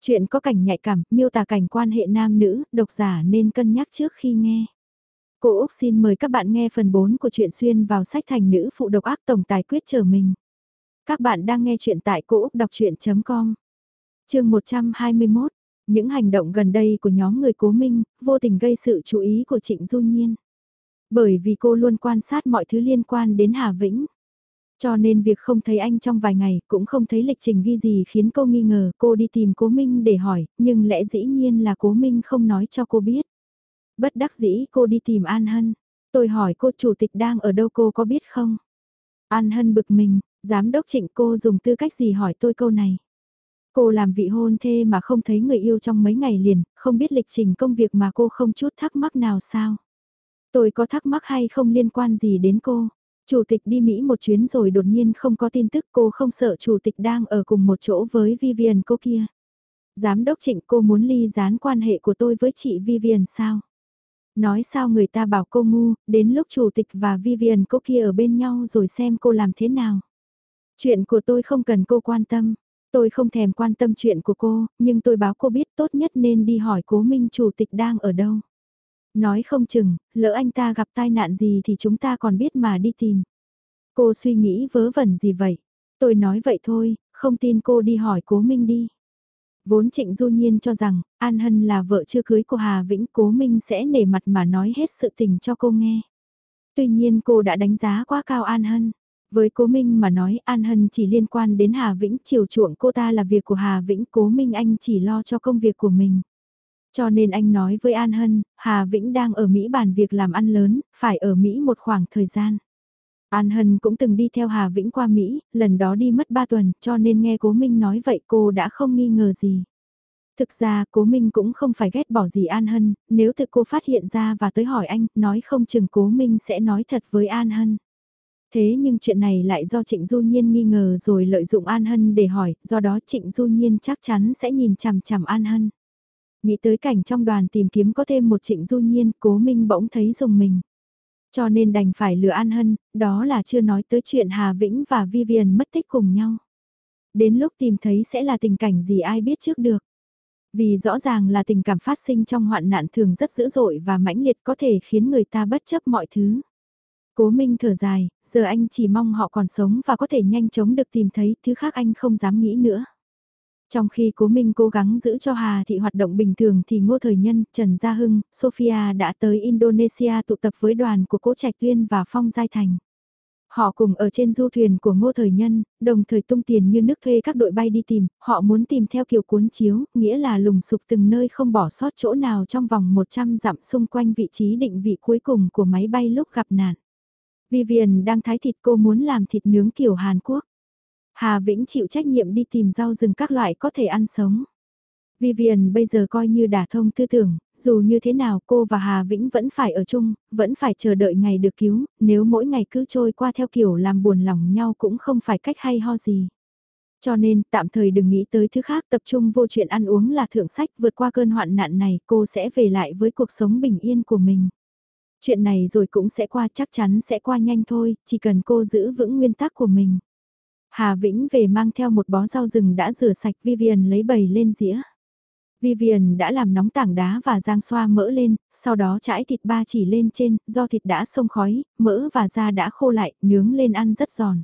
Chuyện có cảnh nhạy cảm, miêu tả cảnh quan hệ nam nữ, độc giả nên cân nhắc trước khi nghe. Cô Úc xin mời các bạn nghe phần 4 của truyện xuyên vào sách thành nữ phụ độc ác tổng tài quyết trở mình. Các bạn đang nghe truyện tại cô Úc Đọc Chuyện.com Trường 121 Những hành động gần đây của nhóm người cố minh, vô tình gây sự chú ý của Trịnh Du Nhiên. Bởi vì cô luôn quan sát mọi thứ liên quan đến Hà Vĩnh. Cho nên việc không thấy anh trong vài ngày cũng không thấy lịch trình ghi gì khiến cô nghi ngờ cô đi tìm cố Minh để hỏi, nhưng lẽ dĩ nhiên là cố Minh không nói cho cô biết. Bất đắc dĩ cô đi tìm An Hân. Tôi hỏi cô chủ tịch đang ở đâu cô có biết không? An Hân bực mình, giám đốc trịnh cô dùng tư cách gì hỏi tôi câu này? Cô làm vị hôn thê mà không thấy người yêu trong mấy ngày liền, không biết lịch trình công việc mà cô không chút thắc mắc nào sao? Tôi có thắc mắc hay không liên quan gì đến cô? Chủ tịch đi Mỹ một chuyến rồi đột nhiên không có tin tức cô không sợ chủ tịch đang ở cùng một chỗ với Vivian cô kia. Giám đốc trịnh cô muốn ly gián quan hệ của tôi với chị Vivian sao? Nói sao người ta bảo cô ngu, đến lúc chủ tịch và Vivian cô kia ở bên nhau rồi xem cô làm thế nào. Chuyện của tôi không cần cô quan tâm. Tôi không thèm quan tâm chuyện của cô, nhưng tôi báo cô biết tốt nhất nên đi hỏi cố minh chủ tịch đang ở đâu. Nói không chừng, lỡ anh ta gặp tai nạn gì thì chúng ta còn biết mà đi tìm. Cô suy nghĩ vớ vẩn gì vậy? Tôi nói vậy thôi, không tin cô đi hỏi cố Minh đi. Vốn Trịnh Du Nhiên cho rằng, An Hân là vợ chưa cưới của Hà Vĩnh cố Minh sẽ nể mặt mà nói hết sự tình cho cô nghe. Tuy nhiên cô đã đánh giá quá cao An Hân. Với cố Minh mà nói An Hân chỉ liên quan đến Hà Vĩnh chiều chuộng cô ta là việc của Hà Vĩnh cố Minh anh chỉ lo cho công việc của mình. Cho nên anh nói với An Hân, Hà Vĩnh đang ở Mỹ bàn việc làm ăn lớn, phải ở Mỹ một khoảng thời gian. An Hân cũng từng đi theo Hà Vĩnh qua Mỹ, lần đó đi mất 3 tuần, cho nên nghe Cố Minh nói vậy cô đã không nghi ngờ gì. Thực ra Cố Minh cũng không phải ghét bỏ gì An Hân, nếu thực cô phát hiện ra và tới hỏi anh, nói không chừng Cố Minh sẽ nói thật với An Hân. Thế nhưng chuyện này lại do Trịnh Du Nhiên nghi ngờ rồi lợi dụng An Hân để hỏi, do đó Trịnh Du Nhiên chắc chắn sẽ nhìn chằm chằm An Hân. Nghĩ tới cảnh trong đoàn tìm kiếm có thêm một trịnh du nhiên, cố minh bỗng thấy dùng mình. Cho nên đành phải lừa An Hân, đó là chưa nói tới chuyện Hà Vĩnh và Vivian mất tích cùng nhau. Đến lúc tìm thấy sẽ là tình cảnh gì ai biết trước được. Vì rõ ràng là tình cảm phát sinh trong hoạn nạn thường rất dữ dội và mãnh liệt có thể khiến người ta bất chấp mọi thứ. Cố Minh thở dài, giờ anh chỉ mong họ còn sống và có thể nhanh chóng được tìm thấy thứ khác anh không dám nghĩ nữa. Trong khi Cố Minh cố gắng giữ cho Hà Thị hoạt động bình thường thì Ngô Thời Nhân, Trần Gia Hưng, Sophia đã tới Indonesia tụ tập với đoàn của Cố Trạch Tuyên và Phong Giai Thành. Họ cùng ở trên du thuyền của Ngô Thời Nhân, đồng thời tung tiền như nước thuê các đội bay đi tìm, họ muốn tìm theo kiểu cuốn chiếu, nghĩa là lùng sục từng nơi không bỏ sót chỗ nào trong vòng 100 dặm xung quanh vị trí định vị cuối cùng của máy bay lúc gặp nạn. Vivian đang thái thịt cô muốn làm thịt nướng kiểu Hàn Quốc. Hà Vĩnh chịu trách nhiệm đi tìm rau rừng các loại có thể ăn sống. Vivian bây giờ coi như đả thông tư tưởng, dù như thế nào cô và Hà Vĩnh vẫn phải ở chung, vẫn phải chờ đợi ngày được cứu, nếu mỗi ngày cứ trôi qua theo kiểu làm buồn lòng nhau cũng không phải cách hay ho gì. Cho nên tạm thời đừng nghĩ tới thứ khác tập trung vô chuyện ăn uống là thượng sách vượt qua cơn hoạn nạn này cô sẽ về lại với cuộc sống bình yên của mình. Chuyện này rồi cũng sẽ qua chắc chắn sẽ qua nhanh thôi, chỉ cần cô giữ vững nguyên tắc của mình. Hà Vĩnh về mang theo một bó rau rừng đã rửa sạch Vivian lấy bầy lên dĩa. Vivian đã làm nóng tảng đá và rang xoa mỡ lên, sau đó chãi thịt ba chỉ lên trên, do thịt đã sông khói, mỡ và da đã khô lại, nướng lên ăn rất giòn.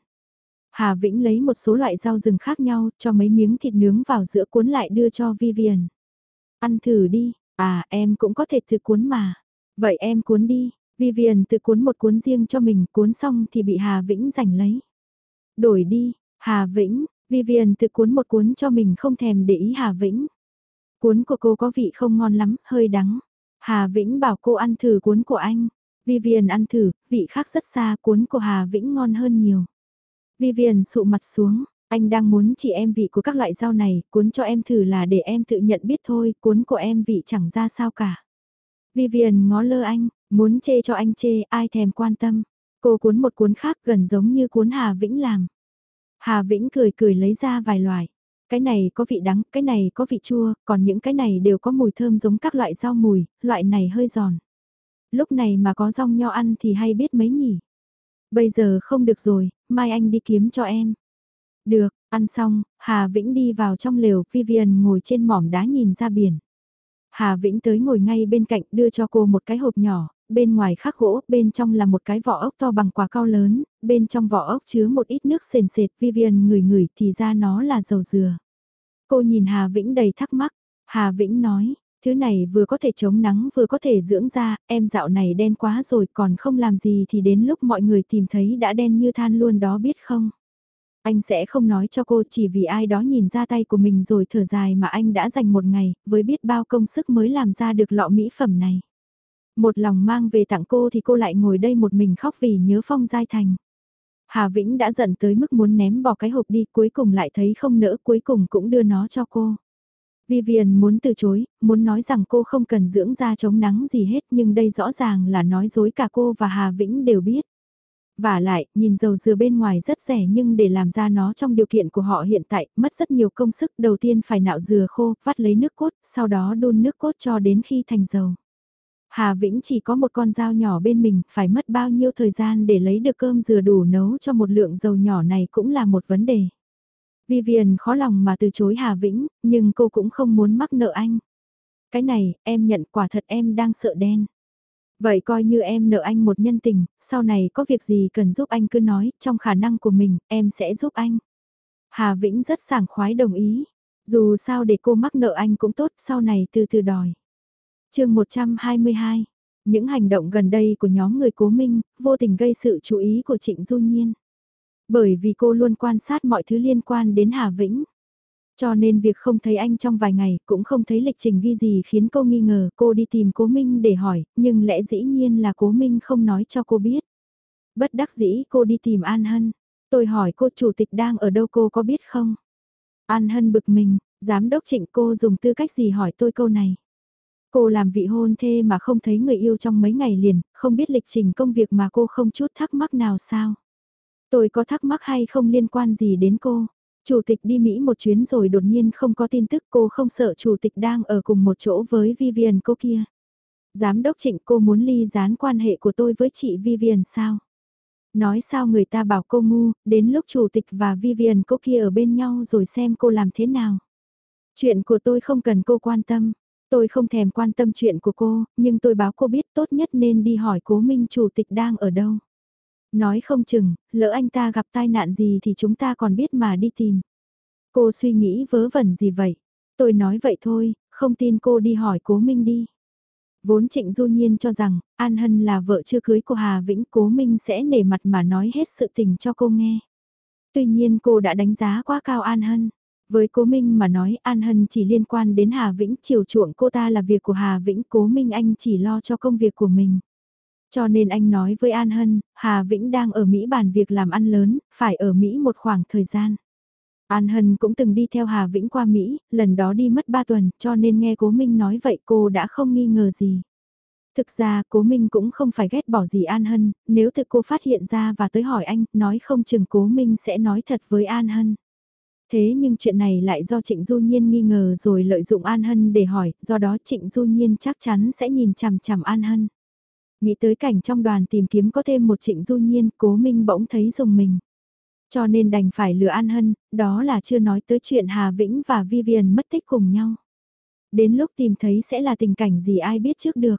Hà Vĩnh lấy một số loại rau rừng khác nhau, cho mấy miếng thịt nướng vào giữa cuốn lại đưa cho Vivian. Ăn thử đi, à em cũng có thể thử cuốn mà. Vậy em cuốn đi, Vivian tự cuốn một cuốn riêng cho mình, cuốn xong thì bị Hà Vĩnh giành lấy. Đổi đi, Hà Vĩnh, Vivian tự cuốn một cuốn cho mình không thèm để ý Hà Vĩnh. Cuốn của cô có vị không ngon lắm, hơi đắng. Hà Vĩnh bảo cô ăn thử cuốn của anh. Vivian ăn thử, vị khác rất xa, cuốn của Hà Vĩnh ngon hơn nhiều. Vivian sụ mặt xuống, anh đang muốn chỉ em vị của các loại rau này, cuốn cho em thử là để em tự nhận biết thôi, cuốn của em vị chẳng ra sao cả. Vivian ngó lơ anh, muốn chê cho anh chê, ai thèm quan tâm. Cô cuốn một cuốn khác gần giống như cuốn Hà Vĩnh làm. Hà Vĩnh cười cười lấy ra vài loại. Cái này có vị đắng, cái này có vị chua, còn những cái này đều có mùi thơm giống các loại rau mùi, loại này hơi giòn. Lúc này mà có rong nho ăn thì hay biết mấy nhỉ. Bây giờ không được rồi, mai anh đi kiếm cho em. Được, Ăn xong, Hà Vĩnh đi vào trong lều, Vivian ngồi trên mỏm đá nhìn ra biển. Hà Vĩnh tới ngồi ngay bên cạnh đưa cho cô một cái hộp nhỏ, bên ngoài khắc gỗ, bên trong là một cái vỏ ốc to bằng quả cao lớn, bên trong vỏ ốc chứa một ít nước sền sệt, Vivian ngửi ngửi thì ra nó là dầu dừa. Cô nhìn Hà Vĩnh đầy thắc mắc, Hà Vĩnh nói, thứ này vừa có thể chống nắng vừa có thể dưỡng da, em dạo này đen quá rồi còn không làm gì thì đến lúc mọi người tìm thấy đã đen như than luôn đó biết không. Anh sẽ không nói cho cô chỉ vì ai đó nhìn ra tay của mình rồi thở dài mà anh đã dành một ngày, với biết bao công sức mới làm ra được lọ mỹ phẩm này. Một lòng mang về tặng cô thì cô lại ngồi đây một mình khóc vì nhớ Phong Giai Thành. Hà Vĩnh đã giận tới mức muốn ném bỏ cái hộp đi cuối cùng lại thấy không nỡ cuối cùng cũng đưa nó cho cô. Vivian muốn từ chối, muốn nói rằng cô không cần dưỡng da chống nắng gì hết nhưng đây rõ ràng là nói dối cả cô và Hà Vĩnh đều biết. Và lại, nhìn dầu dừa bên ngoài rất rẻ nhưng để làm ra nó trong điều kiện của họ hiện tại, mất rất nhiều công sức. Đầu tiên phải nạo dừa khô, vắt lấy nước cốt, sau đó đun nước cốt cho đến khi thành dầu. Hà Vĩnh chỉ có một con dao nhỏ bên mình, phải mất bao nhiêu thời gian để lấy được cơm dừa đủ nấu cho một lượng dầu nhỏ này cũng là một vấn đề. Vivian khó lòng mà từ chối Hà Vĩnh, nhưng cô cũng không muốn mắc nợ anh. Cái này, em nhận quả thật em đang sợ đen. Vậy coi như em nợ anh một nhân tình, sau này có việc gì cần giúp anh cứ nói, trong khả năng của mình, em sẽ giúp anh. Hà Vĩnh rất sảng khoái đồng ý. Dù sao để cô mắc nợ anh cũng tốt, sau này từ từ đòi chương 122 Những hành động gần đây của nhóm người cố minh, vô tình gây sự chú ý của Trịnh Du Nhiên. Bởi vì cô luôn quan sát mọi thứ liên quan đến Hà Vĩnh. Cho nên việc không thấy anh trong vài ngày cũng không thấy lịch trình ghi gì khiến cô nghi ngờ cô đi tìm cố Minh để hỏi, nhưng lẽ dĩ nhiên là cố Minh không nói cho cô biết. Bất đắc dĩ cô đi tìm An Hân. Tôi hỏi cô chủ tịch đang ở đâu cô có biết không? An Hân bực mình, giám đốc trịnh cô dùng tư cách gì hỏi tôi câu này? Cô làm vị hôn thê mà không thấy người yêu trong mấy ngày liền, không biết lịch trình công việc mà cô không chút thắc mắc nào sao? Tôi có thắc mắc hay không liên quan gì đến cô? Chủ tịch đi Mỹ một chuyến rồi đột nhiên không có tin tức cô không sợ chủ tịch đang ở cùng một chỗ với Vivian cô kia. Giám đốc trịnh cô muốn ly gián quan hệ của tôi với chị Vivian sao? Nói sao người ta bảo cô ngu, đến lúc chủ tịch và Vivian cô kia ở bên nhau rồi xem cô làm thế nào. Chuyện của tôi không cần cô quan tâm. Tôi không thèm quan tâm chuyện của cô, nhưng tôi báo cô biết tốt nhất nên đi hỏi cố minh chủ tịch đang ở đâu. Nói không chừng, lỡ anh ta gặp tai nạn gì thì chúng ta còn biết mà đi tìm. Cô suy nghĩ vớ vẩn gì vậy? Tôi nói vậy thôi, không tin cô đi hỏi cố Minh đi. Vốn Trịnh Du Nhiên cho rằng, An Hân là vợ chưa cưới của Hà Vĩnh cố Minh sẽ nể mặt mà nói hết sự tình cho cô nghe. Tuy nhiên cô đã đánh giá quá cao An Hân. Với cố Minh mà nói An Hân chỉ liên quan đến Hà Vĩnh chiều chuộng cô ta là việc của Hà Vĩnh cố Minh anh chỉ lo cho công việc của mình. Cho nên anh nói với An Hân, Hà Vĩnh đang ở Mỹ bàn việc làm ăn lớn, phải ở Mỹ một khoảng thời gian. An Hân cũng từng đi theo Hà Vĩnh qua Mỹ, lần đó đi mất 3 tuần, cho nên nghe Cố Minh nói vậy cô đã không nghi ngờ gì. Thực ra Cố Minh cũng không phải ghét bỏ gì An Hân, nếu thực cô phát hiện ra và tới hỏi anh, nói không chừng Cố Minh sẽ nói thật với An Hân. Thế nhưng chuyện này lại do Trịnh Du Nhiên nghi ngờ rồi lợi dụng An Hân để hỏi, do đó Trịnh Du Nhiên chắc chắn sẽ nhìn chằm chằm An Hân. Nghĩ tới cảnh trong đoàn tìm kiếm có thêm một trịnh du nhiên, cố minh bỗng thấy dùng mình. Cho nên đành phải lừa An Hân, đó là chưa nói tới chuyện Hà Vĩnh và Vivian mất tích cùng nhau. Đến lúc tìm thấy sẽ là tình cảnh gì ai biết trước được.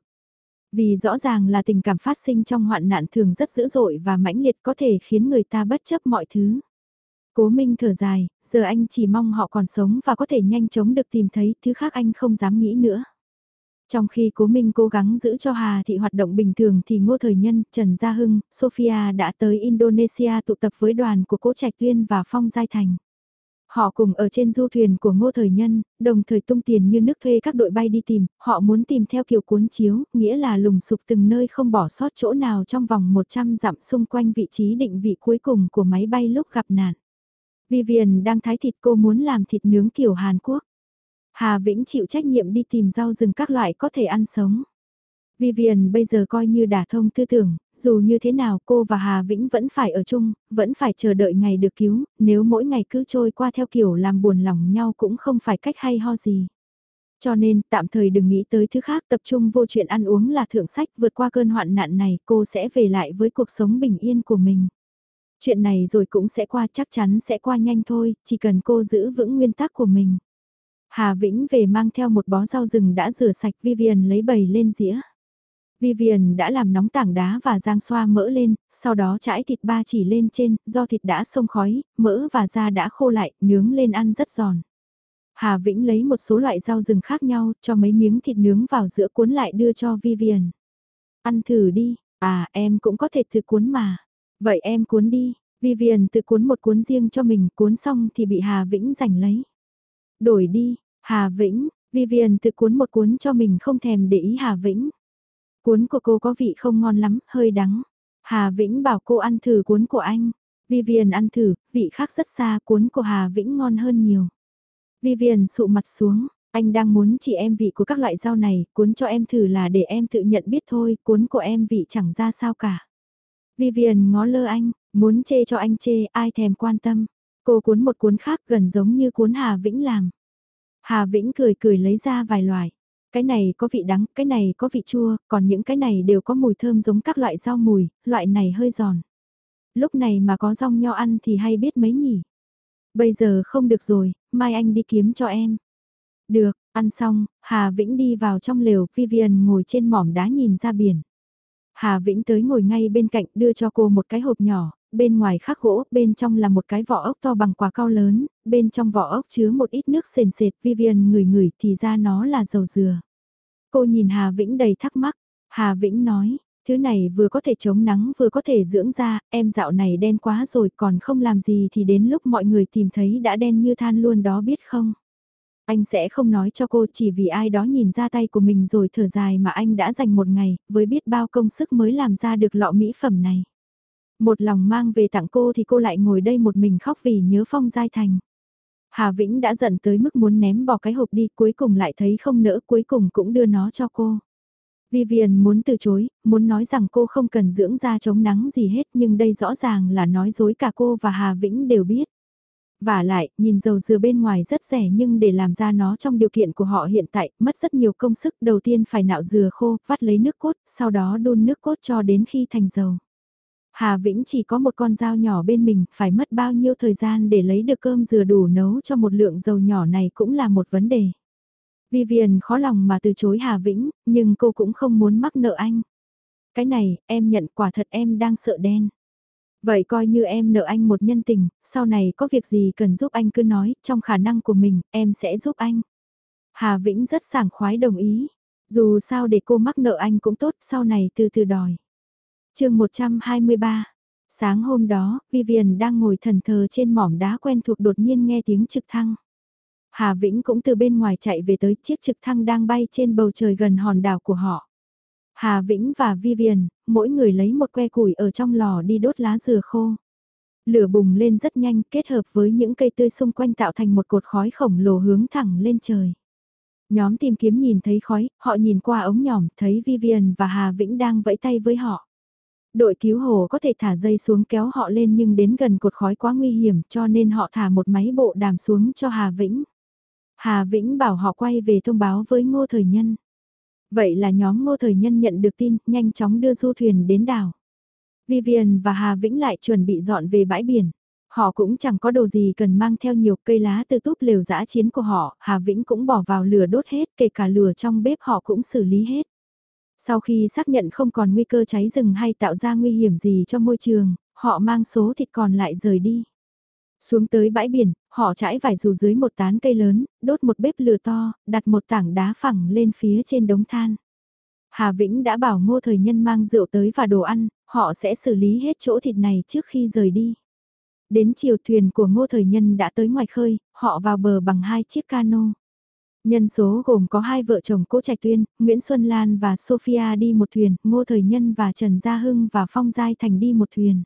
Vì rõ ràng là tình cảm phát sinh trong hoạn nạn thường rất dữ dội và mãnh liệt có thể khiến người ta bất chấp mọi thứ. Cố Minh thở dài, giờ anh chỉ mong họ còn sống và có thể nhanh chóng được tìm thấy thứ khác anh không dám nghĩ nữa. Trong khi Cố Minh cố gắng giữ cho Hà Thị hoạt động bình thường thì Ngô Thời Nhân, Trần Gia Hưng, Sophia đã tới Indonesia tụ tập với đoàn của Cố Trạch Tuyên và Phong Giai Thành. Họ cùng ở trên du thuyền của Ngô Thời Nhân, đồng thời tung tiền như nước thuê các đội bay đi tìm, họ muốn tìm theo kiểu cuốn chiếu, nghĩa là lùng sục từng nơi không bỏ sót chỗ nào trong vòng 100 dặm xung quanh vị trí định vị cuối cùng của máy bay lúc gặp nạn. Vivian đang thái thịt cô muốn làm thịt nướng kiểu Hàn Quốc. Hà Vĩnh chịu trách nhiệm đi tìm rau rừng các loại có thể ăn sống. Vivian bây giờ coi như đả thông tư tưởng, dù như thế nào cô và Hà Vĩnh vẫn phải ở chung, vẫn phải chờ đợi ngày được cứu, nếu mỗi ngày cứ trôi qua theo kiểu làm buồn lòng nhau cũng không phải cách hay ho gì. Cho nên tạm thời đừng nghĩ tới thứ khác tập trung vô chuyện ăn uống là thượng sách vượt qua cơn hoạn nạn này cô sẽ về lại với cuộc sống bình yên của mình. Chuyện này rồi cũng sẽ qua chắc chắn sẽ qua nhanh thôi, chỉ cần cô giữ vững nguyên tắc của mình. Hà Vĩnh về mang theo một bó rau rừng đã rửa sạch Vivian lấy bầy lên dĩa. Vivian đã làm nóng tảng đá và rang xoa mỡ lên, sau đó trải thịt ba chỉ lên trên, do thịt đã sông khói, mỡ và da đã khô lại, nướng lên ăn rất giòn. Hà Vĩnh lấy một số loại rau rừng khác nhau, cho mấy miếng thịt nướng vào giữa cuốn lại đưa cho Vivian. Ăn thử đi, à em cũng có thể thử cuốn mà. Vậy em cuốn đi, Vivian tự cuốn một cuốn riêng cho mình, cuốn xong thì bị Hà Vĩnh giành lấy. Đổi đi, Hà Vĩnh, Vivian tự cuốn một cuốn cho mình không thèm để ý Hà Vĩnh. Cuốn của cô có vị không ngon lắm, hơi đắng. Hà Vĩnh bảo cô ăn thử cuốn của anh. Vivian ăn thử, vị khác rất xa, cuốn của Hà Vĩnh ngon hơn nhiều. Vivian sụ mặt xuống, anh đang muốn chỉ em vị của các loại rau này, cuốn cho em thử là để em tự nhận biết thôi, cuốn của em vị chẳng ra sao cả. Vivian ngó lơ anh, muốn chê cho anh chê, ai thèm quan tâm. Cô cuốn một cuốn khác gần giống như cuốn Hà Vĩnh làm. Hà Vĩnh cười cười lấy ra vài loại. Cái này có vị đắng, cái này có vị chua, còn những cái này đều có mùi thơm giống các loại rau mùi, loại này hơi giòn. Lúc này mà có rong nho ăn thì hay biết mấy nhỉ. Bây giờ không được rồi, mai anh đi kiếm cho em. Được, ăn xong, Hà Vĩnh đi vào trong lều, Vivian ngồi trên mỏm đá nhìn ra biển. Hà Vĩnh tới ngồi ngay bên cạnh đưa cho cô một cái hộp nhỏ, bên ngoài khắc gỗ, bên trong là một cái vỏ ốc to bằng quả cao lớn, bên trong vỏ ốc chứa một ít nước sền sệt, Vivian ngửi ngửi thì ra nó là dầu dừa. Cô nhìn Hà Vĩnh đầy thắc mắc, Hà Vĩnh nói, thứ này vừa có thể chống nắng vừa có thể dưỡng da, em dạo này đen quá rồi còn không làm gì thì đến lúc mọi người tìm thấy đã đen như than luôn đó biết không? Anh sẽ không nói cho cô chỉ vì ai đó nhìn ra tay của mình rồi thở dài mà anh đã dành một ngày, với biết bao công sức mới làm ra được lọ mỹ phẩm này. Một lòng mang về tặng cô thì cô lại ngồi đây một mình khóc vì nhớ Phong Giai Thành. Hà Vĩnh đã giận tới mức muốn ném bỏ cái hộp đi cuối cùng lại thấy không nỡ cuối cùng cũng đưa nó cho cô. Vivian muốn từ chối, muốn nói rằng cô không cần dưỡng da chống nắng gì hết nhưng đây rõ ràng là nói dối cả cô và Hà Vĩnh đều biết. Và lại, nhìn dầu dừa bên ngoài rất rẻ nhưng để làm ra nó trong điều kiện của họ hiện tại, mất rất nhiều công sức. Đầu tiên phải nạo dừa khô, vắt lấy nước cốt, sau đó đun nước cốt cho đến khi thành dầu. Hà Vĩnh chỉ có một con dao nhỏ bên mình, phải mất bao nhiêu thời gian để lấy được cơm dừa đủ nấu cho một lượng dầu nhỏ này cũng là một vấn đề. Vivian khó lòng mà từ chối Hà Vĩnh, nhưng cô cũng không muốn mắc nợ anh. Cái này, em nhận quả thật em đang sợ đen. Vậy coi như em nợ anh một nhân tình, sau này có việc gì cần giúp anh cứ nói, trong khả năng của mình, em sẽ giúp anh. Hà Vĩnh rất sảng khoái đồng ý. Dù sao để cô mắc nợ anh cũng tốt, sau này từ từ đòi. chương 123 Sáng hôm đó, Vivian đang ngồi thần thờ trên mỏm đá quen thuộc đột nhiên nghe tiếng trực thăng. Hà Vĩnh cũng từ bên ngoài chạy về tới chiếc trực thăng đang bay trên bầu trời gần hòn đảo của họ. Hà Vĩnh và Vivian, mỗi người lấy một que củi ở trong lò đi đốt lá dừa khô. Lửa bùng lên rất nhanh kết hợp với những cây tươi xung quanh tạo thành một cột khói khổng lồ hướng thẳng lên trời. Nhóm tìm kiếm nhìn thấy khói, họ nhìn qua ống nhỏm, thấy Vivian và Hà Vĩnh đang vẫy tay với họ. Đội cứu hồ có thể thả dây xuống kéo họ lên nhưng đến gần cột khói quá nguy hiểm cho nên họ thả một máy bộ đàm xuống cho Hà Vĩnh. Hà Vĩnh bảo họ quay về thông báo với ngô thời nhân. Vậy là nhóm ngô thời nhân nhận được tin, nhanh chóng đưa du thuyền đến đảo. Vivian và Hà Vĩnh lại chuẩn bị dọn về bãi biển. Họ cũng chẳng có đồ gì cần mang theo nhiều cây lá từ túp lều giã chiến của họ, Hà Vĩnh cũng bỏ vào lửa đốt hết, kể cả lửa trong bếp họ cũng xử lý hết. Sau khi xác nhận không còn nguy cơ cháy rừng hay tạo ra nguy hiểm gì cho môi trường, họ mang số thịt còn lại rời đi. Xuống tới bãi biển, họ trải vải dù dưới một tán cây lớn, đốt một bếp lửa to, đặt một tảng đá phẳng lên phía trên đống than. Hà Vĩnh đã bảo ngô thời nhân mang rượu tới và đồ ăn, họ sẽ xử lý hết chỗ thịt này trước khi rời đi. Đến chiều thuyền của ngô thời nhân đã tới ngoài khơi, họ vào bờ bằng hai chiếc cano. Nhân số gồm có hai vợ chồng Cố Trạch Tuyên, Nguyễn Xuân Lan và Sophia đi một thuyền, Ngô Thời Nhân và Trần Gia Hưng và Phong Giai Thành đi một thuyền.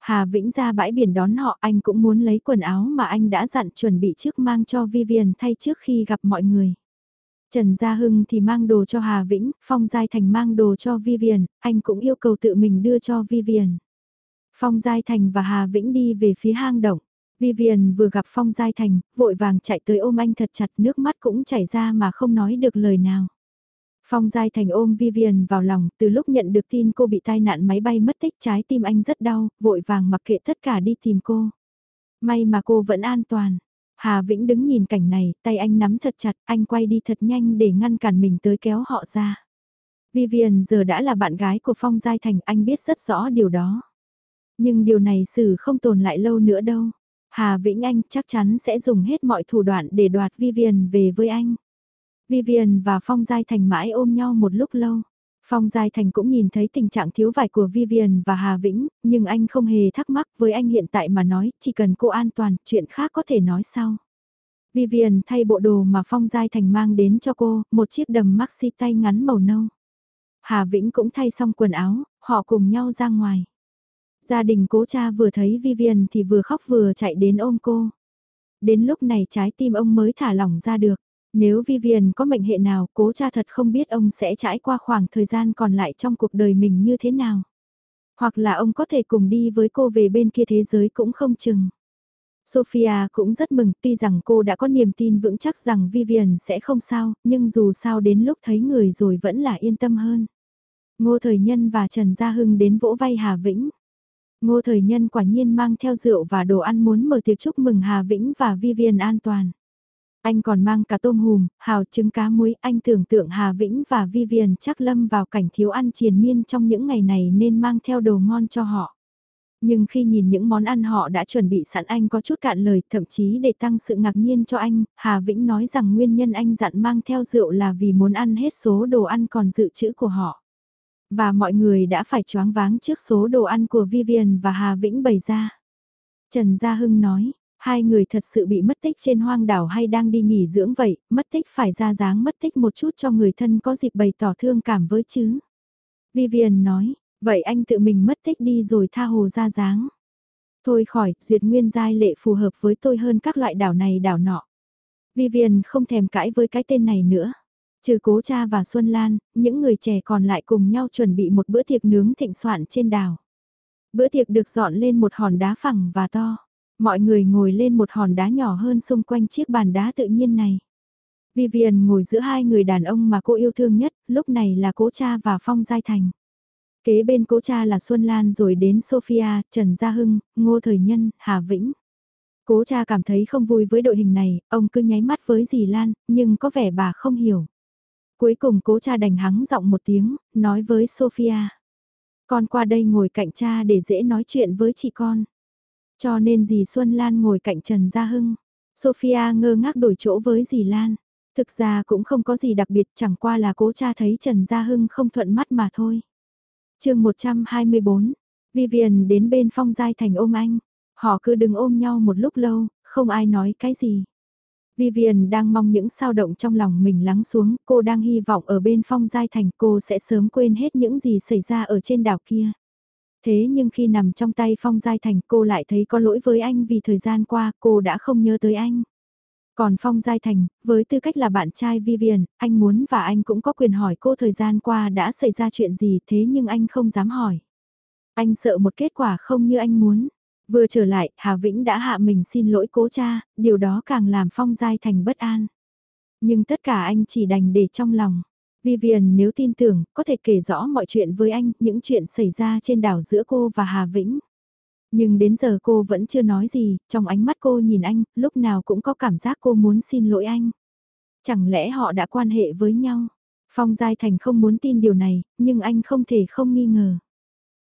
Hà Vĩnh ra bãi biển đón họ anh cũng muốn lấy quần áo mà anh đã dặn chuẩn bị trước mang cho Vivian thay trước khi gặp mọi người. Trần Gia Hưng thì mang đồ cho Hà Vĩnh, Phong Giai Thành mang đồ cho Vivian, anh cũng yêu cầu tự mình đưa cho Vivian. Phong Giai Thành và Hà Vĩnh đi về phía hang động. Vivian vừa gặp Phong Giai Thành, vội vàng chạy tới ôm anh thật chặt nước mắt cũng chảy ra mà không nói được lời nào. Phong Giai Thành ôm Vivian vào lòng, từ lúc nhận được tin cô bị tai nạn máy bay mất tích trái tim anh rất đau, vội vàng mặc kệ tất cả đi tìm cô. May mà cô vẫn an toàn. Hà Vĩnh đứng nhìn cảnh này, tay anh nắm thật chặt, anh quay đi thật nhanh để ngăn cản mình tới kéo họ ra. Vivian giờ đã là bạn gái của Phong Giai Thành, anh biết rất rõ điều đó. Nhưng điều này xử không tồn lại lâu nữa đâu. Hà Vĩnh Anh chắc chắn sẽ dùng hết mọi thủ đoạn để đoạt Vivian về với anh. Vivian và Phong Giai Thành mãi ôm nhau một lúc lâu. Phong Giai Thành cũng nhìn thấy tình trạng thiếu vải của Vivian và Hà Vĩnh, nhưng anh không hề thắc mắc với anh hiện tại mà nói, chỉ cần cô an toàn, chuyện khác có thể nói sau. Vivian thay bộ đồ mà Phong Giai Thành mang đến cho cô, một chiếc đầm maxi tay ngắn màu nâu. Hà Vĩnh cũng thay xong quần áo, họ cùng nhau ra ngoài. Gia đình cố cha vừa thấy Vivian thì vừa khóc vừa chạy đến ôm cô. Đến lúc này trái tim ông mới thả lỏng ra được. Nếu Vivian có mệnh hệ nào, cố cha thật không biết ông sẽ trải qua khoảng thời gian còn lại trong cuộc đời mình như thế nào. Hoặc là ông có thể cùng đi với cô về bên kia thế giới cũng không chừng. Sophia cũng rất mừng tuy rằng cô đã có niềm tin vững chắc rằng Vivian sẽ không sao, nhưng dù sao đến lúc thấy người rồi vẫn là yên tâm hơn. Ngô Thời Nhân và Trần Gia Hưng đến vỗ vai Hà Vĩnh. Ngô Thời Nhân quả nhiên mang theo rượu và đồ ăn muốn mở tiệc chúc mừng Hà Vĩnh và Vivian an toàn. Anh còn mang cả tôm hùm, hào trứng cá muối, anh tưởng tượng Hà Vĩnh và Vivian chắc lâm vào cảnh thiếu ăn triền miên trong những ngày này nên mang theo đồ ngon cho họ. Nhưng khi nhìn những món ăn họ đã chuẩn bị sẵn anh có chút cạn lời, thậm chí để tăng sự ngạc nhiên cho anh, Hà Vĩnh nói rằng nguyên nhân anh dặn mang theo rượu là vì muốn ăn hết số đồ ăn còn dự trữ của họ. Và mọi người đã phải choáng váng trước số đồ ăn của Vivian và Hà Vĩnh bày ra. Trần Gia Hưng nói, hai người thật sự bị mất tích trên hoang đảo hay đang đi nghỉ dưỡng vậy, mất tích phải ra dáng mất tích một chút cho người thân có dịp bày tỏ thương cảm với chứ. Vivian nói, vậy anh tự mình mất tích đi rồi tha hồ ra dáng. Thôi khỏi, duyệt nguyên giai lệ phù hợp với tôi hơn các loại đảo này đảo nọ. Vivian không thèm cãi với cái tên này nữa. Trừ cố cha và Xuân Lan, những người trẻ còn lại cùng nhau chuẩn bị một bữa tiệc nướng thịnh soạn trên đảo. Bữa tiệc được dọn lên một hòn đá phẳng và to. Mọi người ngồi lên một hòn đá nhỏ hơn xung quanh chiếc bàn đá tự nhiên này. Vivian ngồi giữa hai người đàn ông mà cô yêu thương nhất, lúc này là cố cha và Phong Giai Thành. Kế bên cố cha là Xuân Lan rồi đến Sophia, Trần Gia Hưng, Ngô Thời Nhân, Hà Vĩnh. Cố cha cảm thấy không vui với đội hình này, ông cứ nháy mắt với dì Lan, nhưng có vẻ bà không hiểu. Cuối cùng cố cha đành hắng giọng một tiếng, nói với Sophia. Con qua đây ngồi cạnh cha để dễ nói chuyện với chị con. Cho nên dì Xuân Lan ngồi cạnh Trần Gia Hưng. Sophia ngơ ngác đổi chỗ với dì Lan. Thực ra cũng không có gì đặc biệt chẳng qua là cố cha thấy Trần Gia Hưng không thuận mắt mà thôi. chương 124, Vivian đến bên Phong Giai Thành ôm anh. Họ cứ đứng ôm nhau một lúc lâu, không ai nói cái gì. Vivian đang mong những sao động trong lòng mình lắng xuống, cô đang hy vọng ở bên phong giai thành cô sẽ sớm quên hết những gì xảy ra ở trên đảo kia. Thế nhưng khi nằm trong tay phong giai thành cô lại thấy có lỗi với anh vì thời gian qua cô đã không nhớ tới anh. Còn Phong Giai Thành, với tư cách là bạn trai Vivian, anh muốn và anh cũng có quyền hỏi cô thời gian qua đã xảy ra chuyện gì thế nhưng anh không dám hỏi. Anh sợ một kết quả không như anh muốn. Vừa trở lại, Hà Vĩnh đã hạ mình xin lỗi cố cha, điều đó càng làm Phong Giai Thành bất an. Nhưng tất cả anh chỉ đành để trong lòng. Vivian nếu tin tưởng, có thể kể rõ mọi chuyện với anh, những chuyện xảy ra trên đảo giữa cô và Hà Vĩnh. Nhưng đến giờ cô vẫn chưa nói gì, trong ánh mắt cô nhìn anh, lúc nào cũng có cảm giác cô muốn xin lỗi anh. Chẳng lẽ họ đã quan hệ với nhau? Phong Giai Thành không muốn tin điều này, nhưng anh không thể không nghi ngờ.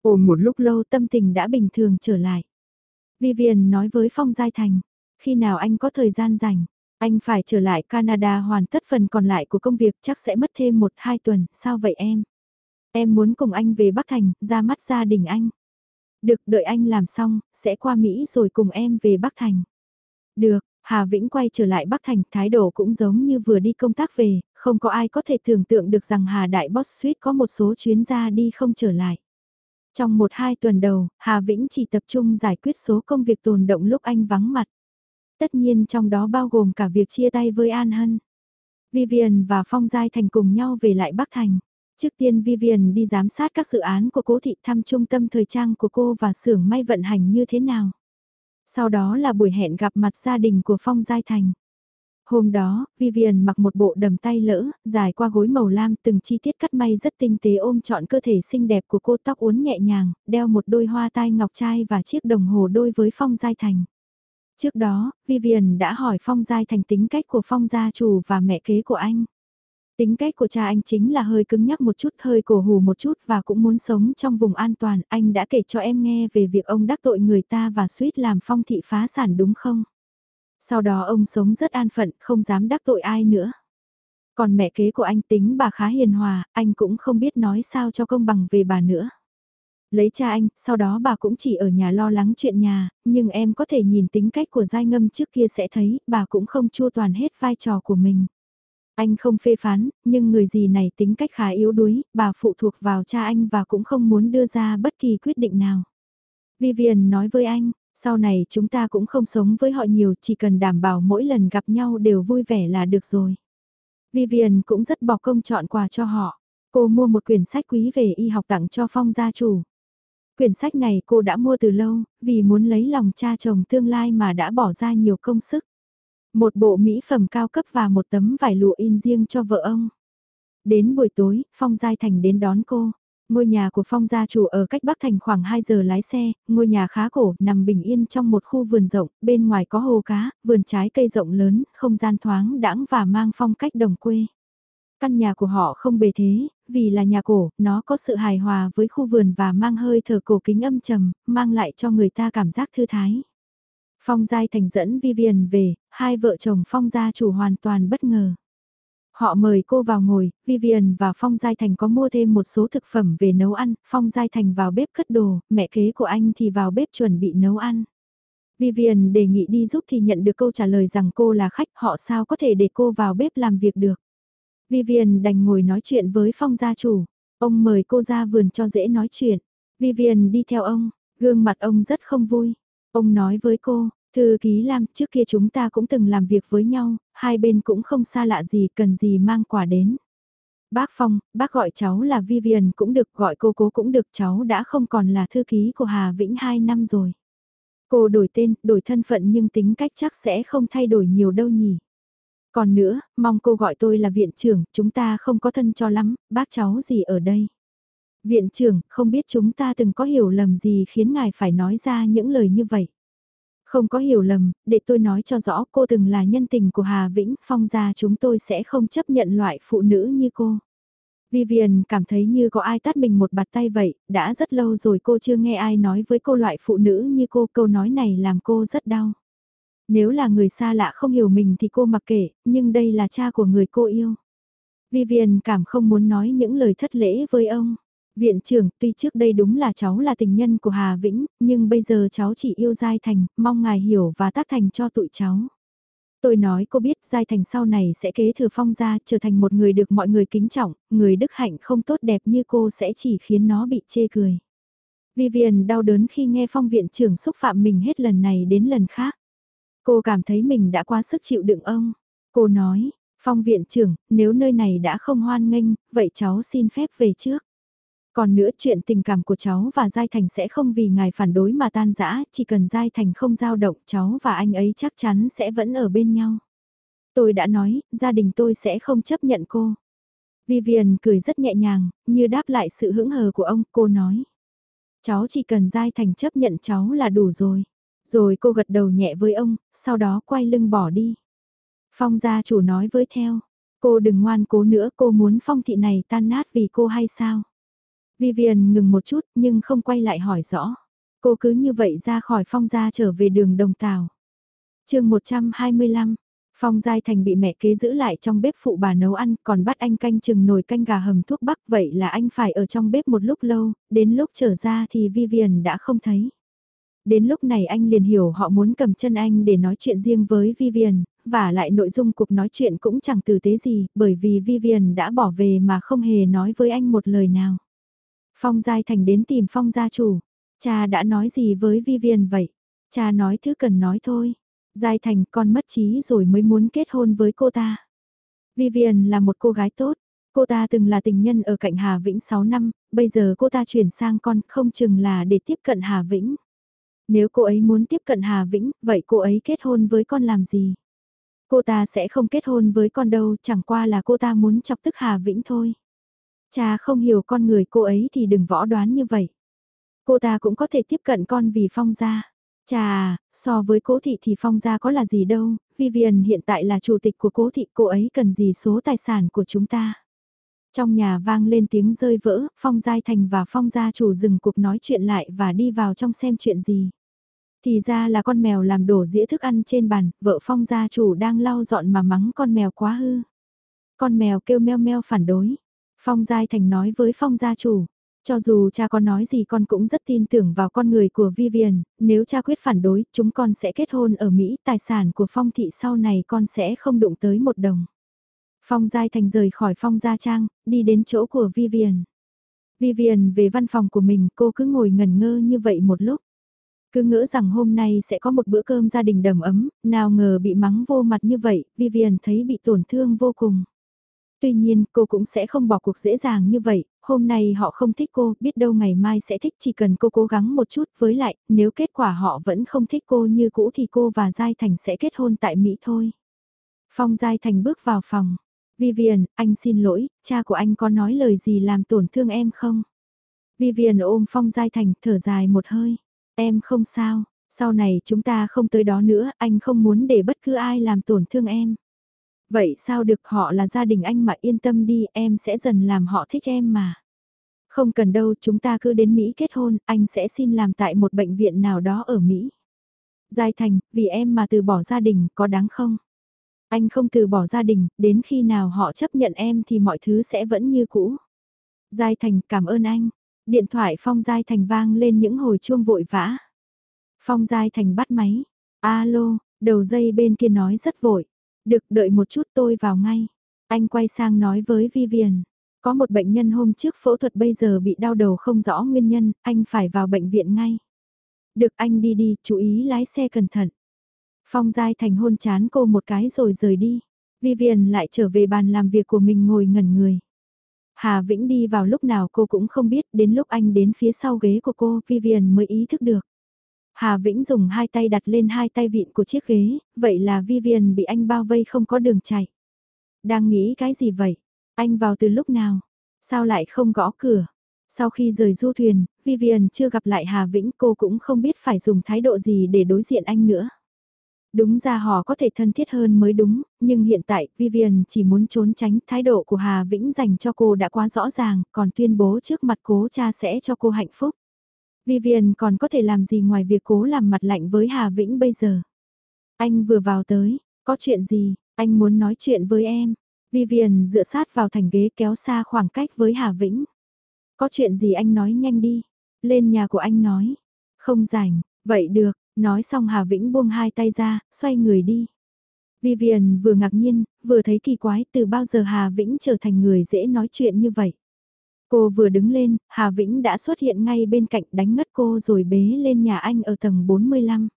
Ồ một lúc lâu tâm tình đã bình thường trở lại. Vivian nói với Phong Giai Thành, khi nào anh có thời gian rảnh, anh phải trở lại Canada hoàn tất phần còn lại của công việc chắc sẽ mất thêm 1-2 tuần, sao vậy em? Em muốn cùng anh về Bắc Thành, ra mắt gia đình anh. Được, đợi anh làm xong, sẽ qua Mỹ rồi cùng em về Bắc Thành. Được, Hà Vĩnh quay trở lại Bắc Thành, thái độ cũng giống như vừa đi công tác về, không có ai có thể tưởng tượng được rằng Hà Đại Boss Suite có một số chuyến ra đi không trở lại. Trong một hai tuần đầu, Hà Vĩnh chỉ tập trung giải quyết số công việc tồn động lúc anh vắng mặt. Tất nhiên trong đó bao gồm cả việc chia tay với An Hân. Vivian và Phong Giai Thành cùng nhau về lại Bắc Thành. Trước tiên Vivian đi giám sát các dự án của cố thị thăm trung tâm thời trang của cô và xưởng may vận hành như thế nào. Sau đó là buổi hẹn gặp mặt gia đình của Phong Giai Thành. Hôm đó, Vivian mặc một bộ đầm tay lỡ, dài qua gối màu lam từng chi tiết cắt may rất tinh tế ôm trọn cơ thể xinh đẹp của cô tóc uốn nhẹ nhàng, đeo một đôi hoa tai ngọc trai và chiếc đồng hồ đôi với Phong Giai Thành. Trước đó, Vivian đã hỏi Phong Giai Thành tính cách của Phong gia chủ và mẹ kế của anh. Tính cách của cha anh chính là hơi cứng nhắc một chút, hơi cổ hù một chút và cũng muốn sống trong vùng an toàn. Anh đã kể cho em nghe về việc ông đắc tội người ta và suýt làm phong thị phá sản đúng không? Sau đó ông sống rất an phận, không dám đắc tội ai nữa. Còn mẹ kế của anh tính bà khá hiền hòa, anh cũng không biết nói sao cho công bằng về bà nữa. Lấy cha anh, sau đó bà cũng chỉ ở nhà lo lắng chuyện nhà, nhưng em có thể nhìn tính cách của giai ngâm trước kia sẽ thấy bà cũng không chua toàn hết vai trò của mình. Anh không phê phán, nhưng người gì này tính cách khá yếu đuối, bà phụ thuộc vào cha anh và cũng không muốn đưa ra bất kỳ quyết định nào. Vivian nói với anh, sau này chúng ta cũng không sống với họ nhiều, chỉ cần đảm bảo mỗi lần gặp nhau đều vui vẻ là được rồi. Vivian cũng rất bỏ công chọn quà cho họ. Cô mua một quyển sách quý về y học tặng cho Phong gia chủ. Quyển sách này cô đã mua từ lâu, vì muốn lấy lòng cha chồng tương lai mà đã bỏ ra nhiều công sức. Một bộ mỹ phẩm cao cấp và một tấm vải lụa in riêng cho vợ ông. Đến buổi tối, Phong Giai Thành đến đón cô. Ngôi nhà của Phong gia chủ ở cách Bắc Thành khoảng 2 giờ lái xe, ngôi nhà khá cổ, nằm bình yên trong một khu vườn rộng, bên ngoài có hồ cá, vườn trái cây rộng lớn, không gian thoáng đãng và mang phong cách đồng quê. Căn nhà của họ không bề thế, vì là nhà cổ, nó có sự hài hòa với khu vườn và mang hơi thở cổ kính âm trầm, mang lại cho người ta cảm giác thư thái. Phong Giai Thành dẫn Vivian về, hai vợ chồng Phong gia chủ hoàn toàn bất ngờ. Họ mời cô vào ngồi, Vivian và Phong Giai Thành có mua thêm một số thực phẩm về nấu ăn, Phong Giai Thành vào bếp cất đồ, mẹ kế của anh thì vào bếp chuẩn bị nấu ăn. Vivian đề nghị đi giúp thì nhận được câu trả lời rằng cô là khách, họ sao có thể để cô vào bếp làm việc được. Vivian đành ngồi nói chuyện với Phong gia chủ, ông mời cô ra vườn cho dễ nói chuyện. Vivian đi theo ông, gương mặt ông rất không vui. Ông nói với cô, Thư ký Lam, trước kia chúng ta cũng từng làm việc với nhau, hai bên cũng không xa lạ gì, cần gì mang quà đến. Bác Phong, bác gọi cháu là Vivian cũng được, gọi cô cố cũng được, cháu đã không còn là thư ký của Hà Vĩnh 2 năm rồi. Cô đổi tên, đổi thân phận nhưng tính cách chắc sẽ không thay đổi nhiều đâu nhỉ. Còn nữa, mong cô gọi tôi là viện trưởng, chúng ta không có thân cho lắm, bác cháu gì ở đây. Viện trưởng, không biết chúng ta từng có hiểu lầm gì khiến ngài phải nói ra những lời như vậy. Không có hiểu lầm, để tôi nói cho rõ cô từng là nhân tình của Hà Vĩnh, phong gia chúng tôi sẽ không chấp nhận loại phụ nữ như cô. Vivian cảm thấy như có ai tát mình một bạt tay vậy, đã rất lâu rồi cô chưa nghe ai nói với cô loại phụ nữ như cô, câu nói này làm cô rất đau. Nếu là người xa lạ không hiểu mình thì cô mặc kệ, nhưng đây là cha của người cô yêu. Vivian cảm không muốn nói những lời thất lễ với ông. Viện trưởng, tuy trước đây đúng là cháu là tình nhân của Hà Vĩnh, nhưng bây giờ cháu chỉ yêu Giai Thành, mong ngài hiểu và tác thành cho tụi cháu. Tôi nói cô biết Giai Thành sau này sẽ kế thừa phong gia trở thành một người được mọi người kính trọng, người đức hạnh không tốt đẹp như cô sẽ chỉ khiến nó bị chê cười. Vivian đau đớn khi nghe phong viện trưởng xúc phạm mình hết lần này đến lần khác. Cô cảm thấy mình đã quá sức chịu đựng ông. Cô nói, phong viện trưởng, nếu nơi này đã không hoan nghênh, vậy cháu xin phép về trước. Còn nữa chuyện tình cảm của cháu và Giai Thành sẽ không vì ngài phản đối mà tan rã, chỉ cần Giai Thành không dao động cháu và anh ấy chắc chắn sẽ vẫn ở bên nhau. Tôi đã nói, gia đình tôi sẽ không chấp nhận cô. Vivian cười rất nhẹ nhàng, như đáp lại sự hững hờ của ông, cô nói. Cháu chỉ cần Giai Thành chấp nhận cháu là đủ rồi. Rồi cô gật đầu nhẹ với ông, sau đó quay lưng bỏ đi. Phong gia chủ nói với theo, cô đừng ngoan cố nữa cô muốn phong thị này tan nát vì cô hay sao? Vivian ngừng một chút nhưng không quay lại hỏi rõ. Cô cứ như vậy ra khỏi phong gia trở về đường đồng tàu. chương 125, Phong Giai Thành bị mẹ kế giữ lại trong bếp phụ bà nấu ăn, còn bắt anh canh chừng nồi canh gà hầm thuốc bắc, vậy là anh phải ở trong bếp một lúc lâu, đến lúc trở ra thì Vivian đã không thấy. Đến lúc này anh liền hiểu họ muốn cầm chân anh để nói chuyện riêng với Vivian, và lại nội dung cuộc nói chuyện cũng chẳng tử tế gì, bởi vì Vivian đã bỏ về mà không hề nói với anh một lời nào. Phong Giai Thành đến tìm Phong gia chủ. Cha đã nói gì với Vivian vậy? Cha nói thứ cần nói thôi. Giai Thành con mất trí rồi mới muốn kết hôn với cô ta. Vivian là một cô gái tốt. Cô ta từng là tình nhân ở cạnh Hà Vĩnh 6 năm, bây giờ cô ta chuyển sang con không chừng là để tiếp cận Hà Vĩnh. Nếu cô ấy muốn tiếp cận Hà Vĩnh, vậy cô ấy kết hôn với con làm gì? Cô ta sẽ không kết hôn với con đâu, chẳng qua là cô ta muốn chọc tức Hà Vĩnh thôi. Cha không hiểu con người cô ấy thì đừng võ đoán như vậy. Cô ta cũng có thể tiếp cận con vì Phong gia. Chà, so với cố thị thì Phong gia có là gì đâu, Vivian hiện tại là chủ tịch của cố thị, cô ấy cần gì số tài sản của chúng ta. Trong nhà vang lên tiếng rơi vỡ, Phong Giai Thành và Phong gia chủ dừng cuộc nói chuyện lại và đi vào trong xem chuyện gì. Thì ra là con mèo làm đổ dĩa thức ăn trên bàn, vợ Phong gia chủ đang lau dọn mà mắng con mèo quá hư. Con mèo kêu meo meo phản đối. Phong Giai Thành nói với Phong gia chủ, cho dù cha con nói gì con cũng rất tin tưởng vào con người của Vivian, nếu cha quyết phản đối, chúng con sẽ kết hôn ở Mỹ, tài sản của Phong thị sau này con sẽ không đụng tới một đồng. Phong Giai Thành rời khỏi Phong Gia Trang, đi đến chỗ của Vivian. Vivian về văn phòng của mình cô cứ ngồi ngần ngơ như vậy một lúc. Cứ ngỡ rằng hôm nay sẽ có một bữa cơm gia đình đầm ấm, nào ngờ bị mắng vô mặt như vậy, Vivian thấy bị tổn thương vô cùng. Tuy nhiên cô cũng sẽ không bỏ cuộc dễ dàng như vậy, hôm nay họ không thích cô, biết đâu ngày mai sẽ thích chỉ cần cô cố gắng một chút với lại, nếu kết quả họ vẫn không thích cô như cũ thì cô và Giai Thành sẽ kết hôn tại Mỹ thôi. Phong Giai Thành bước vào phòng. Vivian, anh xin lỗi, cha của anh có nói lời gì làm tổn thương em không? Vivian ôm Phong Giai Thành thở dài một hơi. Em không sao, sau này chúng ta không tới đó nữa, anh không muốn để bất cứ ai làm tổn thương em. Vậy sao được họ là gia đình anh mà yên tâm đi, em sẽ dần làm họ thích em mà. Không cần đâu, chúng ta cứ đến Mỹ kết hôn, anh sẽ xin làm tại một bệnh viện nào đó ở Mỹ. Giai Thành, vì em mà từ bỏ gia đình, có đáng không? Anh không từ bỏ gia đình, đến khi nào họ chấp nhận em thì mọi thứ sẽ vẫn như cũ. Giai Thành, cảm ơn anh. Điện thoại Phong Giai Thành vang lên những hồi chuông vội vã. Phong Giai Thành bắt máy. Alo, đầu dây bên kia nói rất vội. Được đợi một chút tôi vào ngay. Anh quay sang nói với Vivian. Có một bệnh nhân hôm trước phẫu thuật bây giờ bị đau đầu không rõ nguyên nhân, anh phải vào bệnh viện ngay. Được anh đi đi, chú ý lái xe cẩn thận. Phong Giai Thành hôn chán cô một cái rồi rời đi. Vivian lại trở về bàn làm việc của mình ngồi ngẩn người. Hà Vĩnh đi vào lúc nào cô cũng không biết, đến lúc anh đến phía sau ghế của cô, Vivian mới ý thức được. Hà Vĩnh dùng hai tay đặt lên hai tay vịn của chiếc ghế, vậy là Vivian bị anh bao vây không có đường chạy. Đang nghĩ cái gì vậy? Anh vào từ lúc nào? Sao lại không gõ cửa? Sau khi rời du thuyền, Vivian chưa gặp lại Hà Vĩnh cô cũng không biết phải dùng thái độ gì để đối diện anh nữa. Đúng ra họ có thể thân thiết hơn mới đúng, nhưng hiện tại Vivian chỉ muốn trốn tránh thái độ của Hà Vĩnh dành cho cô đã quá rõ ràng, còn tuyên bố trước mặt cố cha sẽ cho cô hạnh phúc. Vivian còn có thể làm gì ngoài việc cố làm mặt lạnh với Hà Vĩnh bây giờ? Anh vừa vào tới, có chuyện gì, anh muốn nói chuyện với em. Vivian dựa sát vào thành ghế kéo xa khoảng cách với Hà Vĩnh. Có chuyện gì anh nói nhanh đi. Lên nhà của anh nói. Không rảnh, vậy được, nói xong Hà Vĩnh buông hai tay ra, xoay người đi. Vivian vừa ngạc nhiên, vừa thấy kỳ quái từ bao giờ Hà Vĩnh trở thành người dễ nói chuyện như vậy. Cô vừa đứng lên, Hà Vĩnh đã xuất hiện ngay bên cạnh đánh ngất cô rồi bế lên nhà anh ở tầng 45.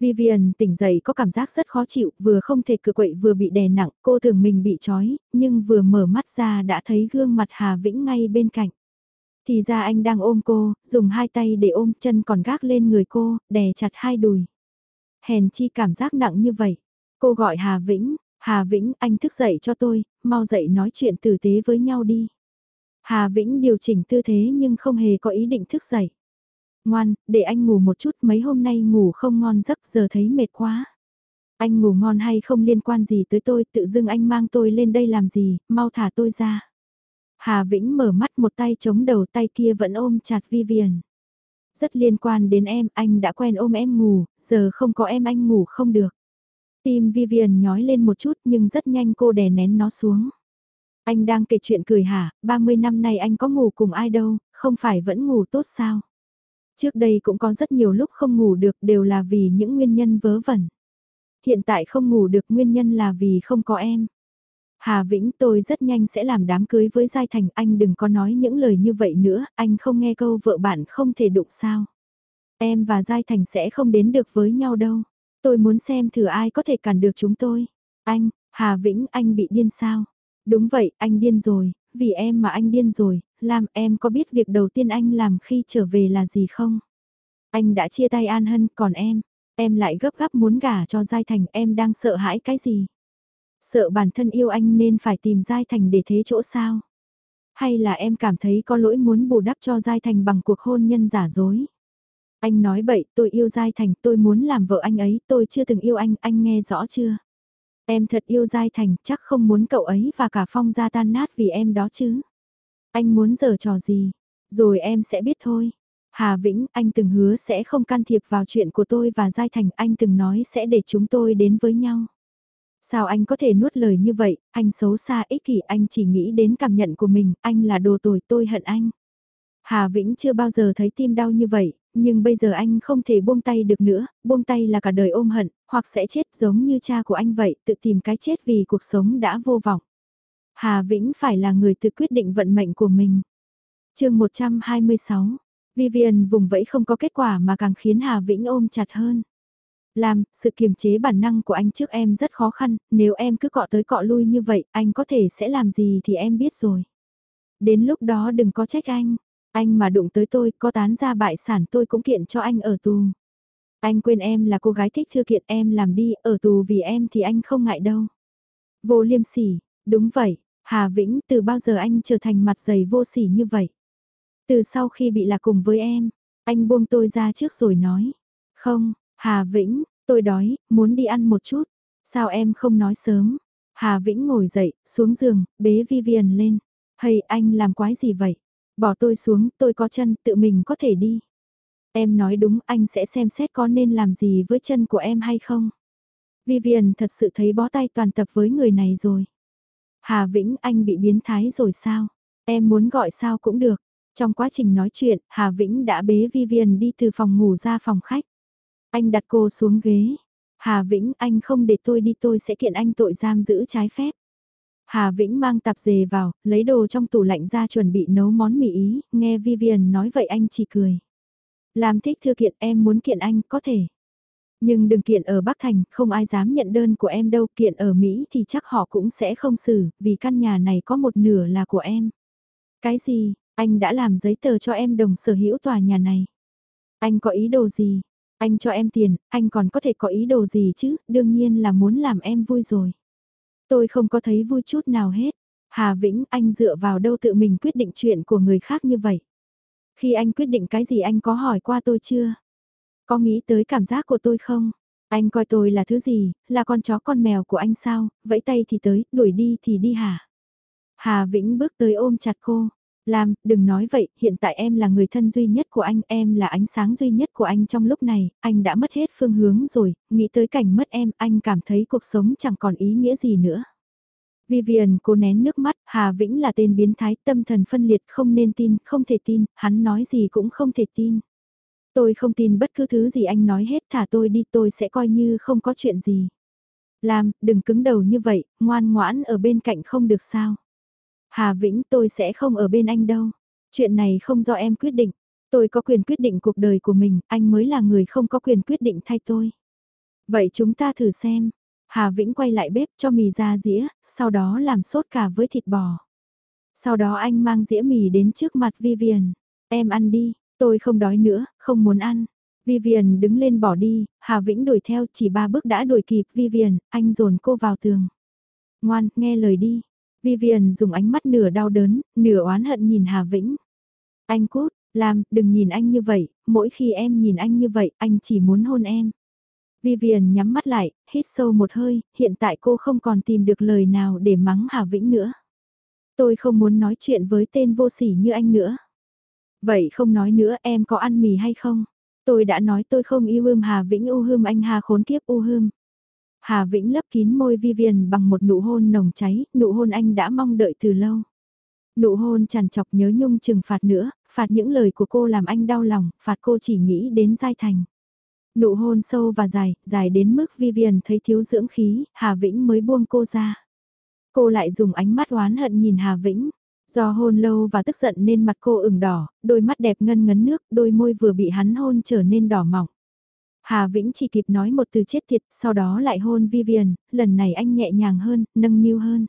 Vivian tỉnh dậy có cảm giác rất khó chịu, vừa không thể cự quậy vừa bị đè nặng, cô tưởng mình bị trói, nhưng vừa mở mắt ra đã thấy gương mặt Hà Vĩnh ngay bên cạnh. Thì ra anh đang ôm cô, dùng hai tay để ôm chân còn gác lên người cô, đè chặt hai đùi. Hèn chi cảm giác nặng như vậy. Cô gọi Hà Vĩnh, Hà Vĩnh anh thức dậy cho tôi, mau dậy nói chuyện tử tế với nhau đi. Hà Vĩnh điều chỉnh tư thế nhưng không hề có ý định thức dậy. Ngoan, để anh ngủ một chút mấy hôm nay ngủ không ngon giấc giờ thấy mệt quá. Anh ngủ ngon hay không liên quan gì tới tôi, tự dưng anh mang tôi lên đây làm gì, mau thả tôi ra. Hà Vĩnh mở mắt một tay chống đầu tay kia vẫn ôm chặt Vivian. Rất liên quan đến em, anh đã quen ôm em ngủ, giờ không có em anh ngủ không được. Tim Vivian nhói lên một chút nhưng rất nhanh cô đè nén nó xuống. Anh đang kể chuyện cười hả, 30 năm nay anh có ngủ cùng ai đâu, không phải vẫn ngủ tốt sao? Trước đây cũng có rất nhiều lúc không ngủ được đều là vì những nguyên nhân vớ vẩn. Hiện tại không ngủ được nguyên nhân là vì không có em. Hà Vĩnh tôi rất nhanh sẽ làm đám cưới với Giai Thành anh đừng có nói những lời như vậy nữa, anh không nghe câu vợ bạn không thể đụng sao. Em và Giai Thành sẽ không đến được với nhau đâu. Tôi muốn xem thử ai có thể cản được chúng tôi. Anh, Hà Vĩnh anh bị điên sao? Đúng vậy, anh điên rồi, vì em mà anh điên rồi, làm em có biết việc đầu tiên anh làm khi trở về là gì không? Anh đã chia tay An Hân, còn em, em lại gấp gáp muốn gả cho Giai Thành, em đang sợ hãi cái gì? Sợ bản thân yêu anh nên phải tìm Giai Thành để thế chỗ sao? Hay là em cảm thấy có lỗi muốn bù đắp cho Giai Thành bằng cuộc hôn nhân giả dối? Anh nói bậy, tôi yêu Giai Thành, tôi muốn làm vợ anh ấy, tôi chưa từng yêu anh, anh nghe rõ chưa? Em thật yêu Giai Thành, chắc không muốn cậu ấy và cả Phong ra tan nát vì em đó chứ. Anh muốn giở trò gì? Rồi em sẽ biết thôi. Hà Vĩnh, anh từng hứa sẽ không can thiệp vào chuyện của tôi và Giai Thành, anh từng nói sẽ để chúng tôi đến với nhau. Sao anh có thể nuốt lời như vậy, anh xấu xa ích kỷ anh chỉ nghĩ đến cảm nhận của mình, anh là đồ tồi tôi hận anh. Hà Vĩnh chưa bao giờ thấy tim đau như vậy, nhưng bây giờ anh không thể buông tay được nữa, buông tay là cả đời ôm hận, hoặc sẽ chết giống như cha của anh vậy, tự tìm cái chết vì cuộc sống đã vô vọng. Hà Vĩnh phải là người tự quyết định vận mệnh của mình. chương 126, Vivian vùng vẫy không có kết quả mà càng khiến Hà Vĩnh ôm chặt hơn. Làm, sự kiềm chế bản năng của anh trước em rất khó khăn, nếu em cứ cọ tới cọ lui như vậy, anh có thể sẽ làm gì thì em biết rồi. Đến lúc đó đừng có trách anh, anh mà đụng tới tôi, có tán ra bại sản tôi cũng kiện cho anh ở tù. Anh quên em là cô gái thích thư kiện em làm đi, ở tù vì em thì anh không ngại đâu. Vô liêm sỉ, đúng vậy, Hà Vĩnh từ bao giờ anh trở thành mặt dày vô sỉ như vậy? Từ sau khi bị lạc cùng với em, anh buông tôi ra trước rồi nói. Không, Hà Vĩnh, tôi đói, muốn đi ăn một chút. Sao em không nói sớm? Hà Vĩnh ngồi dậy, xuống giường, bế Vivian lên. Hay anh làm quái gì vậy? Bỏ tôi xuống, tôi có chân, tự mình có thể đi. Em nói đúng, anh sẽ xem xét có nên làm gì với chân của em hay không. Vivian thật sự thấy bó tay toàn tập với người này rồi. Hà Vĩnh, anh bị biến thái rồi sao? Em muốn gọi sao cũng được. Trong quá trình nói chuyện, Hà Vĩnh đã bế Vivian đi từ phòng ngủ ra phòng khách. Anh đặt cô xuống ghế. Hà Vĩnh, anh không để tôi đi tôi sẽ kiện anh tội giam giữ trái phép. Hà Vĩnh mang tạp dề vào, lấy đồ trong tủ lạnh ra chuẩn bị nấu món mì ý, nghe Vivian nói vậy anh chỉ cười. Làm thích thư kiện em muốn kiện anh, có thể. Nhưng đừng kiện ở Bắc Thành, không ai dám nhận đơn của em đâu, kiện ở Mỹ thì chắc họ cũng sẽ không xử, vì căn nhà này có một nửa là của em. Cái gì, anh đã làm giấy tờ cho em đồng sở hữu tòa nhà này. Anh có ý đồ gì? Anh cho em tiền, anh còn có thể có ý đồ gì chứ, đương nhiên là muốn làm em vui rồi. Tôi không có thấy vui chút nào hết. Hà Vĩnh, anh dựa vào đâu tự mình quyết định chuyện của người khác như vậy? Khi anh quyết định cái gì anh có hỏi qua tôi chưa? Có nghĩ tới cảm giác của tôi không? Anh coi tôi là thứ gì, là con chó con mèo của anh sao, vẫy tay thì tới, đuổi đi thì đi hả? Hà Vĩnh bước tới ôm chặt cô. Lam, đừng nói vậy, hiện tại em là người thân duy nhất của anh, em là ánh sáng duy nhất của anh trong lúc này, anh đã mất hết phương hướng rồi, nghĩ tới cảnh mất em, anh cảm thấy cuộc sống chẳng còn ý nghĩa gì nữa. Vivian cô nén nước mắt, Hà Vĩnh là tên biến thái, tâm thần phân liệt, không nên tin, không thể tin, hắn nói gì cũng không thể tin. Tôi không tin bất cứ thứ gì anh nói hết, thả tôi đi tôi sẽ coi như không có chuyện gì. Lam, đừng cứng đầu như vậy, ngoan ngoãn ở bên cạnh không được sao. Hà Vĩnh tôi sẽ không ở bên anh đâu. Chuyện này không do em quyết định. Tôi có quyền quyết định cuộc đời của mình, anh mới là người không có quyền quyết định thay tôi. Vậy chúng ta thử xem. Hà Vĩnh quay lại bếp cho mì ra dĩa, sau đó làm sốt cả với thịt bò. Sau đó anh mang dĩa mì đến trước mặt Vivian. Em ăn đi, tôi không đói nữa, không muốn ăn. Vivian đứng lên bỏ đi, Hà Vĩnh đuổi theo chỉ ba bước đã đuổi kịp Vivian, anh dồn cô vào tường. Ngoan, nghe lời đi, Vivian dùng ánh mắt nửa đau đớn, nửa oán hận nhìn Hà Vĩnh. Anh cút, làm, đừng nhìn anh như vậy, mỗi khi em nhìn anh như vậy, anh chỉ muốn hôn em. Vivian nhắm mắt lại, hít sâu một hơi, hiện tại cô không còn tìm được lời nào để mắng Hà Vĩnh nữa. Tôi không muốn nói chuyện với tên vô sỉ như anh nữa. Vậy không nói nữa em có ăn mì hay không? Tôi đã nói tôi không yêu hươm Hà Vĩnh u hươm anh Hà khốn kiếp u hươm. Hà Vĩnh lấp kín môi Vivian bằng một nụ hôn nồng cháy, nụ hôn anh đã mong đợi từ lâu. Nụ hôn tràn chọc nhớ nhung trừng phạt nữa, phạt những lời của cô làm anh đau lòng, phạt cô chỉ nghĩ đến giai thành. Nụ hôn sâu và dài, dài đến mức Vivian thấy thiếu dưỡng khí, Hà Vĩnh mới buông cô ra. Cô lại dùng ánh mắt oán hận nhìn Hà Vĩnh. Do hôn lâu và tức giận nên mặt cô ửng đỏ, đôi mắt đẹp ngân ngấn nước, đôi môi vừa bị hắn hôn trở nên đỏ mọng. Hà Vĩnh chỉ kịp nói một từ chết thiệt, sau đó lại hôn Vivian, lần này anh nhẹ nhàng hơn, nâng niu hơn.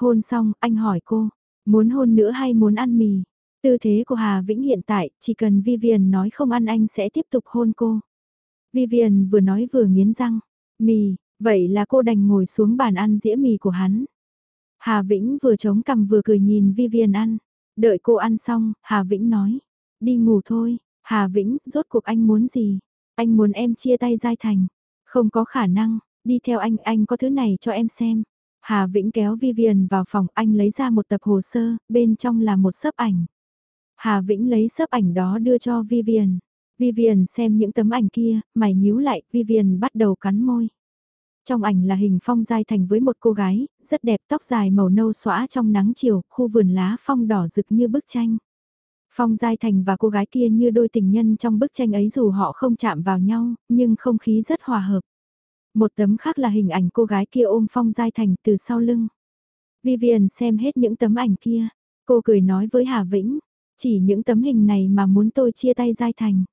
Hôn xong, anh hỏi cô, muốn hôn nữa hay muốn ăn mì? Tư thế của Hà Vĩnh hiện tại, chỉ cần Vivian nói không ăn anh sẽ tiếp tục hôn cô. Vivian vừa nói vừa nghiến răng, mì, Vậy là cô đành ngồi xuống bàn ăn dĩa mì của hắn. Hà Vĩnh vừa chống cằm vừa cười nhìn Vivian ăn. Đợi cô ăn xong, Hà Vĩnh nói. Đi ngủ thôi, Hà Vĩnh, rốt cuộc anh muốn gì? Anh muốn em chia tay Giai Thành. Không có khả năng, đi theo anh, anh có thứ này cho em xem. Hà Vĩnh kéo Vivian vào phòng, anh lấy ra một tập hồ sơ, bên trong là một sấp ảnh. Hà Vĩnh lấy sấp ảnh đó đưa cho Vivian. Vivian xem những tấm ảnh kia, mày nhíu lại, Vivian bắt đầu cắn môi. Trong ảnh là hình phong giai thành với một cô gái, rất đẹp tóc dài màu nâu xõa trong nắng chiều, khu vườn lá phong đỏ rực như bức tranh. Phong Giai Thành và cô gái kia như đôi tình nhân trong bức tranh ấy dù họ không chạm vào nhau, nhưng không khí rất hòa hợp. Một tấm khác là hình ảnh cô gái kia ôm Phong Giai Thành từ sau lưng. Vivian xem hết những tấm ảnh kia, cô cười nói với Hà Vĩnh, chỉ những tấm hình này mà muốn tôi chia tay Giai Thành.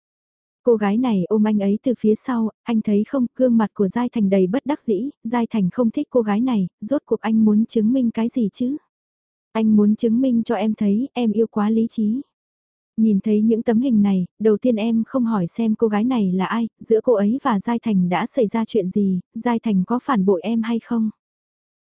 Cô gái này ôm anh ấy từ phía sau, anh thấy không, gương mặt của Giai Thành đầy bất đắc dĩ, Giai Thành không thích cô gái này, rốt cuộc anh muốn chứng minh cái gì chứ? Anh muốn chứng minh cho em thấy em yêu quá lý trí. Nhìn thấy những tấm hình này, đầu tiên em không hỏi xem cô gái này là ai, giữa cô ấy và Giai Thành đã xảy ra chuyện gì, Giai Thành có phản bội em hay không?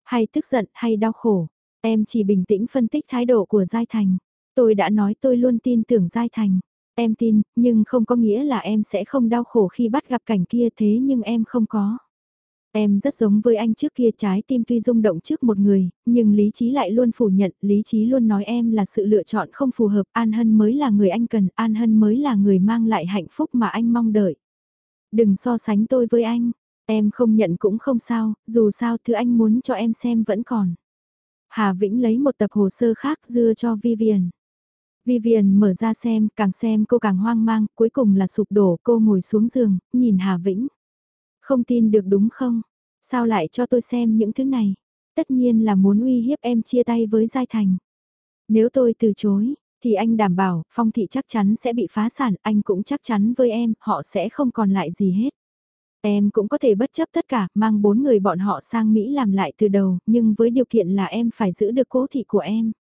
Hay tức giận hay đau khổ? Em chỉ bình tĩnh phân tích thái độ của Giai Thành. Tôi đã nói tôi luôn tin tưởng Giai Thành. Em tin, nhưng không có nghĩa là em sẽ không đau khổ khi bắt gặp cảnh kia thế nhưng em không có. Em rất giống với anh trước kia trái tim tuy rung động trước một người, nhưng lý trí lại luôn phủ nhận, lý trí luôn nói em là sự lựa chọn không phù hợp, An Hân mới là người anh cần, An Hân mới là người mang lại hạnh phúc mà anh mong đợi. Đừng so sánh tôi với anh, em không nhận cũng không sao, dù sao thứ anh muốn cho em xem vẫn còn. Hà Vĩnh lấy một tập hồ sơ khác dưa cho Vivian. Vivian mở ra xem, càng xem cô càng hoang mang, cuối cùng là sụp đổ cô ngồi xuống giường, nhìn Hà Vĩnh. Không tin được đúng không? Sao lại cho tôi xem những thứ này? Tất nhiên là muốn uy hiếp em chia tay với Giai Thành. Nếu tôi từ chối, thì anh đảm bảo phong thị chắc chắn sẽ bị phá sản, anh cũng chắc chắn với em, họ sẽ không còn lại gì hết. Em cũng có thể bất chấp tất cả, mang bốn người bọn họ sang Mỹ làm lại từ đầu, nhưng với điều kiện là em phải giữ được cố thị của em.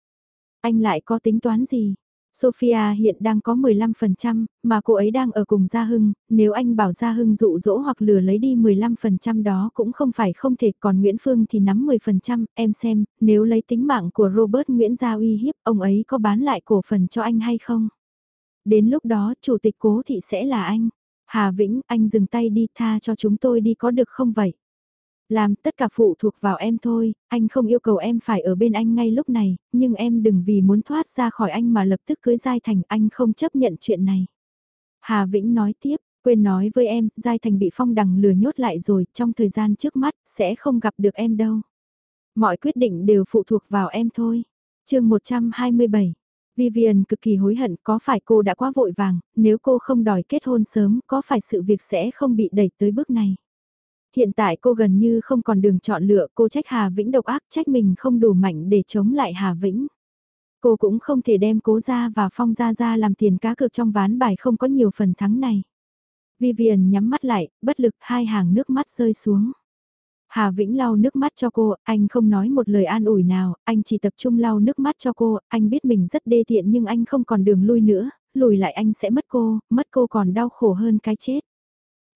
Anh lại có tính toán gì? Sophia hiện đang có 15%, mà cô ấy đang ở cùng Gia Hưng, nếu anh bảo Gia Hưng dụ dỗ hoặc lừa lấy đi 15% đó cũng không phải không thể, còn Nguyễn Phương thì nắm 10%, em xem, nếu lấy tính mạng của Robert Nguyễn Gia uy hiếp, ông ấy có bán lại cổ phần cho anh hay không? Đến lúc đó, chủ tịch cố thị sẽ là anh. Hà Vĩnh, anh dừng tay đi tha cho chúng tôi đi có được không vậy? Làm tất cả phụ thuộc vào em thôi, anh không yêu cầu em phải ở bên anh ngay lúc này, nhưng em đừng vì muốn thoát ra khỏi anh mà lập tức cưới Giai Thành, anh không chấp nhận chuyện này. Hà Vĩnh nói tiếp, quên nói với em, Giai Thành bị phong đằng lừa nhốt lại rồi, trong thời gian trước mắt, sẽ không gặp được em đâu. Mọi quyết định đều phụ thuộc vào em thôi. chương 127 Vivian cực kỳ hối hận có phải cô đã quá vội vàng, nếu cô không đòi kết hôn sớm có phải sự việc sẽ không bị đẩy tới bước này. Hiện tại cô gần như không còn đường chọn lựa cô trách Hà Vĩnh độc ác trách mình không đủ mạnh để chống lại Hà Vĩnh. Cô cũng không thể đem cố ra và phong ra ra làm tiền cá cược trong ván bài không có nhiều phần thắng này. Vivian nhắm mắt lại, bất lực hai hàng nước mắt rơi xuống. Hà Vĩnh lau nước mắt cho cô, anh không nói một lời an ủi nào, anh chỉ tập trung lau nước mắt cho cô, anh biết mình rất đê tiện nhưng anh không còn đường lui nữa, lùi lại anh sẽ mất cô, mất cô còn đau khổ hơn cái chết.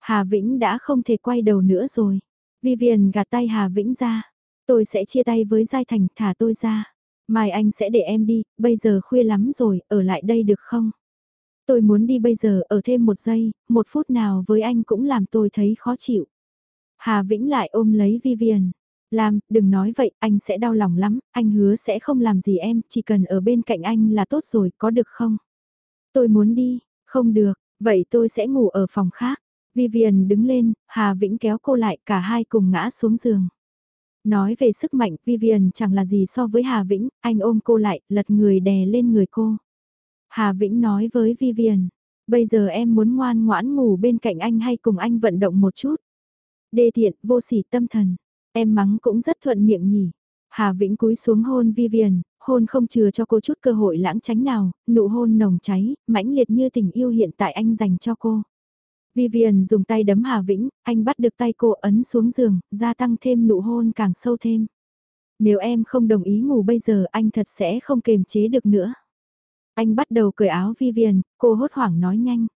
Hà Vĩnh đã không thể quay đầu nữa rồi. Vivian gạt tay Hà Vĩnh ra. Tôi sẽ chia tay với Giai Thành, thả tôi ra. Mai anh sẽ để em đi, bây giờ khuya lắm rồi, ở lại đây được không? Tôi muốn đi bây giờ, ở thêm một giây, một phút nào với anh cũng làm tôi thấy khó chịu. Hà Vĩnh lại ôm lấy Vivian. Làm, đừng nói vậy, anh sẽ đau lòng lắm, anh hứa sẽ không làm gì em, chỉ cần ở bên cạnh anh là tốt rồi, có được không? Tôi muốn đi, không được, vậy tôi sẽ ngủ ở phòng khác. Vivian đứng lên, Hà Vĩnh kéo cô lại cả hai cùng ngã xuống giường. Nói về sức mạnh, Vivian chẳng là gì so với Hà Vĩnh, anh ôm cô lại, lật người đè lên người cô. Hà Vĩnh nói với Vivian, bây giờ em muốn ngoan ngoãn ngủ bên cạnh anh hay cùng anh vận động một chút. Đê tiện, vô sỉ tâm thần, em mắng cũng rất thuận miệng nhỉ. Hà Vĩnh cúi xuống hôn Vivian, hôn không chừa cho cô chút cơ hội lãng tránh nào, nụ hôn nồng cháy, mãnh liệt như tình yêu hiện tại anh dành cho cô. Vivian dùng tay đấm Hà Vĩnh, anh bắt được tay cô ấn xuống giường, gia tăng thêm nụ hôn càng sâu thêm. Nếu em không đồng ý ngủ bây giờ anh thật sẽ không kềm chế được nữa. Anh bắt đầu cởi áo Vivian, cô hốt hoảng nói nhanh.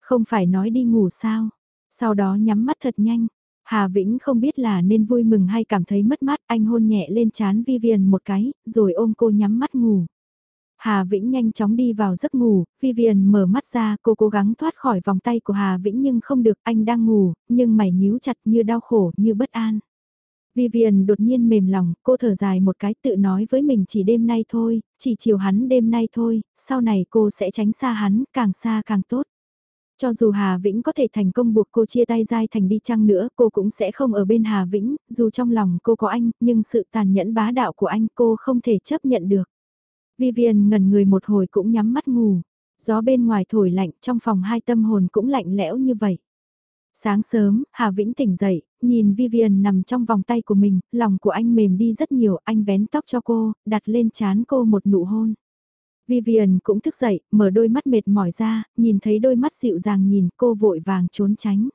Không phải nói đi ngủ sao, sau đó nhắm mắt thật nhanh. Hà Vĩnh không biết là nên vui mừng hay cảm thấy mất mát, anh hôn nhẹ lên chán Vivian một cái, rồi ôm cô nhắm mắt ngủ. Hà Vĩnh nhanh chóng đi vào giấc ngủ, Vivian mở mắt ra, cô cố gắng thoát khỏi vòng tay của Hà Vĩnh nhưng không được, anh đang ngủ, nhưng mày nhíu chặt như đau khổ, như bất an. Vivian đột nhiên mềm lòng, cô thở dài một cái tự nói với mình chỉ đêm nay thôi, chỉ chiều hắn đêm nay thôi, sau này cô sẽ tránh xa hắn, càng xa càng tốt. Cho dù Hà Vĩnh có thể thành công buộc cô chia tay dai thành đi chăng nữa, cô cũng sẽ không ở bên Hà Vĩnh, dù trong lòng cô có anh, nhưng sự tàn nhẫn bá đạo của anh cô không thể chấp nhận được. Vivian ngẩn người một hồi cũng nhắm mắt ngủ, gió bên ngoài thổi lạnh trong phòng hai tâm hồn cũng lạnh lẽo như vậy. Sáng sớm, Hà Vĩnh tỉnh dậy, nhìn Vivian nằm trong vòng tay của mình, lòng của anh mềm đi rất nhiều, anh vén tóc cho cô, đặt lên trán cô một nụ hôn. Vivian cũng thức dậy, mở đôi mắt mệt mỏi ra, nhìn thấy đôi mắt dịu dàng nhìn cô vội vàng trốn tránh.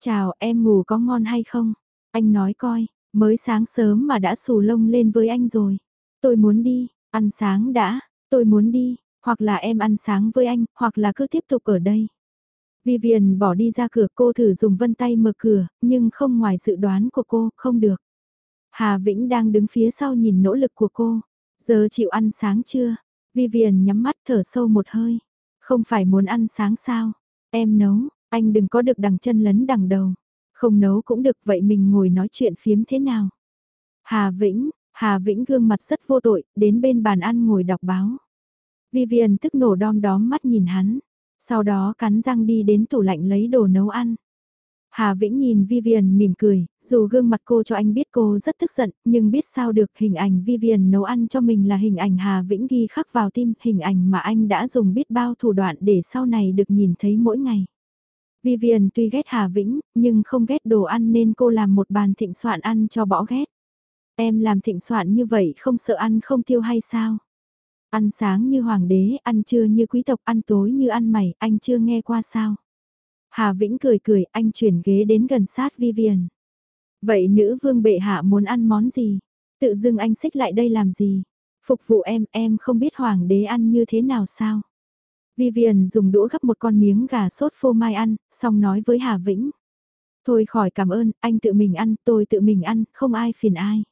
Chào em ngủ có ngon hay không? Anh nói coi, mới sáng sớm mà đã xù lông lên với anh rồi. Tôi muốn đi, ăn sáng đã, tôi muốn đi, hoặc là em ăn sáng với anh, hoặc là cứ tiếp tục ở đây. Vivian bỏ đi ra cửa cô thử dùng vân tay mở cửa, nhưng không ngoài dự đoán của cô, không được. Hà Vĩnh đang đứng phía sau nhìn nỗ lực của cô. Giờ chịu ăn sáng chưa? Vivian nhắm mắt thở sâu một hơi. Không phải muốn ăn sáng sao? Em nấu, anh đừng có được đằng chân lấn đằng đầu. Không nấu cũng được vậy mình ngồi nói chuyện phiếm thế nào? Hà Vĩnh, Hà Vĩnh gương mặt rất vô tội, đến bên bàn ăn ngồi đọc báo. Vivian tức nổ đom đóm mắt nhìn hắn. Sau đó cắn răng đi đến tủ lạnh lấy đồ nấu ăn. Hà Vĩnh nhìn Vivian mỉm cười, dù gương mặt cô cho anh biết cô rất tức giận, nhưng biết sao được hình ảnh Vivian nấu ăn cho mình là hình ảnh Hà Vĩnh ghi khắc vào tim, hình ảnh mà anh đã dùng biết bao thủ đoạn để sau này được nhìn thấy mỗi ngày. Vivian tuy ghét Hà Vĩnh, nhưng không ghét đồ ăn nên cô làm một bàn thịnh soạn ăn cho bỏ ghét. Em làm thịnh soạn như vậy không sợ ăn không tiêu hay sao? Ăn sáng như hoàng đế, ăn trưa như quý tộc, ăn tối như ăn mày, anh chưa nghe qua sao? Hà Vĩnh cười cười, anh chuyển ghế đến gần sát Vivian. Vậy nữ vương bệ hạ muốn ăn món gì? Tự dưng anh xích lại đây làm gì? Phục vụ em, em không biết hoàng đế ăn như thế nào sao? Vivian dùng đũa gắp một con miếng gà sốt phô mai ăn, xong nói với Hà Vĩnh. Thôi khỏi cảm ơn, anh tự mình ăn, tôi tự mình ăn, không ai phiền ai.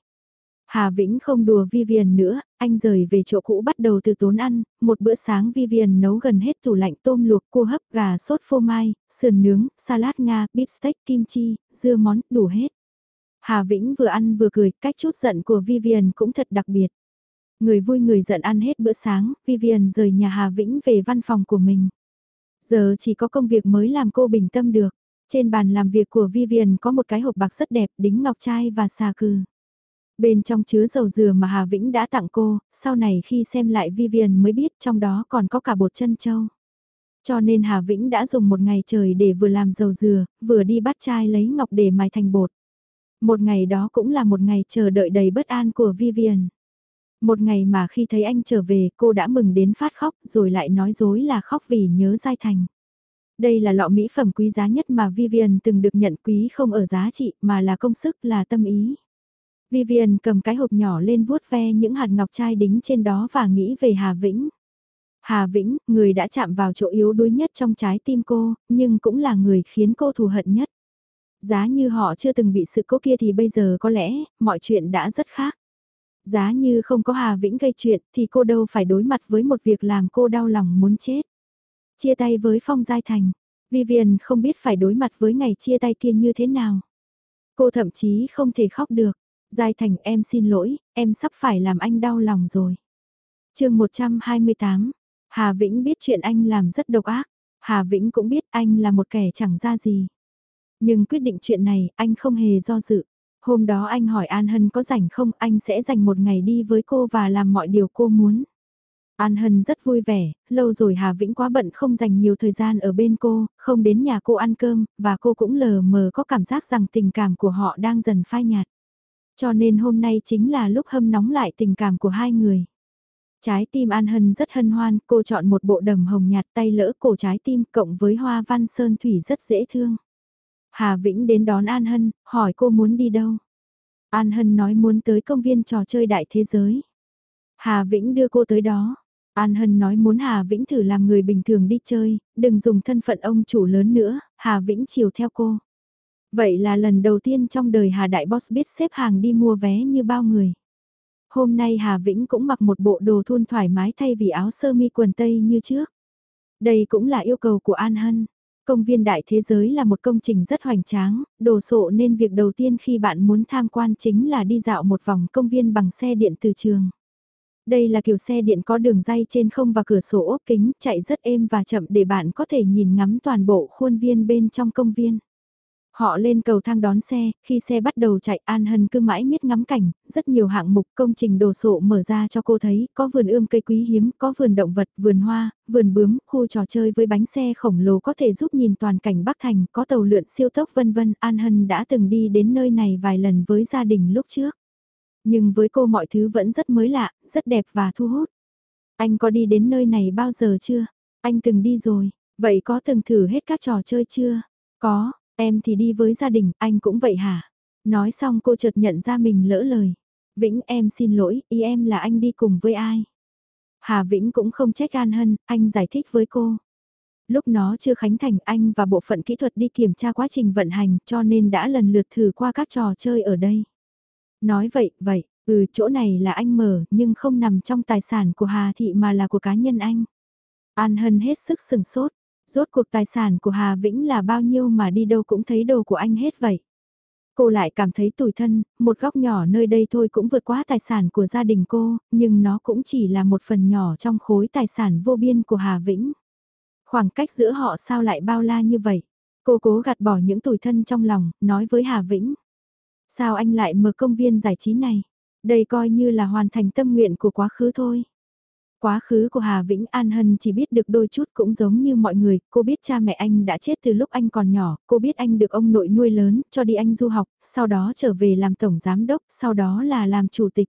Hà Vĩnh không đùa Vivian nữa, anh rời về chỗ cũ bắt đầu từ tốn ăn, một bữa sáng Vivian nấu gần hết tủ lạnh tôm luộc, cua hấp, gà sốt phô mai, sườn nướng, salad Nga, beef steak, kim chi, dưa món, đủ hết. Hà Vĩnh vừa ăn vừa cười, cách chút giận của Vivian cũng thật đặc biệt. Người vui người giận ăn hết bữa sáng, Vivian rời nhà Hà Vĩnh về văn phòng của mình. Giờ chỉ có công việc mới làm cô bình tâm được. Trên bàn làm việc của Vivian có một cái hộp bạc rất đẹp, đính ngọc trai và xà cừ. Bên trong chứa dầu dừa mà Hà Vĩnh đã tặng cô, sau này khi xem lại Vivian mới biết trong đó còn có cả bột chân châu. Cho nên Hà Vĩnh đã dùng một ngày trời để vừa làm dầu dừa, vừa đi bắt chai lấy ngọc để mài thành bột. Một ngày đó cũng là một ngày chờ đợi đầy bất an của Vivian. Một ngày mà khi thấy anh trở về cô đã mừng đến phát khóc rồi lại nói dối là khóc vì nhớ Giai Thành. Đây là lọ mỹ phẩm quý giá nhất mà Vivian từng được nhận quý không ở giá trị mà là công sức là tâm ý. Vivian cầm cái hộp nhỏ lên vuốt ve những hạt ngọc trai đính trên đó và nghĩ về Hà Vĩnh. Hà Vĩnh, người đã chạm vào chỗ yếu đuối nhất trong trái tim cô, nhưng cũng là người khiến cô thù hận nhất. Giá như họ chưa từng bị sự cố kia thì bây giờ có lẽ, mọi chuyện đã rất khác. Giá như không có Hà Vĩnh gây chuyện thì cô đâu phải đối mặt với một việc làm cô đau lòng muốn chết. Chia tay với Phong Giai Thành, Vivian không biết phải đối mặt với ngày chia tay kia như thế nào. Cô thậm chí không thể khóc được. Giai Thành em xin lỗi, em sắp phải làm anh đau lòng rồi. chương 128, Hà Vĩnh biết chuyện anh làm rất độc ác. Hà Vĩnh cũng biết anh là một kẻ chẳng ra gì. Nhưng quyết định chuyện này, anh không hề do dự. Hôm đó anh hỏi An Hân có rảnh không, anh sẽ dành một ngày đi với cô và làm mọi điều cô muốn. An Hân rất vui vẻ, lâu rồi Hà Vĩnh quá bận không dành nhiều thời gian ở bên cô, không đến nhà cô ăn cơm, và cô cũng lờ mờ có cảm giác rằng tình cảm của họ đang dần phai nhạt. Cho nên hôm nay chính là lúc hâm nóng lại tình cảm của hai người. Trái tim An Hân rất hân hoan, cô chọn một bộ đầm hồng nhạt tay lỡ cổ trái tim cộng với hoa văn sơn thủy rất dễ thương. Hà Vĩnh đến đón An Hân, hỏi cô muốn đi đâu. An Hân nói muốn tới công viên trò chơi đại thế giới. Hà Vĩnh đưa cô tới đó. An Hân nói muốn Hà Vĩnh thử làm người bình thường đi chơi, đừng dùng thân phận ông chủ lớn nữa, Hà Vĩnh chiều theo cô. Vậy là lần đầu tiên trong đời Hà Đại Boss biết xếp hàng đi mua vé như bao người. Hôm nay Hà Vĩnh cũng mặc một bộ đồ thun thoải mái thay vì áo sơ mi quần tây như trước. Đây cũng là yêu cầu của An Hân. Công viên đại thế giới là một công trình rất hoành tráng, đồ sộ nên việc đầu tiên khi bạn muốn tham quan chính là đi dạo một vòng công viên bằng xe điện từ trường. Đây là kiểu xe điện có đường dây trên không và cửa sổ ốp kính, chạy rất êm và chậm để bạn có thể nhìn ngắm toàn bộ khuôn viên bên trong công viên. Họ lên cầu thang đón xe, khi xe bắt đầu chạy An Hân cứ mãi miết ngắm cảnh, rất nhiều hạng mục công trình đồ sộ mở ra cho cô thấy, có vườn ươm cây quý hiếm, có vườn động vật, vườn hoa, vườn bướm, khu trò chơi với bánh xe khổng lồ có thể giúp nhìn toàn cảnh Bắc Thành, có tàu lượn siêu tốc vân vân. An Hân đã từng đi đến nơi này vài lần với gia đình lúc trước. Nhưng với cô mọi thứ vẫn rất mới lạ, rất đẹp và thu hút. Anh có đi đến nơi này bao giờ chưa? Anh từng đi rồi, vậy có từng thử hết các trò chơi chưa? Có, Em thì đi với gia đình, anh cũng vậy hả? Nói xong cô chợt nhận ra mình lỡ lời. Vĩnh em xin lỗi, ý em là anh đi cùng với ai? Hà Vĩnh cũng không trách An Hân, anh giải thích với cô. Lúc nó chưa khánh thành anh và bộ phận kỹ thuật đi kiểm tra quá trình vận hành cho nên đã lần lượt thử qua các trò chơi ở đây. Nói vậy, vậy, ừ chỗ này là anh mở nhưng không nằm trong tài sản của Hà Thị mà là của cá nhân anh. An Hân hết sức sừng sốt, rốt cuộc tài sản của Hà Vĩnh là bao nhiêu mà đi đâu cũng thấy đồ của anh hết vậy. Cô lại cảm thấy tủi thân, một góc nhỏ nơi đây thôi cũng vượt quá tài sản của gia đình cô, nhưng nó cũng chỉ là một phần nhỏ trong khối tài sản vô biên của Hà Vĩnh. Khoảng cách giữa họ sao lại bao la như vậy? Cô cố gạt bỏ những tủi thân trong lòng, nói với Hà Vĩnh. Sao anh lại mở công viên giải trí này? Đây coi như là hoàn thành tâm nguyện của quá khứ thôi. Quá khứ của Hà Vĩnh An Hân chỉ biết được đôi chút cũng giống như mọi người, cô biết cha mẹ anh đã chết từ lúc anh còn nhỏ, cô biết anh được ông nội nuôi lớn, cho đi anh du học, sau đó trở về làm tổng giám đốc, sau đó là làm chủ tịch.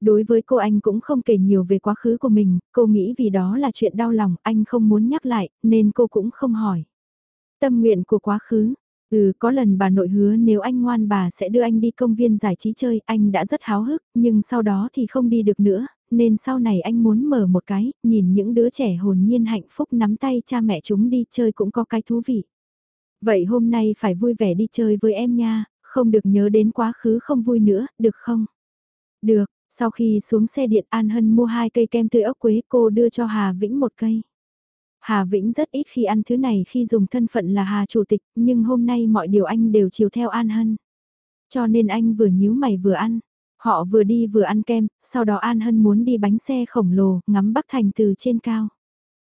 Đối với cô anh cũng không kể nhiều về quá khứ của mình, cô nghĩ vì đó là chuyện đau lòng, anh không muốn nhắc lại, nên cô cũng không hỏi. Tâm nguyện của quá khứ, Ừ, có lần bà nội hứa nếu anh ngoan bà sẽ đưa anh đi công viên giải trí chơi, anh đã rất háo hức, nhưng sau đó thì không đi được nữa, nên sau này anh muốn mở một cái, nhìn những đứa trẻ hồn nhiên hạnh phúc nắm tay cha mẹ chúng đi chơi cũng có cái thú vị. Vậy hôm nay phải vui vẻ đi chơi với em nha, không được nhớ đến quá khứ không vui nữa, được không? Được, sau khi xuống xe điện An Hân mua hai cây kem tươi ốc quế cô đưa cho Hà Vĩnh một cây. Hà Vĩnh rất ít khi ăn thứ này khi dùng thân phận là Hà Chủ tịch, nhưng hôm nay mọi điều anh đều chiều theo An Hân. Cho nên anh vừa nhíu mày vừa ăn. Họ vừa đi vừa ăn kem, sau đó An Hân muốn đi bánh xe khổng lồ, ngắm Bắc Thành từ trên cao.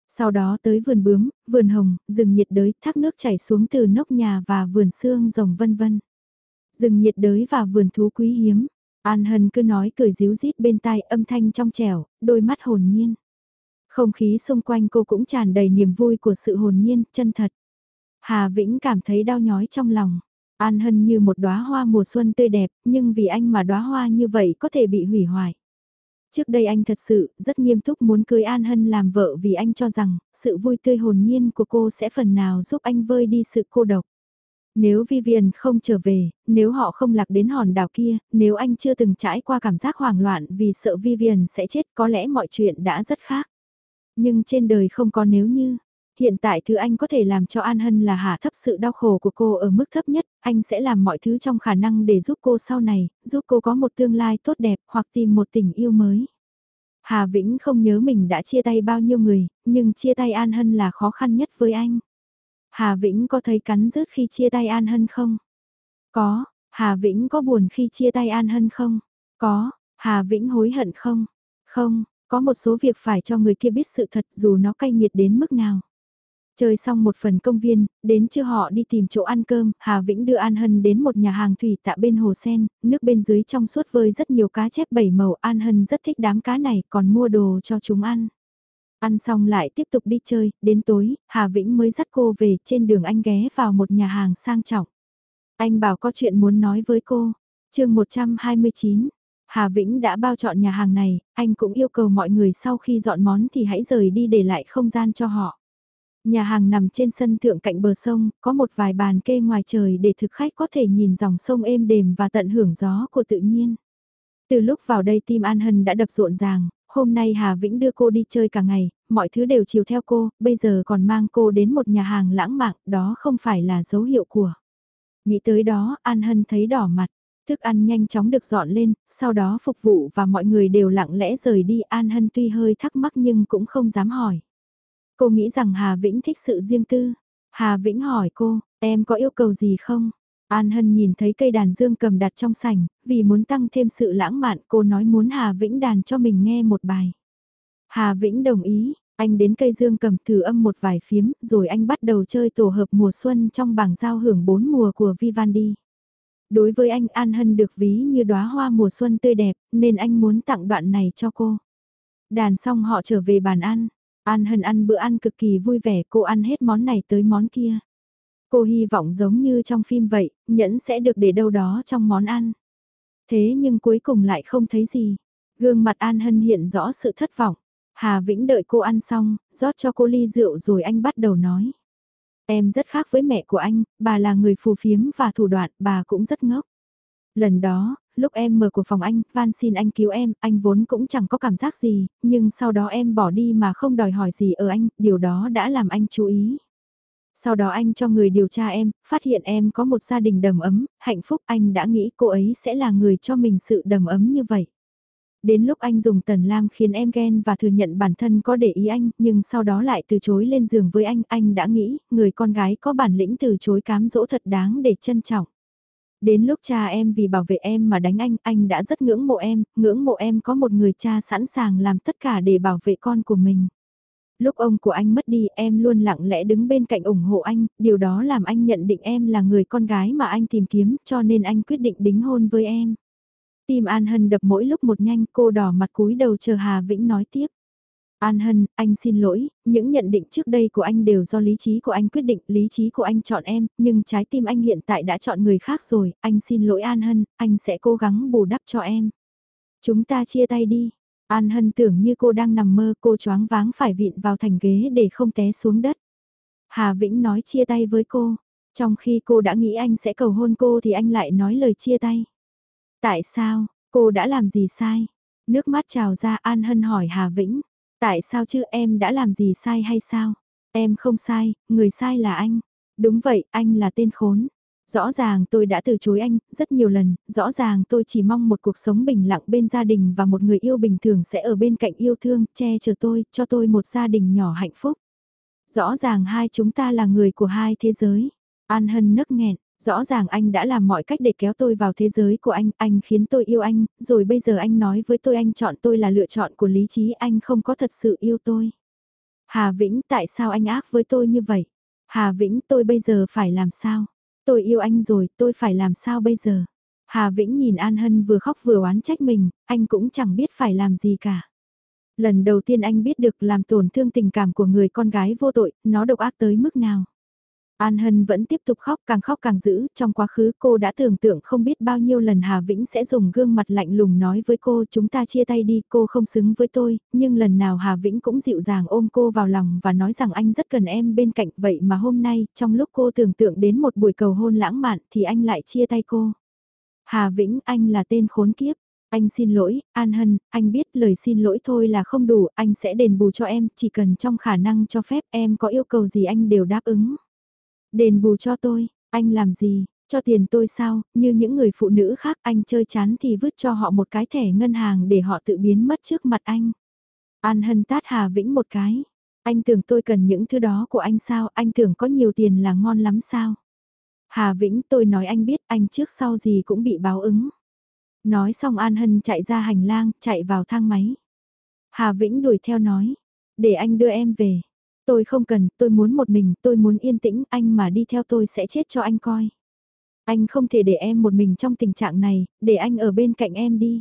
Sau đó tới vườn bướm, vườn hồng, rừng nhiệt đới, thác nước chảy xuống từ nóc nhà và vườn xương rồng vân vân. Rừng nhiệt đới và vườn thú quý hiếm. An Hân cứ nói cười díu rít bên tai âm thanh trong trẻo, đôi mắt hồn nhiên. Không khí xung quanh cô cũng tràn đầy niềm vui của sự hồn nhiên, chân thật. Hà Vĩnh cảm thấy đau nhói trong lòng. An Hân như một đóa hoa mùa xuân tươi đẹp, nhưng vì anh mà đóa hoa như vậy có thể bị hủy hoại. Trước đây anh thật sự rất nghiêm túc muốn cưới An Hân làm vợ vì anh cho rằng sự vui tươi hồn nhiên của cô sẽ phần nào giúp anh vơi đi sự cô độc. Nếu Vivian không trở về, nếu họ không lạc đến hòn đảo kia, nếu anh chưa từng trải qua cảm giác hoảng loạn vì sợ Vivian sẽ chết có lẽ mọi chuyện đã rất khác. Nhưng trên đời không có nếu như, hiện tại thứ anh có thể làm cho An Hân là hạ thấp sự đau khổ của cô ở mức thấp nhất, anh sẽ làm mọi thứ trong khả năng để giúp cô sau này, giúp cô có một tương lai tốt đẹp hoặc tìm một tình yêu mới. Hà Vĩnh không nhớ mình đã chia tay bao nhiêu người, nhưng chia tay An Hân là khó khăn nhất với anh. Hà Vĩnh có thấy cắn rứt khi chia tay An Hân không? Có, Hà Vĩnh có buồn khi chia tay An Hân không? Có, Hà Vĩnh hối hận không? Không, có một số việc phải cho người kia biết sự thật dù nó cay nghiệt đến mức nào. Chơi xong một phần công viên, đến trưa họ đi tìm chỗ ăn cơm, Hà Vĩnh đưa An Hân đến một nhà hàng thủy tạ bên hồ sen, nước bên dưới trong suốt vơi rất nhiều cá chép bảy màu, An Hân rất thích đám cá này, còn mua đồ cho chúng ăn. Ăn xong lại tiếp tục đi chơi, đến tối, Hà Vĩnh mới dắt cô về, trên đường anh ghé vào một nhà hàng sang trọng. Anh bảo có chuyện muốn nói với cô. chương 129, Hà Vĩnh đã bao chọn nhà hàng này, anh cũng yêu cầu mọi người sau khi dọn món thì hãy rời đi để lại không gian cho họ. Nhà hàng nằm trên sân thượng cạnh bờ sông, có một vài bàn kê ngoài trời để thực khách có thể nhìn dòng sông êm đềm và tận hưởng gió của tự nhiên. Từ lúc vào đây tim An Hân đã đập rộn ràng, hôm nay Hà Vĩnh đưa cô đi chơi cả ngày, mọi thứ đều chiều theo cô, bây giờ còn mang cô đến một nhà hàng lãng mạn, đó không phải là dấu hiệu của. Nghĩ tới đó, An Hân thấy đỏ mặt. Thức ăn nhanh chóng được dọn lên, sau đó phục vụ và mọi người đều lặng lẽ rời đi. An Hân tuy hơi thắc mắc nhưng cũng không dám hỏi. Cô nghĩ rằng Hà Vĩnh thích sự riêng tư. Hà Vĩnh hỏi cô, em có yêu cầu gì không? An Hân nhìn thấy cây đàn dương cầm đặt trong sảnh, vì muốn tăng thêm sự lãng mạn cô nói muốn Hà Vĩnh đàn cho mình nghe một bài. Hà Vĩnh đồng ý, anh đến cây dương cầm thử âm một vài phiếm, rồi anh bắt đầu chơi tổ hợp mùa xuân trong bảng giao hưởng bốn mùa của Vivaldi. Đối với anh An Hân được ví như đóa hoa mùa xuân tươi đẹp, nên anh muốn tặng đoạn này cho cô. Đàn xong họ trở về bàn ăn. An Hân ăn bữa ăn cực kỳ vui vẻ, cô ăn hết món này tới món kia. Cô hy vọng giống như trong phim vậy, nhẫn sẽ được để đâu đó trong món ăn. Thế nhưng cuối cùng lại không thấy gì. Gương mặt An Hân hiện rõ sự thất vọng. Hà Vĩnh đợi cô ăn xong, rót cho cô ly rượu rồi anh bắt đầu nói. Em rất khác với mẹ của anh, bà là người phù phiếm và thủ đoạn, bà cũng rất ngốc. Lần đó, lúc em mở của phòng anh, van xin anh cứu em, anh vốn cũng chẳng có cảm giác gì, nhưng sau đó em bỏ đi mà không đòi hỏi gì ở anh, điều đó đã làm anh chú ý. Sau đó anh cho người điều tra em, phát hiện em có một gia đình đầm ấm, hạnh phúc anh đã nghĩ cô ấy sẽ là người cho mình sự đầm ấm như vậy. Đến lúc anh dùng tần lam khiến em ghen và thừa nhận bản thân có để ý anh, nhưng sau đó lại từ chối lên giường với anh, anh đã nghĩ, người con gái có bản lĩnh từ chối cám dỗ thật đáng để trân trọng. Đến lúc cha em vì bảo vệ em mà đánh anh, anh đã rất ngưỡng mộ em, ngưỡng mộ em có một người cha sẵn sàng làm tất cả để bảo vệ con của mình. Lúc ông của anh mất đi em luôn lặng lẽ đứng bên cạnh ủng hộ anh, điều đó làm anh nhận định em là người con gái mà anh tìm kiếm cho nên anh quyết định đính hôn với em. Tim An Hân đập mỗi lúc một nhanh cô đỏ mặt cúi đầu chờ Hà Vĩnh nói tiếp. An Hân, anh xin lỗi, những nhận định trước đây của anh đều do lý trí của anh quyết định, lý trí của anh chọn em, nhưng trái tim anh hiện tại đã chọn người khác rồi, anh xin lỗi An Hân, anh sẽ cố gắng bù đắp cho em. Chúng ta chia tay đi. An Hân tưởng như cô đang nằm mơ, cô choáng váng phải vịn vào thành ghế để không té xuống đất. Hà Vĩnh nói chia tay với cô, trong khi cô đã nghĩ anh sẽ cầu hôn cô thì anh lại nói lời chia tay. Tại sao, cô đã làm gì sai? Nước mắt trào ra An Hân hỏi Hà Vĩnh. Tại sao chứ em đã làm gì sai hay sao? Em không sai, người sai là anh. Đúng vậy, anh là tên khốn. Rõ ràng tôi đã từ chối anh, rất nhiều lần, rõ ràng tôi chỉ mong một cuộc sống bình lặng bên gia đình và một người yêu bình thường sẽ ở bên cạnh yêu thương, che chở tôi, cho tôi một gia đình nhỏ hạnh phúc. Rõ ràng hai chúng ta là người của hai thế giới. An Hân nức nghẹn, Rõ ràng anh đã làm mọi cách để kéo tôi vào thế giới của anh, anh khiến tôi yêu anh, rồi bây giờ anh nói với tôi anh chọn tôi là lựa chọn của lý trí, anh không có thật sự yêu tôi. Hà Vĩnh, tại sao anh ác với tôi như vậy? Hà Vĩnh, tôi bây giờ phải làm sao? Tôi yêu anh rồi, tôi phải làm sao bây giờ? Hà Vĩnh nhìn An Hân vừa khóc vừa oán trách mình, anh cũng chẳng biết phải làm gì cả. Lần đầu tiên anh biết được làm tổn thương tình cảm của người con gái vô tội, nó độc ác tới mức nào. An Hân vẫn tiếp tục khóc càng khóc càng dữ, trong quá khứ cô đã tưởng tượng không biết bao nhiêu lần Hà Vĩnh sẽ dùng gương mặt lạnh lùng nói với cô chúng ta chia tay đi, cô không xứng với tôi, nhưng lần nào Hà Vĩnh cũng dịu dàng ôm cô vào lòng và nói rằng anh rất cần em bên cạnh vậy mà hôm nay, trong lúc cô tưởng tượng đến một buổi cầu hôn lãng mạn thì anh lại chia tay cô. Hà Vĩnh, anh là tên khốn kiếp. Anh xin lỗi, An Hân, anh biết lời xin lỗi thôi là không đủ, anh sẽ đền bù cho em, chỉ cần trong khả năng cho phép em có yêu cầu gì anh đều đáp ứng. Đền bù cho tôi, anh làm gì, cho tiền tôi sao, như những người phụ nữ khác anh chơi chán thì vứt cho họ một cái thẻ ngân hàng để họ tự biến mất trước mặt anh. An Hân tát Hà Vĩnh một cái. Anh tưởng tôi cần những thứ đó của anh sao, anh tưởng có nhiều tiền là ngon lắm sao. Hà Vĩnh tôi nói anh biết anh trước sau gì cũng bị báo ứng. Nói xong An Hân chạy ra hành lang, chạy vào thang máy. Hà Vĩnh đuổi theo nói, để anh đưa em về. Tôi không cần, tôi muốn một mình, tôi muốn yên tĩnh, anh mà đi theo tôi sẽ chết cho anh coi. Anh không thể để em một mình trong tình trạng này, để anh ở bên cạnh em đi.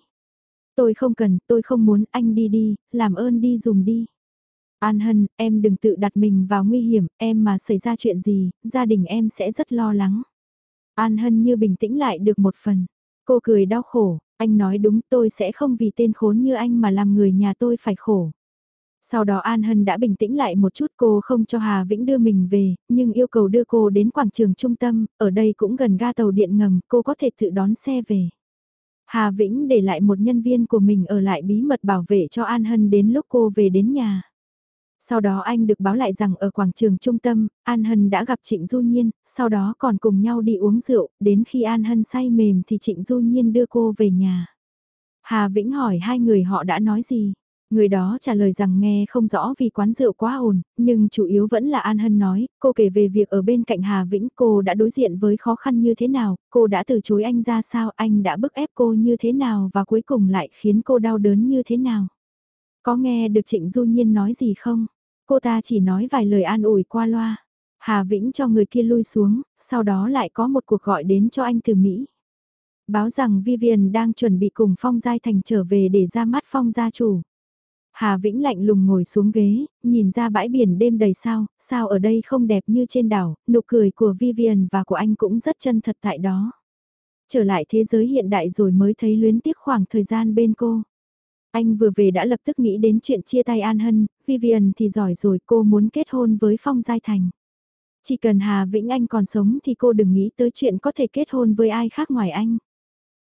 Tôi không cần, tôi không muốn, anh đi đi, làm ơn đi dùng đi. An Hân, em đừng tự đặt mình vào nguy hiểm, em mà xảy ra chuyện gì, gia đình em sẽ rất lo lắng. An Hân như bình tĩnh lại được một phần. Cô cười đau khổ, anh nói đúng tôi sẽ không vì tên khốn như anh mà làm người nhà tôi phải khổ. Sau đó An Hân đã bình tĩnh lại một chút cô không cho Hà Vĩnh đưa mình về, nhưng yêu cầu đưa cô đến quảng trường trung tâm, ở đây cũng gần ga tàu điện ngầm, cô có thể tự đón xe về. Hà Vĩnh để lại một nhân viên của mình ở lại bí mật bảo vệ cho An Hân đến lúc cô về đến nhà. Sau đó anh được báo lại rằng ở quảng trường trung tâm, An Hân đã gặp Trịnh Du Nhiên, sau đó còn cùng nhau đi uống rượu, đến khi An Hân say mềm thì Trịnh Du Nhiên đưa cô về nhà. Hà Vĩnh hỏi hai người họ đã nói gì. Người đó trả lời rằng nghe không rõ vì quán rượu quá ồn, nhưng chủ yếu vẫn là An Hân nói, cô kể về việc ở bên cạnh Hà Vĩnh cô đã đối diện với khó khăn như thế nào, cô đã từ chối anh ra sao, anh đã bức ép cô như thế nào và cuối cùng lại khiến cô đau đớn như thế nào. Có nghe được Trịnh Du Nhiên nói gì không? Cô ta chỉ nói vài lời an ủi qua loa. Hà Vĩnh cho người kia lui xuống, sau đó lại có một cuộc gọi đến cho anh từ Mỹ. Báo rằng Vivian đang chuẩn bị cùng Phong Giai Thành trở về để ra mắt Phong gia chủ. Hà Vĩnh lạnh lùng ngồi xuống ghế, nhìn ra bãi biển đêm đầy sao, sao ở đây không đẹp như trên đảo, nụ cười của Vivian và của anh cũng rất chân thật tại đó. Trở lại thế giới hiện đại rồi mới thấy luyến tiếc khoảng thời gian bên cô. Anh vừa về đã lập tức nghĩ đến chuyện chia tay An Hân, Vivian thì giỏi rồi cô muốn kết hôn với Phong Giai Thành. Chỉ cần Hà Vĩnh Anh còn sống thì cô đừng nghĩ tới chuyện có thể kết hôn với ai khác ngoài anh.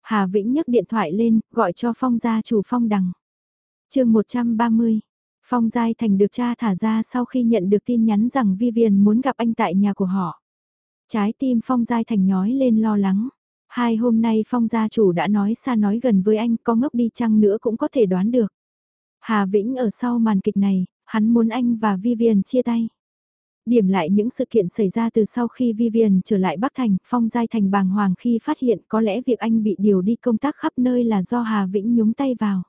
Hà Vĩnh nhấc điện thoại lên, gọi cho Phong gia chủ Phong Đằng chương 130, Phong Giai Thành được cha thả ra sau khi nhận được tin nhắn rằng Vivian muốn gặp anh tại nhà của họ. Trái tim Phong Giai Thành nhói lên lo lắng. Hai hôm nay Phong gia chủ đã nói xa nói gần với anh có ngốc đi chăng nữa cũng có thể đoán được. Hà Vĩnh ở sau màn kịch này, hắn muốn anh và Vivian chia tay. Điểm lại những sự kiện xảy ra từ sau khi Vivian trở lại Bắc Thành, Phong Giai Thành bàng hoàng khi phát hiện có lẽ việc anh bị điều đi công tác khắp nơi là do Hà Vĩnh nhúng tay vào.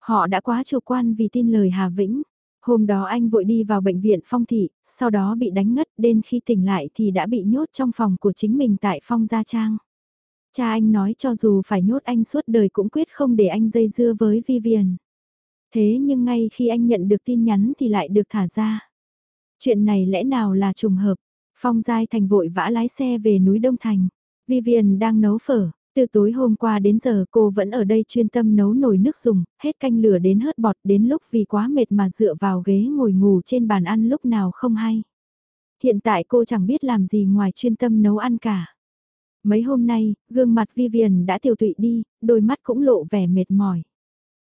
Họ đã quá chủ quan vì tin lời Hà Vĩnh. Hôm đó anh vội đi vào bệnh viện Phong Thị, sau đó bị đánh ngất đến khi tỉnh lại thì đã bị nhốt trong phòng của chính mình tại Phong Gia Trang. Cha anh nói cho dù phải nhốt anh suốt đời cũng quyết không để anh dây dưa với Vivian. Thế nhưng ngay khi anh nhận được tin nhắn thì lại được thả ra. Chuyện này lẽ nào là trùng hợp? Phong Giai Thành vội vã lái xe về núi Đông Thành. Vivian đang nấu phở. Từ tối hôm qua đến giờ cô vẫn ở đây chuyên tâm nấu nồi nước dùng, hết canh lửa đến hớt bọt đến lúc vì quá mệt mà dựa vào ghế ngồi ngủ trên bàn ăn lúc nào không hay. Hiện tại cô chẳng biết làm gì ngoài chuyên tâm nấu ăn cả. Mấy hôm nay, gương mặt Vivian đã tiểu tụy đi, đôi mắt cũng lộ vẻ mệt mỏi.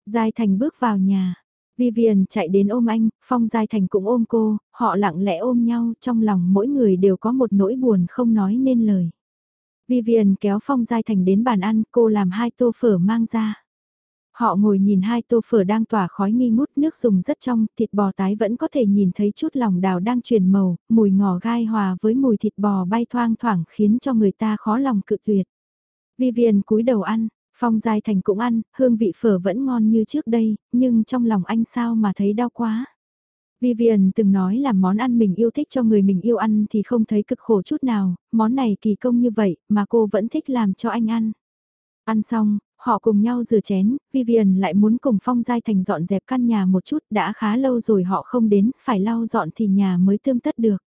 Giai Thành bước vào nhà. Vivian chạy đến ôm anh, Phong Giai Thành cũng ôm cô, họ lặng lẽ ôm nhau, trong lòng mỗi người đều có một nỗi buồn không nói nên lời. Vivian kéo Phong Giai Thành đến bàn ăn, cô làm hai tô phở mang ra. Họ ngồi nhìn hai tô phở đang tỏa khói nghi ngút nước dùng rất trong, thịt bò tái vẫn có thể nhìn thấy chút lòng đào đang chuyển màu, mùi ngò gai hòa với mùi thịt bò bay thoang thoảng khiến cho người ta khó lòng cự tuyệt. Vivian cúi đầu ăn, Phong Giai Thành cũng ăn, hương vị phở vẫn ngon như trước đây, nhưng trong lòng anh sao mà thấy đau quá. Vivian từng nói là món ăn mình yêu thích cho người mình yêu ăn thì không thấy cực khổ chút nào, món này kỳ công như vậy mà cô vẫn thích làm cho anh ăn. Ăn xong, họ cùng nhau rửa chén, Vivian lại muốn cùng Phong Giai Thành dọn dẹp căn nhà một chút, đã khá lâu rồi họ không đến, phải lau dọn thì nhà mới tươm tất được.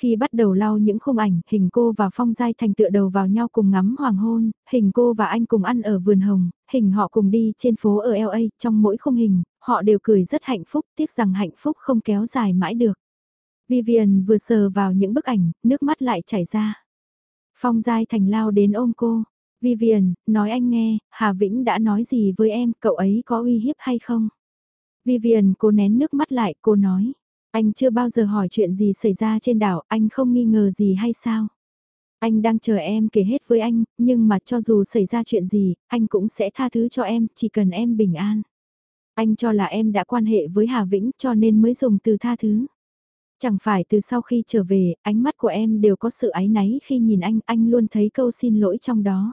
Khi bắt đầu lau những khung ảnh, hình cô và Phong Giai Thành tựa đầu vào nhau cùng ngắm hoàng hôn, hình cô và anh cùng ăn ở vườn hồng, hình họ cùng đi trên phố ở LA, trong mỗi khung hình, họ đều cười rất hạnh phúc, tiếc rằng hạnh phúc không kéo dài mãi được. Vivian vừa sờ vào những bức ảnh, nước mắt lại chảy ra. Phong Giai Thành lao đến ôm cô. Vivian, nói anh nghe, Hà Vĩnh đã nói gì với em, cậu ấy có uy hiếp hay không? Vivian cô nén nước mắt lại, cô nói. Anh chưa bao giờ hỏi chuyện gì xảy ra trên đảo, anh không nghi ngờ gì hay sao? Anh đang chờ em kể hết với anh, nhưng mà cho dù xảy ra chuyện gì, anh cũng sẽ tha thứ cho em, chỉ cần em bình an. Anh cho là em đã quan hệ với Hà Vĩnh cho nên mới dùng từ tha thứ. Chẳng phải từ sau khi trở về, ánh mắt của em đều có sự áy náy khi nhìn anh, anh luôn thấy câu xin lỗi trong đó.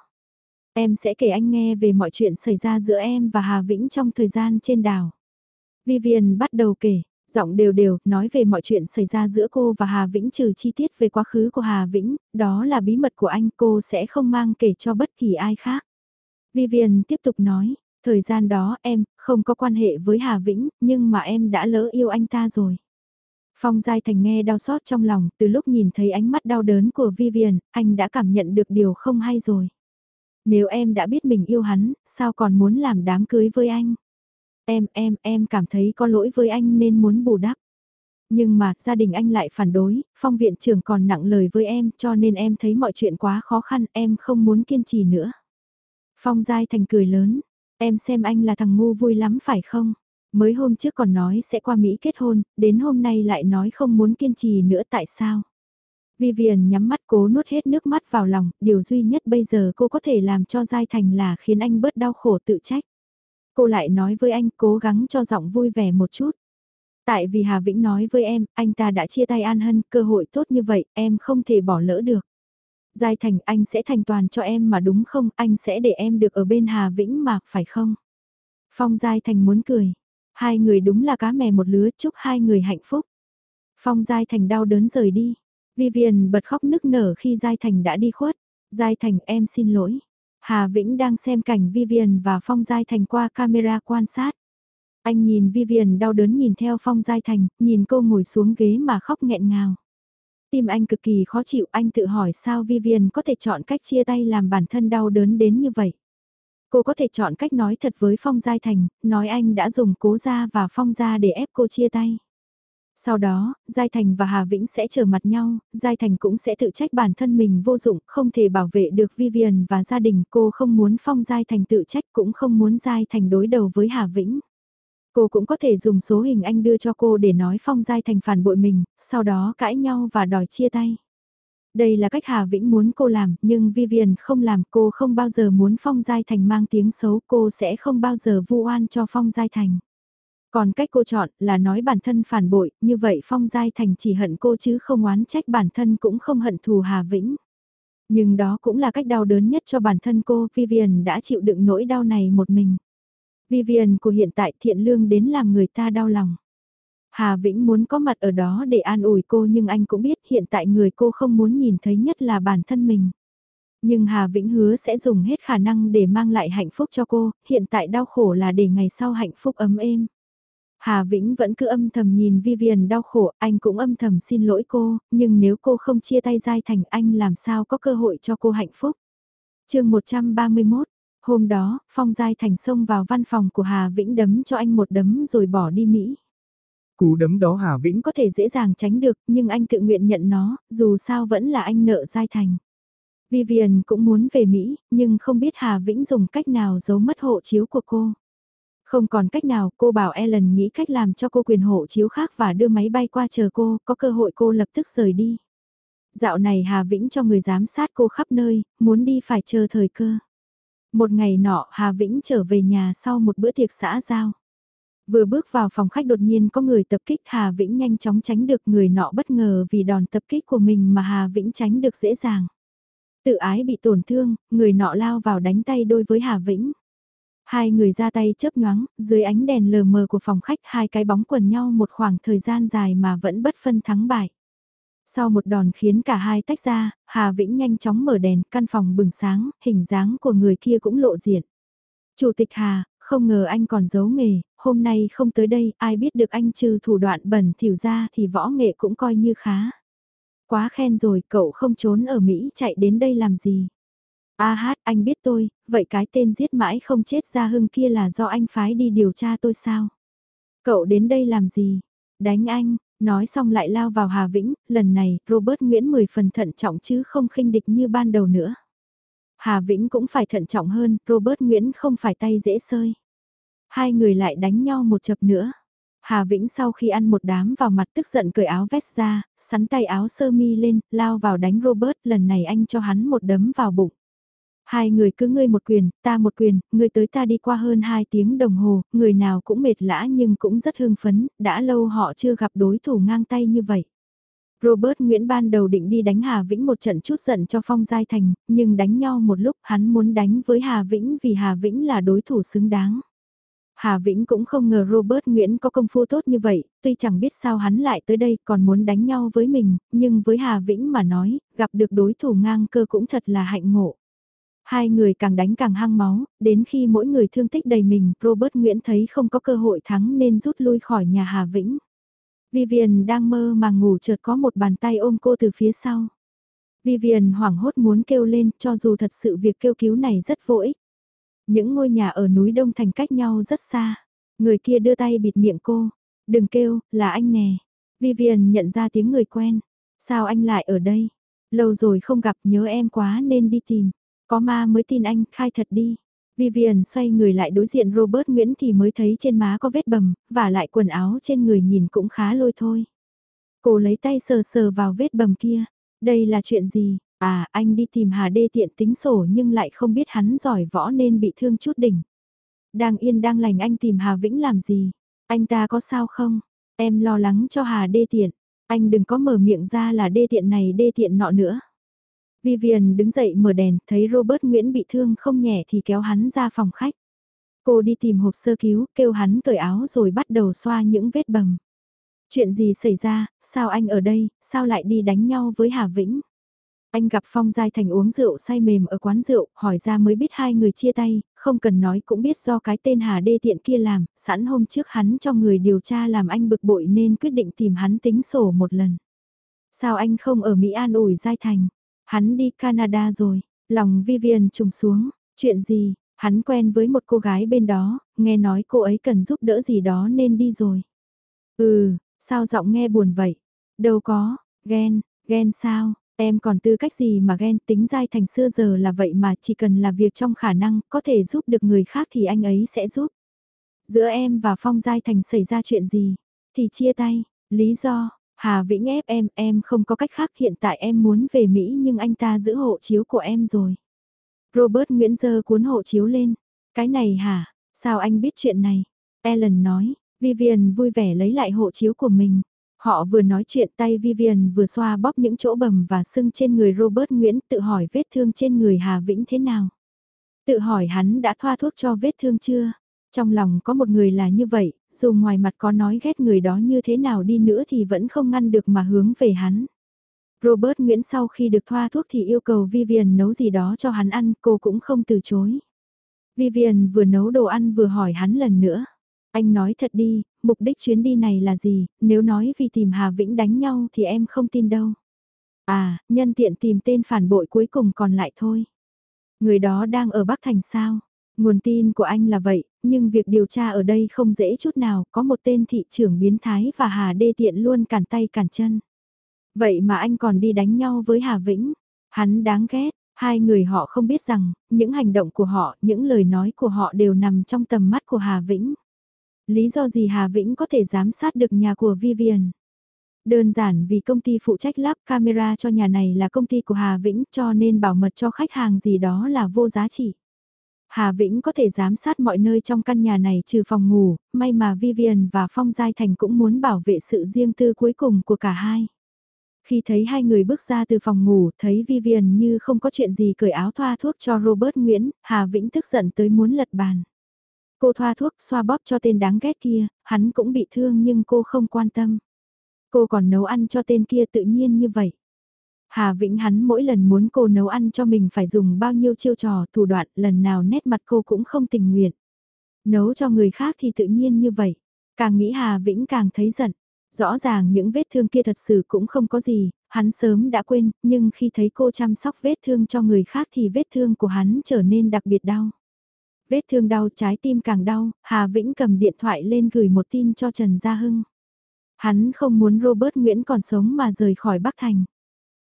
Em sẽ kể anh nghe về mọi chuyện xảy ra giữa em và Hà Vĩnh trong thời gian trên đảo. Vivian bắt đầu kể, giọng đều đều, nói về mọi chuyện xảy ra giữa cô và Hà Vĩnh trừ chi tiết về quá khứ của Hà Vĩnh, đó là bí mật của anh cô sẽ không mang kể cho bất kỳ ai khác. Vivian tiếp tục nói, thời gian đó em không có quan hệ với Hà Vĩnh, nhưng mà em đã lỡ yêu anh ta rồi. Phong Giai Thành nghe đau xót trong lòng, từ lúc nhìn thấy ánh mắt đau đớn của Vivian, anh đã cảm nhận được điều không hay rồi. Nếu em đã biết mình yêu hắn, sao còn muốn làm đám cưới với anh? Em, em, em cảm thấy có lỗi với anh nên muốn bù đắp. Nhưng mà, gia đình anh lại phản đối, phong viện trưởng còn nặng lời với em cho nên em thấy mọi chuyện quá khó khăn, em không muốn kiên trì nữa. Phong Giai Thành cười lớn, em xem anh là thằng ngu vui lắm phải không? Mới hôm trước còn nói sẽ qua Mỹ kết hôn, đến hôm nay lại nói không muốn kiên trì nữa tại sao? Vivian nhắm mắt cố nuốt hết nước mắt vào lòng, điều duy nhất bây giờ cô có thể làm cho Giai Thành là khiến anh bớt đau khổ tự trách. Cô lại nói với anh cố gắng cho giọng vui vẻ một chút. Tại vì Hà Vĩnh nói với em, anh ta đã chia tay An Hân, cơ hội tốt như vậy, em không thể bỏ lỡ được. Giai Thành, anh sẽ thành toàn cho em mà đúng không, anh sẽ để em được ở bên Hà Vĩnh mà, phải không? Phong Giai Thành muốn cười. Hai người đúng là cá mè một lứa, chúc hai người hạnh phúc. Phong Giai Thành đau đớn rời đi. Vivian bật khóc nức nở khi Giai Thành đã đi khuất. Giai Thành em xin lỗi. Hà Vĩnh đang xem cảnh Vivian và Phong Giai Thành qua camera quan sát. Anh nhìn Vivian đau đớn nhìn theo Phong Giai Thành, nhìn cô ngồi xuống ghế mà khóc nghẹn ngào. Tim anh cực kỳ khó chịu, anh tự hỏi sao Vivian có thể chọn cách chia tay làm bản thân đau đớn đến như vậy. Cô có thể chọn cách nói thật với Phong Giai Thành, nói anh đã dùng cố gia và Phong gia để ép cô chia tay. Sau đó, Giai Thành và Hà Vĩnh sẽ trở mặt nhau, Giai Thành cũng sẽ tự trách bản thân mình vô dụng, không thể bảo vệ được Vivian và gia đình. Cô không muốn Phong Giai Thành tự trách cũng không muốn Giai Thành đối đầu với Hà Vĩnh. Cô cũng có thể dùng số hình anh đưa cho cô để nói Phong Giai Thành phản bội mình, sau đó cãi nhau và đòi chia tay. Đây là cách Hà Vĩnh muốn cô làm, nhưng Vivian không làm, cô không bao giờ muốn Phong Giai Thành mang tiếng xấu, cô sẽ không bao giờ vu oan cho Phong Giai Thành. Còn cách cô chọn là nói bản thân phản bội, như vậy Phong Giai Thành chỉ hận cô chứ không oán trách bản thân cũng không hận thù Hà Vĩnh. Nhưng đó cũng là cách đau đớn nhất cho bản thân cô, Vivian đã chịu đựng nỗi đau này một mình. Vivian của hiện tại thiện lương đến làm người ta đau lòng. Hà Vĩnh muốn có mặt ở đó để an ủi cô nhưng anh cũng biết hiện tại người cô không muốn nhìn thấy nhất là bản thân mình. Nhưng Hà Vĩnh hứa sẽ dùng hết khả năng để mang lại hạnh phúc cho cô, hiện tại đau khổ là để ngày sau hạnh phúc ấm êm. Hà Vĩnh vẫn cứ âm thầm nhìn Vivian đau khổ, anh cũng âm thầm xin lỗi cô, nhưng nếu cô không chia tay dai Thành anh làm sao có cơ hội cho cô hạnh phúc. chương 131, hôm đó, Phong Giai Thành xông vào văn phòng của Hà Vĩnh đấm cho anh một đấm rồi bỏ đi Mỹ. Cú đấm đó Hà Vĩnh có thể dễ dàng tránh được, nhưng anh tự nguyện nhận nó, dù sao vẫn là anh nợ Giai Thành. Vivian cũng muốn về Mỹ, nhưng không biết Hà Vĩnh dùng cách nào giấu mất hộ chiếu của cô. Không còn cách nào, cô bảo Ellen nghĩ cách làm cho cô quyền hộ chiếu khác và đưa máy bay qua chờ cô, có cơ hội cô lập tức rời đi. Dạo này Hà Vĩnh cho người giám sát cô khắp nơi, muốn đi phải chờ thời cơ. Một ngày nọ Hà Vĩnh trở về nhà sau một bữa tiệc xã giao. Vừa bước vào phòng khách đột nhiên có người tập kích Hà Vĩnh nhanh chóng tránh được người nọ bất ngờ vì đòn tập kích của mình mà Hà Vĩnh tránh được dễ dàng. Tự ái bị tổn thương, người nọ lao vào đánh tay đôi với Hà Vĩnh. Hai người ra tay chớp nhoáng, dưới ánh đèn lờ mờ của phòng khách hai cái bóng quần nhau một khoảng thời gian dài mà vẫn bất phân thắng bại. Sau một đòn khiến cả hai tách ra, Hà Vĩnh nhanh chóng mở đèn, căn phòng bừng sáng, hình dáng của người kia cũng lộ diện. Chủ tịch Hà, không ngờ anh còn giấu nghề, hôm nay không tới đây, ai biết được anh trừ thủ đoạn bẩn thỉu ra thì võ nghệ cũng coi như khá. Quá khen rồi, cậu không trốn ở Mỹ chạy đến đây làm gì. A hát, anh biết tôi, vậy cái tên giết mãi không chết ra hưng kia là do anh phái đi điều tra tôi sao? Cậu đến đây làm gì? Đánh anh, nói xong lại lao vào Hà Vĩnh, lần này Robert Nguyễn 10 phần thận trọng chứ không khinh địch như ban đầu nữa. Hà Vĩnh cũng phải thận trọng hơn, Robert Nguyễn không phải tay dễ sơi. Hai người lại đánh nhau một chập nữa. Hà Vĩnh sau khi ăn một đám vào mặt tức giận cởi áo vest ra, sắn tay áo sơ mi lên, lao vào đánh Robert, lần này anh cho hắn một đấm vào bụng. Hai người cứ ngươi một quyền, ta một quyền, ngươi tới ta đi qua hơn hai tiếng đồng hồ, người nào cũng mệt lã nhưng cũng rất hưng phấn, đã lâu họ chưa gặp đối thủ ngang tay như vậy. Robert Nguyễn ban đầu định đi đánh Hà Vĩnh một trận chút giận cho Phong Giai Thành, nhưng đánh nhau một lúc hắn muốn đánh với Hà Vĩnh vì Hà Vĩnh là đối thủ xứng đáng. Hà Vĩnh cũng không ngờ Robert Nguyễn có công phu tốt như vậy, tuy chẳng biết sao hắn lại tới đây còn muốn đánh nhau với mình, nhưng với Hà Vĩnh mà nói, gặp được đối thủ ngang cơ cũng thật là hạnh ngộ. Hai người càng đánh càng hăng máu, đến khi mỗi người thương tích đầy mình, Robert Nguyễn thấy không có cơ hội thắng nên rút lui khỏi nhà Hà Vĩnh. Vivian đang mơ mà ngủ chợt có một bàn tay ôm cô từ phía sau. Vivian hoảng hốt muốn kêu lên cho dù thật sự việc kêu cứu này rất vô ích. Những ngôi nhà ở núi Đông Thành cách nhau rất xa. Người kia đưa tay bịt miệng cô. Đừng kêu, là anh nè. Vivian nhận ra tiếng người quen. Sao anh lại ở đây? Lâu rồi không gặp nhớ em quá nên đi tìm. Có ma mới tin anh, khai thật đi. Vivian xoay người lại đối diện Robert Nguyễn thì mới thấy trên má có vết bầm, và lại quần áo trên người nhìn cũng khá lôi thôi. Cô lấy tay sờ sờ vào vết bầm kia. Đây là chuyện gì? À, anh đi tìm Hà Đê tiện tính sổ nhưng lại không biết hắn giỏi võ nên bị thương chút đỉnh. Đang yên đang lành anh tìm Hà Vĩnh làm gì? Anh ta có sao không? Em lo lắng cho Hà Đê tiện. Anh đừng có mở miệng ra là đê tiện này đê tiện nọ nữa. Vivian đứng dậy mở đèn, thấy Robert Nguyễn bị thương không nhẹ thì kéo hắn ra phòng khách. Cô đi tìm hộp sơ cứu, kêu hắn cởi áo rồi bắt đầu xoa những vết bầm. Chuyện gì xảy ra, sao anh ở đây, sao lại đi đánh nhau với Hà Vĩnh? Anh gặp Phong Giai Thành uống rượu say mềm ở quán rượu, hỏi ra mới biết hai người chia tay, không cần nói cũng biết do cái tên Hà Đê Tiện kia làm, sẵn hôm trước hắn cho người điều tra làm anh bực bội nên quyết định tìm hắn tính sổ một lần. Sao anh không ở Mỹ An ủi Giai Thành? Hắn đi Canada rồi, lòng Vivian trùng xuống, chuyện gì, hắn quen với một cô gái bên đó, nghe nói cô ấy cần giúp đỡ gì đó nên đi rồi. Ừ, sao giọng nghe buồn vậy? Đâu có, ghen, ghen sao, em còn tư cách gì mà ghen? Tính dai thành xưa giờ là vậy mà chỉ cần là việc trong khả năng có thể giúp được người khác thì anh ấy sẽ giúp. Giữa em và Phong Giai Thành xảy ra chuyện gì? Thì chia tay, lý do, Hà Vĩnh ép em, em không có cách khác hiện tại em muốn về Mỹ nhưng anh ta giữ hộ chiếu của em rồi. Robert Nguyễn Dơ cuốn hộ chiếu lên. Cái này hả? Sao anh biết chuyện này? Ellen nói, Vivian vui vẻ lấy lại hộ chiếu của mình. Họ vừa nói chuyện tay Vivian vừa xoa bóp những chỗ bầm và sưng trên người Robert Nguyễn tự hỏi vết thương trên người Hà Vĩnh thế nào. Tự hỏi hắn đã thoa thuốc cho vết thương chưa? Trong lòng có một người là như vậy, dù ngoài mặt có nói ghét người đó như thế nào đi nữa thì vẫn không ngăn được mà hướng về hắn. Robert Nguyễn sau khi được thoa thuốc thì yêu cầu Vivian nấu gì đó cho hắn ăn, cô cũng không từ chối. Vivian vừa nấu đồ ăn vừa hỏi hắn lần nữa. Anh nói thật đi, mục đích chuyến đi này là gì, nếu nói vì tìm Hà Vĩnh đánh nhau thì em không tin đâu. À, nhân tiện tìm tên phản bội cuối cùng còn lại thôi. Người đó đang ở Bắc Thành sao? Nguồn tin của anh là vậy, nhưng việc điều tra ở đây không dễ chút nào, có một tên thị trưởng biến thái và Hà Đê Tiện luôn cản tay cản chân. Vậy mà anh còn đi đánh nhau với Hà Vĩnh, hắn đáng ghét, hai người họ không biết rằng, những hành động của họ, những lời nói của họ đều nằm trong tầm mắt của Hà Vĩnh. Lý do gì Hà Vĩnh có thể giám sát được nhà của Vivian? Đơn giản vì công ty phụ trách lắp camera cho nhà này là công ty của Hà Vĩnh cho nên bảo mật cho khách hàng gì đó là vô giá trị. Hà Vĩnh có thể giám sát mọi nơi trong căn nhà này trừ phòng ngủ, may mà Vivian và Phong Giai Thành cũng muốn bảo vệ sự riêng tư cuối cùng của cả hai. Khi thấy hai người bước ra từ phòng ngủ, thấy Vivian như không có chuyện gì cởi áo thoa thuốc cho Robert Nguyễn, Hà Vĩnh tức giận tới muốn lật bàn. Cô thoa thuốc xoa bóp cho tên đáng ghét kia, hắn cũng bị thương nhưng cô không quan tâm. Cô còn nấu ăn cho tên kia tự nhiên như vậy. Hà Vĩnh hắn mỗi lần muốn cô nấu ăn cho mình phải dùng bao nhiêu chiêu trò thủ đoạn lần nào nét mặt cô cũng không tình nguyện. Nấu cho người khác thì tự nhiên như vậy. Càng nghĩ Hà Vĩnh càng thấy giận. Rõ ràng những vết thương kia thật sự cũng không có gì, hắn sớm đã quên, nhưng khi thấy cô chăm sóc vết thương cho người khác thì vết thương của hắn trở nên đặc biệt đau. Vết thương đau trái tim càng đau, Hà Vĩnh cầm điện thoại lên gửi một tin cho Trần Gia Hưng. Hắn không muốn Robert Nguyễn còn sống mà rời khỏi Bắc Thành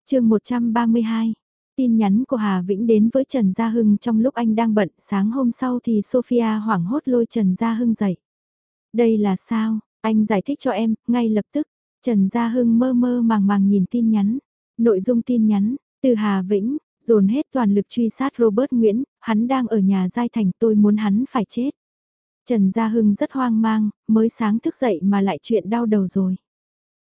chương 132 Tin nhắn của Hà Vĩnh đến với Trần Gia Hưng trong lúc anh đang bận, sáng hôm sau thì Sophia hoảng hốt lôi Trần Gia Hưng dậy. Đây là sao, anh giải thích cho em, ngay lập tức. Trần Gia Hưng mơ mơ màng màng nhìn tin nhắn. Nội dung tin nhắn, từ Hà Vĩnh, dồn hết toàn lực truy sát Robert Nguyễn, hắn đang ở nhà Giai Thành tôi muốn hắn phải chết. Trần Gia Hưng rất hoang mang, mới sáng thức dậy mà lại chuyện đau đầu rồi.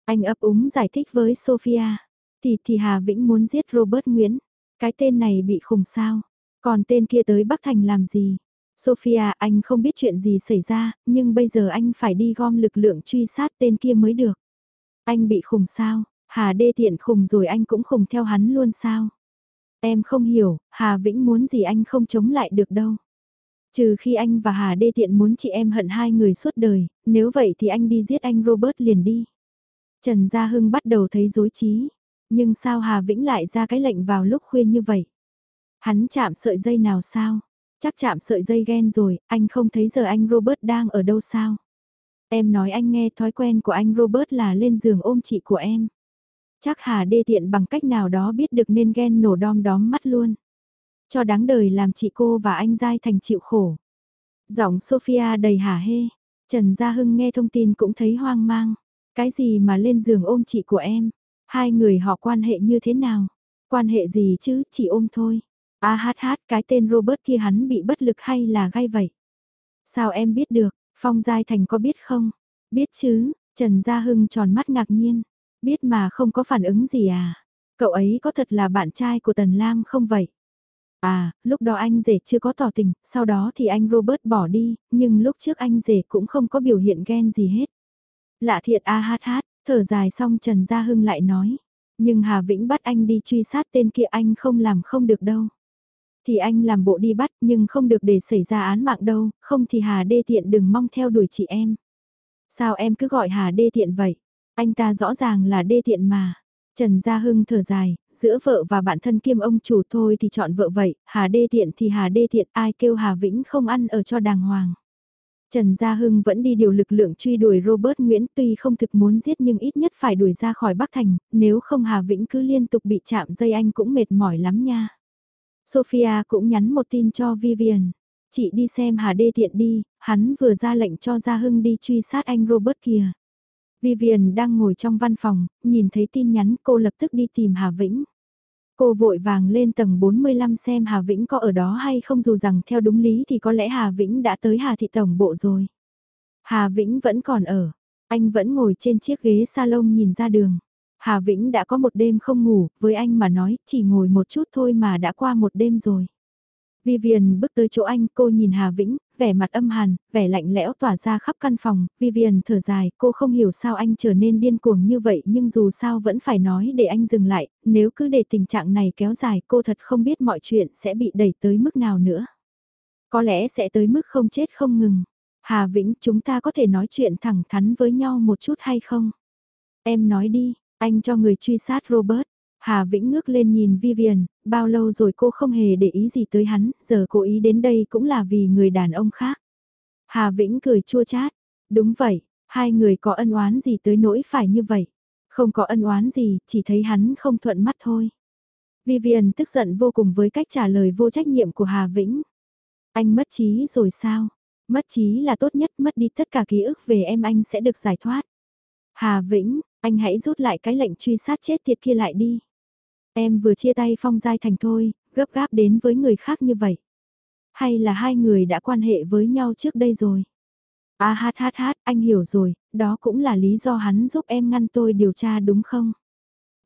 Anh ấp úng giải thích với Sophia. Thì thì Hà Vĩnh muốn giết Robert Nguyễn. Cái tên này bị khùng sao. Còn tên kia tới Bắc Thành làm gì? Sophia anh không biết chuyện gì xảy ra, nhưng bây giờ anh phải đi gom lực lượng truy sát tên kia mới được. Anh bị khùng sao? Hà đê tiện khùng rồi anh cũng khùng theo hắn luôn sao? Em không hiểu, Hà Vĩnh muốn gì anh không chống lại được đâu. Trừ khi anh và Hà đê tiện muốn chị em hận hai người suốt đời, nếu vậy thì anh đi giết anh Robert liền đi. Trần Gia Hưng bắt đầu thấy dối trí. Nhưng sao Hà Vĩnh lại ra cái lệnh vào lúc khuya như vậy? Hắn chạm sợi dây nào sao? Chắc chạm sợi dây ghen rồi, anh không thấy giờ anh Robert đang ở đâu sao? Em nói anh nghe thói quen của anh Robert là lên giường ôm chị của em. Chắc Hà đê tiện bằng cách nào đó biết được nên ghen nổ đom đóm mắt luôn. Cho đáng đời làm chị cô và anh dai thành chịu khổ. Giọng Sophia đầy hả hê. Trần Gia Hưng nghe thông tin cũng thấy hoang mang. Cái gì mà lên giường ôm chị của em? Hai người họ quan hệ như thế nào? Quan hệ gì chứ, chỉ ôm thôi. A hát hát, cái tên Robert kia hắn bị bất lực hay là gai vậy? Sao em biết được, Phong Giai Thành có biết không? Biết chứ, Trần Gia Hưng tròn mắt ngạc nhiên. Biết mà không có phản ứng gì à? Cậu ấy có thật là bạn trai của Tần Lam không vậy? À, lúc đó anh rể chưa có tỏ tình, sau đó thì anh Robert bỏ đi, nhưng lúc trước anh rể cũng không có biểu hiện ghen gì hết. Lạ thiệt a hát hát, thở dài xong Trần Gia Hưng lại nói. Nhưng Hà Vĩnh bắt anh đi truy sát tên kia anh không làm không được đâu. Thì anh làm bộ đi bắt nhưng không được để xảy ra án mạng đâu, không thì Hà Đê thiện đừng mong theo đuổi chị em. Sao em cứ gọi Hà Đê thiện vậy? Anh ta rõ ràng là Đê thiện mà. Trần Gia Hưng thở dài, giữa vợ và bạn thân kiêm ông chủ thôi thì chọn vợ vậy, Hà Đê thiện thì Hà Đê thiện ai kêu Hà Vĩnh không ăn ở cho đàng hoàng. Trần Gia Hưng vẫn đi điều lực lượng truy đuổi Robert Nguyễn tuy không thực muốn giết nhưng ít nhất phải đuổi ra khỏi Bắc Thành, nếu không Hà Vĩnh cứ liên tục bị chạm dây anh cũng mệt mỏi lắm nha. Sophia cũng nhắn một tin cho Vivian. Chị đi xem Hà Đê Tiện đi, hắn vừa ra lệnh cho Gia Hưng đi truy sát anh Robert kìa. Vivian đang ngồi trong văn phòng, nhìn thấy tin nhắn cô lập tức đi tìm Hà Vĩnh. Cô vội vàng lên tầng 45 xem Hà Vĩnh có ở đó hay không dù rằng theo đúng lý thì có lẽ Hà Vĩnh đã tới Hà Thị Tổng Bộ rồi. Hà Vĩnh vẫn còn ở, anh vẫn ngồi trên chiếc ghế salon nhìn ra đường. Hà Vĩnh đã có một đêm không ngủ, với anh mà nói chỉ ngồi một chút thôi mà đã qua một đêm rồi. Vivian bước tới chỗ anh, cô nhìn Hà Vĩnh, vẻ mặt âm hàn, vẻ lạnh lẽo tỏa ra khắp căn phòng, Vivian thở dài, cô không hiểu sao anh trở nên điên cuồng như vậy nhưng dù sao vẫn phải nói để anh dừng lại, nếu cứ để tình trạng này kéo dài cô thật không biết mọi chuyện sẽ bị đẩy tới mức nào nữa. Có lẽ sẽ tới mức không chết không ngừng. Hà Vĩnh chúng ta có thể nói chuyện thẳng thắn với nhau một chút hay không? Em nói đi, anh cho người truy sát Robert. Hà Vĩnh ngước lên nhìn Vivian, bao lâu rồi cô không hề để ý gì tới hắn, giờ cô ý đến đây cũng là vì người đàn ông khác. Hà Vĩnh cười chua chát, đúng vậy, hai người có ân oán gì tới nỗi phải như vậy. Không có ân oán gì, chỉ thấy hắn không thuận mắt thôi. Vivian tức giận vô cùng với cách trả lời vô trách nhiệm của Hà Vĩnh. Anh mất trí rồi sao? Mất trí là tốt nhất, mất đi tất cả ký ức về em anh sẽ được giải thoát. Hà Vĩnh, anh hãy rút lại cái lệnh truy sát chết tiệt kia lại đi. Em vừa chia tay Phong Giai Thành thôi, gấp gáp đến với người khác như vậy. Hay là hai người đã quan hệ với nhau trước đây rồi? À hát hát hát, anh hiểu rồi, đó cũng là lý do hắn giúp em ngăn tôi điều tra đúng không?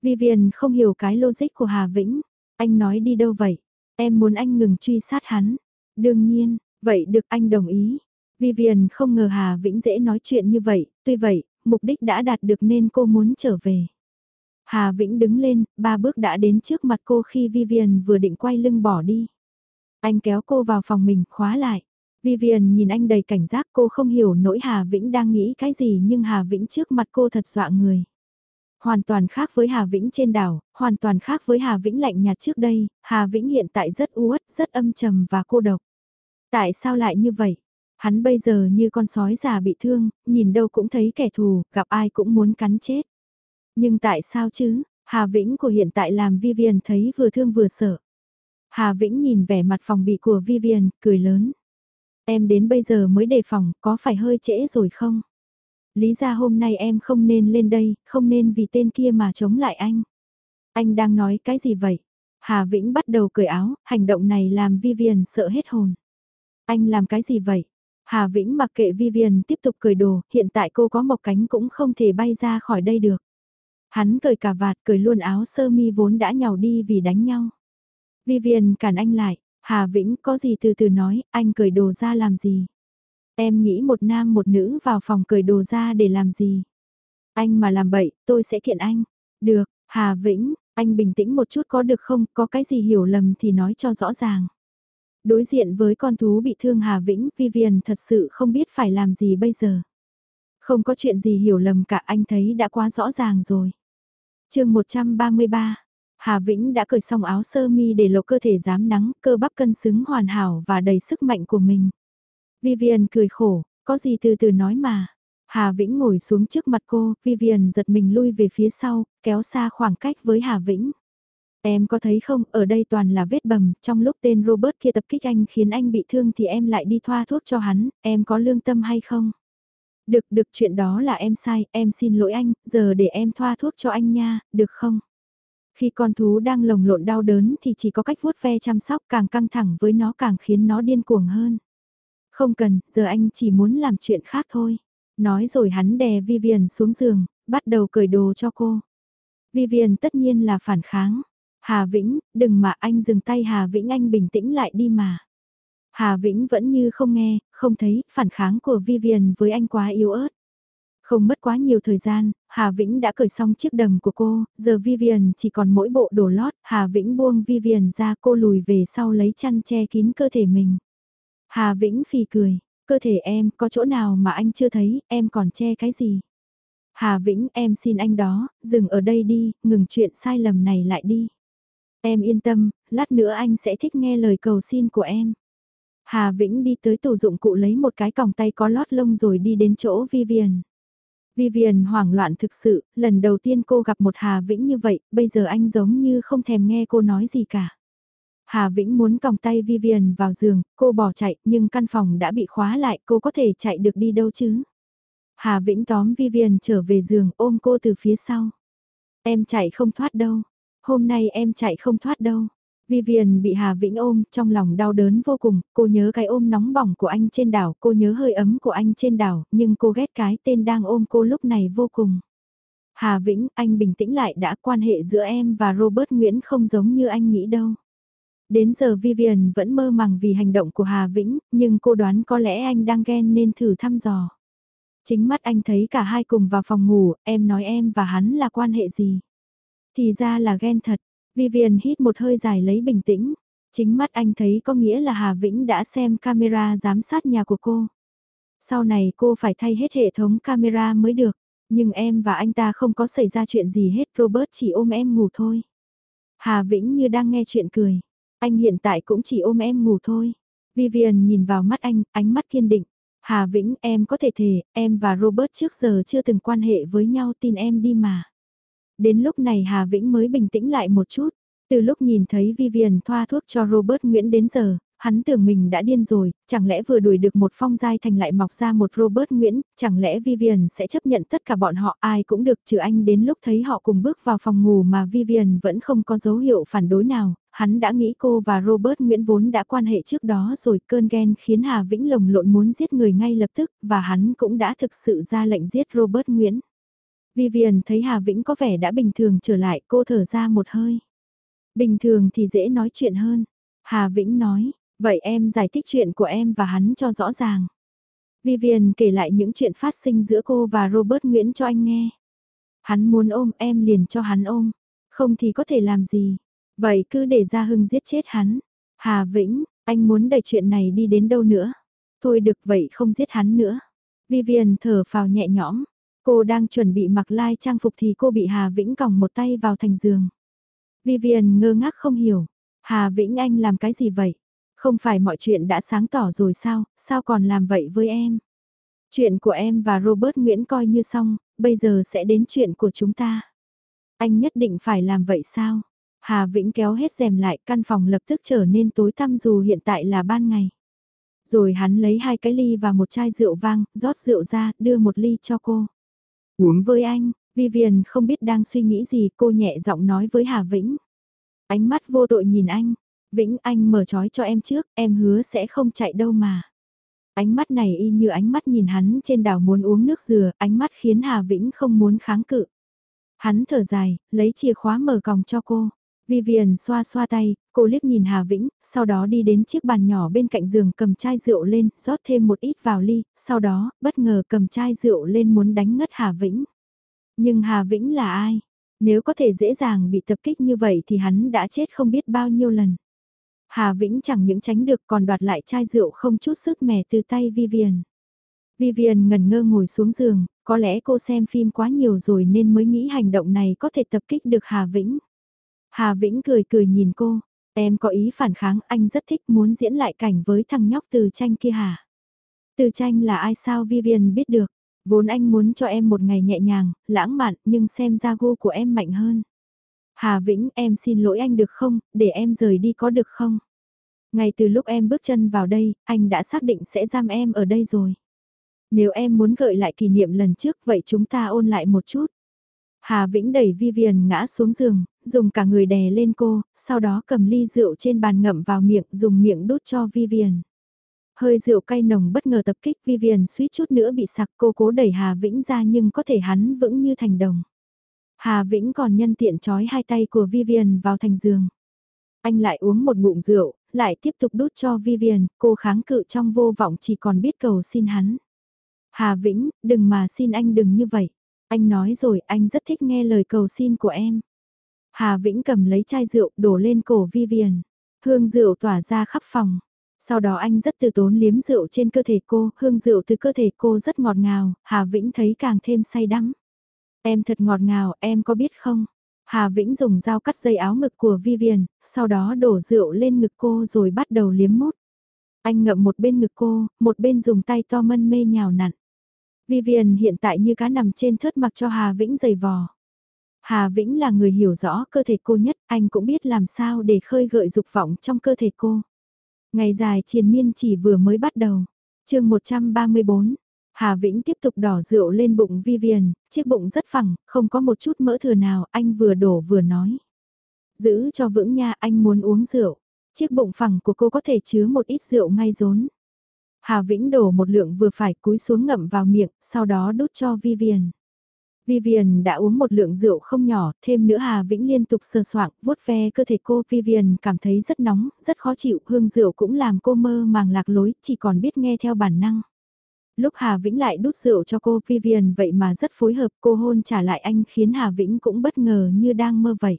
Vivian không hiểu cái logic của Hà Vĩnh. Anh nói đi đâu vậy? Em muốn anh ngừng truy sát hắn. Đương nhiên, vậy được anh đồng ý. Vivian không ngờ Hà Vĩnh dễ nói chuyện như vậy, tuy vậy, mục đích đã đạt được nên cô muốn trở về. Hà Vĩnh đứng lên, ba bước đã đến trước mặt cô khi Vivian vừa định quay lưng bỏ đi. Anh kéo cô vào phòng mình, khóa lại. Vivian nhìn anh đầy cảnh giác cô không hiểu nỗi Hà Vĩnh đang nghĩ cái gì nhưng Hà Vĩnh trước mặt cô thật dọa người. Hoàn toàn khác với Hà Vĩnh trên đảo, hoàn toàn khác với Hà Vĩnh lạnh nhạt trước đây, Hà Vĩnh hiện tại rất uất, rất âm trầm và cô độc. Tại sao lại như vậy? Hắn bây giờ như con sói già bị thương, nhìn đâu cũng thấy kẻ thù, gặp ai cũng muốn cắn chết. Nhưng tại sao chứ, Hà Vĩnh của hiện tại làm Vivian thấy vừa thương vừa sợ. Hà Vĩnh nhìn vẻ mặt phòng bị của Vivian, cười lớn. Em đến bây giờ mới đề phòng, có phải hơi trễ rồi không? Lý ra hôm nay em không nên lên đây, không nên vì tên kia mà chống lại anh. Anh đang nói cái gì vậy? Hà Vĩnh bắt đầu cởi áo, hành động này làm Vivian sợ hết hồn. Anh làm cái gì vậy? Hà Vĩnh mặc kệ Vivian tiếp tục cười đồ, hiện tại cô có một cánh cũng không thể bay ra khỏi đây được. Hắn cởi cả vạt cởi luôn áo sơ mi vốn đã nhào đi vì đánh nhau. Vivian cản anh lại, Hà Vĩnh có gì từ từ nói, anh cởi đồ ra làm gì? Em nghĩ một nam một nữ vào phòng cởi đồ ra để làm gì? Anh mà làm bậy, tôi sẽ kiện anh. Được, Hà Vĩnh, anh bình tĩnh một chút có được không, có cái gì hiểu lầm thì nói cho rõ ràng. Đối diện với con thú bị thương Hà Vĩnh, Vivian thật sự không biết phải làm gì bây giờ. Không có chuyện gì hiểu lầm cả anh thấy đã quá rõ ràng rồi chương 133, Hà Vĩnh đã cởi xong áo sơ mi để lộ cơ thể dám nắng, cơ bắp cân xứng hoàn hảo và đầy sức mạnh của mình. Vivian cười khổ, có gì từ từ nói mà. Hà Vĩnh ngồi xuống trước mặt cô, Vivian giật mình lui về phía sau, kéo xa khoảng cách với Hà Vĩnh. Em có thấy không, ở đây toàn là vết bầm, trong lúc tên Robert kia tập kích anh khiến anh bị thương thì em lại đi thoa thuốc cho hắn, em có lương tâm hay không? Được, được, chuyện đó là em sai, em xin lỗi anh, giờ để em thoa thuốc cho anh nha, được không? Khi con thú đang lồng lộn đau đớn thì chỉ có cách vuốt ve chăm sóc càng căng thẳng với nó càng khiến nó điên cuồng hơn. Không cần, giờ anh chỉ muốn làm chuyện khác thôi. Nói rồi hắn đè Vivian xuống giường, bắt đầu cởi đồ cho cô. Vivian tất nhiên là phản kháng. Hà Vĩnh, đừng mà anh dừng tay Hà Vĩnh anh bình tĩnh lại đi mà. Hà Vĩnh vẫn như không nghe, không thấy, phản kháng của Vivian với anh quá yếu ớt. Không mất quá nhiều thời gian, Hà Vĩnh đã cởi xong chiếc đầm của cô, giờ Vivian chỉ còn mỗi bộ đồ lót, Hà Vĩnh buông Vivian ra cô lùi về sau lấy chăn che kín cơ thể mình. Hà Vĩnh phì cười, cơ thể em có chỗ nào mà anh chưa thấy, em còn che cái gì? Hà Vĩnh em xin anh đó, dừng ở đây đi, ngừng chuyện sai lầm này lại đi. Em yên tâm, lát nữa anh sẽ thích nghe lời cầu xin của em. Hà Vĩnh đi tới tủ dụng cụ lấy một cái còng tay có lót lông rồi đi đến chỗ Vivian. Vivian hoảng loạn thực sự, lần đầu tiên cô gặp một Hà Vĩnh như vậy, bây giờ anh giống như không thèm nghe cô nói gì cả. Hà Vĩnh muốn còng tay Vivian vào giường, cô bỏ chạy nhưng căn phòng đã bị khóa lại cô có thể chạy được đi đâu chứ. Hà Vĩnh tóm Vivian trở về giường ôm cô từ phía sau. Em chạy không thoát đâu, hôm nay em chạy không thoát đâu. Vivian bị Hà Vĩnh ôm, trong lòng đau đớn vô cùng, cô nhớ cái ôm nóng bỏng của anh trên đảo, cô nhớ hơi ấm của anh trên đảo, nhưng cô ghét cái tên đang ôm cô lúc này vô cùng. Hà Vĩnh, anh bình tĩnh lại đã quan hệ giữa em và Robert Nguyễn không giống như anh nghĩ đâu. Đến giờ Vivian vẫn mơ màng vì hành động của Hà Vĩnh, nhưng cô đoán có lẽ anh đang ghen nên thử thăm dò. Chính mắt anh thấy cả hai cùng vào phòng ngủ, em nói em và hắn là quan hệ gì? Thì ra là ghen thật, Vivian hít một hơi dài lấy bình tĩnh. Chính mắt anh thấy có nghĩa là Hà Vĩnh đã xem camera giám sát nhà của cô. Sau này cô phải thay hết hệ thống camera mới được. Nhưng em và anh ta không có xảy ra chuyện gì hết, Robert chỉ ôm em ngủ thôi. Hà Vĩnh như đang nghe chuyện cười. Anh hiện tại cũng chỉ ôm em ngủ thôi. Vivian nhìn vào mắt anh, ánh mắt kiên định. Hà Vĩnh em có thể thề, em và Robert trước giờ chưa từng quan hệ với nhau tin em đi mà. Đến lúc này Hà Vĩnh mới bình tĩnh lại một chút. Từ lúc nhìn thấy Vivian thoa thuốc cho Robert Nguyễn đến giờ, hắn tưởng mình đã điên rồi, chẳng lẽ vừa đuổi được một phong giai thành lại mọc ra một Robert Nguyễn, chẳng lẽ Vivian sẽ chấp nhận tất cả bọn họ ai cũng được trừ anh đến lúc thấy họ cùng bước vào phòng ngủ mà Vivian vẫn không có dấu hiệu phản đối nào, hắn đã nghĩ cô và Robert Nguyễn vốn đã quan hệ trước đó rồi cơn ghen khiến Hà Vĩnh lồng lộn muốn giết người ngay lập tức và hắn cũng đã thực sự ra lệnh giết Robert Nguyễn. Vivian thấy Hà Vĩnh có vẻ đã bình thường trở lại cô thở ra một hơi. Bình thường thì dễ nói chuyện hơn. Hà Vĩnh nói, vậy em giải thích chuyện của em và hắn cho rõ ràng. Vivian kể lại những chuyện phát sinh giữa cô và Robert Nguyễn cho anh nghe. Hắn muốn ôm em liền cho hắn ôm, không thì có thể làm gì. Vậy cứ để ra hưng giết chết hắn. Hà Vĩnh, anh muốn đẩy chuyện này đi đến đâu nữa. Thôi được vậy không giết hắn nữa. Vivian thở phào nhẹ nhõm. Cô đang chuẩn bị mặc lai trang phục thì cô bị Hà Vĩnh còng một tay vào thành giường. Vivian ngơ ngác không hiểu. Hà Vĩnh Anh làm cái gì vậy? Không phải mọi chuyện đã sáng tỏ rồi sao, sao còn làm vậy với em? Chuyện của em và Robert Nguyễn coi như xong, bây giờ sẽ đến chuyện của chúng ta. Anh nhất định phải làm vậy sao? Hà Vĩnh kéo hết rèm lại căn phòng lập tức trở nên tối tăm dù hiện tại là ban ngày. Rồi hắn lấy hai cái ly và một chai rượu vang, rót rượu ra, đưa một ly cho cô. Uống với anh, Vivian không biết đang suy nghĩ gì cô nhẹ giọng nói với Hà Vĩnh. Ánh mắt vô tội nhìn anh. Vĩnh anh mở trói cho em trước, em hứa sẽ không chạy đâu mà. Ánh mắt này y như ánh mắt nhìn hắn trên đảo muốn uống nước dừa, ánh mắt khiến Hà Vĩnh không muốn kháng cự. Hắn thở dài, lấy chìa khóa mở còng cho cô. Vivian xoa xoa tay, cô liếc nhìn Hà Vĩnh, sau đó đi đến chiếc bàn nhỏ bên cạnh giường cầm chai rượu lên, rót thêm một ít vào ly, sau đó, bất ngờ cầm chai rượu lên muốn đánh ngất Hà Vĩnh. Nhưng Hà Vĩnh là ai? Nếu có thể dễ dàng bị tập kích như vậy thì hắn đã chết không biết bao nhiêu lần. Hà Vĩnh chẳng những tránh được còn đoạt lại chai rượu không chút sức mẻ từ tay Vivian. Vivian ngần ngơ ngồi xuống giường, có lẽ cô xem phim quá nhiều rồi nên mới nghĩ hành động này có thể tập kích được Hà Vĩnh. Hà Vĩnh cười cười nhìn cô, em có ý phản kháng anh rất thích muốn diễn lại cảnh với thằng nhóc từ tranh kia hả? Từ tranh là ai sao Vivian biết được, vốn anh muốn cho em một ngày nhẹ nhàng, lãng mạn nhưng xem ra gu của em mạnh hơn. Hà Vĩnh em xin lỗi anh được không, để em rời đi có được không? Ngay từ lúc em bước chân vào đây, anh đã xác định sẽ giam em ở đây rồi. Nếu em muốn gợi lại kỷ niệm lần trước vậy chúng ta ôn lại một chút. Hà Vĩnh đẩy Vivian ngã xuống giường, dùng cả người đè lên cô, sau đó cầm ly rượu trên bàn ngậm vào miệng dùng miệng đút cho Vivian. Hơi rượu cay nồng bất ngờ tập kích Vivian suýt chút nữa bị sặc cô cố đẩy Hà Vĩnh ra nhưng có thể hắn vững như thành đồng. Hà Vĩnh còn nhân tiện trói hai tay của Vivian vào thành giường. Anh lại uống một ngụm rượu, lại tiếp tục đút cho Vivian, cô kháng cự trong vô vọng chỉ còn biết cầu xin hắn. Hà Vĩnh, đừng mà xin anh đừng như vậy. Anh nói rồi, anh rất thích nghe lời cầu xin của em. Hà Vĩnh cầm lấy chai rượu đổ lên cổ Vivian. Hương rượu tỏa ra khắp phòng. Sau đó anh rất từ tốn liếm rượu trên cơ thể cô, hương rượu từ cơ thể cô rất ngọt ngào, Hà Vĩnh thấy càng thêm say đắm. Em thật ngọt ngào, em có biết không? Hà Vĩnh dùng dao cắt dây áo ngực của Vivian, sau đó đổ rượu lên ngực cô rồi bắt đầu liếm mút. Anh ngậm một bên ngực cô, một bên dùng tay to mân mê nhào nặn. Vivian hiện tại như cá nằm trên thớt mặc cho Hà Vĩnh giày vò. Hà Vĩnh là người hiểu rõ cơ thể cô nhất, anh cũng biết làm sao để khơi gợi dục vọng trong cơ thể cô. Ngày dài triền miên chỉ vừa mới bắt đầu. chương 134, Hà Vĩnh tiếp tục đỏ rượu lên bụng Vivian, chiếc bụng rất phẳng, không có một chút mỡ thừa nào, anh vừa đổ vừa nói. Giữ cho vững nha, anh muốn uống rượu. Chiếc bụng phẳng của cô có thể chứa một ít rượu ngay rốn. Hà Vĩnh đổ một lượng vừa phải cúi xuống ngậm vào miệng, sau đó đút cho Vivian. Vivian đã uống một lượng rượu không nhỏ, thêm nữa Hà Vĩnh liên tục sờ soạng, vuốt ve cơ thể cô. Vivian cảm thấy rất nóng, rất khó chịu, hương rượu cũng làm cô mơ màng lạc lối, chỉ còn biết nghe theo bản năng. Lúc Hà Vĩnh lại đút rượu cho cô Vivian vậy mà rất phối hợp cô hôn trả lại anh khiến Hà Vĩnh cũng bất ngờ như đang mơ vậy.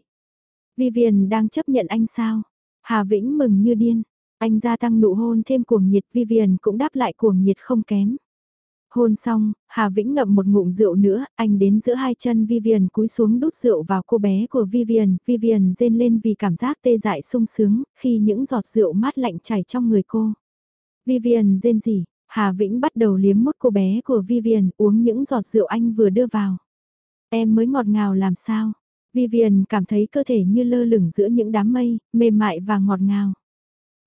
Vivian đang chấp nhận anh sao? Hà Vĩnh mừng như điên. Anh gia tăng nụ hôn thêm cuồng nhiệt Vivian cũng đáp lại cuồng nhiệt không kém. Hôn xong, Hà Vĩnh ngậm một ngụm rượu nữa, anh đến giữa hai chân Vivian cúi xuống đút rượu vào cô bé của Vivian, Vivian rên lên vì cảm giác tê dại sung sướng, khi những giọt rượu mát lạnh chảy trong người cô. Vivian rên gì, Hà Vĩnh bắt đầu liếm mút cô bé của Vivian uống những giọt rượu anh vừa đưa vào. Em mới ngọt ngào làm sao? Vivian cảm thấy cơ thể như lơ lửng giữa những đám mây, mềm mại và ngọt ngào.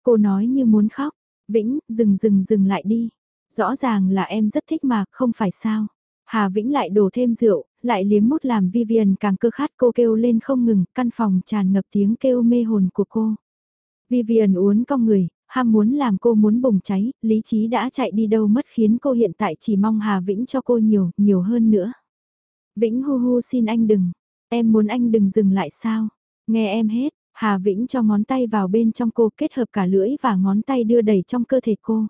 Cô nói như muốn khóc. Vĩnh, dừng dừng dừng lại đi. Rõ ràng là em rất thích mà, không phải sao. Hà Vĩnh lại đổ thêm rượu, lại liếm mút làm Vivian càng cơ khát cô kêu lên không ngừng, căn phòng tràn ngập tiếng kêu mê hồn của cô. Vivian uốn cong người, ham muốn làm cô muốn bùng cháy, lý trí đã chạy đi đâu mất khiến cô hiện tại chỉ mong Hà Vĩnh cho cô nhiều, nhiều hơn nữa. Vĩnh hu hu xin anh đừng, em muốn anh đừng dừng lại sao, nghe em hết, Hà Vĩnh cho ngón tay vào bên trong cô kết hợp cả lưỡi và ngón tay đưa đẩy trong cơ thể cô.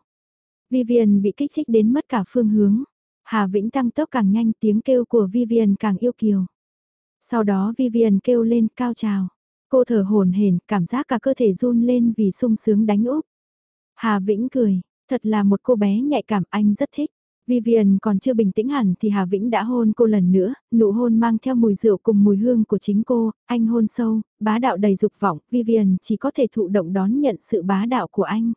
Vivian bị kích thích đến mất cả phương hướng. Hà Vĩnh tăng tốc càng nhanh tiếng kêu của Vivian càng yêu kiều. Sau đó Vivian kêu lên cao trào. Cô thở hồn hển, cảm giác cả cơ thể run lên vì sung sướng đánh úp. Hà Vĩnh cười, thật là một cô bé nhạy cảm anh rất thích. Vivian còn chưa bình tĩnh hẳn thì Hà Vĩnh đã hôn cô lần nữa, nụ hôn mang theo mùi rượu cùng mùi hương của chính cô, anh hôn sâu, bá đạo đầy dục vọng, Vivian chỉ có thể thụ động đón nhận sự bá đạo của anh.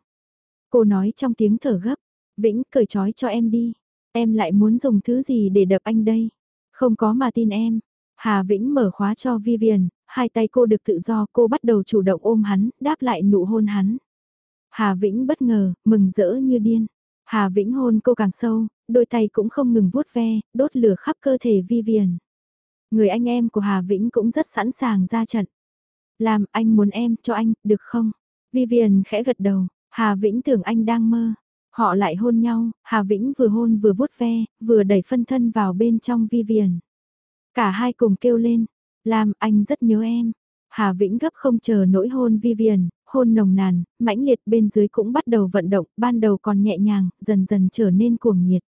Cô nói trong tiếng thở gấp, Vĩnh cởi trói cho em đi, em lại muốn dùng thứ gì để đập anh đây? Không có mà tin em. Hà Vĩnh mở khóa cho Vivian, hai tay cô được tự do cô bắt đầu chủ động ôm hắn, đáp lại nụ hôn hắn. Hà Vĩnh bất ngờ, mừng rỡ như điên. Hà Vĩnh hôn cô càng sâu, đôi tay cũng không ngừng vuốt ve, đốt lửa khắp cơ thể Vivian. Người anh em của Hà Vĩnh cũng rất sẵn sàng ra trận. Làm anh muốn em cho anh, được không? Vivian khẽ gật đầu, Hà Vĩnh tưởng anh đang mơ. Họ lại hôn nhau, Hà Vĩnh vừa hôn vừa vuốt ve, vừa đẩy phân thân vào bên trong Vivian. Cả hai cùng kêu lên, làm anh rất nhớ em. Hà Vĩnh gấp không chờ nỗi hôn Vivian, hôn nồng nàn, mãnh liệt bên dưới cũng bắt đầu vận động, ban đầu còn nhẹ nhàng, dần dần trở nên cuồng nhiệt.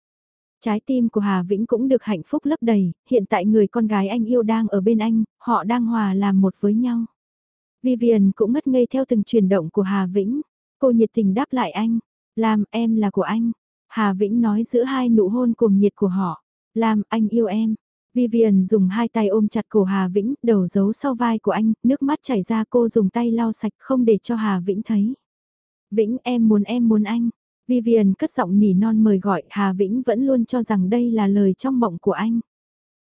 Trái tim của Hà Vĩnh cũng được hạnh phúc lấp đầy, hiện tại người con gái anh yêu đang ở bên anh, họ đang hòa làm một với nhau. Vivian cũng ngất ngây theo từng chuyển động của Hà Vĩnh, cô nhiệt tình đáp lại anh, làm em là của anh. Hà Vĩnh nói giữa hai nụ hôn cuồng nhiệt của họ, làm anh yêu em. Vivian dùng hai tay ôm chặt cổ Hà Vĩnh, đầu giấu sau vai của anh, nước mắt chảy ra cô dùng tay lau sạch không để cho Hà Vĩnh thấy. Vĩnh em muốn em muốn anh. Vivian cất giọng nỉ non mời gọi Hà Vĩnh vẫn luôn cho rằng đây là lời trong mộng của anh.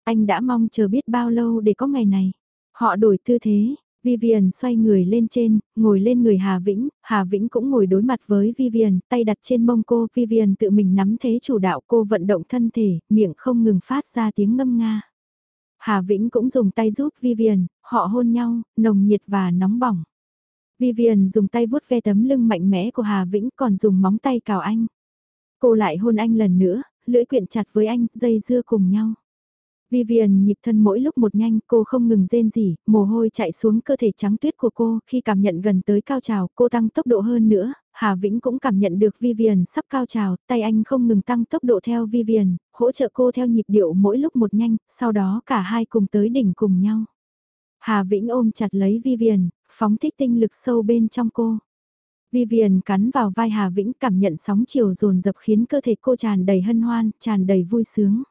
Anh đã mong chờ biết bao lâu để có ngày này. Họ đổi tư thế, Vivian xoay người lên trên, ngồi lên người Hà Vĩnh, Hà Vĩnh cũng ngồi đối mặt với Vivian, tay đặt trên mông cô, Vivian tự mình nắm thế chủ đạo cô vận động thân thể, miệng không ngừng phát ra tiếng ngâm nga. Hà Vĩnh cũng dùng tay giúp Vivian, họ hôn nhau, nồng nhiệt và nóng bỏng. Vivian dùng tay vuốt ve tấm lưng mạnh mẽ của Hà Vĩnh còn dùng móng tay cào anh. Cô lại hôn anh lần nữa, lưỡi quyện chặt với anh, dây dưa cùng nhau. Vivian nhịp thân mỗi lúc một nhanh, cô không ngừng rên rỉ, mồ hôi chạy xuống cơ thể trắng tuyết của cô, khi cảm nhận gần tới cao trào, cô tăng tốc độ hơn nữa, Hà Vĩnh cũng cảm nhận được Vivian sắp cao trào, tay anh không ngừng tăng tốc độ theo Vivian, hỗ trợ cô theo nhịp điệu mỗi lúc một nhanh, sau đó cả hai cùng tới đỉnh cùng nhau. Hà Vĩnh ôm chặt lấy Vivian, phóng thích tinh lực sâu bên trong cô. Vivian cắn vào vai Hà Vĩnh cảm nhận sóng chiều dồn dập khiến cơ thể cô tràn đầy hân hoan, tràn đầy vui sướng.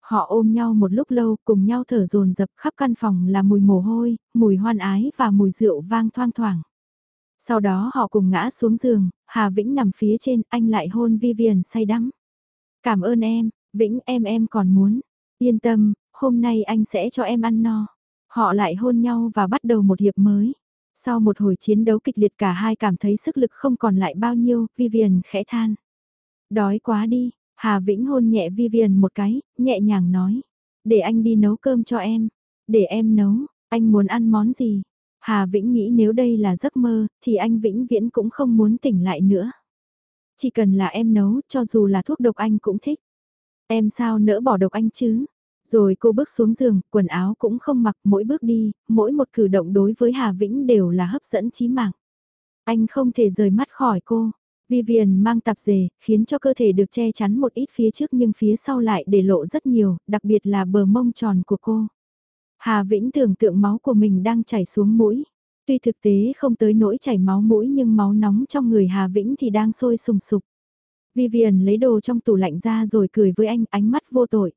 Họ ôm nhau một lúc lâu cùng nhau thở dồn dập khắp căn phòng là mùi mồ hôi, mùi hoan ái và mùi rượu vang thoang thoảng. Sau đó họ cùng ngã xuống giường, Hà Vĩnh nằm phía trên, anh lại hôn Vivian say đắm. Cảm ơn em, Vĩnh em em còn muốn. Yên tâm, hôm nay anh sẽ cho em ăn no. Họ lại hôn nhau và bắt đầu một hiệp mới. Sau một hồi chiến đấu kịch liệt cả hai cảm thấy sức lực không còn lại bao nhiêu, Vivian khẽ than. Đói quá đi, Hà Vĩnh hôn nhẹ Vivian một cái, nhẹ nhàng nói. Để anh đi nấu cơm cho em. Để em nấu, anh muốn ăn món gì? Hà Vĩnh nghĩ nếu đây là giấc mơ, thì anh Vĩnh viễn cũng không muốn tỉnh lại nữa. Chỉ cần là em nấu, cho dù là thuốc độc anh cũng thích. Em sao nỡ bỏ độc anh chứ? Rồi cô bước xuống giường, quần áo cũng không mặc mỗi bước đi, mỗi một cử động đối với Hà Vĩnh đều là hấp dẫn chí mạng. Anh không thể rời mắt khỏi cô. Vivian mang tạp dề, khiến cho cơ thể được che chắn một ít phía trước nhưng phía sau lại để lộ rất nhiều, đặc biệt là bờ mông tròn của cô. Hà Vĩnh tưởng tượng máu của mình đang chảy xuống mũi. Tuy thực tế không tới nỗi chảy máu mũi nhưng máu nóng trong người Hà Vĩnh thì đang sôi sùng sục. Vivian lấy đồ trong tủ lạnh ra rồi cười với anh ánh mắt vô tội.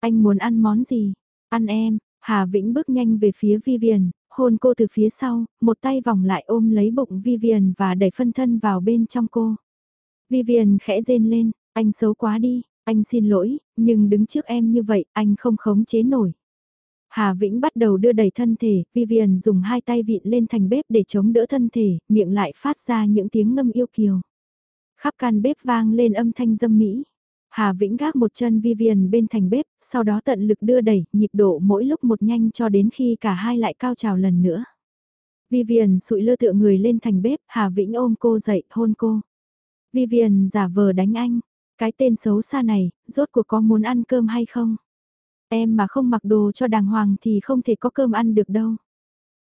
Anh muốn ăn món gì? Ăn em, Hà Vĩnh bước nhanh về phía Vivian, hôn cô từ phía sau, một tay vòng lại ôm lấy bụng Vivian và đẩy phân thân vào bên trong cô. Vivian khẽ rên lên, anh xấu quá đi, anh xin lỗi, nhưng đứng trước em như vậy, anh không khống chế nổi. Hà Vĩnh bắt đầu đưa đẩy thân thể, Vivian dùng hai tay vịn lên thành bếp để chống đỡ thân thể, miệng lại phát ra những tiếng ngâm yêu kiều. Khắp căn bếp vang lên âm thanh dâm mỹ. Hà Vĩnh gác một chân Vivian bên thành bếp, sau đó tận lực đưa đẩy, nhịp độ mỗi lúc một nhanh cho đến khi cả hai lại cao trào lần nữa. Vivian sụi lơ tựa người lên thành bếp, Hà Vĩnh ôm cô dậy, hôn cô. Vivian giả vờ đánh anh, cái tên xấu xa này, rốt cuộc có muốn ăn cơm hay không? Em mà không mặc đồ cho đàng hoàng thì không thể có cơm ăn được đâu.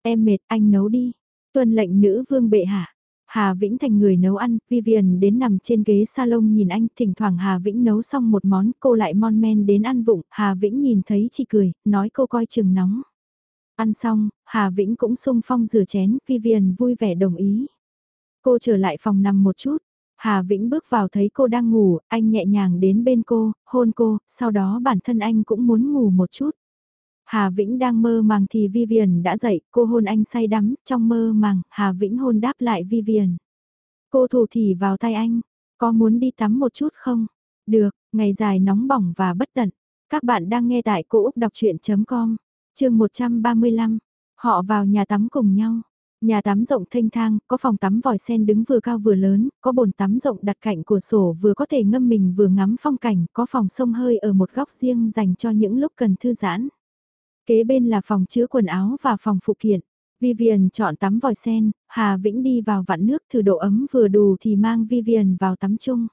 Em mệt, anh nấu đi. Tuân lệnh nữ vương bệ hạ. Hà Vĩnh thành người nấu ăn, Vivian đến nằm trên ghế salon nhìn anh, thỉnh thoảng Hà Vĩnh nấu xong một món, cô lại mon men đến ăn vụng, Hà Vĩnh nhìn thấy chỉ cười, nói cô coi chừng nóng. Ăn xong, Hà Vĩnh cũng sung phong rửa chén, Vivian vui vẻ đồng ý. Cô trở lại phòng nằm một chút, Hà Vĩnh bước vào thấy cô đang ngủ, anh nhẹ nhàng đến bên cô, hôn cô, sau đó bản thân anh cũng muốn ngủ một chút. Hà Vĩnh đang mơ màng thì Vivian đã dậy, cô hôn anh say đắm, trong mơ màng, Hà Vĩnh hôn đáp lại Vivian. Cô thủ thỉ vào tay anh, có muốn đi tắm một chút không? Được, ngày dài nóng bỏng và bất tận. Các bạn đang nghe tại cô Úc Đọc Chuyện.com, chương 135, họ vào nhà tắm cùng nhau. Nhà tắm rộng thanh thang, có phòng tắm vòi sen đứng vừa cao vừa lớn, có bồn tắm rộng đặt cạnh cửa sổ vừa có thể ngâm mình vừa ngắm phong cảnh, có phòng sông hơi ở một góc riêng dành cho những lúc cần thư giãn. Kế bên là phòng chứa quần áo và phòng phụ kiện. Vivian chọn tắm vòi sen, Hà Vĩnh đi vào vặn nước thử độ ấm vừa đủ thì mang Vivian vào tắm chung.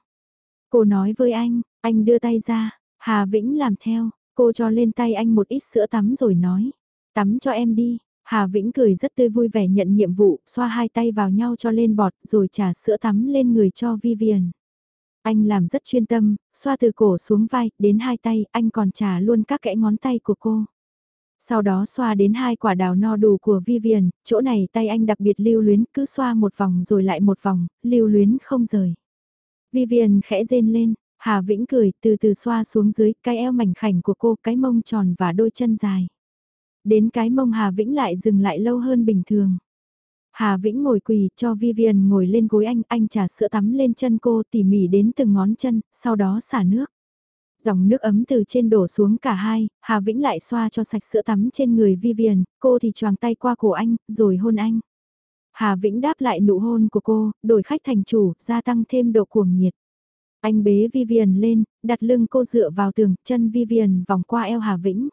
Cô nói với anh, anh đưa tay ra, Hà Vĩnh làm theo, cô cho lên tay anh một ít sữa tắm rồi nói, tắm cho em đi. Hà Vĩnh cười rất tươi vui vẻ nhận nhiệm vụ, xoa hai tay vào nhau cho lên bọt rồi trả sữa tắm lên người cho Vivian. Anh làm rất chuyên tâm, xoa từ cổ xuống vai, đến hai tay, anh còn trả luôn các kẽ ngón tay của cô. Sau đó xoa đến hai quả đào no đủ của Vivian, chỗ này tay anh đặc biệt lưu luyến, cứ xoa một vòng rồi lại một vòng, lưu luyến không rời. Vivian khẽ rên lên, Hà Vĩnh cười, từ từ xoa xuống dưới, cái eo mảnh khảnh của cô, cái mông tròn và đôi chân dài. Đến cái mông Hà Vĩnh lại dừng lại lâu hơn bình thường. Hà Vĩnh ngồi quỳ cho Vivian ngồi lên gối anh, anh trả sữa tắm lên chân cô tỉ mỉ đến từng ngón chân, sau đó xả nước. Dòng nước ấm từ trên đổ xuống cả hai, Hà Vĩnh lại xoa cho sạch sữa tắm trên người Vivian, cô thì choàng tay qua cổ anh, rồi hôn anh. Hà Vĩnh đáp lại nụ hôn của cô, đổi khách thành chủ, gia tăng thêm độ cuồng nhiệt. Anh bế Vivian lên, đặt lưng cô dựa vào tường, chân Vivian vòng qua eo Hà Vĩnh.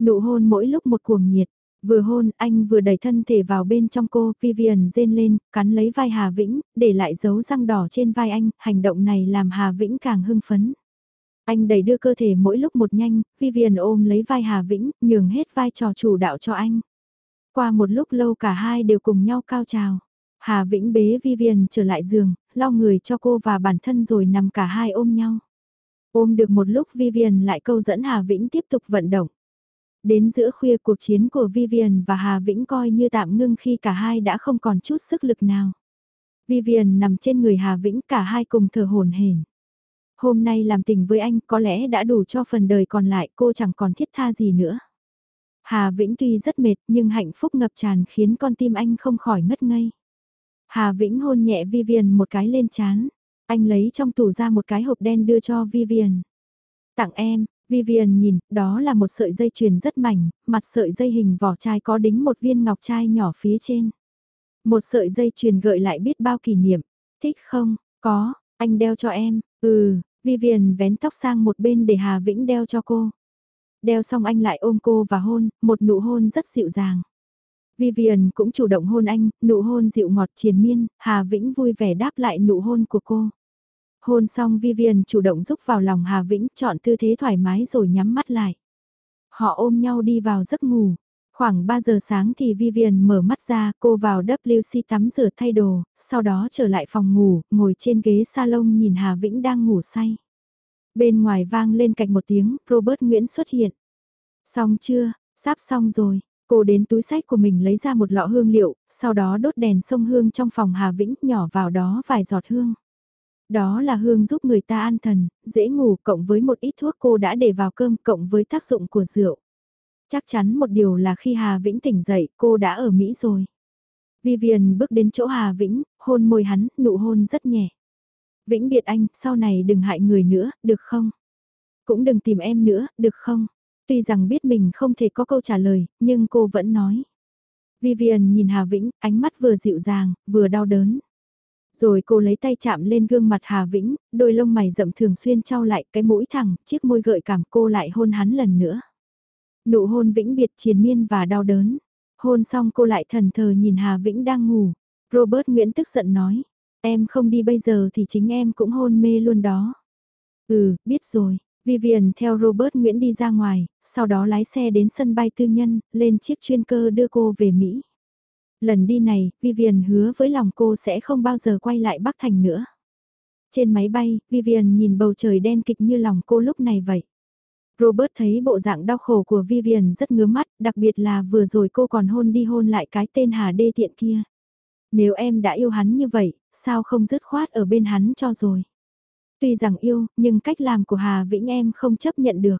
Nụ hôn mỗi lúc một cuồng nhiệt, vừa hôn anh vừa đẩy thân thể vào bên trong cô, Vivian rên lên, cắn lấy vai Hà Vĩnh, để lại dấu răng đỏ trên vai anh, hành động này làm Hà Vĩnh càng hưng phấn. Anh đẩy đưa cơ thể mỗi lúc một nhanh, Vivian ôm lấy vai Hà Vĩnh, nhường hết vai trò chủ đạo cho anh. Qua một lúc lâu cả hai đều cùng nhau cao trào. Hà Vĩnh bế Vivian trở lại giường, lau người cho cô và bản thân rồi nằm cả hai ôm nhau. Ôm được một lúc Vivian lại câu dẫn Hà Vĩnh tiếp tục vận động. Đến giữa khuya cuộc chiến của Vivian và Hà Vĩnh coi như tạm ngưng khi cả hai đã không còn chút sức lực nào. Vivian nằm trên người Hà Vĩnh cả hai cùng thở hồn hển. Hôm nay làm tình với anh có lẽ đã đủ cho phần đời còn lại cô chẳng còn thiết tha gì nữa. Hà Vĩnh tuy rất mệt nhưng hạnh phúc ngập tràn khiến con tim anh không khỏi ngất ngây. Hà Vĩnh hôn nhẹ Vivian một cái lên chán. Anh lấy trong tủ ra một cái hộp đen đưa cho Vivian. Tặng em, Vivian nhìn, đó là một sợi dây chuyền rất mảnh, mặt sợi dây hình vỏ chai có đính một viên ngọc trai nhỏ phía trên. Một sợi dây chuyền gợi lại biết bao kỷ niệm. Thích không? Có, anh đeo cho em. Ừ, Vivian vén tóc sang một bên để Hà Vĩnh đeo cho cô. Đeo xong anh lại ôm cô và hôn, một nụ hôn rất dịu dàng. Vivian cũng chủ động hôn anh, nụ hôn dịu ngọt triền miên, Hà Vĩnh vui vẻ đáp lại nụ hôn của cô. Hôn xong Vivian chủ động giúp vào lòng Hà Vĩnh, chọn tư thế thoải mái rồi nhắm mắt lại. Họ ôm nhau đi vào giấc ngủ. Khoảng 3 giờ sáng thì Vivian mở mắt ra, cô vào WC tắm rửa thay đồ, sau đó trở lại phòng ngủ, ngồi trên ghế salon nhìn Hà Vĩnh đang ngủ say. Bên ngoài vang lên cạch một tiếng, Robert Nguyễn xuất hiện. Xong chưa, sắp xong rồi, cô đến túi sách của mình lấy ra một lọ hương liệu, sau đó đốt đèn sông hương trong phòng Hà Vĩnh nhỏ vào đó vài giọt hương. Đó là hương giúp người ta an thần, dễ ngủ cộng với một ít thuốc cô đã để vào cơm cộng với tác dụng của rượu. Chắc chắn một điều là khi Hà Vĩnh tỉnh dậy cô đã ở Mỹ rồi. Vivian bước đến chỗ Hà Vĩnh, hôn môi hắn, nụ hôn rất nhẹ. Vĩnh biệt anh, sau này đừng hại người nữa, được không? Cũng đừng tìm em nữa, được không? Tuy rằng biết mình không thể có câu trả lời, nhưng cô vẫn nói. Vivian nhìn Hà Vĩnh, ánh mắt vừa dịu dàng, vừa đau đớn. Rồi cô lấy tay chạm lên gương mặt Hà Vĩnh, đôi lông mày rậm thường xuyên trao lại cái mũi thẳng, chiếc môi gợi cảm cô lại hôn hắn lần nữa. Nụ hôn vĩnh biệt triền miên và đau đớn. Hôn xong cô lại thần thờ nhìn Hà Vĩnh đang ngủ. Robert Nguyễn tức giận nói, em không đi bây giờ thì chính em cũng hôn mê luôn đó. Ừ, biết rồi. Vivian theo Robert Nguyễn đi ra ngoài, sau đó lái xe đến sân bay tư nhân, lên chiếc chuyên cơ đưa cô về Mỹ. Lần đi này, Vivian hứa với lòng cô sẽ không bao giờ quay lại Bắc Thành nữa. Trên máy bay, Vivian nhìn bầu trời đen kịch như lòng cô lúc này vậy. Robert thấy bộ dạng đau khổ của Vivian rất ngứa mắt, đặc biệt là vừa rồi cô còn hôn đi hôn lại cái tên Hà Đê tiện kia. Nếu em đã yêu hắn như vậy, sao không dứt khoát ở bên hắn cho rồi. Tuy rằng yêu, nhưng cách làm của Hà Vĩnh em không chấp nhận được.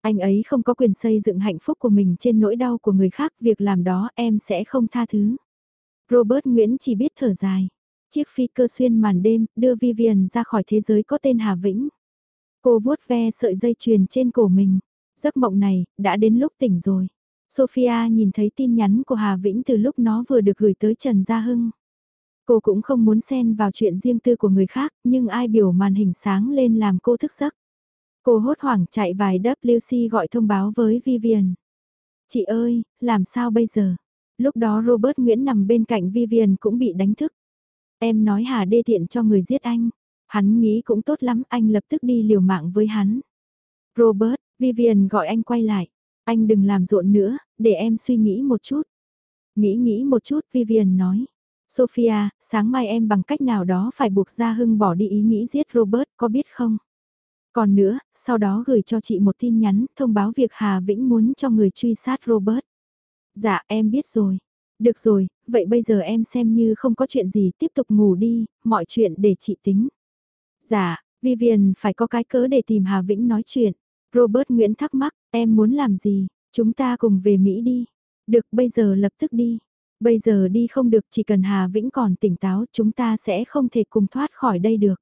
Anh ấy không có quyền xây dựng hạnh phúc của mình trên nỗi đau của người khác, việc làm đó em sẽ không tha thứ. Robert Nguyễn chỉ biết thở dài. Chiếc phi cơ xuyên màn đêm đưa Vivian ra khỏi thế giới có tên Hà Vĩnh. Cô vuốt ve sợi dây chuyền trên cổ mình. Giấc mộng này, đã đến lúc tỉnh rồi. Sophia nhìn thấy tin nhắn của Hà Vĩnh từ lúc nó vừa được gửi tới Trần Gia Hưng. Cô cũng không muốn xen vào chuyện riêng tư của người khác, nhưng ai biểu màn hình sáng lên làm cô thức giấc. Cô hốt hoảng chạy vài WC gọi thông báo với Vivian. Chị ơi, làm sao bây giờ? Lúc đó Robert Nguyễn nằm bên cạnh Vivian cũng bị đánh thức. Em nói Hà đê tiện cho người giết anh. Hắn nghĩ cũng tốt lắm, anh lập tức đi liều mạng với hắn. Robert, Vivian gọi anh quay lại. Anh đừng làm rộn nữa, để em suy nghĩ một chút. Nghĩ nghĩ một chút, Vivian nói. Sophia, sáng mai em bằng cách nào đó phải buộc Gia Hưng bỏ đi ý nghĩ giết Robert, có biết không? Còn nữa, sau đó gửi cho chị một tin nhắn thông báo việc Hà Vĩnh muốn cho người truy sát Robert. Dạ em biết rồi. Được rồi, vậy bây giờ em xem như không có chuyện gì tiếp tục ngủ đi, mọi chuyện để chị tính. Dạ, Vivian phải có cái cớ để tìm Hà Vĩnh nói chuyện. Robert Nguyễn thắc mắc, em muốn làm gì, chúng ta cùng về Mỹ đi. Được bây giờ lập tức đi. Bây giờ đi không được chỉ cần Hà Vĩnh còn tỉnh táo chúng ta sẽ không thể cùng thoát khỏi đây được.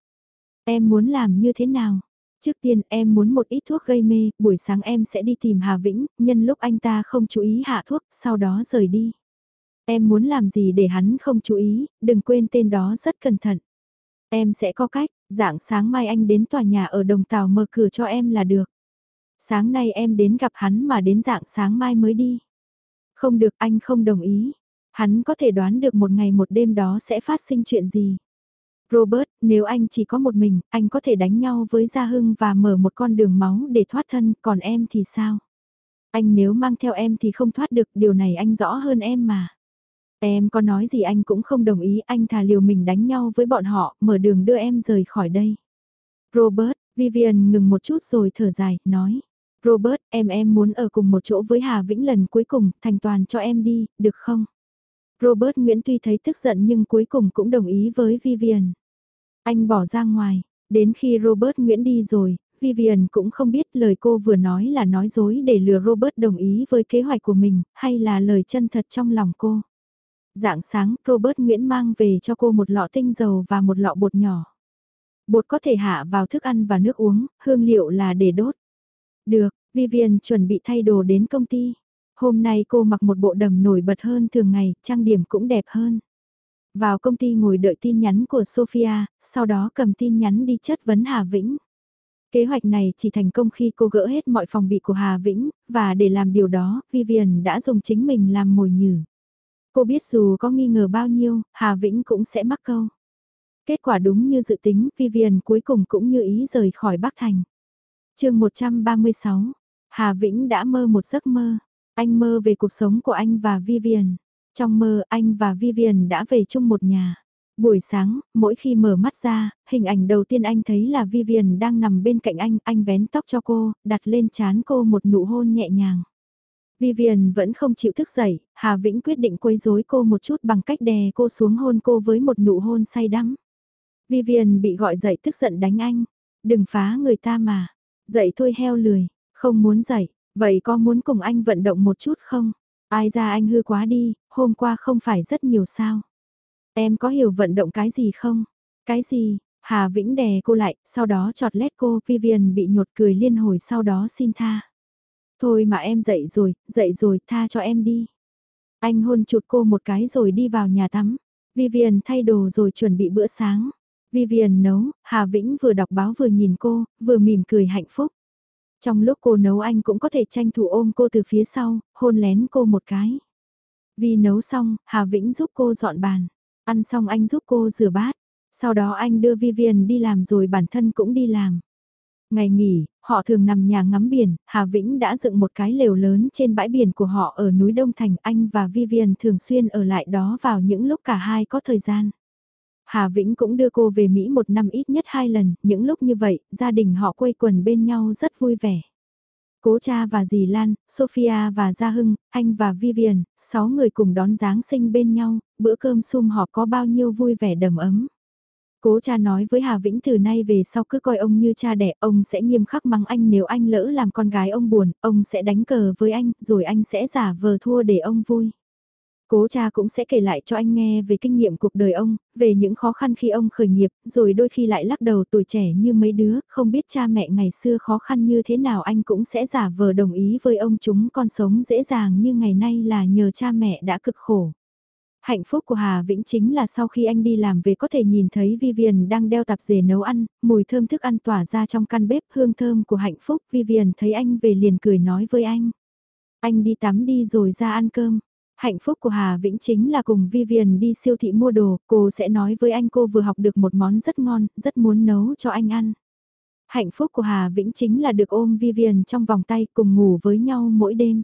Em muốn làm như thế nào? Trước tiên em muốn một ít thuốc gây mê, buổi sáng em sẽ đi tìm Hà Vĩnh, nhân lúc anh ta không chú ý hạ thuốc, sau đó rời đi. Em muốn làm gì để hắn không chú ý, đừng quên tên đó rất cẩn thận. Em sẽ có cách, dạng sáng mai anh đến tòa nhà ở Đồng Tàu mở cửa cho em là được. Sáng nay em đến gặp hắn mà đến dạng sáng mai mới đi. Không được anh không đồng ý. Hắn có thể đoán được một ngày một đêm đó sẽ phát sinh chuyện gì. Robert, nếu anh chỉ có một mình, anh có thể đánh nhau với Gia Hưng và mở một con đường máu để thoát thân, còn em thì sao? Anh nếu mang theo em thì không thoát được, điều này anh rõ hơn em mà. Em có nói gì anh cũng không đồng ý, anh thà liều mình đánh nhau với bọn họ, mở đường đưa em rời khỏi đây. Robert, Vivian ngừng một chút rồi thở dài, nói. Robert, em em muốn ở cùng một chỗ với Hà Vĩnh lần cuối cùng, thành toàn cho em đi, được không? Robert Nguyễn tuy thấy tức giận nhưng cuối cùng cũng đồng ý với Vivian. Anh bỏ ra ngoài, đến khi Robert Nguyễn đi rồi, Vivian cũng không biết lời cô vừa nói là nói dối để lừa Robert đồng ý với kế hoạch của mình, hay là lời chân thật trong lòng cô. Dạng sáng, Robert Nguyễn mang về cho cô một lọ tinh dầu và một lọ bột nhỏ. Bột có thể hạ vào thức ăn và nước uống, hương liệu là để đốt. Được, Vivian chuẩn bị thay đồ đến công ty. Hôm nay cô mặc một bộ đầm nổi bật hơn thường ngày, trang điểm cũng đẹp hơn. Vào công ty ngồi đợi tin nhắn của Sophia, sau đó cầm tin nhắn đi chất vấn Hà Vĩnh. Kế hoạch này chỉ thành công khi cô gỡ hết mọi phòng bị của Hà Vĩnh, và để làm điều đó, Vivian đã dùng chính mình làm mồi nhử. Cô biết dù có nghi ngờ bao nhiêu, Hà Vĩnh cũng sẽ mắc câu. Kết quả đúng như dự tính, Vivian cuối cùng cũng như ý rời khỏi Bắc Thành. chương 136, Hà Vĩnh đã mơ một giấc mơ. Anh mơ về cuộc sống của anh và Vivian. Trong mơ anh và Vivian đã về chung một nhà. Buổi sáng, mỗi khi mở mắt ra, hình ảnh đầu tiên anh thấy là Vivian đang nằm bên cạnh anh, anh vén tóc cho cô, đặt lên trán cô một nụ hôn nhẹ nhàng. Vivian vẫn không chịu thức dậy, Hà Vĩnh quyết định quấy rối cô một chút bằng cách đè cô xuống hôn cô với một nụ hôn say đắm. Vivian bị gọi dậy tức giận đánh anh. Đừng phá người ta mà. Dậy thôi heo lười, không muốn dậy, vậy có muốn cùng anh vận động một chút không? Ai ra anh hư quá đi, hôm qua không phải rất nhiều sao? Em có hiểu vận động cái gì không? Cái gì? Hà Vĩnh đè cô lại, sau đó chọt lét cô, Vivian bị nhột cười liên hồi sau đó xin tha. Thôi mà em dậy rồi, dậy rồi, tha cho em đi. Anh hôn chụt cô một cái rồi đi vào nhà tắm. Vivian thay đồ rồi chuẩn bị bữa sáng. Vivian nấu, Hà Vĩnh vừa đọc báo vừa nhìn cô, vừa mỉm cười hạnh phúc. Trong lúc cô nấu anh cũng có thể tranh thủ ôm cô từ phía sau, hôn lén cô một cái. Vì nấu xong, Hà Vĩnh giúp cô dọn bàn. Ăn xong anh giúp cô rửa bát. Sau đó anh đưa Vivian đi làm rồi bản thân cũng đi làm. Ngày nghỉ, họ thường nằm nhà ngắm biển, Hà Vĩnh đã dựng một cái lều lớn trên bãi biển của họ ở núi Đông Thành. Anh và Vivian thường xuyên ở lại đó vào những lúc cả hai có thời gian. Hà Vĩnh cũng đưa cô về Mỹ một năm ít nhất hai lần, những lúc như vậy, gia đình họ quây quần bên nhau rất vui vẻ. Cố cha và dì Lan, Sophia và Gia Hưng, anh và Vivian, sáu người cùng đón Giáng sinh bên nhau, bữa cơm sum họp có bao nhiêu vui vẻ đầm ấm. Cố cha nói với Hà Vĩnh từ nay về sau cứ coi ông như cha đẻ, ông sẽ nghiêm khắc mắng anh nếu anh lỡ làm con gái ông buồn, ông sẽ đánh cờ với anh, rồi anh sẽ giả vờ thua để ông vui. Cố cha cũng sẽ kể lại cho anh nghe về kinh nghiệm cuộc đời ông, về những khó khăn khi ông khởi nghiệp, rồi đôi khi lại lắc đầu tuổi trẻ như mấy đứa, không biết cha mẹ ngày xưa khó khăn như thế nào anh cũng sẽ giả vờ đồng ý với ông chúng con sống dễ dàng như ngày nay là nhờ cha mẹ đã cực khổ. Hạnh phúc của Hà Vĩnh chính là sau khi anh đi làm về có thể nhìn thấy Vivian đang đeo tạp dề nấu ăn, mùi thơm thức ăn tỏa ra trong căn bếp hương thơm của hạnh phúc. Vivian thấy anh về liền cười nói với anh. Anh đi tắm đi rồi ra ăn cơm. Hạnh phúc của Hà Vĩnh chính là cùng Vivian đi siêu thị mua đồ, cô sẽ nói với anh cô vừa học được một món rất ngon, rất muốn nấu cho anh ăn. Hạnh phúc của Hà Vĩnh chính là được ôm Vivian trong vòng tay cùng ngủ với nhau mỗi đêm.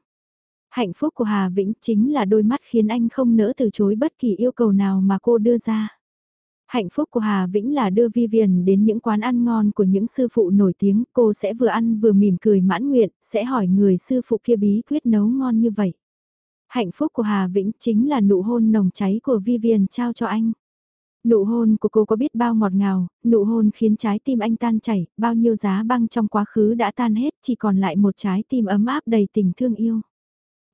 Hạnh phúc của Hà Vĩnh chính là đôi mắt khiến anh không nỡ từ chối bất kỳ yêu cầu nào mà cô đưa ra. Hạnh phúc của Hà Vĩnh là đưa Vivian đến những quán ăn ngon của những sư phụ nổi tiếng, cô sẽ vừa ăn vừa mỉm cười mãn nguyện, sẽ hỏi người sư phụ kia bí quyết nấu ngon như vậy. Hạnh phúc của Hà Vĩnh chính là nụ hôn nồng cháy của Vivian trao cho anh. Nụ hôn của cô có biết bao ngọt ngào, nụ hôn khiến trái tim anh tan chảy, bao nhiêu giá băng trong quá khứ đã tan hết, chỉ còn lại một trái tim ấm áp đầy tình thương yêu.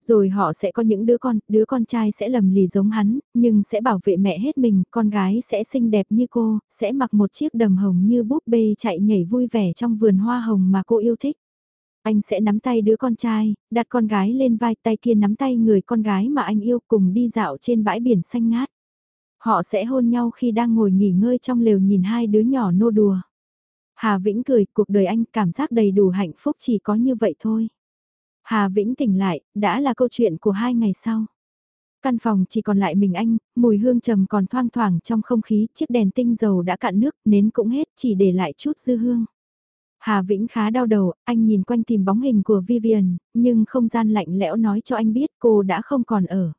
Rồi họ sẽ có những đứa con, đứa con trai sẽ lầm lì giống hắn, nhưng sẽ bảo vệ mẹ hết mình, con gái sẽ xinh đẹp như cô, sẽ mặc một chiếc đầm hồng như búp bê chạy nhảy vui vẻ trong vườn hoa hồng mà cô yêu thích. Anh sẽ nắm tay đứa con trai, đặt con gái lên vai tay kia nắm tay người con gái mà anh yêu cùng đi dạo trên bãi biển xanh ngát. Họ sẽ hôn nhau khi đang ngồi nghỉ ngơi trong lều nhìn hai đứa nhỏ nô đùa. Hà Vĩnh cười, cuộc đời anh cảm giác đầy đủ hạnh phúc chỉ có như vậy thôi. Hà Vĩnh tỉnh lại, đã là câu chuyện của hai ngày sau. Căn phòng chỉ còn lại mình anh, mùi hương trầm còn thoang thoảng trong không khí, chiếc đèn tinh dầu đã cạn nước, nến cũng hết, chỉ để lại chút dư hương. Hà Vĩnh khá đau đầu, anh nhìn quanh tìm bóng hình của Vivian, nhưng không gian lạnh lẽo nói cho anh biết cô đã không còn ở.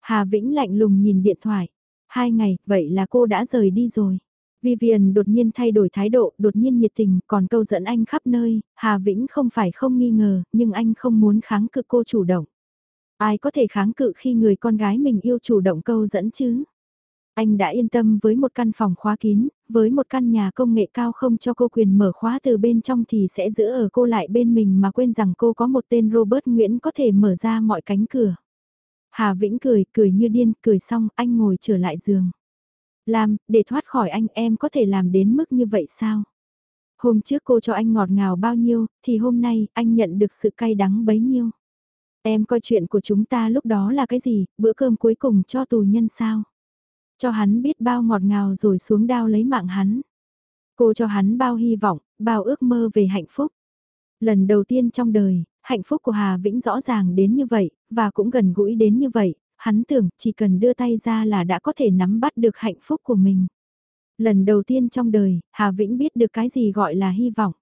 Hà Vĩnh lạnh lùng nhìn điện thoại. Hai ngày, vậy là cô đã rời đi rồi. Vivian đột nhiên thay đổi thái độ, đột nhiên nhiệt tình, còn câu dẫn anh khắp nơi, Hà Vĩnh không phải không nghi ngờ, nhưng anh không muốn kháng cự cô chủ động. Ai có thể kháng cự khi người con gái mình yêu chủ động câu dẫn chứ? Anh đã yên tâm với một căn phòng khóa kín, với một căn nhà công nghệ cao không cho cô quyền mở khóa từ bên trong thì sẽ giữ ở cô lại bên mình mà quên rằng cô có một tên Robert Nguyễn có thể mở ra mọi cánh cửa. Hà Vĩnh cười, cười như điên, cười xong anh ngồi trở lại giường. Làm, để thoát khỏi anh em có thể làm đến mức như vậy sao? Hôm trước cô cho anh ngọt ngào bao nhiêu, thì hôm nay anh nhận được sự cay đắng bấy nhiêu. Em coi chuyện của chúng ta lúc đó là cái gì, bữa cơm cuối cùng cho tù nhân sao? Cho hắn biết bao ngọt ngào rồi xuống đao lấy mạng hắn. Cô cho hắn bao hy vọng, bao ước mơ về hạnh phúc. Lần đầu tiên trong đời, hạnh phúc của Hà Vĩnh rõ ràng đến như vậy, và cũng gần gũi đến như vậy, hắn tưởng chỉ cần đưa tay ra là đã có thể nắm bắt được hạnh phúc của mình. Lần đầu tiên trong đời, Hà Vĩnh biết được cái gì gọi là hy vọng.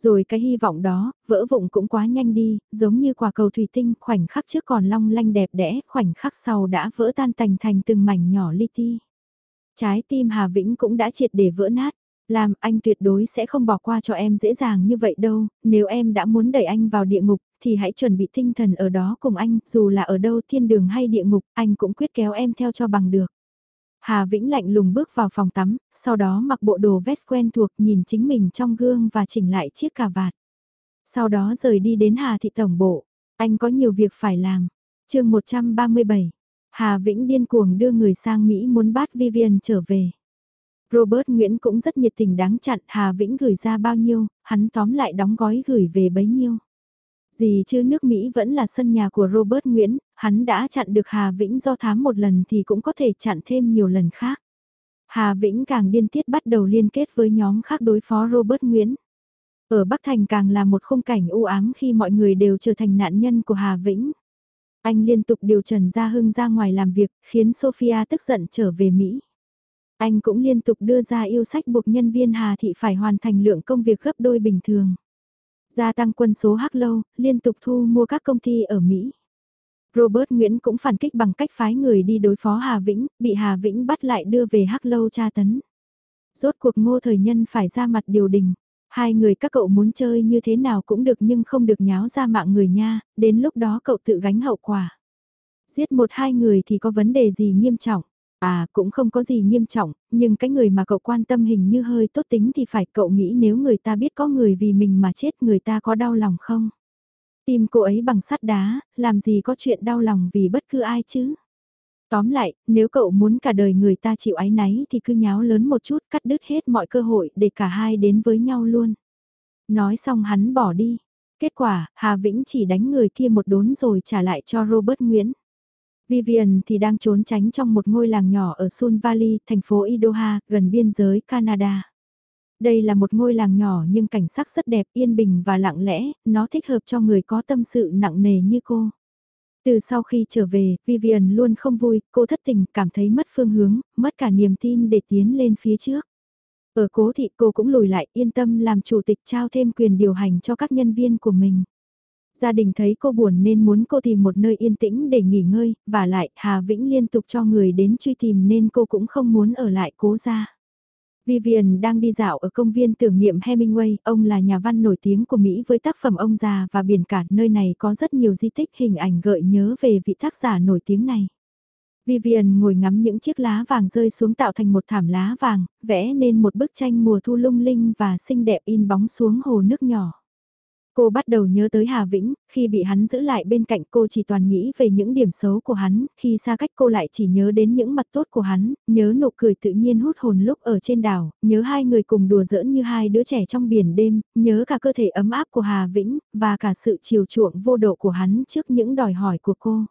Rồi cái hy vọng đó, vỡ vụng cũng quá nhanh đi, giống như quả cầu thủy tinh, khoảnh khắc trước còn long lanh đẹp đẽ, khoảnh khắc sau đã vỡ tan thành thành từng mảnh nhỏ li ti. Trái tim Hà Vĩnh cũng đã triệt để vỡ nát. Làm anh tuyệt đối sẽ không bỏ qua cho em dễ dàng như vậy đâu, nếu em đã muốn đẩy anh vào địa ngục, thì hãy chuẩn bị tinh thần ở đó cùng anh, dù là ở đâu thiên đường hay địa ngục, anh cũng quyết kéo em theo cho bằng được. Hà Vĩnh lạnh lùng bước vào phòng tắm, sau đó mặc bộ đồ vest quen thuộc nhìn chính mình trong gương và chỉnh lại chiếc cà vạt. Sau đó rời đi đến Hà Thị Tổng Bộ, anh có nhiều việc phải làm. chương 137, Hà Vĩnh điên cuồng đưa người sang Mỹ muốn bắt Vivian trở về. Robert Nguyễn cũng rất nhiệt tình đáng chặn Hà Vĩnh gửi ra bao nhiêu, hắn tóm lại đóng gói gửi về bấy nhiêu. Gì chứ nước Mỹ vẫn là sân nhà của Robert Nguyễn, hắn đã chặn được Hà Vĩnh do thám một lần thì cũng có thể chặn thêm nhiều lần khác. Hà Vĩnh càng điên tiết bắt đầu liên kết với nhóm khác đối phó Robert Nguyễn. Ở Bắc Thành càng là một khung cảnh u ám khi mọi người đều trở thành nạn nhân của Hà Vĩnh. Anh liên tục điều Trần Gia Hưng ra ngoài làm việc, khiến Sophia tức giận trở về Mỹ. Anh cũng liên tục đưa ra yêu sách buộc nhân viên Hà Thị phải hoàn thành lượng công việc gấp đôi bình thường. Gia tăng quân số Hắc Lâu, liên tục thu mua các công ty ở Mỹ. Robert Nguyễn cũng phản kích bằng cách phái người đi đối phó Hà Vĩnh, bị Hà Vĩnh bắt lại đưa về Hắc Lâu tra tấn. Rốt cuộc ngô thời nhân phải ra mặt điều đình. Hai người các cậu muốn chơi như thế nào cũng được nhưng không được nháo ra mạng người nha, đến lúc đó cậu tự gánh hậu quả. Giết một hai người thì có vấn đề gì nghiêm trọng. À cũng không có gì nghiêm trọng, nhưng cái người mà cậu quan tâm hình như hơi tốt tính thì phải cậu nghĩ nếu người ta biết có người vì mình mà chết người ta có đau lòng không? Tim cô ấy bằng sắt đá, làm gì có chuyện đau lòng vì bất cứ ai chứ? Tóm lại, nếu cậu muốn cả đời người ta chịu ái náy thì cứ nháo lớn một chút cắt đứt hết mọi cơ hội để cả hai đến với nhau luôn. Nói xong hắn bỏ đi. Kết quả, Hà Vĩnh chỉ đánh người kia một đốn rồi trả lại cho Robert Nguyễn. Vivian thì đang trốn tránh trong một ngôi làng nhỏ ở Sun Valley, thành phố Idaho, gần biên giới Canada. Đây là một ngôi làng nhỏ nhưng cảnh sắc rất đẹp, yên bình và lặng lẽ, nó thích hợp cho người có tâm sự nặng nề như cô. Từ sau khi trở về, Vivian luôn không vui, cô thất tình, cảm thấy mất phương hướng, mất cả niềm tin để tiến lên phía trước. Ở cố thị cô cũng lùi lại, yên tâm làm chủ tịch trao thêm quyền điều hành cho các nhân viên của mình. Gia đình thấy cô buồn nên muốn cô tìm một nơi yên tĩnh để nghỉ ngơi, và lại Hà Vĩnh liên tục cho người đến truy tìm nên cô cũng không muốn ở lại cố gia. Vivian đang đi dạo ở công viên tưởng niệm Hemingway, ông là nhà văn nổi tiếng của Mỹ với tác phẩm Ông già và biển cả, nơi này có rất nhiều di tích hình ảnh gợi nhớ về vị tác giả nổi tiếng này. Vivian ngồi ngắm những chiếc lá vàng rơi xuống tạo thành một thảm lá vàng, vẽ nên một bức tranh mùa thu lung linh và xinh đẹp in bóng xuống hồ nước nhỏ. Cô bắt đầu nhớ tới Hà Vĩnh, khi bị hắn giữ lại bên cạnh cô chỉ toàn nghĩ về những điểm xấu của hắn, khi xa cách cô lại chỉ nhớ đến những mặt tốt của hắn, nhớ nụ cười tự nhiên hút hồn lúc ở trên đảo, nhớ hai người cùng đùa giỡn như hai đứa trẻ trong biển đêm, nhớ cả cơ thể ấm áp của Hà Vĩnh, và cả sự chiều chuộng vô độ của hắn trước những đòi hỏi của cô.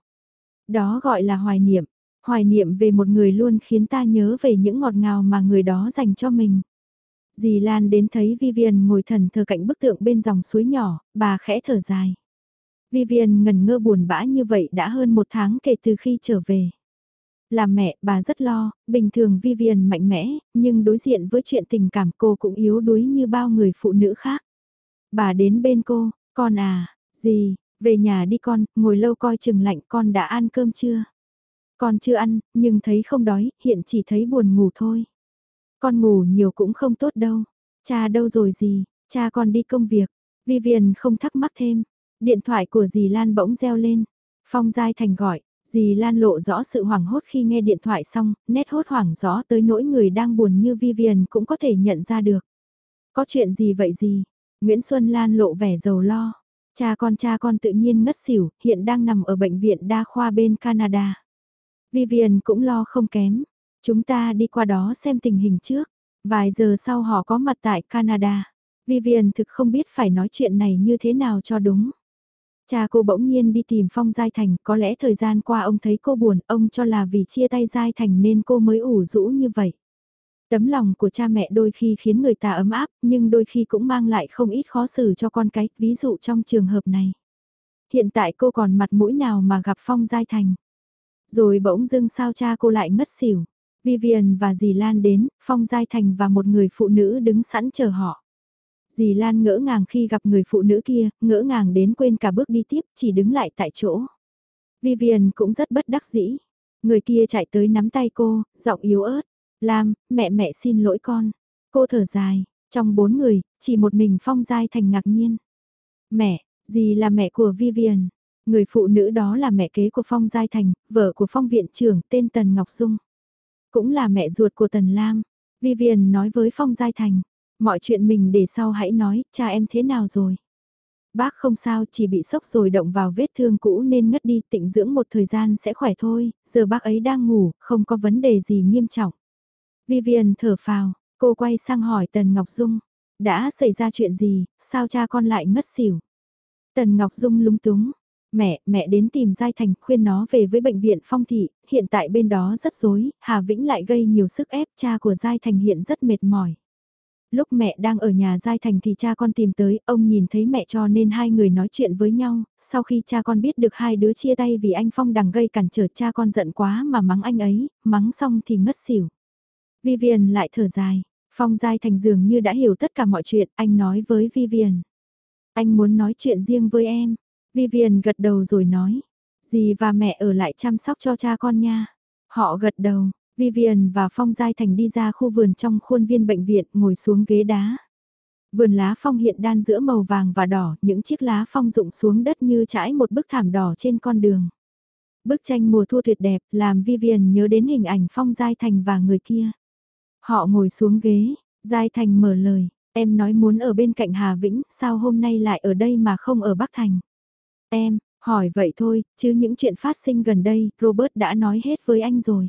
Đó gọi là hoài niệm, hoài niệm về một người luôn khiến ta nhớ về những ngọt ngào mà người đó dành cho mình. Dì Lan đến thấy Vivian ngồi thần thờ cạnh bức tượng bên dòng suối nhỏ, bà khẽ thở dài. Vivian ngần ngơ buồn bã như vậy đã hơn một tháng kể từ khi trở về. Là mẹ, bà rất lo, bình thường Vivian mạnh mẽ, nhưng đối diện với chuyện tình cảm cô cũng yếu đuối như bao người phụ nữ khác. Bà đến bên cô, con à, gì, về nhà đi con, ngồi lâu coi chừng lạnh con đã ăn cơm chưa? Con chưa ăn, nhưng thấy không đói, hiện chỉ thấy buồn ngủ thôi. Con ngủ nhiều cũng không tốt đâu. Cha đâu rồi gì, cha con đi công việc. Vivian không thắc mắc thêm. Điện thoại của dì Lan bỗng reo lên. Phong Giai Thành gọi, dì Lan lộ rõ sự hoảng hốt khi nghe điện thoại xong, nét hốt hoảng rõ tới nỗi người đang buồn như Vivian cũng có thể nhận ra được. Có chuyện gì vậy gì? Nguyễn Xuân Lan lộ vẻ giàu lo. Cha con cha con tự nhiên ngất xỉu, hiện đang nằm ở bệnh viện đa khoa bên Canada. Vivian cũng lo không kém, Chúng ta đi qua đó xem tình hình trước. Vài giờ sau họ có mặt tại Canada. Vivian thực không biết phải nói chuyện này như thế nào cho đúng. Cha cô bỗng nhiên đi tìm Phong Giai Thành, có lẽ thời gian qua ông thấy cô buồn, ông cho là vì chia tay Giai Thành nên cô mới ủ rũ như vậy. Tấm lòng của cha mẹ đôi khi khiến người ta ấm áp, nhưng đôi khi cũng mang lại không ít khó xử cho con cái, ví dụ trong trường hợp này. Hiện tại cô còn mặt mũi nào mà gặp Phong Giai Thành. Rồi bỗng dưng sao cha cô lại ngất xỉu. Vivian và dì Lan đến, Phong Giai Thành và một người phụ nữ đứng sẵn chờ họ. Dì Lan ngỡ ngàng khi gặp người phụ nữ kia, ngỡ ngàng đến quên cả bước đi tiếp, chỉ đứng lại tại chỗ. Vivian cũng rất bất đắc dĩ. Người kia chạy tới nắm tay cô, giọng yếu ớt. Lam, mẹ mẹ xin lỗi con. Cô thở dài, trong bốn người, chỉ một mình Phong Giai Thành ngạc nhiên. Mẹ, dì là mẹ của Vivian. Người phụ nữ đó là mẹ kế của Phong Giai Thành, vợ của Phong viện trưởng tên Tần Ngọc Dung. Cũng là mẹ ruột của Tần Lam. Vivian nói với Phong Giai Thành. Mọi chuyện mình để sau hãy nói, cha em thế nào rồi? Bác không sao, chỉ bị sốc rồi động vào vết thương cũ nên ngất đi, tịnh dưỡng một thời gian sẽ khỏe thôi, giờ bác ấy đang ngủ, không có vấn đề gì nghiêm trọng. Vivian thở phào, cô quay sang hỏi Tần Ngọc Dung, đã xảy ra chuyện gì, sao cha con lại ngất xỉu? Tần Ngọc Dung lúng túng, Mẹ, mẹ đến tìm Giai Thành khuyên nó về với bệnh viện phong thị, hiện tại bên đó rất rối, Hà Vĩnh lại gây nhiều sức ép, cha của Giai Thành hiện rất mệt mỏi. Lúc mẹ đang ở nhà Giai Thành thì cha con tìm tới, ông nhìn thấy mẹ cho nên hai người nói chuyện với nhau, sau khi cha con biết được hai đứa chia tay vì anh Phong đằng gây cản trở cha con giận quá mà mắng anh ấy, mắng xong thì ngất xỉu. Vivian lại thở dài, Phong Giai Thành dường như đã hiểu tất cả mọi chuyện, anh nói với Vivian. Anh muốn nói chuyện riêng với em, Vivian gật đầu rồi nói, dì và mẹ ở lại chăm sóc cho cha con nha. Họ gật đầu, Vivian và Phong Giai Thành đi ra khu vườn trong khuôn viên bệnh viện ngồi xuống ghế đá. Vườn lá phong hiện đan giữa màu vàng và đỏ, những chiếc lá phong rụng xuống đất như trải một bức thảm đỏ trên con đường. Bức tranh mùa thu tuyệt đẹp làm Vivian nhớ đến hình ảnh Phong Giai Thành và người kia. Họ ngồi xuống ghế, Giai Thành mở lời, em nói muốn ở bên cạnh Hà Vĩnh, sao hôm nay lại ở đây mà không ở Bắc Thành. Em, hỏi vậy thôi, chứ những chuyện phát sinh gần đây, Robert đã nói hết với anh rồi.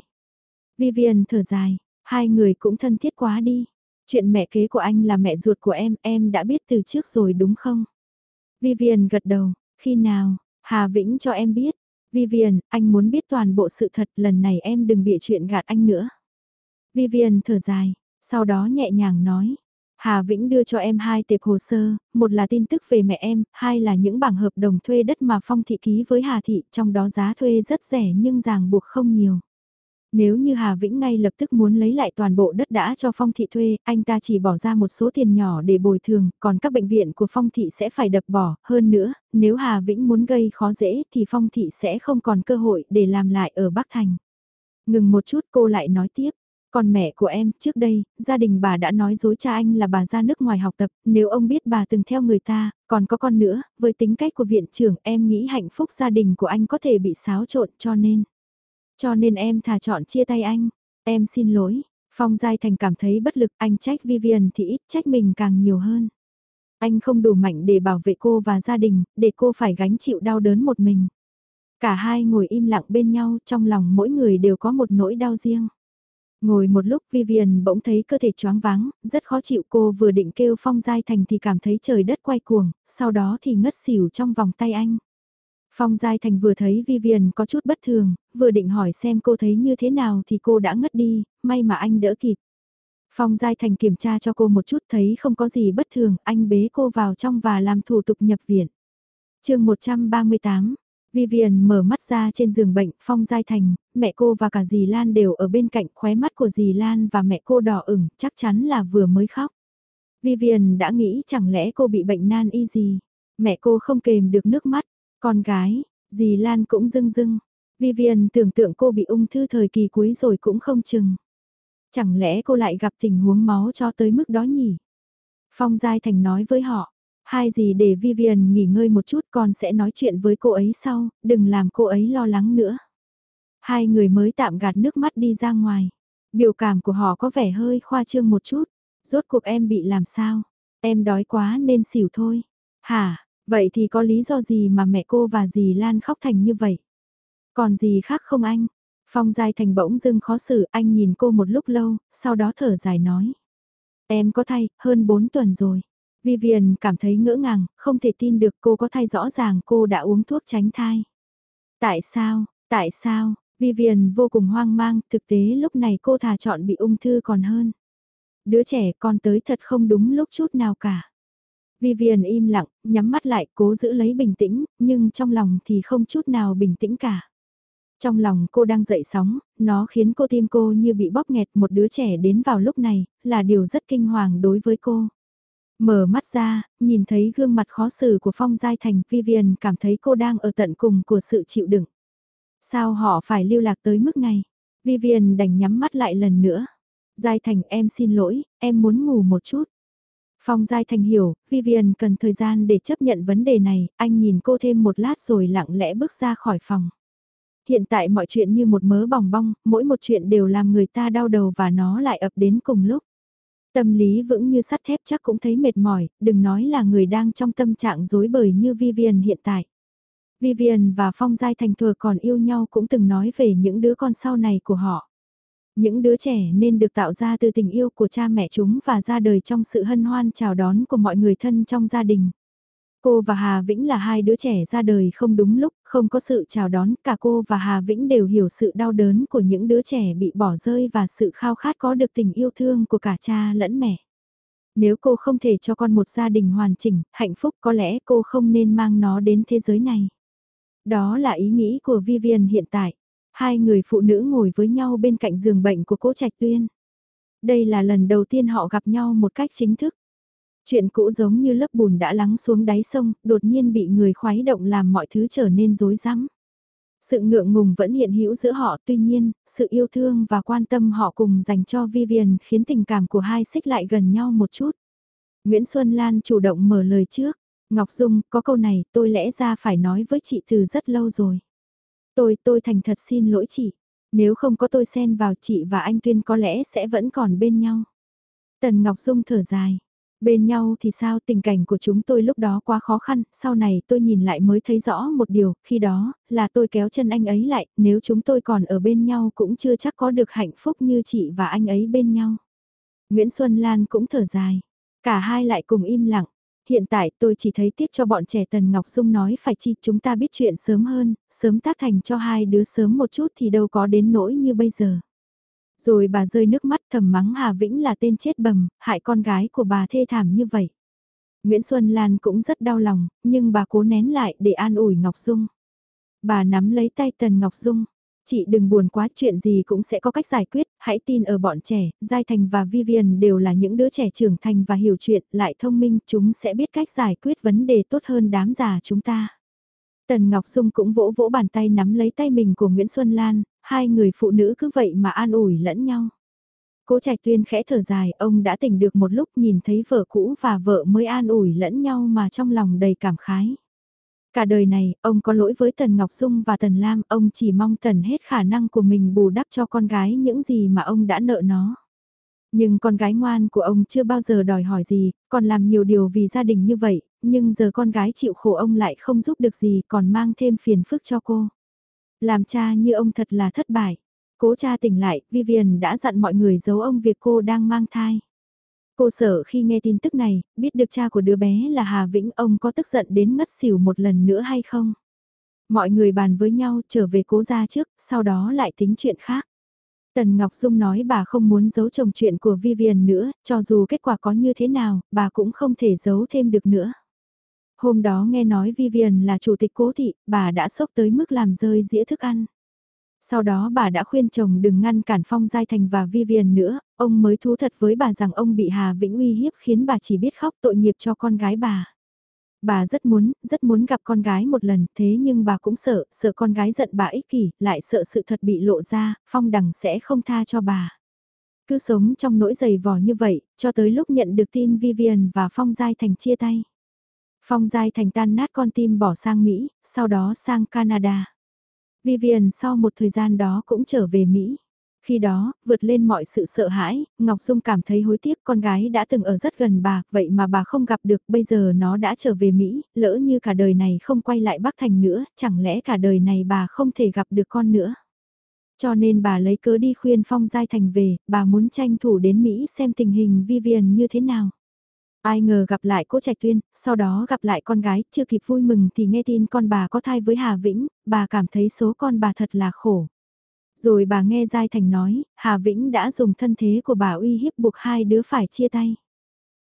Vivian thở dài, hai người cũng thân thiết quá đi. Chuyện mẹ kế của anh là mẹ ruột của em, em đã biết từ trước rồi đúng không? Vivian gật đầu, khi nào, Hà Vĩnh cho em biết. Vivian, anh muốn biết toàn bộ sự thật, lần này em đừng bịa chuyện gạt anh nữa. Vivian thở dài, sau đó nhẹ nhàng nói, Hà Vĩnh đưa cho em hai tệp hồ sơ, một là tin tức về mẹ em, hai là những bảng hợp đồng thuê đất mà Phong Thị ký với Hà Thị, trong đó giá thuê rất rẻ nhưng ràng buộc không nhiều. Nếu như Hà Vĩnh ngay lập tức muốn lấy lại toàn bộ đất đã cho Phong Thị thuê, anh ta chỉ bỏ ra một số tiền nhỏ để bồi thường, còn các bệnh viện của Phong Thị sẽ phải đập bỏ. Hơn nữa, nếu Hà Vĩnh muốn gây khó dễ thì Phong Thị sẽ không còn cơ hội để làm lại ở Bắc Thành. Ngừng một chút cô lại nói tiếp. Còn mẹ của em, trước đây, gia đình bà đã nói dối cha anh là bà ra nước ngoài học tập, nếu ông biết bà từng theo người ta, còn có con nữa, với tính cách của viện trưởng em nghĩ hạnh phúc gia đình của anh có thể bị xáo trộn cho nên. Cho nên em thà chọn chia tay anh, em xin lỗi. Phong Giai Thành cảm thấy bất lực, anh trách Vivian thì ít trách mình càng nhiều hơn. Anh không đủ mạnh để bảo vệ cô và gia đình, để cô phải gánh chịu đau đớn một mình. Cả hai ngồi im lặng bên nhau trong lòng mỗi người đều có một nỗi đau riêng. Ngồi một lúc Vivian bỗng thấy cơ thể choáng váng, rất khó chịu cô vừa định kêu Phong Giai Thành thì cảm thấy trời đất quay cuồng, sau đó thì ngất xỉu trong vòng tay anh. Phong Giai Thành vừa thấy Vivian có chút bất thường, vừa định hỏi xem cô thấy như thế nào thì cô đã ngất đi, may mà anh đỡ kịp. Phong Giai Thành kiểm tra cho cô một chút thấy không có gì bất thường, anh bế cô vào trong và làm thủ tục nhập viện. chương 138, Vivian mở mắt ra trên giường bệnh, Phong Giai Thành, mẹ cô và cả dì Lan đều ở bên cạnh khóe mắt của dì Lan và mẹ cô đỏ ửng, chắc chắn là vừa mới khóc. Vivian đã nghĩ chẳng lẽ cô bị bệnh nan y gì. Mẹ cô không kềm được nước mắt, con gái, dì Lan cũng rưng rưng. Vivian tưởng tượng cô bị ung thư thời kỳ cuối rồi cũng không chừng. Chẳng lẽ cô lại gặp tình huống máu cho tới mức đó nhỉ? Phong Giai Thành nói với họ, hai gì để Vivian nghỉ ngơi một chút con sẽ nói chuyện với cô ấy sau, đừng làm cô ấy lo lắng nữa. Hai người mới tạm gạt nước mắt đi ra ngoài. Biểu cảm của họ có vẻ hơi khoa trương một chút. Rốt cuộc em bị làm sao? Em đói quá nên xỉu thôi. Hả, vậy thì có lý do gì mà mẹ cô và dì Lan khóc thành như vậy? Còn gì khác không anh? Phong Giai Thành bỗng dưng khó xử, anh nhìn cô một lúc lâu, sau đó thở dài nói. Em có thai, hơn 4 tuần rồi. Vivian cảm thấy ngỡ ngàng, không thể tin được cô có thai rõ ràng cô đã uống thuốc tránh thai. Tại sao, tại sao, Vivian vô cùng hoang mang, thực tế lúc này cô thà chọn bị ung thư còn hơn. Đứa trẻ con tới thật không đúng lúc chút nào cả. Vivian im lặng, nhắm mắt lại cố giữ lấy bình tĩnh, nhưng trong lòng thì không chút nào bình tĩnh cả. Trong lòng cô đang dậy sóng, nó khiến cô tim cô như bị bóp nghẹt một đứa trẻ đến vào lúc này, là điều rất kinh hoàng đối với cô. Mở mắt ra, nhìn thấy gương mặt khó xử của Phong Giai Thành, Vivian cảm thấy cô đang ở tận cùng của sự chịu đựng. Sao họ phải lưu lạc tới mức này? Vivian đành nhắm mắt lại lần nữa. Giai Thành em xin lỗi, em muốn ngủ một chút. Phong Giai Thành hiểu, Vivian cần thời gian để chấp nhận vấn đề này, anh nhìn cô thêm một lát rồi lặng lẽ bước ra khỏi phòng. Hiện tại mọi chuyện như một mớ bòng bong, mỗi một chuyện đều làm người ta đau đầu và nó lại ập đến cùng lúc. Tâm lý vững như sắt thép chắc cũng thấy mệt mỏi, đừng nói là người đang trong tâm trạng rối bời như Vivian hiện tại. Vivian và Phong Giai Thành thừa còn yêu nhau cũng từng nói về những đứa con sau này của họ. Những đứa trẻ nên được tạo ra từ tình yêu của cha mẹ chúng và ra đời trong sự hân hoan chào đón của mọi người thân trong gia đình. Cô và Hà Vĩnh là hai đứa trẻ ra đời không đúng lúc, không có sự chào đón, cả cô và Hà Vĩnh đều hiểu sự đau đớn của những đứa trẻ bị bỏ rơi và sự khao khát có được tình yêu thương của cả cha lẫn mẹ. Nếu cô không thể cho con một gia đình hoàn chỉnh, hạnh phúc có lẽ cô không nên mang nó đến thế giới này. Đó là ý nghĩ của Vivian hiện tại. Hai người phụ nữ ngồi với nhau bên cạnh giường bệnh của cố Trạch Tuyên. Đây là lần đầu tiên họ gặp nhau một cách chính thức. Chuyện cũ giống như lớp bùn đã lắng xuống đáy sông, đột nhiên bị người khoái động làm mọi thứ trở nên rối rắm. Sự ngượng ngùng vẫn hiện hữu giữa họ tuy nhiên, sự yêu thương và quan tâm họ cùng dành cho Vivian khiến tình cảm của hai xích lại gần nhau một chút. Nguyễn Xuân Lan chủ động mở lời trước. Ngọc Dung, có câu này tôi lẽ ra phải nói với chị từ rất lâu rồi. Tôi, tôi thành thật xin lỗi chị. Nếu không có tôi xen vào chị và anh Tuyên có lẽ sẽ vẫn còn bên nhau. Tần Ngọc Dung thở dài. Bên nhau thì sao tình cảnh của chúng tôi lúc đó quá khó khăn, sau này tôi nhìn lại mới thấy rõ một điều, khi đó, là tôi kéo chân anh ấy lại, nếu chúng tôi còn ở bên nhau cũng chưa chắc có được hạnh phúc như chị và anh ấy bên nhau. Nguyễn Xuân Lan cũng thở dài, cả hai lại cùng im lặng. Hiện tại tôi chỉ thấy tiếc cho bọn trẻ Tần Ngọc Dung nói phải chi chúng ta biết chuyện sớm hơn, sớm tác thành cho hai đứa sớm một chút thì đâu có đến nỗi như bây giờ. Rồi bà rơi nước mắt thầm mắng Hà Vĩnh là tên chết bầm, hại con gái của bà thê thảm như vậy. Nguyễn Xuân Lan cũng rất đau lòng, nhưng bà cố nén lại để an ủi Ngọc Dung. Bà nắm lấy tay Tần Ngọc Dung. Chị đừng buồn quá chuyện gì cũng sẽ có cách giải quyết, hãy tin ở bọn trẻ, Giai Thành và Vivian đều là những đứa trẻ trưởng thành và hiểu chuyện, lại thông minh, chúng sẽ biết cách giải quyết vấn đề tốt hơn đám già chúng ta. Tần Ngọc Dung cũng vỗ vỗ bàn tay nắm lấy tay mình của Nguyễn Xuân Lan, hai người phụ nữ cứ vậy mà an ủi lẫn nhau. Cố Trạch Tuyên khẽ thở dài, ông đã tỉnh được một lúc nhìn thấy vợ cũ và vợ mới an ủi lẫn nhau mà trong lòng đầy cảm khái. Cả đời này, ông có lỗi với Tần Ngọc Dung và Tần Lam, ông chỉ mong Tần hết khả năng của mình bù đắp cho con gái những gì mà ông đã nợ nó. Nhưng con gái ngoan của ông chưa bao giờ đòi hỏi gì, còn làm nhiều điều vì gia đình như vậy, nhưng giờ con gái chịu khổ ông lại không giúp được gì còn mang thêm phiền phức cho cô. Làm cha như ông thật là thất bại. Cố cha tỉnh lại, Vivian đã dặn mọi người giấu ông việc cô đang mang thai. Cô sợ khi nghe tin tức này, biết được cha của đứa bé là Hà Vĩnh ông có tức giận đến ngất xỉu một lần nữa hay không? Mọi người bàn với nhau trở về cố gia trước, sau đó lại tính chuyện khác. Tần Ngọc Dung nói bà không muốn giấu chồng chuyện của Vivian nữa, cho dù kết quả có như thế nào, bà cũng không thể giấu thêm được nữa. Hôm đó nghe nói Vivian là chủ tịch cố thị, bà đã sốc tới mức làm rơi dĩa thức ăn. Sau đó bà đã khuyên chồng đừng ngăn cản Phong Giai Thành và Vivian nữa, ông mới thú thật với bà rằng ông bị Hà Vĩnh uy hiếp khiến bà chỉ biết khóc tội nghiệp cho con gái bà. Bà rất muốn, rất muốn gặp con gái một lần, thế nhưng bà cũng sợ, sợ con gái giận bà ích kỷ, lại sợ sự thật bị lộ ra, Phong Đằng sẽ không tha cho bà. Cứ sống trong nỗi dày vò như vậy, cho tới lúc nhận được tin Vivian và Phong Giai Thành chia tay. Phong Giai Thành tan nát con tim bỏ sang Mỹ, sau đó sang Canada. Vivian sau một thời gian đó cũng trở về Mỹ. Khi đó, vượt lên mọi sự sợ hãi, Ngọc Dung cảm thấy hối tiếc con gái đã từng ở rất gần bà, vậy mà bà không gặp được, bây giờ nó đã trở về Mỹ, lỡ như cả đời này không quay lại Bắc Thành nữa, chẳng lẽ cả đời này bà không thể gặp được con nữa. Cho nên bà lấy cớ đi khuyên Phong Giai Thành về, bà muốn tranh thủ đến Mỹ xem tình hình Vivian như thế nào. Ai ngờ gặp lại cô Trạch Tuyên, sau đó gặp lại con gái, chưa kịp vui mừng thì nghe tin con bà có thai với Hà Vĩnh, bà cảm thấy số con bà thật là khổ. Rồi bà nghe Giai Thành nói, Hà Vĩnh đã dùng thân thế của bà uy hiếp buộc hai đứa phải chia tay.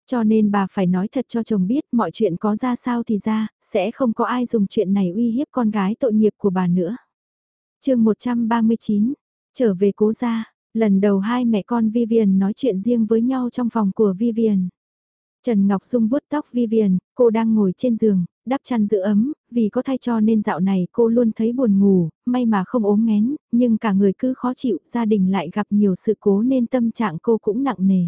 Cho nên bà phải nói thật cho chồng biết mọi chuyện có ra sao thì ra, sẽ không có ai dùng chuyện này uy hiếp con gái tội nghiệp của bà nữa. chương 139, trở về cố gia, lần đầu hai mẹ con Vivian nói chuyện riêng với nhau trong phòng của Vivian. Trần Ngọc Dung vuốt tóc Vivian, cô đang ngồi trên giường, đắp chăn giữ ấm, vì có thay cho nên dạo này cô luôn thấy buồn ngủ, may mà không ốm ngén, nhưng cả người cứ khó chịu, gia đình lại gặp nhiều sự cố nên tâm trạng cô cũng nặng nề.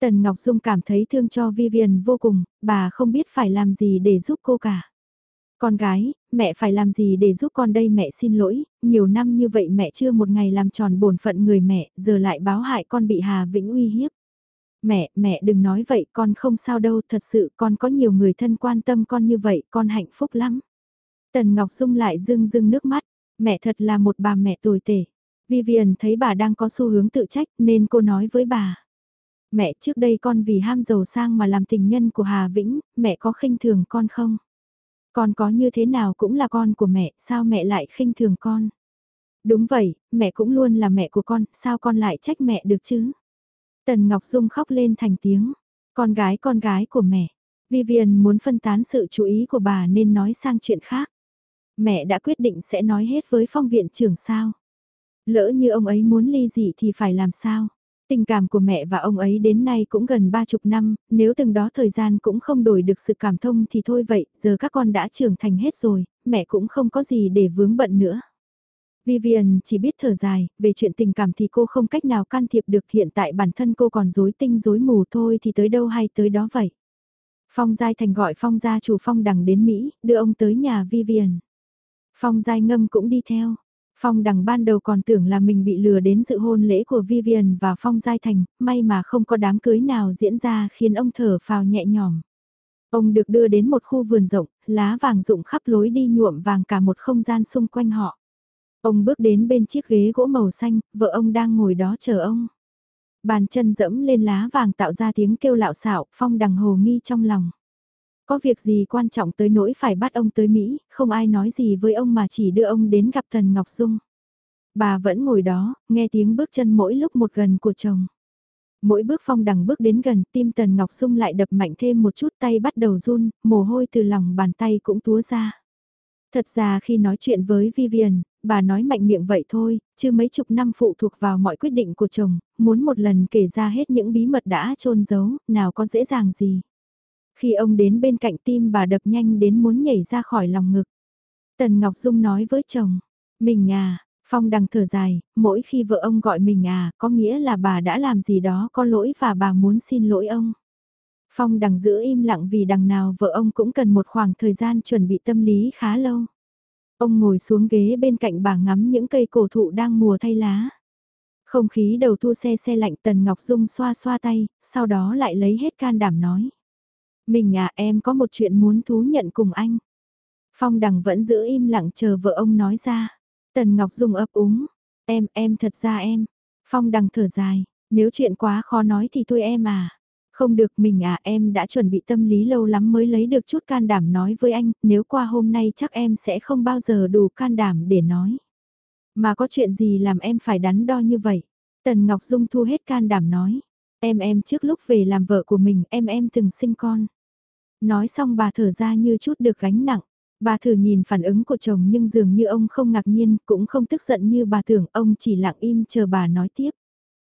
Tần Ngọc Dung cảm thấy thương cho Vivian vô cùng, bà không biết phải làm gì để giúp cô cả. Con gái, mẹ phải làm gì để giúp con đây mẹ xin lỗi, nhiều năm như vậy mẹ chưa một ngày làm tròn bổn phận người mẹ, giờ lại báo hại con bị Hà Vĩnh uy hiếp. Mẹ, mẹ đừng nói vậy, con không sao đâu, thật sự con có nhiều người thân quan tâm con như vậy, con hạnh phúc lắm. Tần Ngọc Dung lại rưng rưng nước mắt, mẹ thật là một bà mẹ tồi tệ. Vivian thấy bà đang có xu hướng tự trách nên cô nói với bà. Mẹ trước đây con vì ham giàu sang mà làm tình nhân của Hà Vĩnh, mẹ có khinh thường con không? Con có như thế nào cũng là con của mẹ, sao mẹ lại khinh thường con? Đúng vậy, mẹ cũng luôn là mẹ của con, sao con lại trách mẹ được chứ? Tần Ngọc Dung khóc lên thành tiếng. Con gái con gái của mẹ. Vivian muốn phân tán sự chú ý của bà nên nói sang chuyện khác. Mẹ đã quyết định sẽ nói hết với phong viện trưởng sao. Lỡ như ông ấy muốn ly dị thì phải làm sao. Tình cảm của mẹ và ông ấy đến nay cũng gần ba chục năm, nếu từng đó thời gian cũng không đổi được sự cảm thông thì thôi vậy, giờ các con đã trưởng thành hết rồi, mẹ cũng không có gì để vướng bận nữa. Vivian chỉ biết thở dài, về chuyện tình cảm thì cô không cách nào can thiệp được hiện tại bản thân cô còn rối tinh rối mù thôi thì tới đâu hay tới đó vậy. Phong Giai Thành gọi Phong gia chủ Phong đằng đến Mỹ, đưa ông tới nhà Vivian. Phong Giai Ngâm cũng đi theo. Phong đằng ban đầu còn tưởng là mình bị lừa đến dự hôn lễ của Vivian và Phong Giai Thành, may mà không có đám cưới nào diễn ra khiến ông thở phào nhẹ nhõm. Ông được đưa đến một khu vườn rộng, lá vàng rụng khắp lối đi nhuộm vàng cả một không gian xung quanh họ. Ông bước đến bên chiếc ghế gỗ màu xanh, vợ ông đang ngồi đó chờ ông. Bàn chân dẫm lên lá vàng tạo ra tiếng kêu lạo xạo, phong đằng hồ nghi trong lòng. Có việc gì quan trọng tới nỗi phải bắt ông tới Mỹ, không ai nói gì với ông mà chỉ đưa ông đến gặp thần Ngọc Dung. Bà vẫn ngồi đó, nghe tiếng bước chân mỗi lúc một gần của chồng. Mỗi bước phong đằng bước đến gần, tim Tần Ngọc Dung lại đập mạnh thêm một chút tay bắt đầu run, mồ hôi từ lòng bàn tay cũng túa ra. Thật ra khi nói chuyện với Vivian, bà nói mạnh miệng vậy thôi, chứ mấy chục năm phụ thuộc vào mọi quyết định của chồng, muốn một lần kể ra hết những bí mật đã trôn giấu, nào có dễ dàng gì. Khi ông đến bên cạnh tim bà đập nhanh đến muốn nhảy ra khỏi lòng ngực. Tần Ngọc Dung nói với chồng, mình à, Phong đằng thở dài, mỗi khi vợ ông gọi mình à, có nghĩa là bà đã làm gì đó có lỗi và bà muốn xin lỗi ông. Phong đằng giữ im lặng vì đằng nào vợ ông cũng cần một khoảng thời gian chuẩn bị tâm lý khá lâu. Ông ngồi xuống ghế bên cạnh bà ngắm những cây cổ thụ đang mùa thay lá. Không khí đầu thu xe xe lạnh Tần Ngọc Dung xoa xoa tay, sau đó lại lấy hết can đảm nói. Mình à em có một chuyện muốn thú nhận cùng anh. Phong đằng vẫn giữ im lặng chờ vợ ông nói ra. Tần Ngọc Dung ấp úng. Em, em thật ra em. Phong đằng thở dài. Nếu chuyện quá khó nói thì thôi em à. Không được mình à em đã chuẩn bị tâm lý lâu lắm mới lấy được chút can đảm nói với anh. Nếu qua hôm nay chắc em sẽ không bao giờ đủ can đảm để nói. Mà có chuyện gì làm em phải đắn đo như vậy? Tần Ngọc Dung thu hết can đảm nói. Em em trước lúc về làm vợ của mình em em từng sinh con. Nói xong bà thở ra như chút được gánh nặng. Bà thử nhìn phản ứng của chồng nhưng dường như ông không ngạc nhiên, cũng không tức giận như bà tưởng, ông chỉ lặng im chờ bà nói tiếp.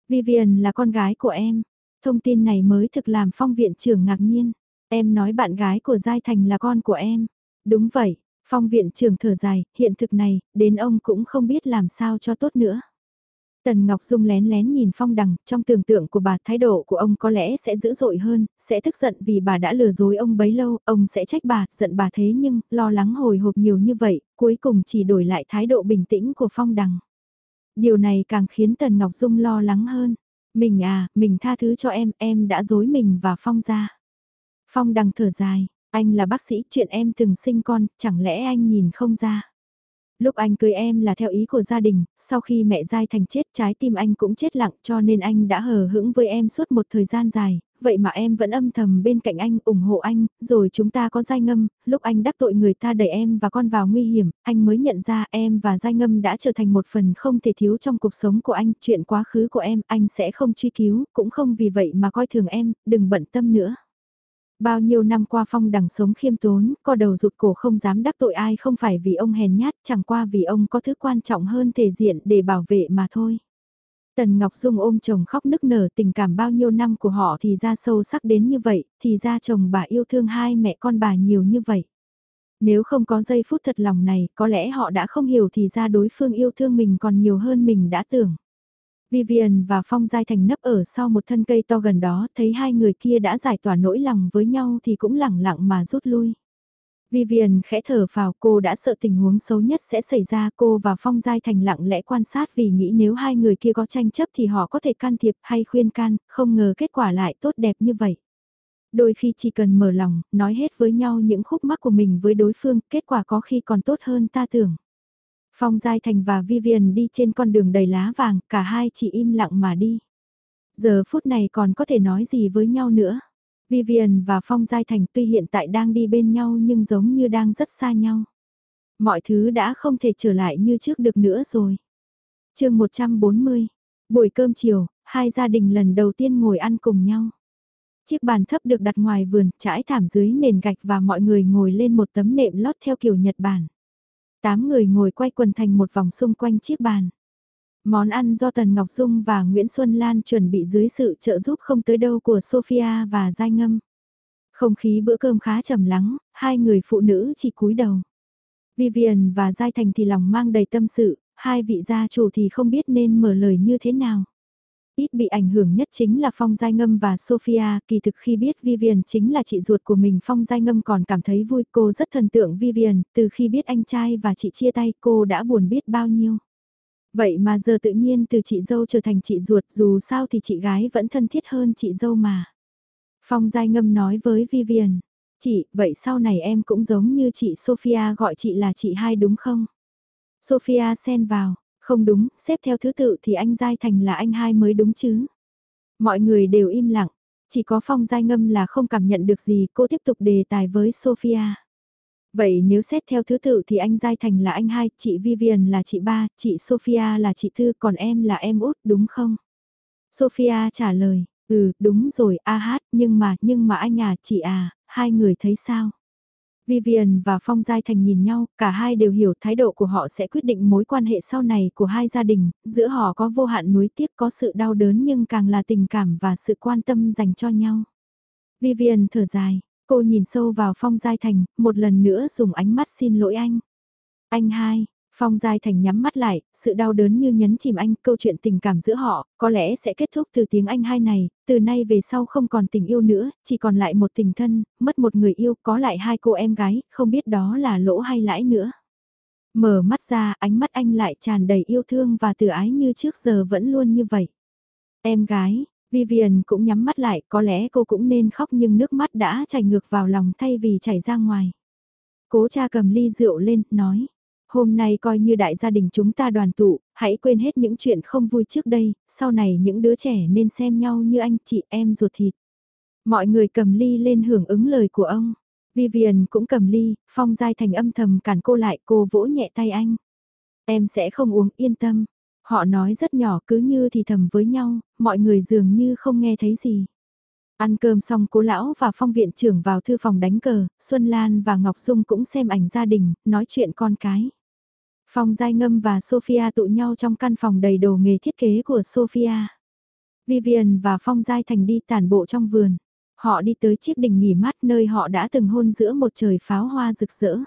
Vivian là con gái của em. Thông tin này mới thực làm phong viện trưởng ngạc nhiên. Em nói bạn gái của Giai Thành là con của em. Đúng vậy, phong viện trưởng thở dài, hiện thực này, đến ông cũng không biết làm sao cho tốt nữa. Tần Ngọc Dung lén lén nhìn Phong Đằng, trong tưởng tượng của bà thái độ của ông có lẽ sẽ dữ dội hơn, sẽ tức giận vì bà đã lừa dối ông bấy lâu, ông sẽ trách bà, giận bà thế nhưng, lo lắng hồi hộp nhiều như vậy, cuối cùng chỉ đổi lại thái độ bình tĩnh của Phong Đằng. Điều này càng khiến Tần Ngọc Dung lo lắng hơn. Mình à, mình tha thứ cho em, em đã dối mình và Phong ra. Phong Đằng thở dài, anh là bác sĩ, chuyện em từng sinh con, chẳng lẽ anh nhìn không ra. Lúc anh cưới em là theo ý của gia đình, sau khi mẹ Giai Thành chết trái tim anh cũng chết lặng cho nên anh đã hờ hững với em suốt một thời gian dài, vậy mà em vẫn âm thầm bên cạnh anh ủng hộ anh, rồi chúng ta có Giai Ngâm, lúc anh đắc tội người ta đẩy em và con vào nguy hiểm, anh mới nhận ra em và Giai Ngâm đã trở thành một phần không thể thiếu trong cuộc sống của anh, chuyện quá khứ của em anh sẽ không truy cứu, cũng không vì vậy mà coi thường em, đừng bận tâm nữa. Bao nhiêu năm qua phong đằng sống khiêm tốn, co đầu rụt cổ không dám đắc tội ai không phải vì ông hèn nhát, chẳng qua vì ông có thứ quan trọng hơn thể diện để bảo vệ mà thôi. Tần Ngọc Dung ôm chồng khóc nức nở tình cảm bao nhiêu năm của họ thì ra sâu sắc đến như vậy, thì ra chồng bà yêu thương hai mẹ con bà nhiều như vậy. Nếu không có giây phút thật lòng này, có lẽ họ đã không hiểu thì ra đối phương yêu thương mình còn nhiều hơn mình đã tưởng. Vivian và Phong Giai Thành nấp ở sau một thân cây to gần đó, thấy hai người kia đã giải tỏa nỗi lòng với nhau thì cũng lẳng lặng mà rút lui. Vivian khẽ thở vào cô đã sợ tình huống xấu nhất sẽ xảy ra cô và Phong Giai Thành lặng lẽ quan sát vì nghĩ nếu hai người kia có tranh chấp thì họ có thể can thiệp hay khuyên can, không ngờ kết quả lại tốt đẹp như vậy. Đôi khi chỉ cần mở lòng, nói hết với nhau những khúc mắc của mình với đối phương, kết quả có khi còn tốt hơn ta tưởng. Phong Giai Thành và Vivian đi trên con đường đầy lá vàng, cả hai chỉ im lặng mà đi. Giờ phút này còn có thể nói gì với nhau nữa. Vivian và Phong Giai Thành tuy hiện tại đang đi bên nhau nhưng giống như đang rất xa nhau. Mọi thứ đã không thể trở lại như trước được nữa rồi. chương 140, buổi cơm chiều, hai gia đình lần đầu tiên ngồi ăn cùng nhau. Chiếc bàn thấp được đặt ngoài vườn, trải thảm dưới nền gạch và mọi người ngồi lên một tấm nệm lót theo kiểu Nhật Bản. Tám người ngồi quay quần thành một vòng xung quanh chiếc bàn. Món ăn do Tần Ngọc Dung và Nguyễn Xuân Lan chuẩn bị dưới sự trợ giúp không tới đâu của Sophia và Giai Ngâm. Không khí bữa cơm khá trầm lắng, hai người phụ nữ chỉ cúi đầu. Vivian và Giai Thành thì lòng mang đầy tâm sự, hai vị gia chủ thì không biết nên mở lời như thế nào. Ít bị ảnh hưởng nhất chính là Phong Giai Ngâm và Sophia, kỳ thực khi biết Vivian chính là chị ruột của mình Phong Giai Ngâm còn cảm thấy vui cô rất thần tượng Vivian, từ khi biết anh trai và chị chia tay cô đã buồn biết bao nhiêu. Vậy mà giờ tự nhiên từ chị dâu trở thành chị ruột dù sao thì chị gái vẫn thân thiết hơn chị dâu mà. Phong Giai Ngâm nói với Vivian, chị, vậy sau này em cũng giống như chị Sophia gọi chị là chị hai đúng không? Sophia xen vào, không đúng, xếp theo thứ tự thì anh Giai Thành là anh hai mới đúng chứ. Mọi người đều im lặng, chỉ có Phong Giai Ngâm là không cảm nhận được gì, cô tiếp tục đề tài với Sophia. Vậy nếu xét theo thứ tự thì anh Giai Thành là anh hai, chị Vivian là chị ba, chị Sophia là chị tư, còn em là em út, đúng không? Sophia trả lời, ừ, đúng rồi, a hát, nhưng mà, nhưng mà anh à, chị à, hai người thấy sao? Vivian và Phong Giai Thành nhìn nhau, cả hai đều hiểu thái độ của họ sẽ quyết định mối quan hệ sau này của hai gia đình, giữa họ có vô hạn nuối tiếc có sự đau đớn nhưng càng là tình cảm và sự quan tâm dành cho nhau. Vivian thở dài, cô nhìn sâu vào Phong Giai Thành, một lần nữa dùng ánh mắt xin lỗi anh. Anh hai, Phong Giai Thành nhắm mắt lại, sự đau đớn như nhấn chìm anh, câu chuyện tình cảm giữa họ, có lẽ sẽ kết thúc từ tiếng anh hai này, từ nay về sau không còn tình yêu nữa, chỉ còn lại một tình thân, mất một người yêu, có lại hai cô em gái, không biết đó là lỗ hay lãi nữa. Mở mắt ra, ánh mắt anh lại tràn đầy yêu thương và từ ái như trước giờ vẫn luôn như vậy. Em gái, Vivian cũng nhắm mắt lại, có lẽ cô cũng nên khóc nhưng nước mắt đã chảy ngược vào lòng thay vì chảy ra ngoài. Cố cha cầm ly rượu lên, nói. Hôm nay coi như đại gia đình chúng ta đoàn tụ, hãy quên hết những chuyện không vui trước đây, sau này những đứa trẻ nên xem nhau như anh chị em ruột thịt. Mọi người cầm ly lên hưởng ứng lời của ông. Vivian cũng cầm ly, Phong Giai Thành âm thầm cản cô lại cô vỗ nhẹ tay anh. Em sẽ không uống yên tâm. Họ nói rất nhỏ cứ như thì thầm với nhau, mọi người dường như không nghe thấy gì. Ăn cơm xong cố lão và phong viện trưởng vào thư phòng đánh cờ, Xuân Lan và Ngọc Dung cũng xem ảnh gia đình, nói chuyện con cái. Phong Giai Ngâm và Sophia tụ nhau trong căn phòng đầy đồ nghề thiết kế của Sophia. Vivian và Phong Giai Thành đi tản bộ trong vườn. Họ đi tới chiếc đỉnh nghỉ mát nơi họ đã từng hôn giữa một trời pháo hoa rực rỡ.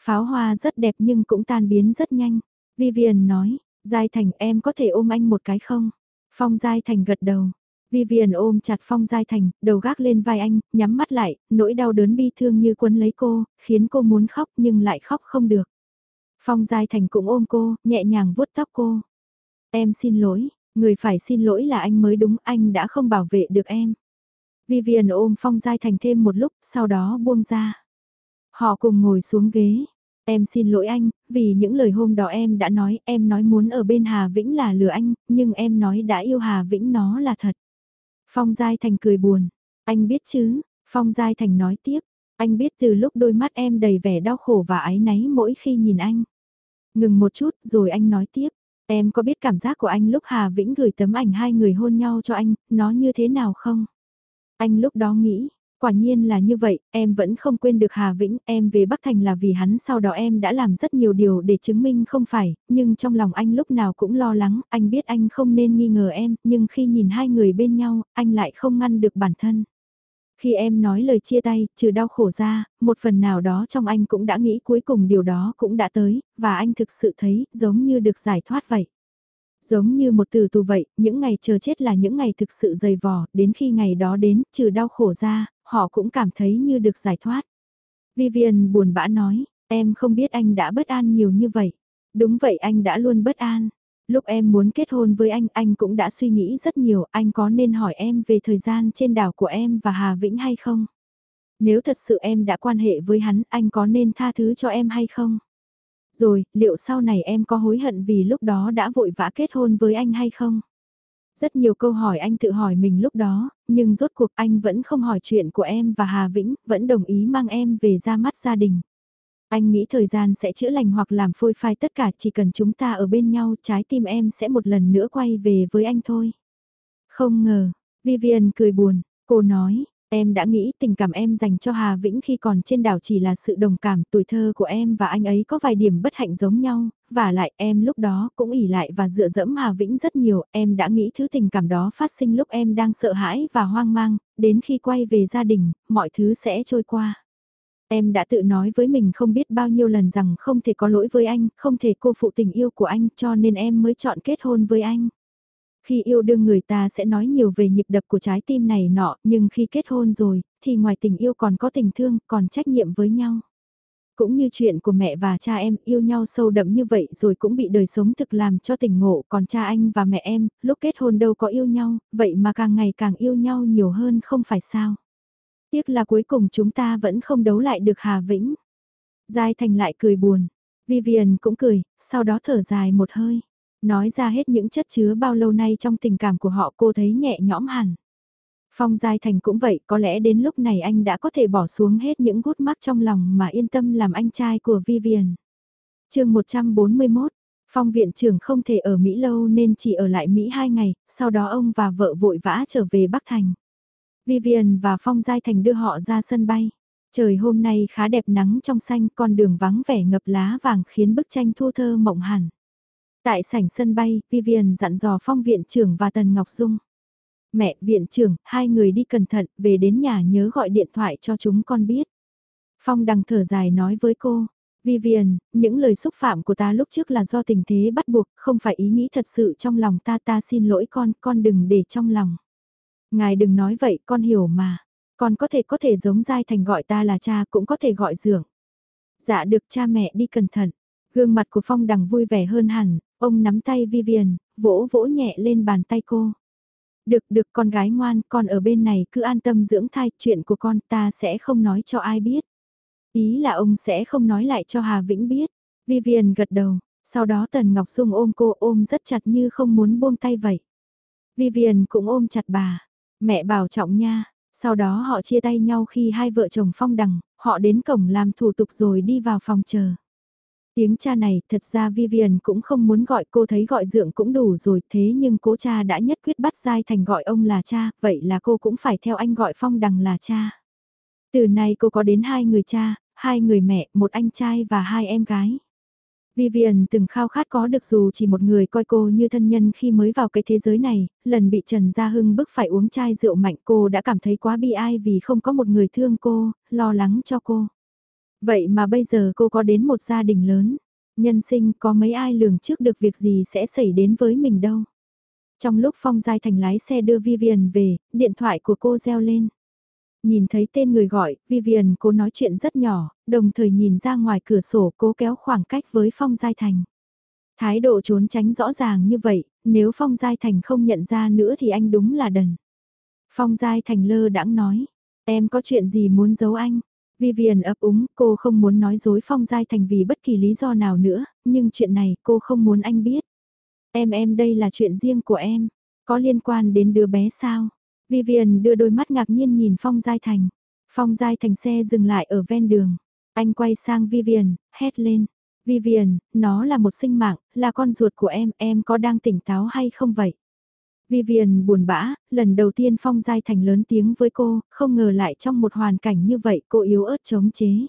Pháo hoa rất đẹp nhưng cũng tan biến rất nhanh. Vivian nói, Giai Thành em có thể ôm anh một cái không? Phong Giai Thành gật đầu. Vivian ôm chặt Phong Giai Thành, đầu gác lên vai anh, nhắm mắt lại, nỗi đau đớn bi thương như quấn lấy cô, khiến cô muốn khóc nhưng lại khóc không được. Phong Giai Thành cũng ôm cô, nhẹ nhàng vuốt tóc cô. Em xin lỗi, người phải xin lỗi là anh mới đúng, anh đã không bảo vệ được em. Vivian ôm Phong Giai Thành thêm một lúc, sau đó buông ra. Họ cùng ngồi xuống ghế. Em xin lỗi anh, vì những lời hôm đó em đã nói, em nói muốn ở bên Hà Vĩnh là lừa anh, nhưng em nói đã yêu Hà Vĩnh nó là thật. Phong Giai Thành cười buồn. Anh biết chứ, Phong Giai Thành nói tiếp. Anh biết từ lúc đôi mắt em đầy vẻ đau khổ và ái náy mỗi khi nhìn anh. Ngừng một chút rồi anh nói tiếp. Em có biết cảm giác của anh lúc Hà Vĩnh gửi tấm ảnh hai người hôn nhau cho anh, nó như thế nào không? Anh lúc đó nghĩ, quả nhiên là như vậy, em vẫn không quên được Hà Vĩnh, em về Bắc Thành là vì hắn sau đó em đã làm rất nhiều điều để chứng minh không phải, nhưng trong lòng anh lúc nào cũng lo lắng, anh biết anh không nên nghi ngờ em, nhưng khi nhìn hai người bên nhau, anh lại không ngăn được bản thân. Khi em nói lời chia tay, trừ đau khổ ra, một phần nào đó trong anh cũng đã nghĩ cuối cùng điều đó cũng đã tới, và anh thực sự thấy giống như được giải thoát vậy. Giống như một từ tù vậy, những ngày chờ chết là những ngày thực sự dày vò, đến khi ngày đó đến, trừ đau khổ ra, họ cũng cảm thấy như được giải thoát. Vivian buồn bã nói, em không biết anh đã bất an nhiều như vậy. Đúng vậy anh đã luôn bất an. Lúc em muốn kết hôn với anh, anh cũng đã suy nghĩ rất nhiều, anh có nên hỏi em về thời gian trên đảo của em và Hà Vĩnh hay không? Nếu thật sự em đã quan hệ với hắn, anh có nên tha thứ cho em hay không? Rồi, liệu sau này em có hối hận vì lúc đó đã vội vã kết hôn với anh hay không? Rất nhiều câu hỏi anh tự hỏi mình lúc đó, nhưng rốt cuộc anh vẫn không hỏi chuyện của em và Hà Vĩnh, vẫn đồng ý mang em về ra mắt gia đình. Anh nghĩ thời gian sẽ chữa lành hoặc làm phôi phai tất cả chỉ cần chúng ta ở bên nhau trái tim em sẽ một lần nữa quay về với anh thôi. Không ngờ, Vivian cười buồn, cô nói, Em đã nghĩ tình cảm em dành cho Hà Vĩnh khi còn trên đảo chỉ là sự đồng cảm, tuổi thơ của em và anh ấy có vài điểm bất hạnh giống nhau, và lại em lúc đó cũng ỉ lại và dựa dẫm Hà Vĩnh rất nhiều, em đã nghĩ thứ tình cảm đó phát sinh lúc em đang sợ hãi và hoang mang, đến khi quay về gia đình, mọi thứ sẽ trôi qua. Em đã tự nói với mình không biết bao nhiêu lần rằng không thể có lỗi với anh, không thể cô phụ tình yêu của anh cho nên em mới chọn kết hôn với anh. Khi yêu đương người ta sẽ nói nhiều về nhịp đập của trái tim này nọ, nhưng khi kết hôn rồi, thì ngoài tình yêu còn có tình thương, còn trách nhiệm với nhau. Cũng như chuyện của mẹ và cha em yêu nhau sâu đậm như vậy rồi cũng bị đời sống thực làm cho tình ngộ, còn cha anh và mẹ em, lúc kết hôn đâu có yêu nhau, vậy mà càng ngày càng yêu nhau nhiều hơn không phải sao. Tiếc là cuối cùng chúng ta vẫn không đấu lại được Hà Vĩnh. Giai Thành lại cười buồn. Vivian cũng cười, sau đó thở dài một hơi. Nói ra hết những chất chứa bao lâu nay trong tình cảm của họ cô thấy nhẹ nhõm hẳn. Phong Giai Thành cũng vậy, có lẽ đến lúc này anh đã có thể bỏ xuống hết những gút mắc trong lòng mà yên tâm làm anh trai của Vivian. chương 141, Phong viện trưởng không thể ở Mỹ lâu nên chỉ ở lại Mỹ 2 ngày, sau đó ông và vợ vội vã trở về Bắc Thành. Vivian và Phong Giai Thành đưa họ ra sân bay. Trời hôm nay khá đẹp nắng trong xanh, con đường vắng vẻ ngập lá vàng khiến bức tranh thu thơ mộng hẳn. Tại sảnh sân bay, Vivian dặn dò Phong viện trưởng và Tần Ngọc Dung. Mẹ, viện trưởng, hai người đi cẩn thận, về đến nhà nhớ gọi điện thoại cho chúng con biết. Phong đằng thở dài nói với cô, Vivian, những lời xúc phạm của ta lúc trước là do tình thế bắt buộc, không phải ý nghĩ thật sự trong lòng ta ta xin lỗi con, con đừng để trong lòng. Ngài đừng nói vậy, con hiểu mà. Con có thể có thể giống Giai Thành gọi ta là cha cũng có thể gọi dưỡng. Dạ được cha mẹ đi cẩn thận. Gương mặt của Phong Đằng vui vẻ hơn hẳn, ông nắm tay Vivian, vỗ vỗ nhẹ lên bàn tay cô. Được được con gái ngoan, con ở bên này cứ an tâm dưỡng thai, chuyện của con ta sẽ không nói cho ai biết. Ý là ông sẽ không nói lại cho Hà Vĩnh biết. Vivian gật đầu, sau đó Tần Ngọc Dung ôm cô ôm rất chặt như không muốn buông tay vậy. Vivian cũng ôm chặt bà. Mẹ bảo trọng nha. Sau đó họ chia tay nhau khi hai vợ chồng phong đằng, họ đến cổng làm thủ tục rồi đi vào phòng chờ. Tiếng cha này, thật ra Vivian cũng không muốn gọi cô thấy gọi dượng cũng đủ rồi, thế nhưng cố cha đã nhất quyết bắt Giai Thành gọi ông là cha, vậy là cô cũng phải theo anh gọi Phong Đằng là cha. Từ nay cô có đến hai người cha, hai người mẹ, một anh trai và hai em gái. Vivian từng khao khát có được dù chỉ một người coi cô như thân nhân khi mới vào cái thế giới này, lần bị Trần Gia Hưng bức phải uống chai rượu mạnh cô đã cảm thấy quá bi ai vì không có một người thương cô, lo lắng cho cô. Vậy mà bây giờ cô có đến một gia đình lớn, nhân sinh có mấy ai lường trước được việc gì sẽ xảy đến với mình đâu. Trong lúc Phong Giai Thành lái xe đưa Vivian về, điện thoại của cô reo lên. Nhìn thấy tên người gọi, Vivian cố nói chuyện rất nhỏ, đồng thời nhìn ra ngoài cửa sổ cố kéo khoảng cách với Phong Giai Thành. Thái độ trốn tránh rõ ràng như vậy, nếu Phong Giai Thành không nhận ra nữa thì anh đúng là đần. Phong Giai Thành lơ đãng nói, em có chuyện gì muốn giấu anh? Vivian ấp úng, cô không muốn nói dối Phong Giai Thành vì bất kỳ lý do nào nữa, nhưng chuyện này cô không muốn anh biết. Em em đây là chuyện riêng của em, có liên quan đến đứa bé sao? Vivian đưa đôi mắt ngạc nhiên nhìn Phong Giai Thành. Phong Giai Thành xe dừng lại ở ven đường. Anh quay sang Vivian, hét lên. Vivian, nó là một sinh mạng, là con ruột của em, em có đang tỉnh táo hay không vậy? Vivian buồn bã, lần đầu tiên Phong Giai Thành lớn tiếng với cô, không ngờ lại trong một hoàn cảnh như vậy cô yếu ớt chống chế.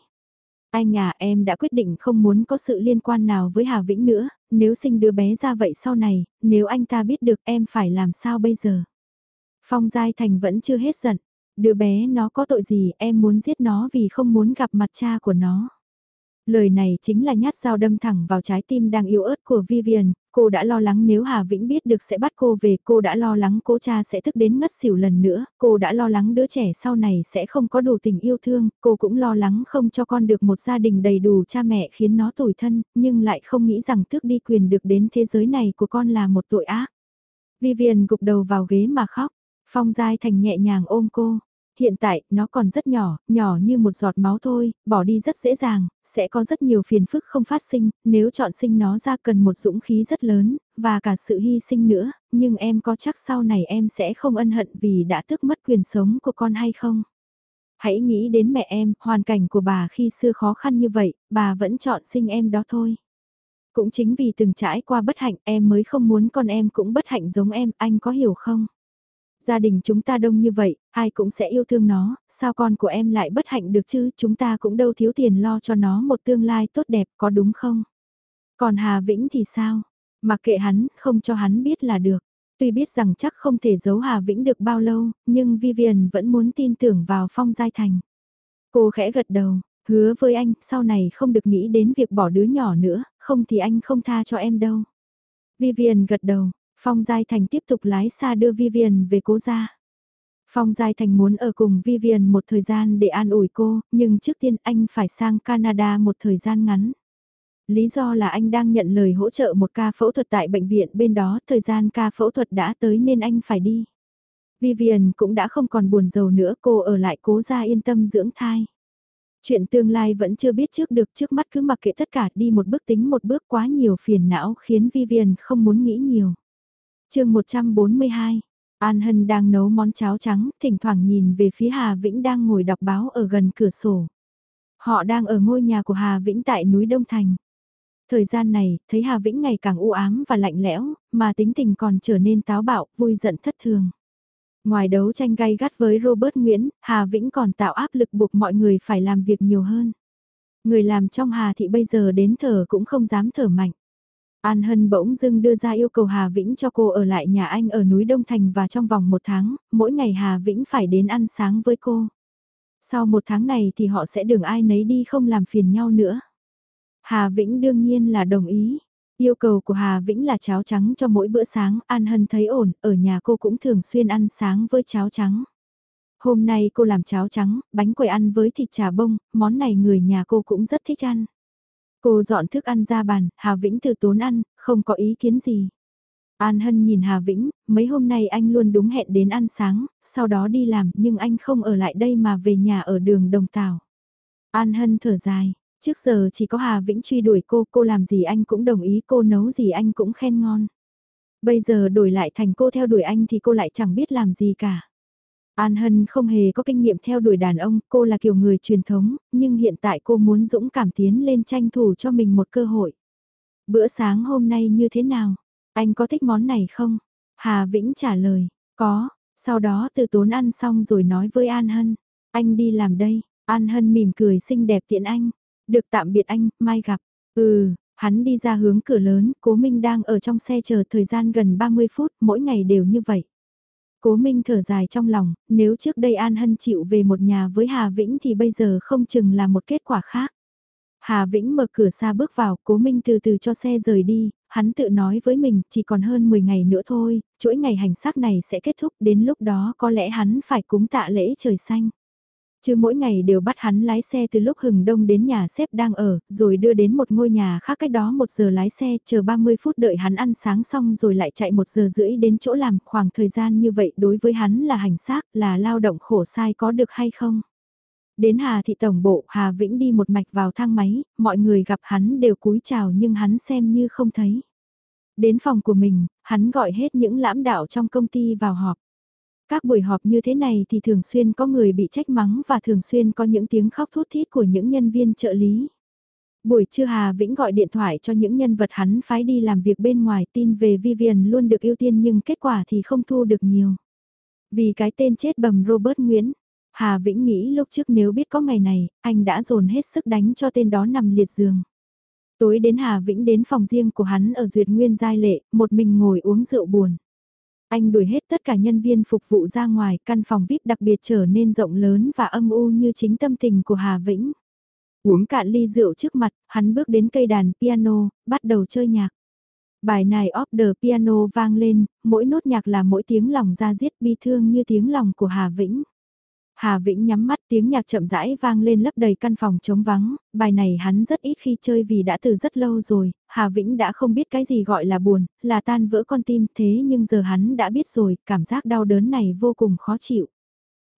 Anh à em đã quyết định không muốn có sự liên quan nào với Hà Vĩnh nữa, nếu sinh đứa bé ra vậy sau này, nếu anh ta biết được em phải làm sao bây giờ? Phong Giai Thành vẫn chưa hết giận, đứa bé nó có tội gì em muốn giết nó vì không muốn gặp mặt cha của nó. Lời này chính là nhát dao đâm thẳng vào trái tim đang yếu ớt của Vivian, cô đã lo lắng nếu Hà Vĩnh biết được sẽ bắt cô về, cô đã lo lắng cố cha sẽ thức đến ngất xỉu lần nữa, cô đã lo lắng đứa trẻ sau này sẽ không có đủ tình yêu thương, cô cũng lo lắng không cho con được một gia đình đầy đủ cha mẹ khiến nó tủi thân, nhưng lại không nghĩ rằng tước đi quyền được đến thế giới này của con là một tội ác. Vivian gục đầu vào ghế mà khóc, Phong Giai Thành nhẹ nhàng ôm cô, hiện tại nó còn rất nhỏ, nhỏ như một giọt máu thôi, bỏ đi rất dễ dàng, sẽ có rất nhiều phiền phức không phát sinh, nếu chọn sinh nó ra cần một dũng khí rất lớn, và cả sự hy sinh nữa, nhưng em có chắc sau này em sẽ không ân hận vì đã tước mất quyền sống của con hay không? Hãy nghĩ đến mẹ em, hoàn cảnh của bà khi xưa khó khăn như vậy, bà vẫn chọn sinh em đó thôi. Cũng chính vì từng trải qua bất hạnh em mới không muốn con em cũng bất hạnh giống em, anh có hiểu không? Gia đình chúng ta đông như vậy, ai cũng sẽ yêu thương nó, sao con của em lại bất hạnh được chứ, chúng ta cũng đâu thiếu tiền lo cho nó một tương lai tốt đẹp, có đúng không? Còn Hà Vĩnh thì sao? Mặc kệ hắn, không cho hắn biết là được. Tuy biết rằng chắc không thể giấu Hà Vĩnh được bao lâu, nhưng Vivian vẫn muốn tin tưởng vào Phong Giai Thành. Cô khẽ gật đầu, hứa với anh, sau này không được nghĩ đến việc bỏ đứa nhỏ nữa, không thì anh không tha cho em đâu. Vivian gật đầu, Phong Giai Thành tiếp tục lái xa đưa Vivian về cố gia. Phong Giai Thành muốn ở cùng Vivian một thời gian để an ủi cô, nhưng trước tiên anh phải sang Canada một thời gian ngắn. Lý do là anh đang nhận lời hỗ trợ một ca phẫu thuật tại bệnh viện bên đó, thời gian ca phẫu thuật đã tới nên anh phải đi. Vivian cũng đã không còn buồn giàu nữa, cô ở lại cố gia yên tâm dưỡng thai. Chuyện tương lai vẫn chưa biết trước được trước mắt cứ mặc kệ tất cả đi một bước tính một bước quá nhiều phiền não khiến Vivian không muốn nghĩ nhiều chương 142, An Hân đang nấu món cháo trắng, thỉnh thoảng nhìn về phía Hà Vĩnh đang ngồi đọc báo ở gần cửa sổ. Họ đang ở ngôi nhà của Hà Vĩnh tại núi Đông Thành. Thời gian này, thấy Hà Vĩnh ngày càng u ám và lạnh lẽo, mà tính tình còn trở nên táo bạo, vui giận thất thường. Ngoài đấu tranh gay gắt với Robert Nguyễn, Hà Vĩnh còn tạo áp lực buộc mọi người phải làm việc nhiều hơn. Người làm trong Hà Thị bây giờ đến thở cũng không dám thở mạnh. An Hân bỗng dưng đưa ra yêu cầu Hà Vĩnh cho cô ở lại nhà anh ở núi Đông Thành và trong vòng một tháng, mỗi ngày Hà Vĩnh phải đến ăn sáng với cô. Sau một tháng này thì họ sẽ đường ai nấy đi không làm phiền nhau nữa. Hà Vĩnh đương nhiên là đồng ý. Yêu cầu của Hà Vĩnh là cháo trắng cho mỗi bữa sáng, An Hân thấy ổn, ở nhà cô cũng thường xuyên ăn sáng với cháo trắng. Hôm nay cô làm cháo trắng, bánh quầy ăn với thịt trà bông, món này người nhà cô cũng rất thích ăn. Cô dọn thức ăn ra bàn, Hà Vĩnh từ tốn ăn, không có ý kiến gì. An Hân nhìn Hà Vĩnh, mấy hôm nay anh luôn đúng hẹn đến ăn sáng, sau đó đi làm nhưng anh không ở lại đây mà về nhà ở đường Đồng Tảo. An Hân thở dài, trước giờ chỉ có Hà Vĩnh truy đuổi cô, cô làm gì anh cũng đồng ý, cô nấu gì anh cũng khen ngon. Bây giờ đổi lại thành cô theo đuổi anh thì cô lại chẳng biết làm gì cả. An Hân không hề có kinh nghiệm theo đuổi đàn ông, cô là kiểu người truyền thống, nhưng hiện tại cô muốn dũng cảm tiến lên tranh thủ cho mình một cơ hội. Bữa sáng hôm nay như thế nào? Anh có thích món này không? Hà Vĩnh trả lời, có, sau đó từ tốn ăn xong rồi nói với An Hân, anh đi làm đây, An Hân mỉm cười xinh đẹp tiện anh, được tạm biệt anh, mai gặp, ừ, hắn đi ra hướng cửa lớn, Cố Minh đang ở trong xe chờ thời gian gần 30 phút, mỗi ngày đều như vậy. Cố Minh thở dài trong lòng, nếu trước đây An Hân chịu về một nhà với Hà Vĩnh thì bây giờ không chừng là một kết quả khác. Hà Vĩnh mở cửa xa bước vào, Cố Minh từ từ cho xe rời đi, hắn tự nói với mình chỉ còn hơn 10 ngày nữa thôi, chuỗi ngày hành xác này sẽ kết thúc đến lúc đó có lẽ hắn phải cúng tạ lễ trời xanh. Chứ mỗi ngày đều bắt hắn lái xe từ lúc hừng đông đến nhà xếp đang ở, rồi đưa đến một ngôi nhà khác cách đó một giờ lái xe, chờ 30 phút đợi hắn ăn sáng xong rồi lại chạy một giờ rưỡi đến chỗ làm, khoảng thời gian như vậy đối với hắn là hành xác, là lao động khổ sai có được hay không? Đến Hà Thị Tổng Bộ, Hà Vĩnh đi một mạch vào thang máy, mọi người gặp hắn đều cúi chào nhưng hắn xem như không thấy. Đến phòng của mình, hắn gọi hết những lãm đạo trong công ty vào họp. Các buổi họp như thế này thì thường xuyên có người bị trách mắng và thường xuyên có những tiếng khóc thút thít của những nhân viên trợ lý. Buổi trưa Hà Vĩnh gọi điện thoại cho những nhân vật hắn phái đi làm việc bên ngoài tin về Vivian luôn được ưu tiên nhưng kết quả thì không thu được nhiều. Vì cái tên chết bầm Robert Nguyễn, Hà Vĩnh nghĩ lúc trước nếu biết có ngày này, anh đã dồn hết sức đánh cho tên đó nằm liệt giường. Tối đến Hà Vĩnh đến phòng riêng của hắn ở Duyệt Nguyên Giai Lệ, một mình ngồi uống rượu buồn. Anh đuổi hết tất cả nhân viên phục vụ ra ngoài, căn phòng VIP đặc biệt trở nên rộng lớn và âm u như chính tâm tình của Hà Vĩnh. Uống cạn ly rượu trước mặt, hắn bước đến cây đàn piano, bắt đầu chơi nhạc. Bài này off the piano vang lên, mỗi nốt nhạc là mỗi tiếng lòng ra giết bi thương như tiếng lòng của Hà Vĩnh. Hà Vĩnh nhắm mắt tiếng nhạc chậm rãi vang lên lấp đầy căn phòng trống vắng, bài này hắn rất ít khi chơi vì đã từ rất lâu rồi, Hà Vĩnh đã không biết cái gì gọi là buồn, là tan vỡ con tim thế nhưng giờ hắn đã biết rồi, cảm giác đau đớn này vô cùng khó chịu.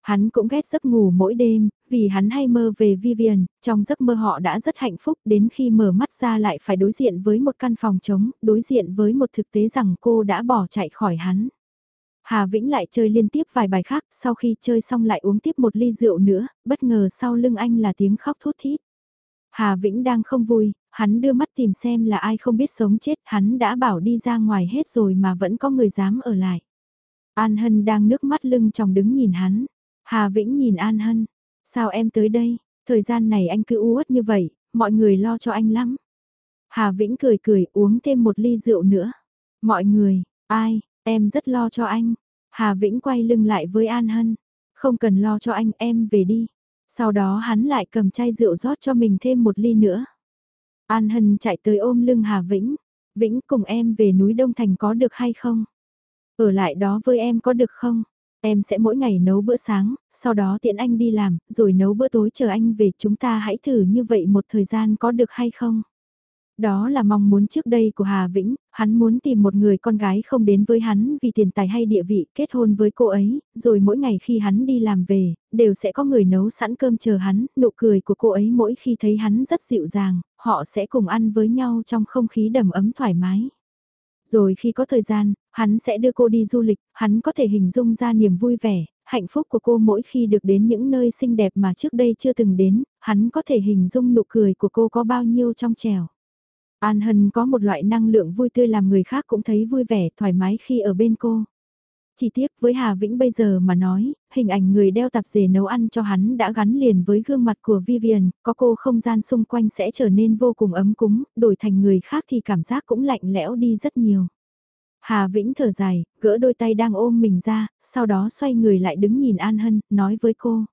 Hắn cũng ghét giấc ngủ mỗi đêm, vì hắn hay mơ về Vivian, trong giấc mơ họ đã rất hạnh phúc đến khi mở mắt ra lại phải đối diện với một căn phòng trống, đối diện với một thực tế rằng cô đã bỏ chạy khỏi hắn. Hà Vĩnh lại chơi liên tiếp vài bài khác, sau khi chơi xong lại uống tiếp một ly rượu nữa, bất ngờ sau lưng anh là tiếng khóc thút thít. Hà Vĩnh đang không vui, hắn đưa mắt tìm xem là ai không biết sống chết, hắn đã bảo đi ra ngoài hết rồi mà vẫn có người dám ở lại. An Hân đang nước mắt lưng tròng đứng nhìn hắn. Hà Vĩnh nhìn An Hân, sao em tới đây, thời gian này anh cứ uất như vậy, mọi người lo cho anh lắm. Hà Vĩnh cười cười uống thêm một ly rượu nữa. Mọi người, ai, Em rất lo cho anh. Hà Vĩnh quay lưng lại với An Hân. Không cần lo cho anh, em về đi. Sau đó hắn lại cầm chai rượu rót cho mình thêm một ly nữa. An Hân chạy tới ôm lưng Hà Vĩnh. Vĩnh cùng em về núi Đông Thành có được hay không? Ở lại đó với em có được không? Em sẽ mỗi ngày nấu bữa sáng, sau đó tiện anh đi làm, rồi nấu bữa tối chờ anh về chúng ta hãy thử như vậy một thời gian có được hay không? Đó là mong muốn trước đây của Hà Vĩnh, hắn muốn tìm một người con gái không đến với hắn vì tiền tài hay địa vị kết hôn với cô ấy, rồi mỗi ngày khi hắn đi làm về, đều sẽ có người nấu sẵn cơm chờ hắn, nụ cười của cô ấy mỗi khi thấy hắn rất dịu dàng, họ sẽ cùng ăn với nhau trong không khí đầm ấm thoải mái. Rồi khi có thời gian, hắn sẽ đưa cô đi du lịch, hắn có thể hình dung ra niềm vui vẻ, hạnh phúc của cô mỗi khi được đến những nơi xinh đẹp mà trước đây chưa từng đến, hắn có thể hình dung nụ cười của cô có bao nhiêu trong trẻo. An Hân có một loại năng lượng vui tươi làm người khác cũng thấy vui vẻ, thoải mái khi ở bên cô. Chỉ tiếc với Hà Vĩnh bây giờ mà nói, hình ảnh người đeo tạp dề nấu ăn cho hắn đã gắn liền với gương mặt của Vivian, có cô không gian xung quanh sẽ trở nên vô cùng ấm cúng, đổi thành người khác thì cảm giác cũng lạnh lẽo đi rất nhiều. Hà Vĩnh thở dài, gỡ đôi tay đang ôm mình ra, sau đó xoay người lại đứng nhìn An Hân, nói với cô.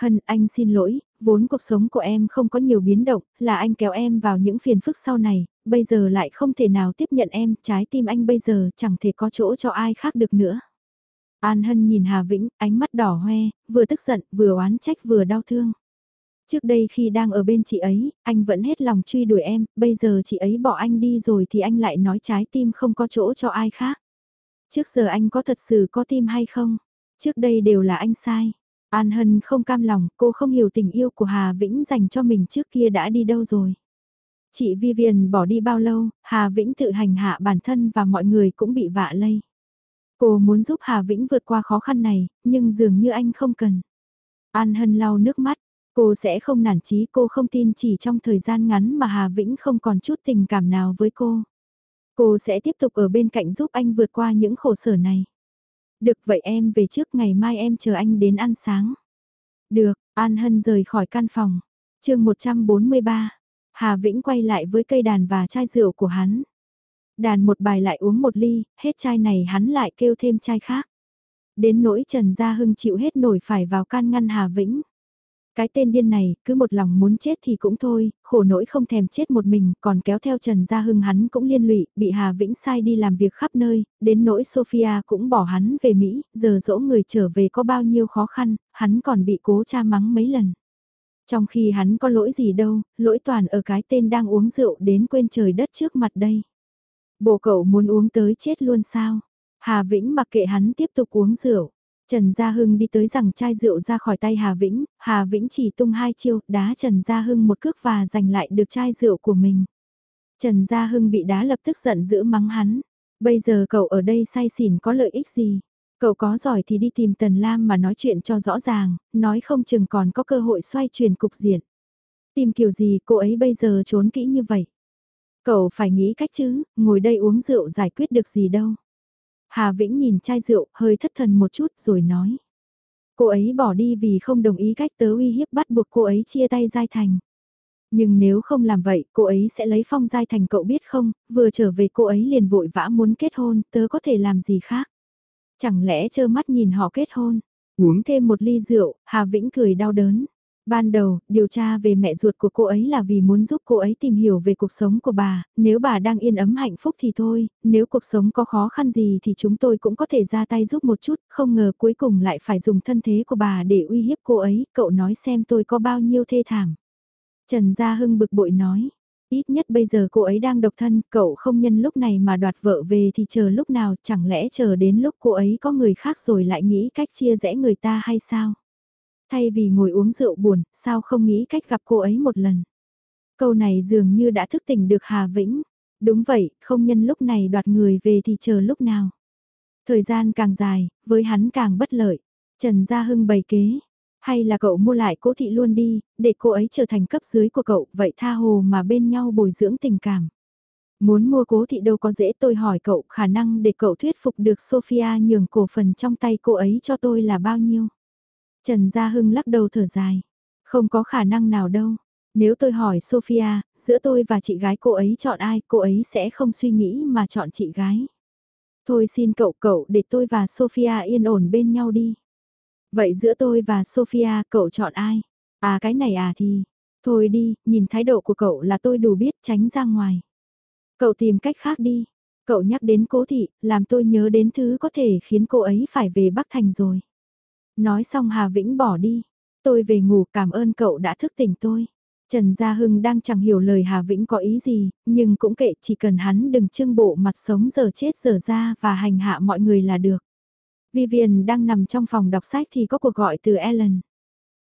Hân, anh xin lỗi, vốn cuộc sống của em không có nhiều biến động, là anh kéo em vào những phiền phức sau này, bây giờ lại không thể nào tiếp nhận em, trái tim anh bây giờ chẳng thể có chỗ cho ai khác được nữa. An Hân nhìn Hà Vĩnh, ánh mắt đỏ hoe, vừa tức giận, vừa oán trách vừa đau thương. Trước đây khi đang ở bên chị ấy, anh vẫn hết lòng truy đuổi em, bây giờ chị ấy bỏ anh đi rồi thì anh lại nói trái tim không có chỗ cho ai khác. Trước giờ anh có thật sự có tim hay không? Trước đây đều là anh sai. An Hân không cam lòng, cô không hiểu tình yêu của Hà Vĩnh dành cho mình trước kia đã đi đâu rồi. Chị Vivian bỏ đi bao lâu, Hà Vĩnh tự hành hạ bản thân và mọi người cũng bị vạ lây. Cô muốn giúp Hà Vĩnh vượt qua khó khăn này, nhưng dường như anh không cần. An Hân lau nước mắt, cô sẽ không nản chí cô không tin chỉ trong thời gian ngắn mà Hà Vĩnh không còn chút tình cảm nào với cô. Cô sẽ tiếp tục ở bên cạnh giúp anh vượt qua những khổ sở này. Được vậy em về trước ngày mai em chờ anh đến ăn sáng. Được, An Hân rời khỏi căn phòng. chương 143, Hà Vĩnh quay lại với cây đàn và chai rượu của hắn. Đàn một bài lại uống một ly, hết chai này hắn lại kêu thêm chai khác. Đến nỗi Trần Gia Hưng chịu hết nổi phải vào can ngăn Hà Vĩnh. Cái tên điên này, cứ một lòng muốn chết thì cũng thôi, khổ nỗi không thèm chết một mình, còn kéo theo Trần Gia Hưng hắn cũng liên lụy, bị Hà Vĩnh sai đi làm việc khắp nơi, đến nỗi Sophia cũng bỏ hắn về Mỹ, giờ dỗ người trở về có bao nhiêu khó khăn, hắn còn bị cố cha mắng mấy lần. Trong khi hắn có lỗi gì đâu, lỗi toàn ở cái tên đang uống rượu đến quên trời đất trước mặt đây. Bộ cậu muốn uống tới chết luôn sao? Hà Vĩnh mặc kệ hắn tiếp tục uống rượu. Trần Gia Hưng đi tới rằng chai rượu ra khỏi tay Hà Vĩnh, Hà Vĩnh chỉ tung hai chiêu, đá Trần Gia Hưng một cước và giành lại được chai rượu của mình. Trần Gia Hưng bị đá lập tức giận dữ mắng hắn. Bây giờ cậu ở đây say xỉn có lợi ích gì? Cậu có giỏi thì đi tìm Tần Lam mà nói chuyện cho rõ ràng, nói không chừng còn có cơ hội xoay chuyển cục diện. Tìm kiểu gì cô ấy bây giờ trốn kỹ như vậy? Cậu phải nghĩ cách chứ, ngồi đây uống rượu giải quyết được gì đâu. Hà Vĩnh nhìn chai rượu, hơi thất thần một chút rồi nói. Cô ấy bỏ đi vì không đồng ý cách tớ uy hiếp bắt buộc cô ấy chia tay Giai Thành. Nhưng nếu không làm vậy, cô ấy sẽ lấy phong Giai Thành cậu biết không, vừa trở về cô ấy liền vội vã muốn kết hôn, tớ có thể làm gì khác. Chẳng lẽ trơ mắt nhìn họ kết hôn, uống thêm một ly rượu, Hà Vĩnh cười đau đớn. Ban đầu, điều tra về mẹ ruột của cô ấy là vì muốn giúp cô ấy tìm hiểu về cuộc sống của bà, nếu bà đang yên ấm hạnh phúc thì thôi, nếu cuộc sống có khó khăn gì thì chúng tôi cũng có thể ra tay giúp một chút, không ngờ cuối cùng lại phải dùng thân thế của bà để uy hiếp cô ấy, cậu nói xem tôi có bao nhiêu thê thảm. Trần Gia Hưng bực bội nói, ít nhất bây giờ cô ấy đang độc thân, cậu không nhân lúc này mà đoạt vợ về thì chờ lúc nào, chẳng lẽ chờ đến lúc cô ấy có người khác rồi lại nghĩ cách chia rẽ người ta hay sao? Thay vì ngồi uống rượu buồn, sao không nghĩ cách gặp cô ấy một lần. Câu này dường như đã thức tỉnh được Hà Vĩnh. Đúng vậy, không nhân lúc này đoạt người về thì chờ lúc nào. Thời gian càng dài, với hắn càng bất lợi. Trần Gia Hưng bày kế. Hay là cậu mua lại cố thị luôn đi, để cô ấy trở thành cấp dưới của cậu, vậy tha hồ mà bên nhau bồi dưỡng tình cảm. Muốn mua cố thị đâu có dễ tôi hỏi cậu khả năng để cậu thuyết phục được Sophia nhường cổ phần trong tay cô ấy cho tôi là bao nhiêu. Trần Gia Hưng lắc đầu thở dài. Không có khả năng nào đâu. Nếu tôi hỏi Sophia, giữa tôi và chị gái cô ấy chọn ai, cô ấy sẽ không suy nghĩ mà chọn chị gái. Thôi xin cậu cậu để tôi và Sophia yên ổn bên nhau đi. Vậy giữa tôi và Sophia cậu chọn ai? À cái này à thì, thôi đi, nhìn thái độ của cậu là tôi đủ biết tránh ra ngoài. Cậu tìm cách khác đi. Cậu nhắc đến cố thị, làm tôi nhớ đến thứ có thể khiến cô ấy phải về Bắc Thành rồi. Nói xong Hà Vĩnh bỏ đi. Tôi về ngủ cảm ơn cậu đã thức tỉnh tôi. Trần Gia Hưng đang chẳng hiểu lời Hà Vĩnh có ý gì, nhưng cũng kệ chỉ cần hắn đừng trương bộ mặt sống giờ chết giờ ra và hành hạ mọi người là được. Vivian đang nằm trong phòng đọc sách thì có cuộc gọi từ Ellen.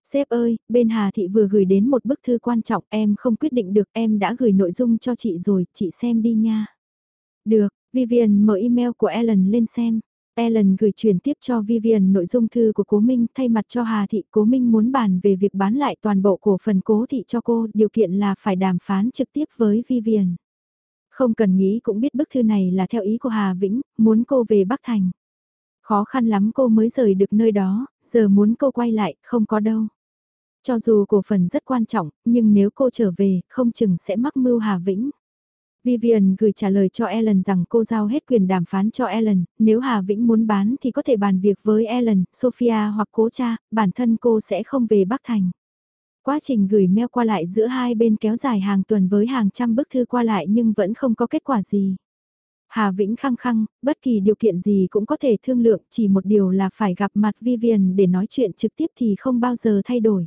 Sếp ơi, bên Hà Thị vừa gửi đến một bức thư quan trọng em không quyết định được em đã gửi nội dung cho chị rồi, chị xem đi nha. Được, Vivian mở email của Ellen lên xem. Ellen gửi truyền tiếp cho Vivian nội dung thư của Cố Minh thay mặt cho Hà Thị. Cố Minh muốn bàn về việc bán lại toàn bộ cổ phần Cố Thị cho cô, điều kiện là phải đàm phán trực tiếp với Vivian. Không cần nghĩ cũng biết bức thư này là theo ý của Hà Vĩnh, muốn cô về Bắc Thành. Khó khăn lắm cô mới rời được nơi đó, giờ muốn cô quay lại, không có đâu. Cho dù cổ phần rất quan trọng, nhưng nếu cô trở về, không chừng sẽ mắc mưu Hà Vĩnh. Vivian gửi trả lời cho Ellen rằng cô giao hết quyền đàm phán cho Ellen, nếu Hà Vĩnh muốn bán thì có thể bàn việc với Ellen, Sophia hoặc cố cha, bản thân cô sẽ không về Bắc Thành. Quá trình gửi mail qua lại giữa hai bên kéo dài hàng tuần với hàng trăm bức thư qua lại nhưng vẫn không có kết quả gì. Hà Vĩnh khăng khăng, bất kỳ điều kiện gì cũng có thể thương lượng, chỉ một điều là phải gặp mặt Vivian để nói chuyện trực tiếp thì không bao giờ thay đổi.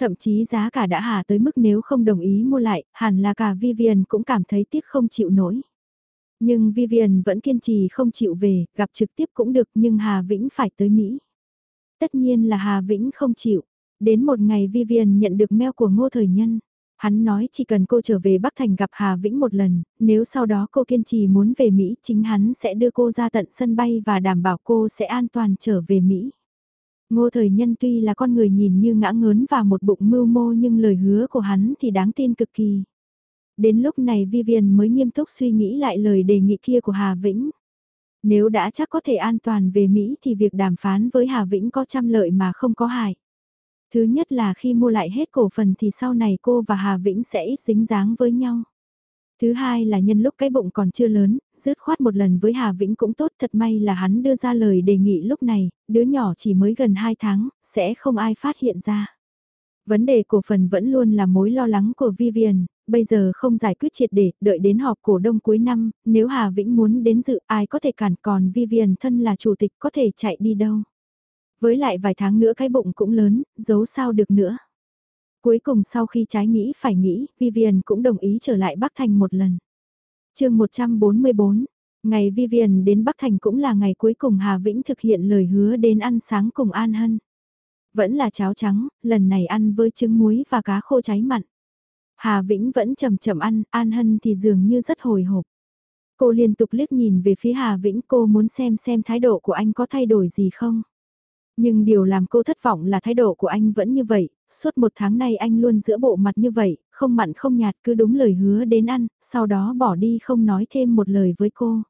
Thậm chí giá cả đã hạ tới mức nếu không đồng ý mua lại, hẳn là cả Vivian cũng cảm thấy tiếc không chịu nổi. Nhưng Vivian vẫn kiên trì không chịu về, gặp trực tiếp cũng được nhưng Hà Vĩnh phải tới Mỹ. Tất nhiên là Hà Vĩnh không chịu. Đến một ngày Vivian nhận được mail của Ngô Thời Nhân. Hắn nói chỉ cần cô trở về Bắc Thành gặp Hà Vĩnh một lần, nếu sau đó cô kiên trì muốn về Mỹ chính hắn sẽ đưa cô ra tận sân bay và đảm bảo cô sẽ an toàn trở về Mỹ. Ngô Thời Nhân tuy là con người nhìn như ngã ngớn và một bụng mưu mô nhưng lời hứa của hắn thì đáng tin cực kỳ. Đến lúc này Vivian mới nghiêm túc suy nghĩ lại lời đề nghị kia của Hà Vĩnh. Nếu đã chắc có thể an toàn về Mỹ thì việc đàm phán với Hà Vĩnh có trăm lợi mà không có hại. Thứ nhất là khi mua lại hết cổ phần thì sau này cô và Hà Vĩnh sẽ ít dính dáng với nhau. Thứ hai là nhân lúc cái bụng còn chưa lớn, dứt khoát một lần với Hà Vĩnh cũng tốt thật may là hắn đưa ra lời đề nghị lúc này, đứa nhỏ chỉ mới gần 2 tháng, sẽ không ai phát hiện ra. Vấn đề cổ phần vẫn luôn là mối lo lắng của Vivian, bây giờ không giải quyết triệt để, đợi đến họp cổ đông cuối năm, nếu Hà Vĩnh muốn đến dự ai có thể cản còn Vivian thân là chủ tịch có thể chạy đi đâu. Với lại vài tháng nữa cái bụng cũng lớn, giấu sao được nữa. Cuối cùng sau khi trái nghĩ phải nghĩ, Vivian cũng đồng ý trở lại Bắc Thành một lần. chương 144, ngày Vivian đến Bắc Thành cũng là ngày cuối cùng Hà Vĩnh thực hiện lời hứa đến ăn sáng cùng An Hân. Vẫn là cháo trắng, lần này ăn với trứng muối và cá khô cháy mặn. Hà Vĩnh vẫn chậm chậm ăn, An Hân thì dường như rất hồi hộp. Cô liên tục liếc nhìn về phía Hà Vĩnh cô muốn xem xem thái độ của anh có thay đổi gì không. Nhưng điều làm cô thất vọng là thái độ của anh vẫn như vậy, suốt một tháng nay anh luôn giữa bộ mặt như vậy, không mặn không nhạt cứ đúng lời hứa đến ăn, sau đó bỏ đi không nói thêm một lời với cô.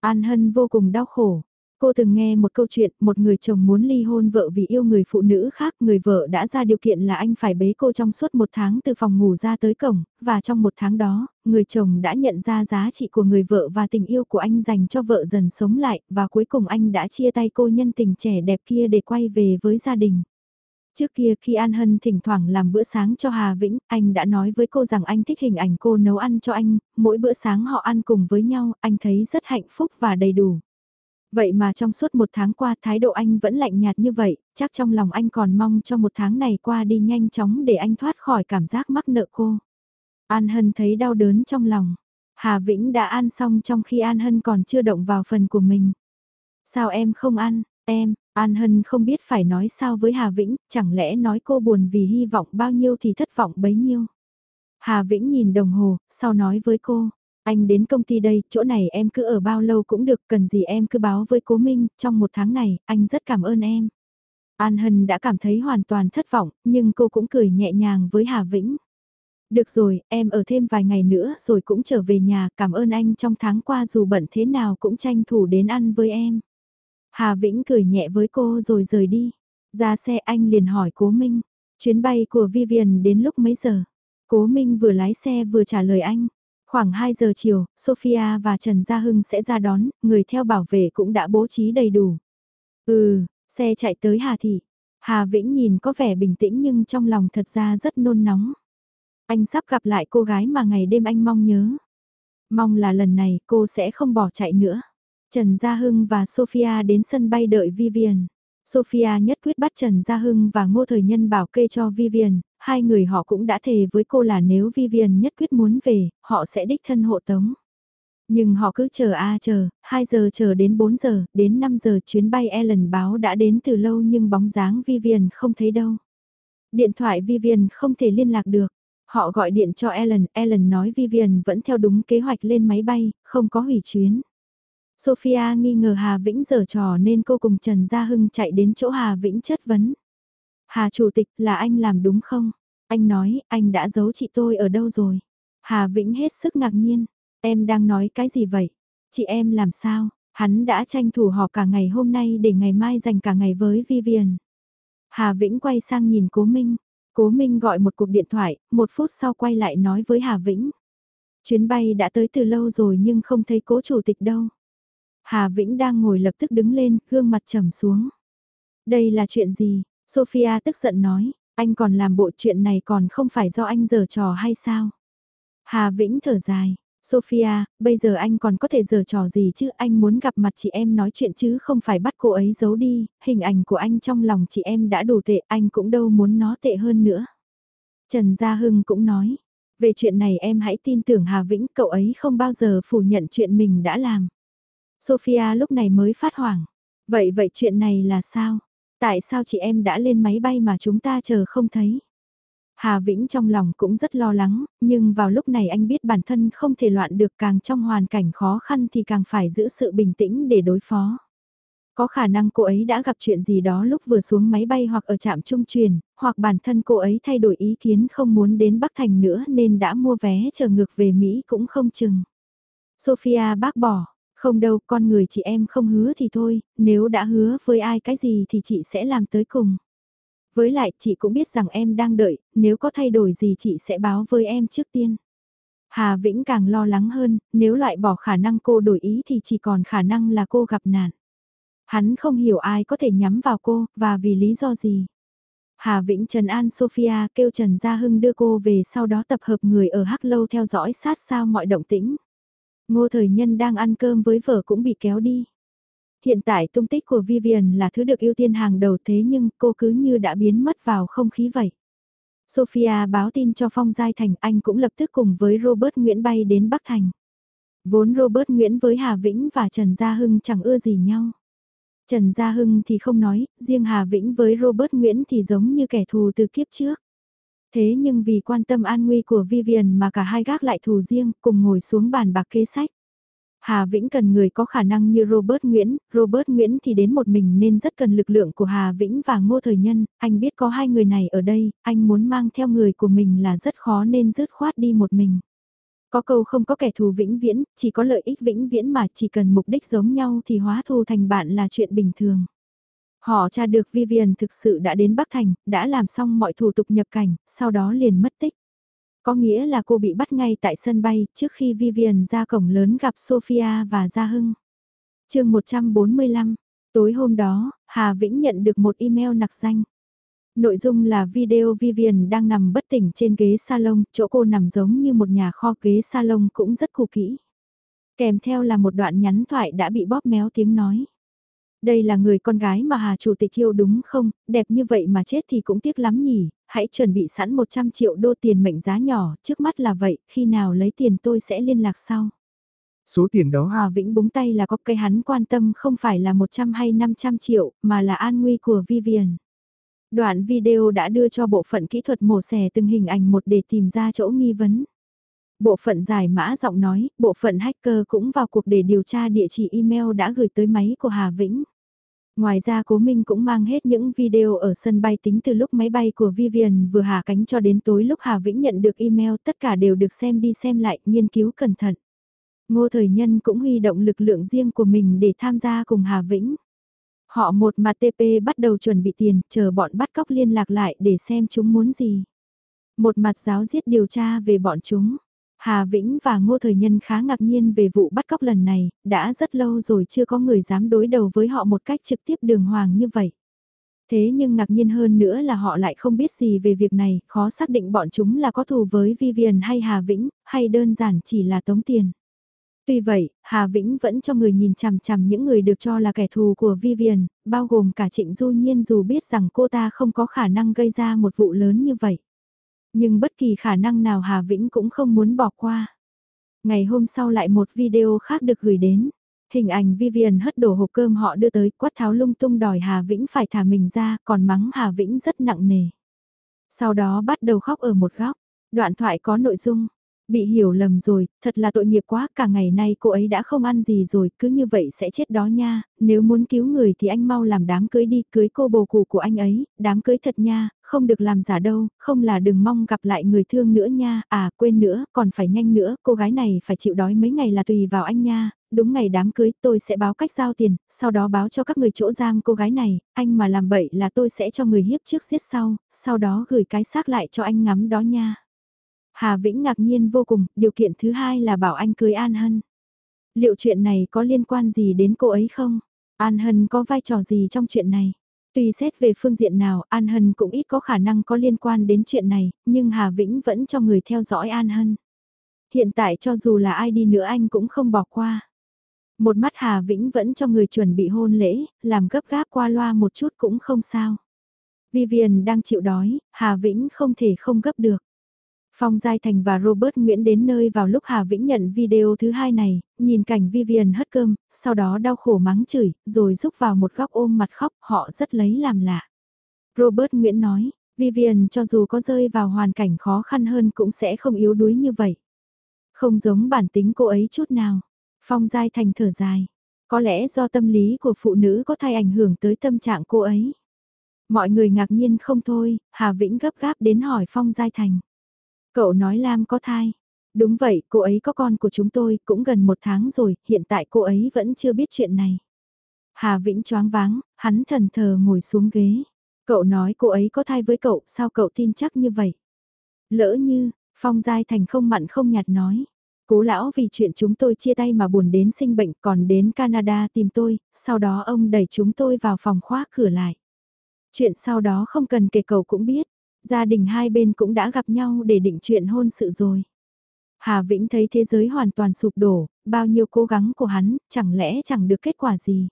An Hân vô cùng đau khổ, Cô từng nghe một câu chuyện, một người chồng muốn ly hôn vợ vì yêu người phụ nữ khác, người vợ đã ra điều kiện là anh phải bế cô trong suốt một tháng từ phòng ngủ ra tới cổng, và trong một tháng đó, người chồng đã nhận ra giá trị của người vợ và tình yêu của anh dành cho vợ dần sống lại, và cuối cùng anh đã chia tay cô nhân tình trẻ đẹp kia để quay về với gia đình. Trước kia khi An Hân thỉnh thoảng làm bữa sáng cho Hà Vĩnh, anh đã nói với cô rằng anh thích hình ảnh cô nấu ăn cho anh, mỗi bữa sáng họ ăn cùng với nhau, anh thấy rất hạnh phúc và đầy đủ. Vậy mà trong suốt một tháng qua thái độ anh vẫn lạnh nhạt như vậy, chắc trong lòng anh còn mong cho một tháng này qua đi nhanh chóng để anh thoát khỏi cảm giác mắc nợ cô. An Hân thấy đau đớn trong lòng. Hà Vĩnh đã ăn xong trong khi An Hân còn chưa động vào phần của mình. Sao em không ăn, em, An Hân không biết phải nói sao với Hà Vĩnh, chẳng lẽ nói cô buồn vì hy vọng bao nhiêu thì thất vọng bấy nhiêu. Hà Vĩnh nhìn đồng hồ, sau nói với cô, anh đến công ty đây, chỗ này em cứ ở bao lâu cũng được, cần gì em cứ báo với Cố Minh, trong một tháng này, anh rất cảm ơn em. An Hân đã cảm thấy hoàn toàn thất vọng, nhưng cô cũng cười nhẹ nhàng với Hà Vĩnh. Được rồi, em ở thêm vài ngày nữa rồi cũng trở về nhà, cảm ơn anh trong tháng qua dù bận thế nào cũng tranh thủ đến ăn với em. Hà Vĩnh cười nhẹ với cô rồi rời đi. Ra xe anh liền hỏi Cố Minh, chuyến bay của Vivian đến lúc mấy giờ? Cố Minh vừa lái xe vừa trả lời anh. Khoảng 2 giờ chiều, Sophia và Trần Gia Hưng sẽ ra đón, người theo bảo vệ cũng đã bố trí đầy đủ. Ừ, xe chạy tới Hà Thị. Hà Vĩnh nhìn có vẻ bình tĩnh nhưng trong lòng thật ra rất nôn nóng. Anh sắp gặp lại cô gái mà ngày đêm anh mong nhớ. Mong là lần này cô sẽ không bỏ chạy nữa. Trần Gia Hưng và Sophia đến sân bay đợi Vivian. Sophia nhất quyết bắt Trần Gia Hưng và Ngô Thời Nhân bảo kê cho Vivian, hai người họ cũng đã thề với cô là nếu Vivian nhất quyết muốn về, họ sẽ đích thân hộ tống. Nhưng họ cứ chờ a chờ, 2 giờ chờ đến 4 giờ, đến 5 giờ chuyến bay Ellen báo đã đến từ lâu nhưng bóng dáng Vivian không thấy đâu. Điện thoại Vivian không thể liên lạc được. Họ gọi điện cho Ellen, Ellen nói Vivian vẫn theo đúng kế hoạch lên máy bay, không có hủy chuyến. Sophia nghi ngờ Hà Vĩnh giở trò nên cô cùng Trần Gia Hưng chạy đến chỗ Hà Vĩnh chất vấn. Hà Chủ tịch là anh làm đúng không? Anh nói, anh đã giấu chị tôi ở đâu rồi? Hà Vĩnh hết sức ngạc nhiên. Em đang nói cái gì vậy? Chị em làm sao? Hắn đã tranh thủ họp cả ngày hôm nay để ngày mai dành cả ngày với Vivian. Hà Vĩnh quay sang nhìn Cố Minh. Cố Minh gọi một cuộc điện thoại, một phút sau quay lại nói với Hà Vĩnh. Chuyến bay đã tới từ lâu rồi nhưng không thấy cố chủ tịch đâu. Hà Vĩnh đang ngồi lập tức đứng lên, gương mặt trầm xuống. Đây là chuyện gì? Sophia tức giận nói, anh còn làm bộ chuyện này còn không phải do anh giở trò hay sao? Hà Vĩnh thở dài, Sophia, bây giờ anh còn có thể giở trò gì chứ anh muốn gặp mặt chị em nói chuyện chứ không phải bắt cô ấy giấu đi, hình ảnh của anh trong lòng chị em đã đủ tệ anh cũng đâu muốn nó tệ hơn nữa. Trần Gia Hưng cũng nói, về chuyện này em hãy tin tưởng Hà Vĩnh, cậu ấy không bao giờ phủ nhận chuyện mình đã làm. Sophia lúc này mới phát hoảng. Vậy vậy chuyện này là sao? Tại sao chị em đã lên máy bay mà chúng ta chờ không thấy? Hà Vĩnh trong lòng cũng rất lo lắng, nhưng vào lúc này anh biết bản thân không thể loạn được càng trong hoàn cảnh khó khăn thì càng phải giữ sự bình tĩnh để đối phó. Có khả năng cô ấy đã gặp chuyện gì đó lúc vừa xuống máy bay hoặc ở trạm trung truyền, hoặc bản thân cô ấy thay đổi ý kiến không muốn đến Bắc Thành nữa nên đã mua vé chờ ngược về Mỹ cũng không chừng. Sophia bác bỏ, không đâu con người chị em không hứa thì thôi, nếu đã hứa với ai cái gì thì chị sẽ làm tới cùng. Với lại chị cũng biết rằng em đang đợi, nếu có thay đổi gì chị sẽ báo với em trước tiên. Hà Vĩnh càng lo lắng hơn, nếu loại bỏ khả năng cô đổi ý thì chỉ còn khả năng là cô gặp nạn. Hắn không hiểu ai có thể nhắm vào cô, và vì lý do gì. Hà Vĩnh Trần An Sophia kêu Trần Gia Hưng đưa cô về sau đó tập hợp người ở Hắc Lâu theo dõi sát sao mọi động tĩnh. Ngô Thời Nhân đang ăn cơm với vợ cũng bị kéo đi. Hiện tại tung tích của Vivian là thứ được ưu tiên hàng đầu thế nhưng cô cứ như đã biến mất vào không khí vậy. Sophia báo tin cho Phong Giai Thành anh cũng lập tức cùng với Robert Nguyễn bay đến Bắc Thành. Vốn Robert Nguyễn với Hà Vĩnh và Trần Gia Hưng chẳng ưa gì nhau. Trần Gia Hưng thì không nói, riêng Hà Vĩnh với Robert Nguyễn thì giống như kẻ thù từ kiếp trước. Thế nhưng vì quan tâm an nguy của Vivian mà cả hai gác lại thù riêng cùng ngồi xuống bàn bạc kế sách. Hà Vĩnh cần người có khả năng như Robert Nguyễn, Robert Nguyễn thì đến một mình nên rất cần lực lượng của Hà Vĩnh và Ngô Thời Nhân, anh biết có hai người này ở đây, anh muốn mang theo người của mình là rất khó nên dứt khoát đi một mình. Có câu không có kẻ thù vĩnh viễn, chỉ có lợi ích vĩnh viễn mà chỉ cần mục đích giống nhau thì hóa thù thành bạn là chuyện bình thường. Họ tra được Vivian thực sự đã đến Bắc Thành, đã làm xong mọi thủ tục nhập cảnh, sau đó liền mất tích. Có nghĩa là cô bị bắt ngay tại sân bay trước khi Vivian ra cổng lớn gặp Sophia và Gia Hưng. chương 145, tối hôm đó, Hà Vĩnh nhận được một email nặc danh. Nội dung là video Vivian đang nằm bất tỉnh trên ghế salon, chỗ cô nằm giống như một nhà kho ghế salon cũng rất cũ kỹ. Kèm theo là một đoạn nhắn thoại đã bị bóp méo tiếng nói. Đây là người con gái mà Hà Chủ tịch yêu đúng không, đẹp như vậy mà chết thì cũng tiếc lắm nhỉ, hãy chuẩn bị sẵn 100 triệu đô tiền mệnh giá nhỏ, trước mắt là vậy, khi nào lấy tiền tôi sẽ liên lạc sau. Số tiền đó Hà Vĩnh búng tay là có cây hắn quan tâm không phải là 100 hay 500 triệu, mà là an nguy của Vivian. Đoạn video đã đưa cho bộ phận kỹ thuật mổ xẻ từng hình ảnh một để tìm ra chỗ nghi vấn. Bộ phận giải mã giọng nói, bộ phận hacker cũng vào cuộc để điều tra địa chỉ email đã gửi tới máy của Hà Vĩnh. Ngoài ra Cố Minh cũng mang hết những video ở sân bay tính từ lúc máy bay của Vivian vừa hạ cánh cho đến tối lúc Hà Vĩnh nhận được email tất cả đều được xem đi xem lại, nghiên cứu cẩn thận. Ngô Thời Nhân cũng huy động lực lượng riêng của mình để tham gia cùng Hà Vĩnh. Họ một mặt TP bắt đầu chuẩn bị tiền, chờ bọn bắt cóc liên lạc lại để xem chúng muốn gì. Một mặt giáo giết điều tra về bọn chúng. Hà Vĩnh và Ngô Thời Nhân khá ngạc nhiên về vụ bắt cóc lần này, đã rất lâu rồi chưa có người dám đối đầu với họ một cách trực tiếp đường hoàng như vậy. Thế nhưng ngạc nhiên hơn nữa là họ lại không biết gì về việc này, khó xác định bọn chúng là có thù với Vivian hay Hà Vĩnh, hay đơn giản chỉ là tống tiền. Tuy vậy, Hà Vĩnh vẫn cho người nhìn chằm chằm những người được cho là kẻ thù của Vivian, bao gồm cả Trịnh Du Nhiên dù biết rằng cô ta không có khả năng gây ra một vụ lớn như vậy. Nhưng bất kỳ khả năng nào Hà Vĩnh cũng không muốn bỏ qua. Ngày hôm sau lại một video khác được gửi đến. Hình ảnh Vivian hất đổ hộp cơm họ đưa tới quát tháo lung tung đòi Hà Vĩnh phải thả mình ra còn mắng Hà Vĩnh rất nặng nề. Sau đó bắt đầu khóc ở một góc. Đoạn thoại có nội dung, Bị hiểu lầm rồi, thật là tội nghiệp quá, cả ngày nay cô ấy đã không ăn gì rồi, cứ như vậy sẽ chết đó nha, nếu muốn cứu người thì anh mau làm đám cưới đi, cưới cô bồ cụ của anh ấy, đám cưới thật nha, không được làm giả đâu, không là đừng mong gặp lại người thương nữa nha, à quên nữa, còn phải nhanh nữa, cô gái này phải chịu đói mấy ngày là tùy vào anh nha, đúng ngày đám cưới tôi sẽ báo cách giao tiền, sau đó báo cho các người chỗ giam cô gái này, anh mà làm bậy là tôi sẽ cho người hiếp trước giết sau, sau đó gửi cái xác lại cho anh ngắm đó nha. Hà Vĩnh ngạc nhiên vô cùng, điều kiện thứ hai là bảo anh cưới An Hân. Liệu chuyện này có liên quan gì đến cô ấy không? An Hân có vai trò gì trong chuyện này? Tuy xét về phương diện nào, An Hân cũng ít có khả năng có liên quan đến chuyện này, nhưng Hà Vĩnh vẫn cho người theo dõi An Hân. Hiện tại cho dù là ai đi nữa anh cũng không bỏ qua. Một mắt Hà Vĩnh vẫn cho người chuẩn bị hôn lễ, làm gấp gáp qua loa một chút cũng không sao. Vivian đang chịu đói, Hà Vĩnh không thể không gấp được. Phong Giai Thành và Robert Nguyễn đến nơi vào lúc Hà Vĩnh nhận video thứ hai này, nhìn cảnh Vivian hất cơm, sau đó đau khổ mắng chửi, rồi rúc vào một góc ôm mặt khóc, họ rất lấy làm lạ. Robert Nguyễn nói, Vivian cho dù có rơi vào hoàn cảnh khó khăn hơn cũng sẽ không yếu đuối như vậy. Không giống bản tính cô ấy chút nào. Phong Giai Thành thở dài. Có lẽ do tâm lý của phụ nữ có thay ảnh hưởng tới tâm trạng cô ấy. Mọi người ngạc nhiên không thôi, Hà Vĩnh gấp gáp đến hỏi Phong Giai Thành. Cậu nói Lam có thai. Đúng vậy, cô ấy có con của chúng tôi, cũng gần một tháng rồi, hiện tại cô ấy vẫn chưa biết chuyện này. Hà Vĩnh choáng váng, hắn thần thờ ngồi xuống ghế. Cậu nói cô ấy có thai với cậu, sao cậu tin chắc như vậy? Lỡ như, Phong Giai Thành không mặn không nhạt nói. Cố lão vì chuyện chúng tôi chia tay mà buồn đến sinh bệnh còn đến Canada tìm tôi, sau đó ông đẩy chúng tôi vào phòng khóa cửa lại. Chuyện sau đó không cần kể cậu cũng biết, gia đình hai bên cũng đã gặp nhau để định chuyện hôn sự rồi. Hà Vĩnh thấy thế giới hoàn toàn sụp đổ, bao nhiêu cố gắng của hắn, chẳng lẽ chẳng được kết quả gì.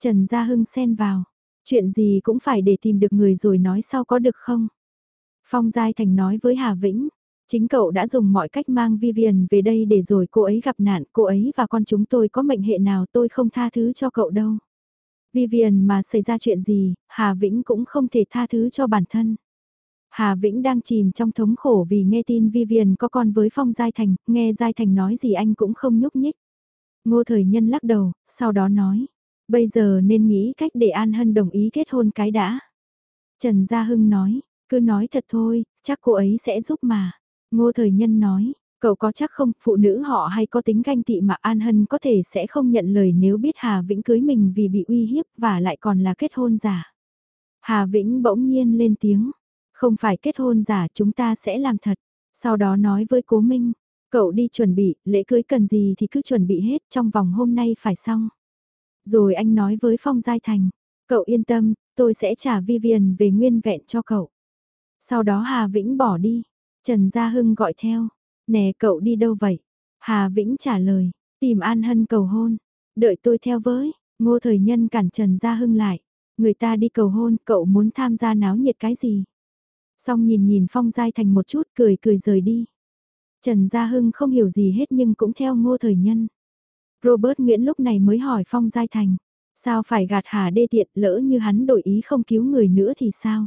Trần Gia Hưng xen vào, chuyện gì cũng phải để tìm được người rồi nói sau có được không? Phong Giai Thành nói với Hà Vĩnh, chính cậu đã dùng mọi cách mang Vivian về đây để rồi cô ấy gặp nạn, cô ấy và con chúng tôi có mệnh hệ nào tôi không tha thứ cho cậu đâu. Vivian mà xảy ra chuyện gì, Hà Vĩnh cũng không thể tha thứ cho bản thân. Hà Vĩnh đang chìm trong thống khổ vì nghe tin Vivian có con với Phong Giai Thành, nghe Giai Thành nói gì anh cũng không nhúc nhích. Ngô Thời Nhân lắc đầu, sau đó nói, bây giờ nên nghĩ cách để An Hân đồng ý kết hôn cái đã. Trần Gia Hưng nói, cứ nói thật thôi, chắc cô ấy sẽ giúp mà. Ngô Thời Nhân nói, cậu có chắc không, phụ nữ họ hay có tính ganh tị mà An Hân có thể sẽ không nhận lời nếu biết Hà Vĩnh cưới mình vì bị uy hiếp và lại còn là kết hôn giả. Hà Vĩnh bỗng nhiên lên tiếng, không phải kết hôn giả chúng ta sẽ làm thật. Sau đó nói với Cố Minh, cậu đi chuẩn bị, lễ cưới cần gì thì cứ chuẩn bị hết trong vòng hôm nay phải xong. Rồi anh nói với Phong Giai Thành, cậu yên tâm, tôi sẽ trả Vivian về nguyên vẹn cho cậu. Sau đó Hà Vĩnh bỏ đi, Trần Gia Hưng gọi theo, nè cậu đi đâu vậy? Hà Vĩnh trả lời, tìm An Hân cầu hôn, đợi tôi theo với, ngô thời nhân cản Trần Gia Hưng lại, người ta đi cầu hôn, cậu muốn tham gia náo nhiệt cái gì? Xong nhìn nhìn Phong Giai Thành một chút cười cười rời đi. Trần Gia Hưng không hiểu gì hết nhưng cũng theo ngô thời nhân. Robert Nguyễn lúc này mới hỏi Phong Giai Thành. Sao phải gạt Hà đê tiện, lỡ như hắn đổi ý không cứu người nữa thì sao?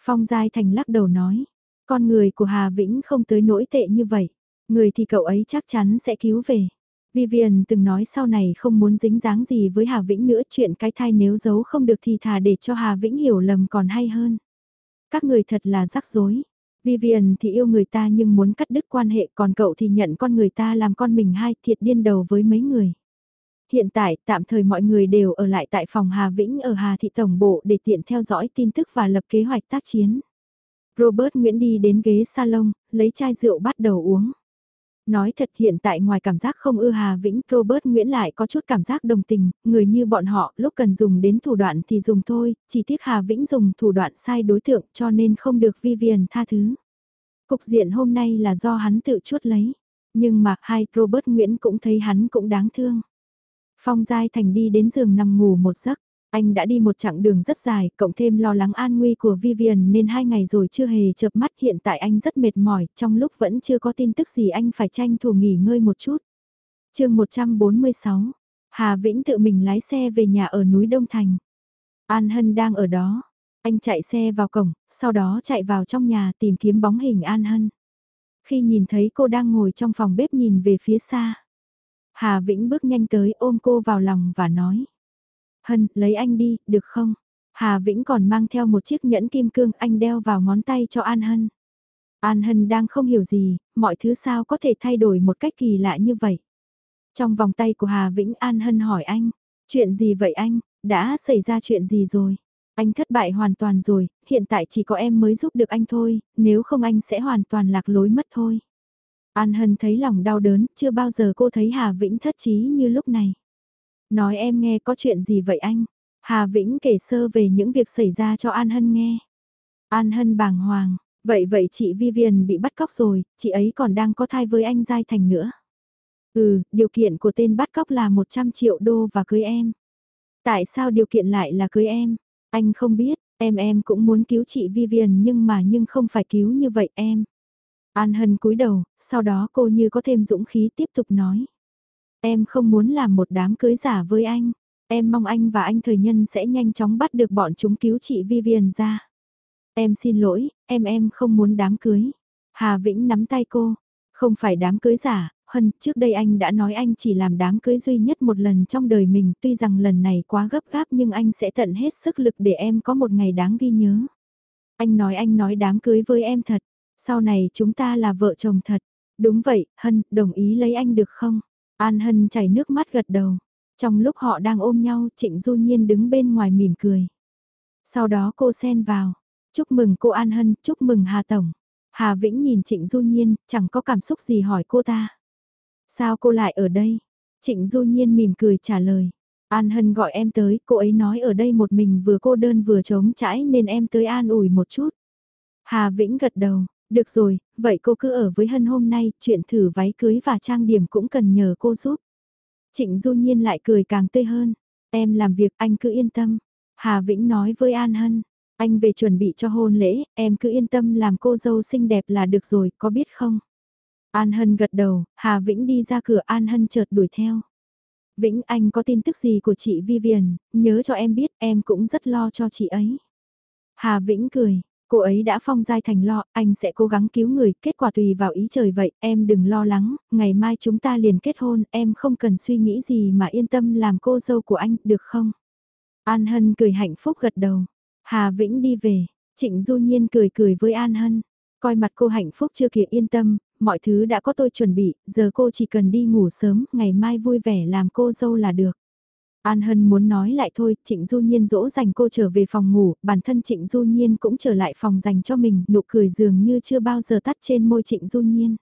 Phong Giai Thành lắc đầu nói. Con người của Hà Vĩnh không tới nỗi tệ như vậy. Người thì cậu ấy chắc chắn sẽ cứu về. Vivian từng nói sau này không muốn dính dáng gì với Hà Vĩnh nữa, chuyện cái thai nếu giấu không được thì thà để cho Hà Vĩnh hiểu lầm còn hay hơn. Các người thật là rắc rối. Vivian thì yêu người ta nhưng muốn cắt đứt quan hệ còn cậu thì nhận con người ta làm con mình hai thiệt điên đầu với mấy người. Hiện tại tạm thời mọi người đều ở lại tại phòng Hà Vĩnh ở Hà Thị Tổng Bộ để tiện theo dõi tin tức và lập kế hoạch tác chiến. Robert Nguyễn đi đến ghế salon, lấy chai rượu bắt đầu uống. Nói thật hiện tại ngoài cảm giác không ưa Hà Vĩnh, Robert Nguyễn lại có chút cảm giác đồng tình, người như bọn họ lúc cần dùng đến thủ đoạn thì dùng thôi, chỉ tiếc Hà Vĩnh dùng thủ đoạn sai đối tượng cho nên không được Vivian tha thứ. Cục diện hôm nay là do hắn tự chuốt lấy, nhưng mà hai Robert Nguyễn cũng thấy hắn cũng đáng thương. Phong Giai Thành đi đến giường nằm ngủ một giấc. Anh đã đi một chặng đường rất dài, cộng thêm lo lắng an nguy của Vivian nên hai ngày rồi chưa hề chợp mắt hiện tại anh rất mệt mỏi, trong lúc vẫn chưa có tin tức gì anh phải tranh thủ nghỉ ngơi một chút. chương 146, Hà Vĩnh tự mình lái xe về nhà ở núi Đông Thành. An Hân đang ở đó, anh chạy xe vào cổng, sau đó chạy vào trong nhà tìm kiếm bóng hình An Hân. Khi nhìn thấy cô đang ngồi trong phòng bếp nhìn về phía xa, Hà Vĩnh bước nhanh tới ôm cô vào lòng và nói. Hân, lấy anh đi, được không? Hà Vĩnh còn mang theo một chiếc nhẫn kim cương anh đeo vào ngón tay cho An Hân. An Hân đang không hiểu gì, mọi thứ sao có thể thay đổi một cách kỳ lạ như vậy. Trong vòng tay của Hà Vĩnh An Hân hỏi anh, chuyện gì vậy anh, đã xảy ra chuyện gì rồi? Anh thất bại hoàn toàn rồi, hiện tại chỉ có em mới giúp được anh thôi, nếu không anh sẽ hoàn toàn lạc lối mất thôi. An Hân thấy lòng đau đớn, chưa bao giờ cô thấy Hà Vĩnh thất trí như lúc này. Nói em nghe có chuyện gì vậy anh? Hà Vĩnh kể sơ về những việc xảy ra cho An Hân nghe. An Hân bàng hoàng, vậy vậy chị Vivian bị bắt cóc rồi, chị ấy còn đang có thai với anh Giai Thành nữa. Ừ, điều kiện của tên bắt cóc là 100 triệu đô và cưới em. Tại sao điều kiện lại là cưới em? Anh không biết, Em em cũng muốn cứu chị Vivian nhưng mà nhưng không phải cứu như vậy em. An Hân cúi đầu, sau đó cô như có thêm dũng khí tiếp tục nói. Em không muốn làm một đám cưới giả với anh. Em mong anh và anh thời nhân sẽ nhanh chóng bắt được bọn chúng cứu chị Vivian ra. Em xin lỗi, em em không muốn đám cưới. Hà Vĩnh nắm tay cô. Không phải đám cưới giả, Hân, trước đây anh đã nói anh chỉ làm đám cưới duy nhất một lần trong đời mình, tuy rằng lần này quá gấp gáp nhưng anh sẽ tận hết sức lực để em có một ngày đáng ghi nhớ. Anh nói anh nói đám cưới với em thật, sau này chúng ta là vợ chồng thật. Đúng vậy, Hân, đồng ý lấy anh được không? An Hân chảy nước mắt gật đầu. Trong lúc họ đang ôm nhau, Trịnh Du Nhiên đứng bên ngoài mỉm cười. Sau đó cô xen vào. Chúc mừng cô An Hân, chúc mừng Hà Tổng. Hà Vĩnh nhìn Trịnh Du Nhiên, chẳng có cảm xúc gì hỏi cô ta. Sao cô lại ở đây? Trịnh Du Nhiên mỉm cười trả lời. An Hân gọi em tới, cô ấy nói ở đây một mình vừa cô đơn vừa trống trãi nên em tới an ủi một chút. Hà Vĩnh gật đầu, được rồi, vậy cô cứ ở với Hân hôm nay, chuyện thử váy cưới và trang điểm cũng cần nhờ cô giúp. Trịnh Du Nhiên lại cười càng tươi hơn. Em làm việc anh cứ yên tâm. Hà Vĩnh nói với An Hân. Anh về chuẩn bị cho hôn lễ, em cứ yên tâm làm cô dâu xinh đẹp là được rồi, có biết không? An Hân gật đầu, Hà Vĩnh đi ra cửa An Hân chợt đuổi theo. Vĩnh anh có tin tức gì của chị Vivian, nhớ cho em biết em cũng rất lo cho chị ấy. Hà Vĩnh cười, cô ấy đã phong giai thành lo, anh sẽ cố gắng cứu người, kết quả tùy vào ý trời vậy, em đừng lo lắng, ngày mai chúng ta liền kết hôn, em không cần suy nghĩ gì mà yên tâm làm cô dâu của anh, được không? An Hân cười hạnh phúc gật đầu, Hà Vĩnh đi về, Trịnh Du Nhiên cười cười với An Hân, coi mặt cô hạnh phúc chưa kìa yên tâm, mọi thứ đã có tôi chuẩn bị, giờ cô chỉ cần đi ngủ sớm, ngày mai vui vẻ làm cô dâu là được. An Hân muốn nói lại thôi, Trịnh Du Nhiên dỗ dành cô trở về phòng ngủ, bản thân Trịnh Du Nhiên cũng trở lại phòng dành cho mình, nụ cười dường như chưa bao giờ tắt trên môi Trịnh Du Nhiên.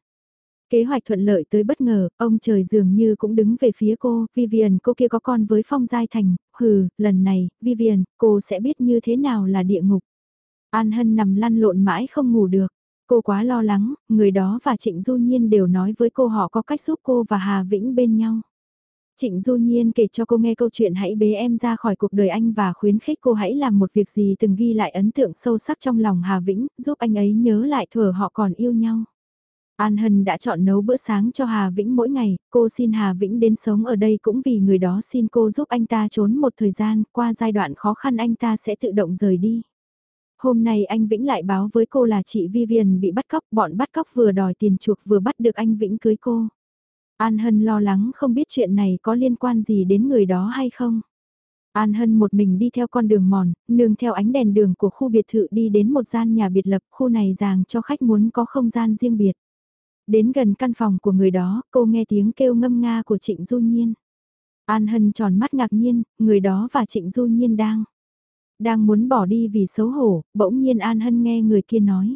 Kế hoạch thuận lợi tới bất ngờ, ông trời dường như cũng đứng về phía cô, Vivian cô kia có con với Phong Giai Thành, hừ, lần này, Vivian, cô sẽ biết như thế nào là địa ngục. An Hân nằm lăn lộn mãi không ngủ được. Cô quá lo lắng, người đó và Trịnh Du Nhiên đều nói với cô họ có cách giúp cô và Hà Vĩnh bên nhau. Trịnh Du Nhiên kể cho cô nghe câu chuyện hãy bế em ra khỏi cuộc đời anh và khuyến khích cô hãy làm một việc gì từng ghi lại ấn tượng sâu sắc trong lòng Hà Vĩnh, giúp anh ấy nhớ lại thuở họ còn yêu nhau. An Hân đã chọn nấu bữa sáng cho Hà Vĩnh mỗi ngày, cô xin Hà Vĩnh đến sống ở đây cũng vì người đó xin cô giúp anh ta trốn một thời gian, qua giai đoạn khó khăn anh ta sẽ tự động rời đi. Hôm nay anh Vĩnh lại báo với cô là chị Vivian bị bắt cóc, bọn bắt cóc vừa đòi tiền chuộc vừa bắt được anh Vĩnh cưới cô. An Hân lo lắng không biết chuyện này có liên quan gì đến người đó hay không. An Hân một mình đi theo con đường mòn, nương theo ánh đèn đường của khu biệt thự đi đến một gian nhà biệt lập, khu này dàng cho khách muốn có không gian riêng biệt. Đến gần căn phòng của người đó, cô nghe tiếng kêu ngâm nga của Trịnh Du Nhiên. An Hân tròn mắt ngạc nhiên, người đó và Trịnh Du Nhiên đang đang muốn bỏ đi vì xấu hổ, bỗng nhiên An Hân nghe người kia nói.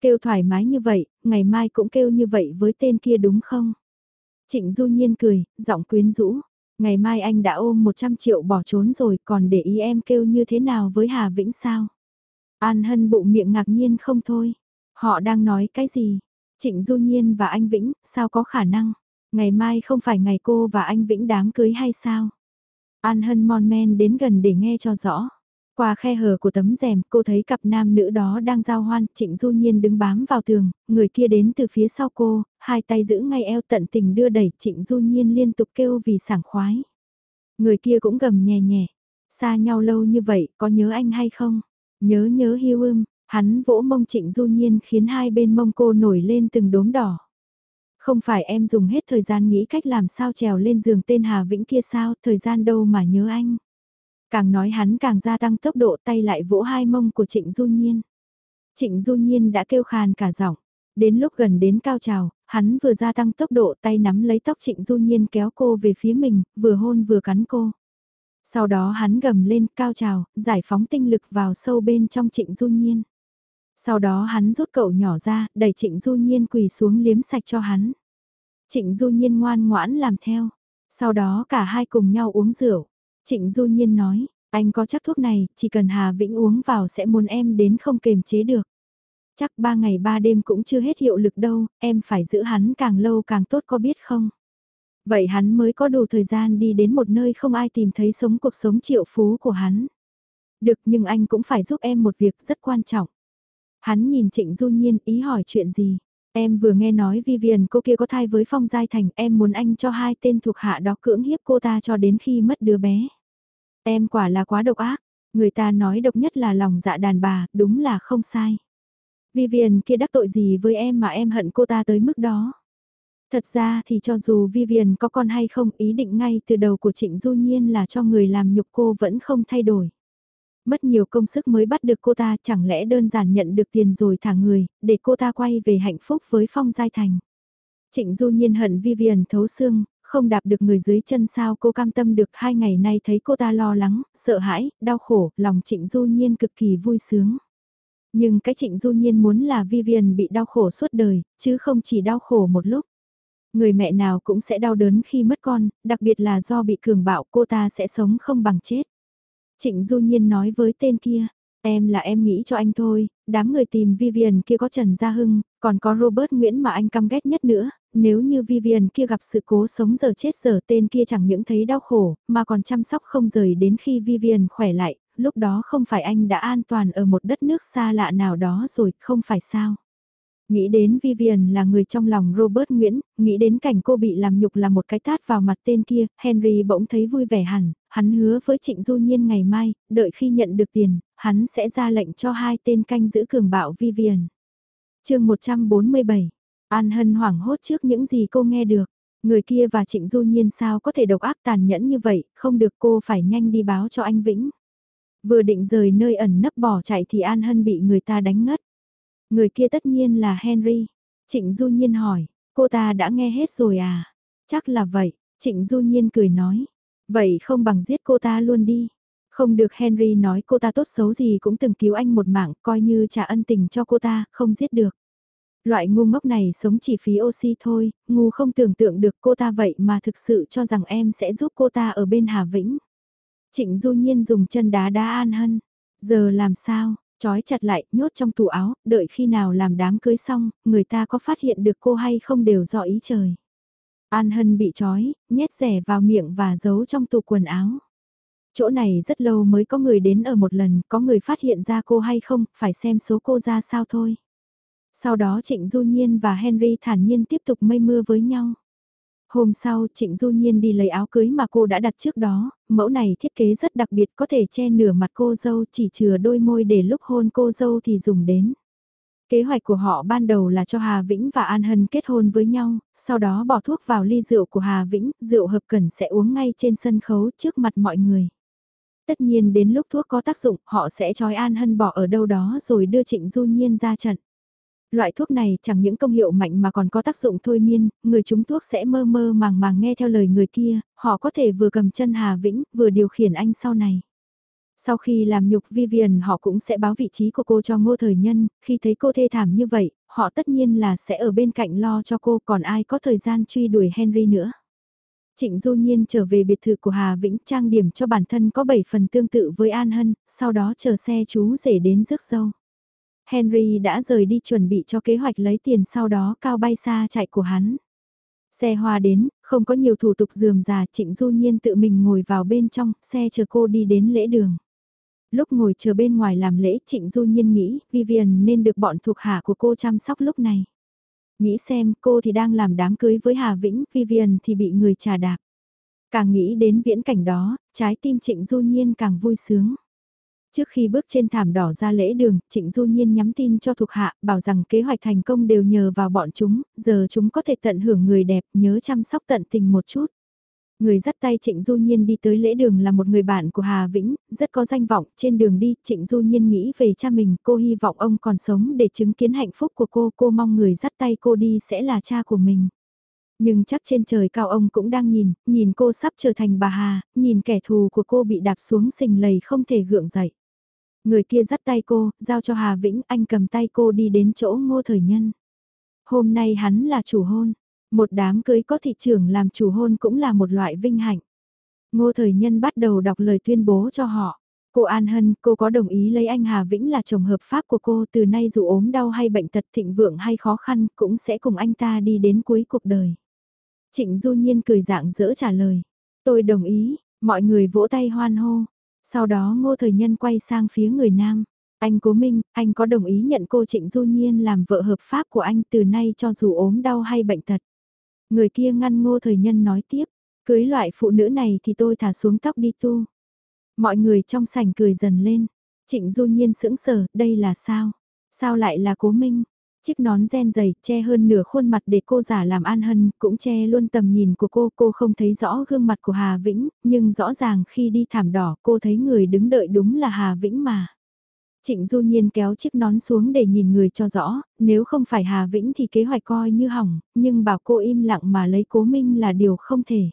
Kêu thoải mái như vậy, ngày mai cũng kêu như vậy với tên kia đúng không? Trịnh Du Nhiên cười, giọng quyến rũ. Ngày mai anh đã ôm 100 triệu bỏ trốn rồi còn để ý em kêu như thế nào với Hà Vĩnh sao? An Hân bụng miệng ngạc nhiên không thôi. Họ đang nói cái gì? Trịnh Du Nhiên và anh Vĩnh, sao có khả năng? Ngày mai không phải ngày cô và anh Vĩnh đám cưới hay sao? An Hân mon men đến gần để nghe cho rõ. Qua khe hở của tấm rèm, cô thấy cặp nam nữ đó đang giao hoan, Trịnh Du Nhiên đứng bám vào tường, người kia đến từ phía sau cô, hai tay giữ ngay eo tận tình đưa đẩy, Trịnh Du Nhiên liên tục kêu vì sảng khoái. Người kia cũng gầm nhẹ nhẹ, xa nhau lâu như vậy, có nhớ anh hay không? Nhớ nhớ hiu ưm, hắn vỗ mông Trịnh Du Nhiên khiến hai bên mông cô nổi lên từng đốm đỏ. Không phải em dùng hết thời gian nghĩ cách làm sao trèo lên giường tên Hà Vĩnh kia sao, thời gian đâu mà nhớ anh. Càng nói hắn càng gia tăng tốc độ tay lại vỗ hai mông của Trịnh Du Nhiên. Trịnh Du Nhiên đã kêu khàn cả giọng. Đến lúc gần đến cao trào, hắn vừa gia tăng tốc độ tay nắm lấy tóc Trịnh Du Nhiên kéo cô về phía mình, vừa hôn vừa cắn cô. Sau đó hắn gầm lên cao trào, giải phóng tinh lực vào sâu bên trong Trịnh Du Nhiên. Sau đó hắn rút cậu nhỏ ra, đẩy Trịnh Du Nhiên quỳ xuống liếm sạch cho hắn. Trịnh Du Nhiên ngoan ngoãn làm theo. Sau đó cả hai cùng nhau uống rượu. Trịnh Du Nhiên nói, anh có chắc thuốc này, chỉ cần Hà Vĩnh uống vào sẽ muốn em đến không kềm chế được. Chắc ba ngày ba đêm cũng chưa hết hiệu lực đâu, em phải giữ hắn càng lâu càng tốt có biết không? Vậy hắn mới có đủ thời gian đi đến một nơi không ai tìm thấy sống cuộc sống triệu phú của hắn. Được nhưng anh cũng phải giúp em một việc rất quan trọng. Hắn nhìn Trịnh Du Nhiên ý hỏi chuyện gì. Em vừa nghe nói Vivian cô kia có thai với Phong Giai Thành, em muốn anh cho hai tên thuộc hạ đó cưỡng hiếp cô ta cho đến khi mất đứa bé. Em quả là quá độc ác, người ta nói độc nhất là lòng dạ đàn bà, đúng là không sai. Vivian kia đắc tội gì với em mà em hận cô ta tới mức đó. Thật ra thì cho dù Vivian có con hay không ý định ngay từ đầu của Trịnh Du Nhiên là cho người làm nhục cô vẫn không thay đổi. Mất nhiều công sức mới bắt được cô ta chẳng lẽ đơn giản nhận được tiền rồi thả người, để cô ta quay về hạnh phúc với Phong Giai Thành. Trịnh Du Nhiên hận Vivian thấu xương, không đạp được người dưới chân sao cô cam tâm được hai ngày nay thấy cô ta lo lắng, sợ hãi, đau khổ, lòng Trịnh Du Nhiên cực kỳ vui sướng. Nhưng cái Trịnh Du Nhiên muốn là Vivian bị đau khổ suốt đời, chứ không chỉ đau khổ một lúc. Người mẹ nào cũng sẽ đau đớn khi mất con, đặc biệt là do bị cường bạo cô ta sẽ sống không bằng chết. Trịnh Du Nhiên nói với tên kia, em là em nghĩ cho anh thôi, đám người tìm Vivian kia có Trần Gia Hưng, còn có Robert Nguyễn mà anh căm ghét nhất nữa, nếu như Vivian kia gặp sự cố sống giờ chết giờ tên kia chẳng những thấy đau khổ, mà còn chăm sóc không rời đến khi Vivian khỏe lại, lúc đó không phải anh đã an toàn ở một đất nước xa lạ nào đó rồi, không phải sao. Nghĩ đến Vivian là người trong lòng Robert Nguyễn, nghĩ đến cảnh cô bị làm nhục là một cái tát vào mặt tên kia, Henry bỗng thấy vui vẻ hẳn, hắn hứa với Trịnh Du Nhiên ngày mai, đợi khi nhận được tiền, hắn sẽ ra lệnh cho hai tên canh giữ cường bạo Vivian. chương 147, An Hân hoảng hốt trước những gì cô nghe được. Người kia và Trịnh Du Nhiên sao có thể độc ác tàn nhẫn như vậy, không được cô phải nhanh đi báo cho anh Vĩnh. Vừa định rời nơi ẩn nấp bỏ chạy thì An Hân bị người ta đánh ngất. Người kia tất nhiên là Henry. Trịnh Du Nhiên hỏi, cô ta đã nghe hết rồi à? Chắc là vậy, Trịnh Du Nhiên cười nói. Vậy không bằng giết cô ta luôn đi. Không được Henry nói cô ta tốt xấu gì cũng từng cứu anh một mạng, coi như trả ân tình cho cô ta, không giết được. Loại ngu ngốc này sống chỉ phí oxy thôi, ngu không tưởng tượng được cô ta vậy mà thực sự cho rằng em sẽ giúp cô ta ở bên Hà Vĩnh. Trịnh Du Nhiên dùng chân đá đá An Hân. Giờ làm sao, trói chặt lại, nhốt trong tủ áo, đợi khi nào làm đám cưới xong, người ta có phát hiện được cô hay không đều do ý trời. An Hân bị trói, nhét rẻ vào miệng và giấu trong tủ quần áo. Chỗ này rất lâu mới có người đến ở một lần, có người phát hiện ra cô hay không, phải xem số cô ra sao thôi. Sau đó Trịnh Du Nhiên và Henry thản nhiên tiếp tục mây mưa với nhau. Hôm sau Trịnh Du Nhiên đi lấy áo cưới mà cô đã đặt trước đó, mẫu này thiết kế rất đặc biệt có thể che nửa mặt cô dâu chỉ chừa đôi môi để lúc hôn cô dâu thì dùng đến. Kế hoạch của họ ban đầu là cho Hà Vĩnh và An Hân kết hôn với nhau, sau đó bỏ thuốc vào ly rượu của Hà Vĩnh, rượu hợp cần sẽ uống ngay trên sân khấu trước mặt mọi người. Tất nhiên đến lúc thuốc có tác dụng, họ sẽ trói An Hân bỏ ở đâu đó rồi đưa Trịnh Du Nhiên ra trận. Loại thuốc này chẳng những công hiệu mạnh mà còn có tác dụng thôi miên, người chúng thuốc sẽ mơ mơ màng màng nghe theo lời người kia, họ có thể vừa cầm chân Hà Vĩnh, vừa điều khiển anh sau này. Sau khi làm nhục Vivian họ cũng sẽ báo vị trí của cô cho ngô thời nhân, khi thấy cô thê thảm như vậy, họ tất nhiên là sẽ ở bên cạnh lo cho cô còn ai có thời gian truy đuổi Henry nữa. Trịnh Du Nhiên trở về biệt thự của Hà Vĩnh trang điểm cho bản thân có 7 phần tương tự với An Hân, sau đó chờ xe chú rể đến rước dâu. Henry đã rời đi chuẩn bị cho kế hoạch lấy tiền sau đó cao bay xa chạy của hắn. Xe hoa đến, không có nhiều thủ tục dườm già Trịnh Du Nhiên tự mình ngồi vào bên trong, xe chờ cô đi đến lễ đường. Lúc ngồi chờ bên ngoài làm lễ Trịnh Du Nhiên nghĩ Vivian nên được bọn thuộc hạ của cô chăm sóc lúc này. Nghĩ xem cô thì đang làm đám cưới với Hà Vĩnh, Vivian thì bị người trà đạp. Càng nghĩ đến viễn cảnh đó, trái tim Trịnh Du Nhiên càng vui sướng. Trước khi bước trên thảm đỏ ra lễ đường, Trịnh Du Nhiên nhắm tin cho thuộc hạ, bảo rằng kế hoạch thành công đều nhờ vào bọn chúng, giờ chúng có thể tận hưởng người đẹp, nhớ chăm sóc tận tình một chút. Người dắt tay Trịnh Du Nhiên đi tới lễ đường là một người bạn của Hà Vĩnh, rất có danh vọng, trên đường đi, Trịnh Du Nhiên nghĩ về cha mình, cô hy vọng ông còn sống để chứng kiến hạnh phúc của cô, cô mong người dắt tay cô đi sẽ là cha của mình. Nhưng chắc trên trời cao ông cũng đang nhìn, nhìn cô sắp trở thành bà Hà, nhìn kẻ thù của cô bị đạp xuống sình lầy không thể gượng dậy. Người kia dắt tay cô, giao cho Hà Vĩnh, anh cầm tay cô đi đến chỗ ngô thời nhân. Hôm nay hắn là chủ hôn, một đám cưới có thị trưởng làm chủ hôn cũng là một loại vinh hạnh. Ngô thời nhân bắt đầu đọc lời tuyên bố cho họ. Cô An Hân, cô có đồng ý lấy anh Hà Vĩnh là chồng hợp pháp của cô từ nay dù ốm đau hay bệnh tật thịnh vượng hay khó khăn cũng sẽ cùng anh ta đi đến cuối cuộc đời. Trịnh Du Nhiên cười dạng dỡ trả lời. Tôi đồng ý, mọi người vỗ tay hoan hô. Sau đó ngô thời nhân quay sang phía người nam. Anh Cố Minh, anh có đồng ý nhận cô Trịnh Du Nhiên làm vợ hợp pháp của anh từ nay cho dù ốm đau hay bệnh tật. Người kia ngăn ngô thời nhân nói tiếp, cưới loại phụ nữ này thì tôi thả xuống tóc đi tu. Mọi người trong sảnh cười dần lên. Trịnh Du Nhiên sững sờ, đây là sao? Sao lại là Cố Minh? Chiếc nón ren dày, che hơn nửa khuôn mặt để cô giả làm an hân, cũng che luôn tầm nhìn của cô, cô không thấy rõ gương mặt của Hà Vĩnh, nhưng rõ ràng khi đi thảm đỏ cô thấy người đứng đợi đúng là Hà Vĩnh mà. Trịnh Du Nhiên kéo chiếc nón xuống để nhìn người cho rõ, nếu không phải Hà Vĩnh thì kế hoạch coi như hỏng, nhưng bảo cô im lặng mà lấy cố minh là điều không thể.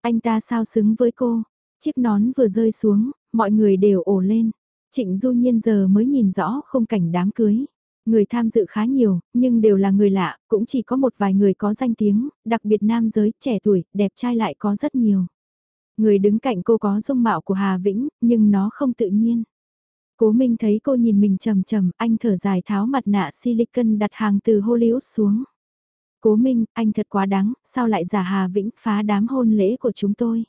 Anh ta sao xứng với cô? Chiếc nón vừa rơi xuống, mọi người đều ổ lên. Trịnh Du Nhiên giờ mới nhìn rõ khung cảnh đám cưới. Người tham dự khá nhiều, nhưng đều là người lạ, cũng chỉ có một vài người có danh tiếng, đặc biệt nam giới, trẻ tuổi, đẹp trai lại có rất nhiều. Người đứng cạnh cô có dung mạo của Hà Vĩnh, nhưng nó không tự nhiên. Cố Minh thấy cô nhìn mình trầm trầm, anh thở dài tháo mặt nạ silicon đặt hàng từ Hollywood xuống. Cố Minh, anh thật quá đáng, sao lại giả Hà Vĩnh phá đám hôn lễ của chúng tôi.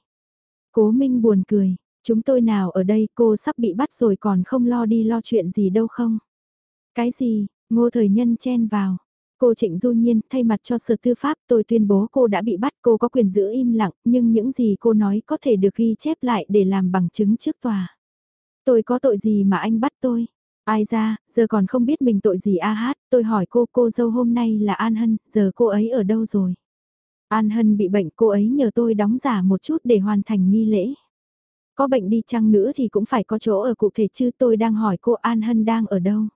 Cố Minh buồn cười, chúng tôi nào ở đây cô sắp bị bắt rồi còn không lo đi lo chuyện gì đâu không. Cái gì, ngô thời nhân chen vào. Cô Trịnh Du Nhiên thay mặt cho sở tư pháp tôi tuyên bố cô đã bị bắt cô có quyền giữ im lặng nhưng những gì cô nói có thể được ghi chép lại để làm bằng chứng trước tòa. Tôi có tội gì mà anh bắt tôi? Ai ra, giờ còn không biết mình tội gì a hát, tôi hỏi cô cô dâu hôm nay là An Hân, giờ cô ấy ở đâu rồi? An Hân bị bệnh cô ấy nhờ tôi đóng giả một chút để hoàn thành nghi lễ. Có bệnh đi chăng nữa thì cũng phải có chỗ ở cụ thể chứ tôi đang hỏi cô An Hân đang ở đâu?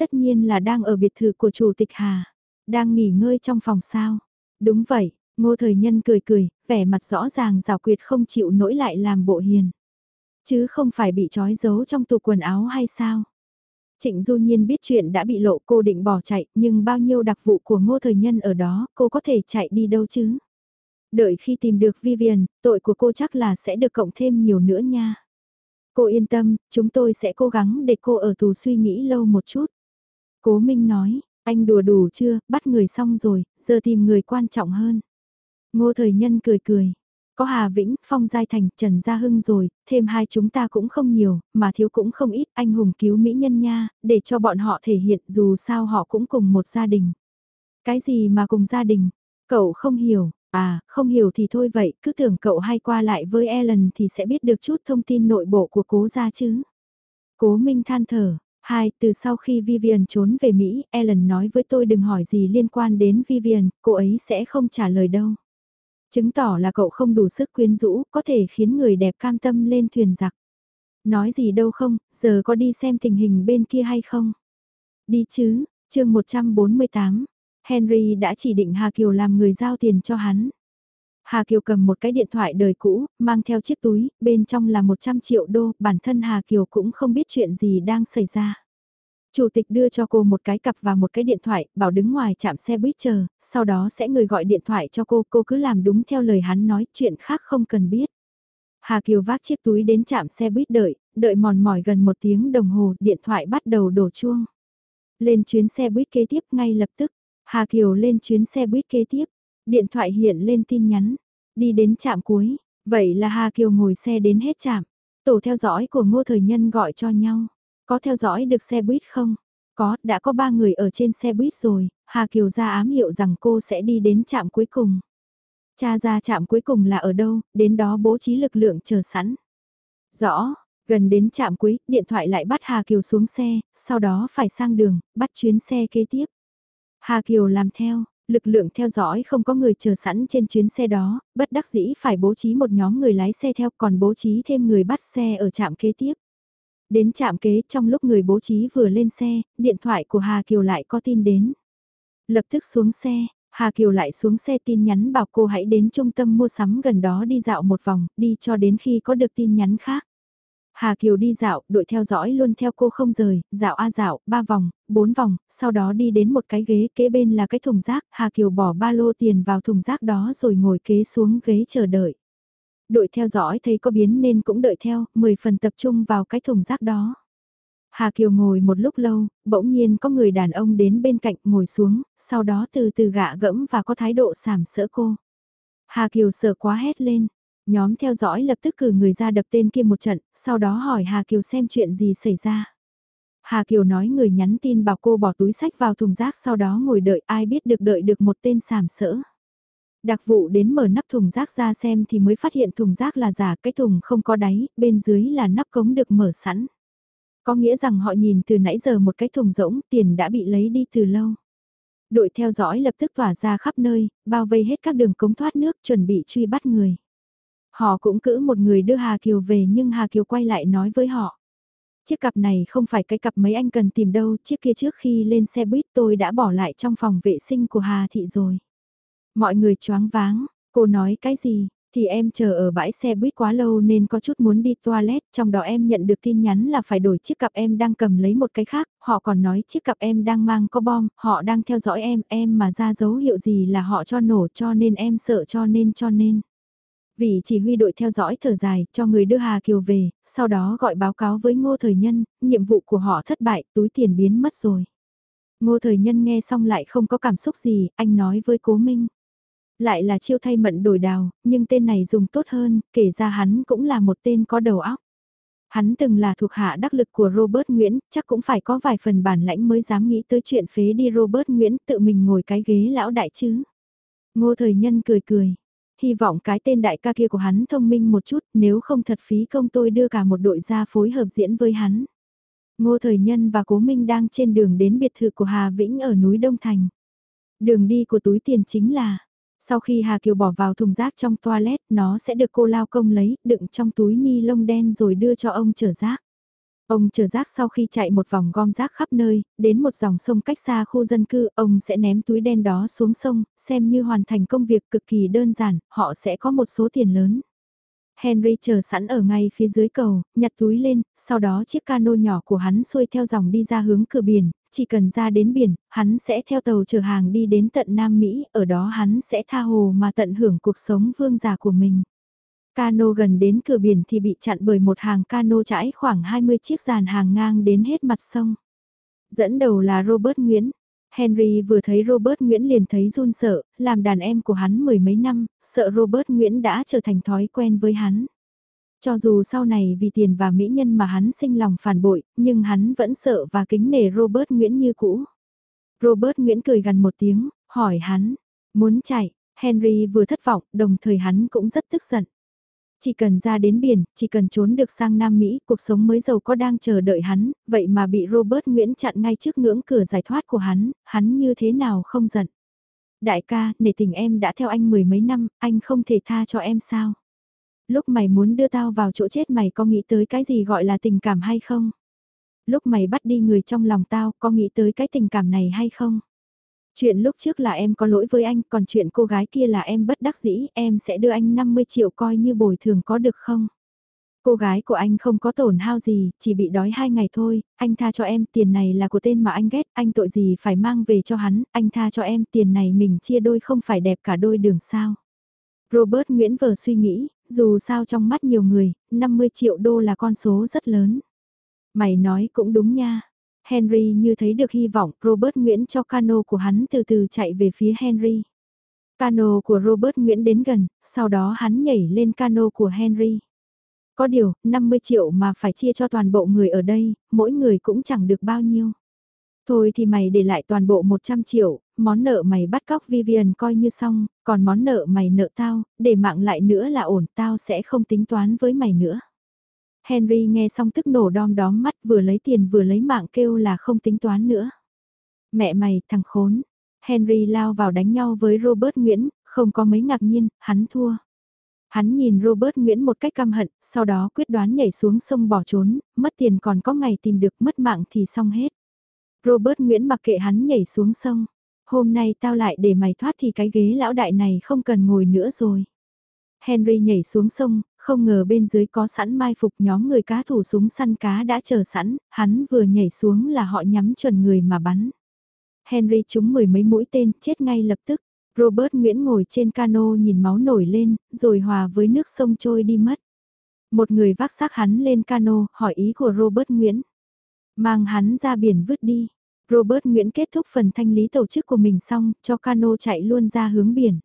Tất nhiên là đang ở biệt thự của Chủ tịch Hà. Đang nghỉ ngơi trong phòng sao? Đúng vậy, ngô thời nhân cười cười, vẻ mặt rõ ràng rào quyệt không chịu nỗi lại làm bộ hiền. Chứ không phải bị trói giấu trong tủ quần áo hay sao? Trịnh Du Nhiên biết chuyện đã bị lộ cô định bỏ chạy, nhưng bao nhiêu đặc vụ của ngô thời nhân ở đó, cô có thể chạy đi đâu chứ? Đợi khi tìm được Vivian, tội của cô chắc là sẽ được cộng thêm nhiều nữa nha. Cô yên tâm, chúng tôi sẽ cố gắng để cô ở tù suy nghĩ lâu một chút. Cố Minh nói, anh đùa đủ chưa, bắt người xong rồi, giờ tìm người quan trọng hơn. Ngô thời nhân cười cười, có Hà Vĩnh, Phong Giai Thành, Trần Gia Hưng rồi, thêm hai chúng ta cũng không nhiều, mà thiếu cũng không ít, anh hùng cứu mỹ nhân nha, để cho bọn họ thể hiện dù sao họ cũng cùng một gia đình. Cái gì mà cùng gia đình? Cậu không hiểu, à, không hiểu thì thôi vậy, cứ tưởng cậu hay qua lại với Ellen thì sẽ biết được chút thông tin nội bộ của cố gia chứ. Cố Minh than thở, Hai, từ sau khi Vivian trốn về Mỹ, Ellen nói với tôi đừng hỏi gì liên quan đến Vivian, cô ấy sẽ không trả lời đâu. Chứng tỏ là cậu không đủ sức quyến rũ, có thể khiến người đẹp cam tâm lên thuyền giặc. Nói gì đâu không, giờ có đi xem tình hình bên kia hay không? Đi chứ, chương 148, Henry đã chỉ định Hà Kiều làm người giao tiền cho hắn. Hà Kiều cầm một cái điện thoại đời cũ, mang theo chiếc túi, bên trong là 100 triệu đô, bản thân Hà Kiều cũng không biết chuyện gì đang xảy ra. Chủ tịch đưa cho cô một cái cặp và một cái điện thoại, bảo đứng ngoài chạm xe buýt chờ, sau đó sẽ người gọi điện thoại cho cô, cô cứ làm đúng theo lời hắn nói, chuyện khác không cần biết. Hà Kiều vác chiếc túi đến chạm xe buýt đợi, đợi mòn mỏi gần một tiếng đồng hồ, điện thoại bắt đầu đổ chuông. Lên chuyến xe buýt kế tiếp ngay lập tức, Hà Kiều lên chuyến xe buýt kế tiếp, điện thoại hiện lên tin nhắn, đi đến trạm cuối, vậy là Hà Kiều ngồi xe đến hết trạm, tổ theo dõi của ngô thời nhân gọi cho nhau. Có theo dõi được xe buýt không? Có, đã có ba người ở trên xe buýt rồi, Hà Kiều ra ám hiệu rằng cô sẽ đi đến trạm cuối cùng. Cha ra trạm cuối cùng là ở đâu, đến đó bố trí lực lượng chờ sẵn. Rõ, gần đến trạm cuối, điện thoại lại bắt Hà Kiều xuống xe, sau đó phải sang đường, bắt chuyến xe kế tiếp. Hà Kiều làm theo, lực lượng theo dõi không có người chờ sẵn trên chuyến xe đó, bất đắc dĩ phải bố trí một nhóm người lái xe theo còn bố trí thêm người bắt xe ở trạm kế tiếp. Đến trạm kế trong lúc người bố trí vừa lên xe, điện thoại của Hà Kiều lại có tin đến. Lập tức xuống xe, Hà Kiều lại xuống xe tin nhắn bảo cô hãy đến trung tâm mua sắm gần đó đi dạo một vòng, đi cho đến khi có được tin nhắn khác. Hà Kiều đi dạo, đội theo dõi luôn theo cô không rời, dạo a dạo, ba vòng, bốn vòng, sau đó đi đến một cái ghế kế bên là cái thùng rác, Hà Kiều bỏ ba lô tiền vào thùng rác đó rồi ngồi kế xuống ghế chờ đợi đội theo dõi thấy có biến nên cũng đợi theo, 10 phần tập trung vào cái thùng rác đó. Hà Kiều ngồi một lúc lâu, bỗng nhiên có người đàn ông đến bên cạnh ngồi xuống, sau đó từ từ gạ gẫm và có thái độ sảm sỡ cô. Hà Kiều sợ quá hét lên, Nhóm theo dõi lập tức cử người ra đập tên kia một trận, sau đó hỏi Hà Kiều xem chuyện gì xảy ra. Hà Kiều nói người nhắn tin bảo cô bỏ túi sách vào thùng rác sau đó ngồi đợi ai biết được đợi được một tên sàm sỡ. Đặc vụ đến mở nắp thùng rác ra xem thì mới phát hiện thùng rác là giả, cái thùng không có đáy, bên dưới là nắp cống được mở sẵn. Có nghĩa rằng họ nhìn từ nãy giờ một cái thùng rỗng, tiền đã bị lấy đi từ lâu. Đội theo dõi lập tức tỏa ra khắp nơi, bao vây hết các đường cống thoát nước chuẩn bị truy bắt người. Họ cũng cử một người đưa Hà Kiều về nhưng Hà Kiều quay lại nói với họ. Chiếc cặp này không phải cái cặp mấy anh cần tìm đâu, chiếc kia trước khi lên xe buýt tôi đã bỏ lại trong phòng vệ sinh của Hà Thị rồi. Mọi người choáng váng, cô nói cái gì, thì em chờ ở bãi xe buýt quá lâu nên có chút muốn đi toilet, trong đó em nhận được tin nhắn là phải đổi chiếc cặp em đang cầm lấy một cái khác, họ còn nói chiếc cặp em đang mang có bom, họ đang theo dõi em, em mà ra dấu hiệu gì là họ cho nổ cho nên em sợ cho nên cho nên. Vị chỉ huy đội theo dõi thở dài, cho người đưa Hà Kiều về, sau đó gọi báo cáo với Ngô Thời Nhân, nhiệm vụ của họ thất bại, túi tiền biến mất rồi. Ngô Thời Nhân nghe xong lại không có cảm xúc gì, anh nói với Cố Minh. Lại là chiêu thay mận đổi đào, nhưng tên này dùng tốt hơn, kể ra hắn cũng là một tên có đầu óc. Hắn từng là thuộc hạ đắc lực của Robert Nguyễn, chắc cũng phải có vài phần bản lãnh mới dám nghĩ tới chuyện phế đi Robert Nguyễn tự mình ngồi cái ghế lão đại chứ. Ngô Thời Nhân cười cười, hy vọng cái tên đại ca kia của hắn thông minh một chút, nếu không thật phí công tôi đưa cả một đội ra phối hợp diễn với hắn. Ngô Thời Nhân và Cố Minh đang trên đường đến biệt thự của Hà Vĩnh ở núi Đông Thành. Đường đi của túi tiền chính là, sau khi Hà Kiều bỏ vào thùng rác trong toilet, nó sẽ được cô lao công lấy, đựng trong túi ni lông đen rồi đưa cho ông chở rác. Ông chờ rác sau khi chạy một vòng gom rác khắp nơi, đến một dòng sông cách xa khu dân cư, ông sẽ ném túi đen đó xuống sông, xem như hoàn thành công việc cực kỳ đơn giản, họ sẽ có một số tiền lớn. Henry chờ sẵn ở ngay phía dưới cầu, nhặt túi lên, sau đó chiếc cano nhỏ của hắn xuôi theo dòng đi ra hướng cửa biển, chỉ cần ra đến biển, hắn sẽ theo tàu chở hàng đi đến tận Nam Mỹ, ở đó hắn sẽ tha hồ mà tận hưởng cuộc sống vương giả của mình. Cano gần đến cửa biển thì bị chặn bởi một hàng cano trải khoảng 20 chiếc dàn hàng ngang đến hết mặt sông. Dẫn đầu là Robert Nguyễn. Henry vừa thấy Robert Nguyễn liền thấy run sợ, làm đàn em của hắn mười mấy năm, sợ Robert Nguyễn đã trở thành thói quen với hắn. Cho dù sau này vì tiền và mỹ nhân mà hắn sinh lòng phản bội, nhưng hắn vẫn sợ và kính nể Robert Nguyễn như cũ. Robert Nguyễn cười gần một tiếng, hỏi hắn, muốn chạy, Henry vừa thất vọng, đồng thời hắn cũng rất tức giận. Chỉ cần ra đến biển, chỉ cần trốn được sang Nam Mỹ, cuộc sống mới giàu có đang chờ đợi hắn, vậy mà bị Robert Nguyễn chặn ngay trước ngưỡng cửa giải thoát của hắn, hắn như thế nào không giận. Đại ca, nể tình em đã theo anh mười mấy năm, anh không thể tha cho em sao? Lúc mày muốn đưa tao vào chỗ chết mày có nghĩ tới cái gì gọi là tình cảm hay không? Lúc mày bắt đi người trong lòng tao, có nghĩ tới cái tình cảm này hay không? Chuyện lúc trước là em có lỗi với anh, còn chuyện cô gái kia là em bất đắc dĩ, em sẽ đưa anh 50 triệu coi như bồi thường có được không? Cô gái của anh không có tổn hao gì, chỉ bị đói hai ngày thôi, anh tha cho em, tiền này là của tên mà anh ghét, anh tội gì phải mang về cho hắn, anh tha cho em, tiền này mình chia đôi không phải đẹp cả đôi đường sao. Robert Nguyễn vờ suy nghĩ, dù sao trong mắt nhiều người, 50 triệu đô là con số rất lớn. Mày nói cũng đúng nha. Henry như thấy được hy vọng, Robert Nguyễn cho cano của hắn từ từ chạy về phía Henry. Cano của Robert Nguyễn đến gần, sau đó hắn nhảy lên cano của Henry. Có điều, 50 triệu mà phải chia cho toàn bộ người ở đây, mỗi người cũng chẳng được bao nhiêu. Thôi thì mày để lại toàn bộ 100 triệu, món nợ mày bắt cóc Vivian coi như xong, còn món nợ mày nợ tao, để mạng lại nữa là ổn, tao sẽ không tính toán với mày nữa. Henry nghe xong tức nổ đom đóm mắt vừa lấy tiền vừa lấy mạng kêu là không tính toán nữa. Mẹ mày, thằng khốn. Henry lao vào đánh nhau với Robert Nguyễn, không có mấy ngạc nhiên, hắn thua. Hắn nhìn Robert Nguyễn một cách căm hận, sau đó quyết đoán nhảy xuống sông bỏ trốn, mất tiền còn có ngày tìm được mất mạng thì xong hết. Robert Nguyễn mặc kệ hắn nhảy xuống sông. Hôm nay tao lại để mày thoát thì cái ghế lão đại này không cần ngồi nữa rồi. Henry nhảy xuống sông, không ngờ bên dưới có sẵn mai phục nhóm người cá thủ súng săn cá đã chờ sẵn, hắn vừa nhảy xuống là họ nhắm chuẩn người mà bắn. Henry trúng mười mấy mũi tên, chết ngay lập tức. Robert Nguyễn ngồi trên cano nhìn máu nổi lên, rồi hòa với nước sông trôi đi mất. Một người vác xác hắn lên cano, hỏi ý của Robert Nguyễn. Mang hắn ra biển vứt đi. Robert Nguyễn kết thúc phần thanh lý tổ chức của mình xong, cho cano chạy luôn ra hướng biển.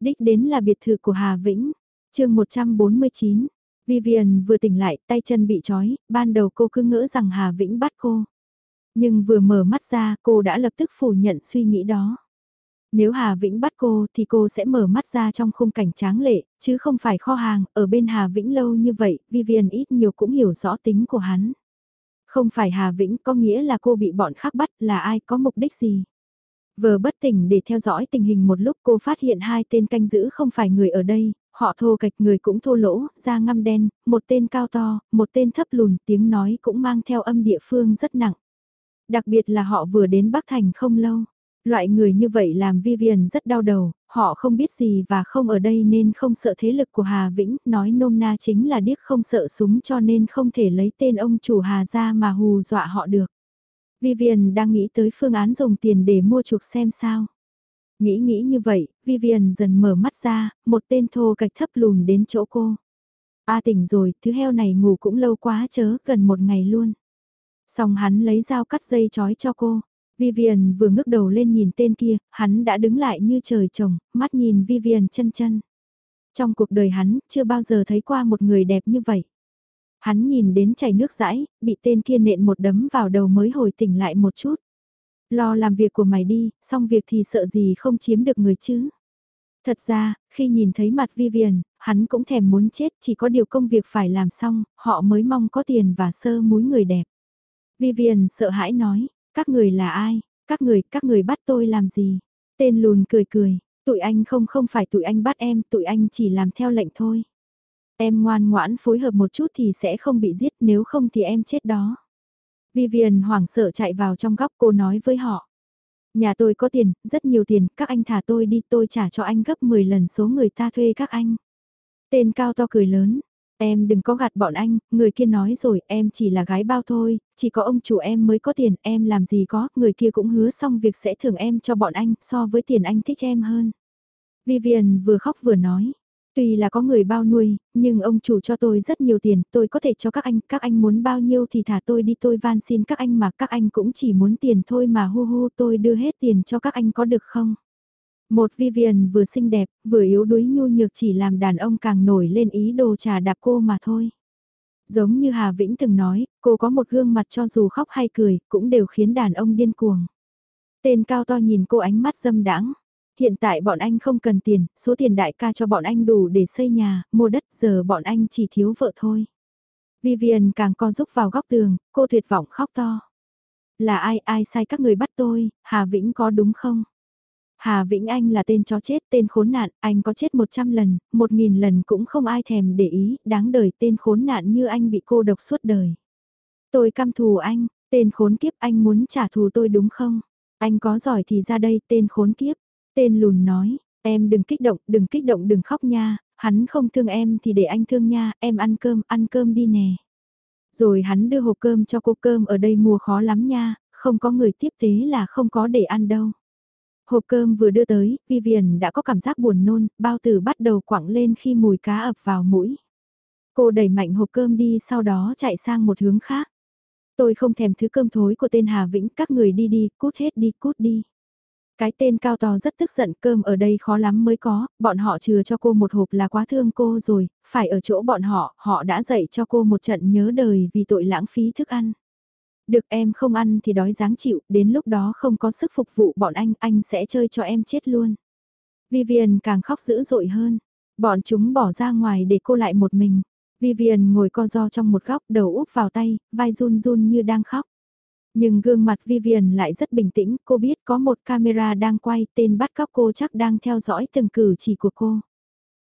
Đích đến là biệt thự của Hà Vĩnh chương 149, Vivian vừa tỉnh lại, tay chân bị trói, ban đầu cô cứ ngỡ rằng Hà Vĩnh bắt cô. Nhưng vừa mở mắt ra cô đã lập tức phủ nhận suy nghĩ đó. Nếu Hà Vĩnh bắt cô thì cô sẽ mở mắt ra trong khung cảnh tráng lệ, chứ không phải kho hàng, ở bên Hà Vĩnh lâu như vậy, Vivian ít nhiều cũng hiểu rõ tính của hắn. Không phải Hà Vĩnh có nghĩa là cô bị bọn khác bắt là ai có mục đích gì. Vừa bất tỉnh để theo dõi tình hình một lúc cô phát hiện hai tên canh giữ không phải người ở đây, họ thô kịch người cũng thô lỗ, da ngăm đen, một tên cao to, một tên thấp lùn, tiếng nói cũng mang theo âm địa phương rất nặng. Đặc biệt là họ vừa đến Bắc Thành không lâu. Loại người như vậy làm Vivian rất đau đầu, họ không biết gì và không ở đây nên không sợ thế lực của Hà Vĩnh, nói nôm na chính là điếc không sợ súng cho nên không thể lấy tên ông chủ Hà ra mà hù dọa họ được. Vivian đang nghĩ tới phương án dùng tiền để mua chuộc xem sao. Nghĩ nghĩ như vậy, Vivian dần mở mắt ra, một tên thô cạch thấp lùn đến chỗ cô. A tỉnh rồi, thứ heo này ngủ cũng lâu quá chớ, gần một ngày luôn. Xong hắn lấy dao cắt dây chói cho cô. Vivian vừa ngước đầu lên nhìn tên kia, hắn đã đứng lại như trời trồng, mắt nhìn Vivian chân chân. Trong cuộc đời hắn, chưa bao giờ thấy qua một người đẹp như vậy. Hắn nhìn đến chảy nước rãi, bị tên kia nện một đấm vào đầu mới hồi tỉnh lại một chút. Lo làm việc của mày đi, xong việc thì sợ gì không chiếm được người chứ. Thật ra, khi nhìn thấy mặt Vivian, hắn cũng thèm muốn chết, chỉ có điều công việc phải làm xong, họ mới mong có tiền và sơ múi người đẹp. Vivian sợ hãi nói, các người là ai, các người, các người bắt tôi làm gì? Tên lùn cười cười, tụi anh không không phải tụi anh bắt em, tụi anh chỉ làm theo lệnh thôi. Em ngoan ngoãn phối hợp một chút thì sẽ không bị giết nếu không thì em chết đó. Vivian hoảng sợ chạy vào trong góc cô nói với họ. Nhà tôi có tiền, rất nhiều tiền, các anh thả tôi đi tôi trả cho anh gấp 10 lần số người ta thuê các anh. Tên cao to cười lớn, em đừng có gạt bọn anh, người kia nói rồi em chỉ là gái bao thôi, chỉ có ông chủ em mới có tiền, em làm gì có, người kia cũng hứa xong việc sẽ thưởng em cho bọn anh, so với tiền anh thích em hơn. Vivian vừa khóc vừa nói, Tuy là có người bao nuôi, nhưng ông chủ cho tôi rất nhiều tiền, tôi có thể cho các anh, các anh muốn bao nhiêu thì thả tôi đi tôi van xin các anh mà các anh cũng chỉ muốn tiền thôi mà hu hu tôi đưa hết tiền cho các anh có được không? Một Vivian vừa xinh đẹp, vừa yếu đuối nhu nhược chỉ làm đàn ông càng nổi lên ý đồ trà đạp cô mà thôi. Giống như Hà Vĩnh từng nói, cô có một gương mặt cho dù khóc hay cười, cũng đều khiến đàn ông điên cuồng. Tên cao to nhìn cô ánh mắt dâm đãng Hiện tại bọn anh không cần tiền, số tiền đại ca cho bọn anh đủ để xây nhà, mua đất, giờ bọn anh chỉ thiếu vợ thôi. Vivian càng co rúc vào góc tường, cô tuyệt vọng khóc to. Là ai, ai sai các người bắt tôi, Hà Vĩnh có đúng không? Hà Vĩnh Anh là tên chó chết, tên khốn nạn, anh có chết 100 lần, 1.000 lần cũng không ai thèm để ý, đáng đời tên khốn nạn như anh bị cô độc suốt đời. Tôi căm thù anh, tên khốn kiếp anh muốn trả thù tôi đúng không? Anh có giỏi thì ra đây, tên khốn kiếp. Tên lùn nói, em đừng kích động, đừng kích động đừng khóc nha, hắn không thương em thì để anh thương nha, em ăn cơm, ăn cơm đi nè. Rồi hắn đưa hộp cơm cho cô cơm ở đây mùa khó lắm nha, không có người tiếp tế là không có để ăn đâu. Hộp cơm vừa đưa tới, Vivian đã có cảm giác buồn nôn, bao tử bắt đầu quặng lên khi mùi cá ập vào mũi. Cô đẩy mạnh hộp cơm đi sau đó chạy sang một hướng khác. Tôi không thèm thứ cơm thối của tên Hà Vĩnh, các người đi đi, cút hết đi, cút đi. Cái tên cao to rất tức giận cơm ở đây khó lắm mới có, bọn họ chừa cho cô một hộp là quá thương cô rồi, phải ở chỗ bọn họ, họ đã dạy cho cô một trận nhớ đời vì tội lãng phí thức ăn. Được em không ăn thì đói dáng chịu, đến lúc đó không có sức phục vụ bọn anh, anh sẽ chơi cho em chết luôn. Vivian càng khóc dữ dội hơn, bọn chúng bỏ ra ngoài để cô lại một mình. Vivian ngồi co ro trong một góc đầu úp vào tay, vai run run như đang khóc. Nhưng gương mặt Vivian lại rất bình tĩnh, cô biết có một camera đang quay, tên bắt cóc cô chắc đang theo dõi từng cử chỉ của cô.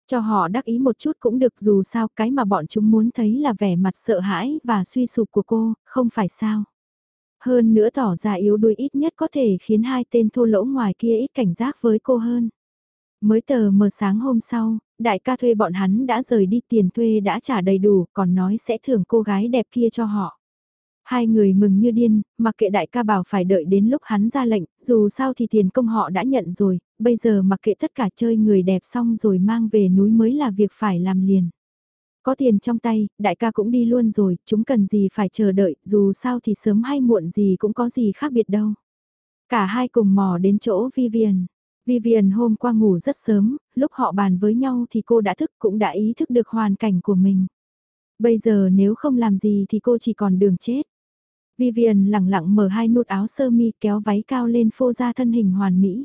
Cho họ đắc ý một chút cũng được dù sao cái mà bọn chúng muốn thấy là vẻ mặt sợ hãi và suy sụp của cô, không phải sao. Hơn nữa tỏ ra yếu đuối ít nhất có thể khiến hai tên thô lỗ ngoài kia ít cảnh giác với cô hơn. Mới tờ mờ sáng hôm sau, đại ca thuê bọn hắn đã rời đi tiền thuê đã trả đầy đủ còn nói sẽ thưởng cô gái đẹp kia cho họ. Hai người mừng như điên, mặc kệ đại ca bảo phải đợi đến lúc hắn ra lệnh, dù sao thì tiền công họ đã nhận rồi, bây giờ mặc kệ tất cả chơi người đẹp xong rồi mang về núi mới là việc phải làm liền. Có tiền trong tay, đại ca cũng đi luôn rồi, chúng cần gì phải chờ đợi, dù sao thì sớm hay muộn gì cũng có gì khác biệt đâu. Cả hai cùng mò đến chỗ Vivian. Vivian hôm qua ngủ rất sớm, lúc họ bàn với nhau thì cô đã thức cũng đã ý thức được hoàn cảnh của mình. Bây giờ nếu không làm gì thì cô chỉ còn đường chết. Vivian lặng lặng mở hai nút áo sơ mi kéo váy cao lên phô ra thân hình hoàn mỹ.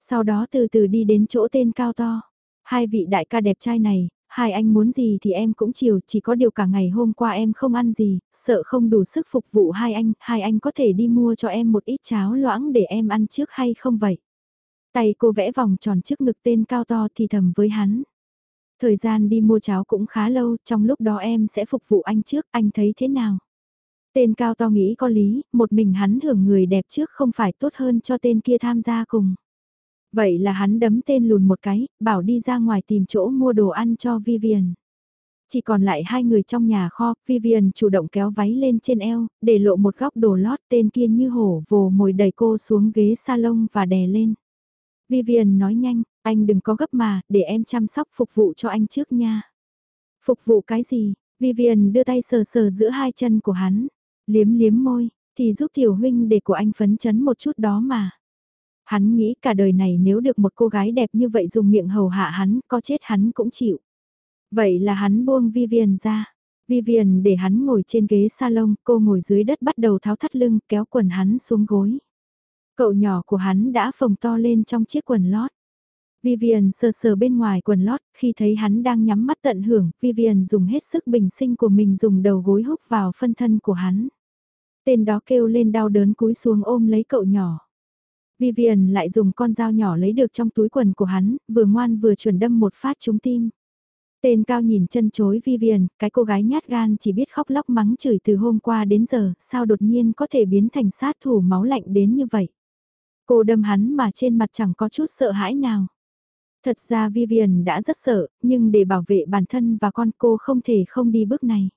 Sau đó từ từ đi đến chỗ tên cao to. Hai vị đại ca đẹp trai này, hai anh muốn gì thì em cũng chiều, chỉ có điều cả ngày hôm qua em không ăn gì, sợ không đủ sức phục vụ hai anh, hai anh có thể đi mua cho em một ít cháo loãng để em ăn trước hay không vậy? Tay cô vẽ vòng tròn trước ngực tên cao to thì thầm với hắn. Thời gian đi mua cháo cũng khá lâu, trong lúc đó em sẽ phục vụ anh trước, anh thấy thế nào? Tên cao to nghĩ có lý, một mình hắn hưởng người đẹp trước không phải tốt hơn cho tên kia tham gia cùng. Vậy là hắn đấm tên lùn một cái, bảo đi ra ngoài tìm chỗ mua đồ ăn cho Vivian. Chỉ còn lại hai người trong nhà kho, Vivian chủ động kéo váy lên trên eo, để lộ một góc đồ lót tên kia như hổ vồ mồi đẩy cô xuống ghế salon và đè lên. Vivian nói nhanh, anh đừng có gấp mà, để em chăm sóc phục vụ cho anh trước nha. Phục vụ cái gì? Vivian đưa tay sờ sờ giữa hai chân của hắn, liếm liếm môi, thì giúp tiểu huynh để của anh phấn chấn một chút đó mà. Hắn nghĩ cả đời này nếu được một cô gái đẹp như vậy dùng miệng hầu hạ hắn, có chết hắn cũng chịu. Vậy là hắn buông Vivian ra. Vivian để hắn ngồi trên ghế salon, cô ngồi dưới đất bắt đầu tháo thắt lưng, kéo quần hắn xuống gối. Cậu nhỏ của hắn đã phồng to lên trong chiếc quần lót. Vivian sờ sờ bên ngoài quần lót, khi thấy hắn đang nhắm mắt tận hưởng, Vivian dùng hết sức bình sinh của mình dùng đầu gối húc vào phân thân của hắn. Tên đó kêu lên đau đớn cúi xuống ôm lấy cậu nhỏ. Vivian lại dùng con dao nhỏ lấy được trong túi quần của hắn, vừa ngoan vừa chuẩn đâm một phát trúng tim. Tên cao nhìn chân chối Vivian, cái cô gái nhát gan chỉ biết khóc lóc mắng chửi từ hôm qua đến giờ, sao đột nhiên có thể biến thành sát thủ máu lạnh đến như vậy. Cô đâm hắn mà trên mặt chẳng có chút sợ hãi nào. Thật ra Vivian đã rất sợ, nhưng để bảo vệ bản thân và con cô không thể không đi bước này.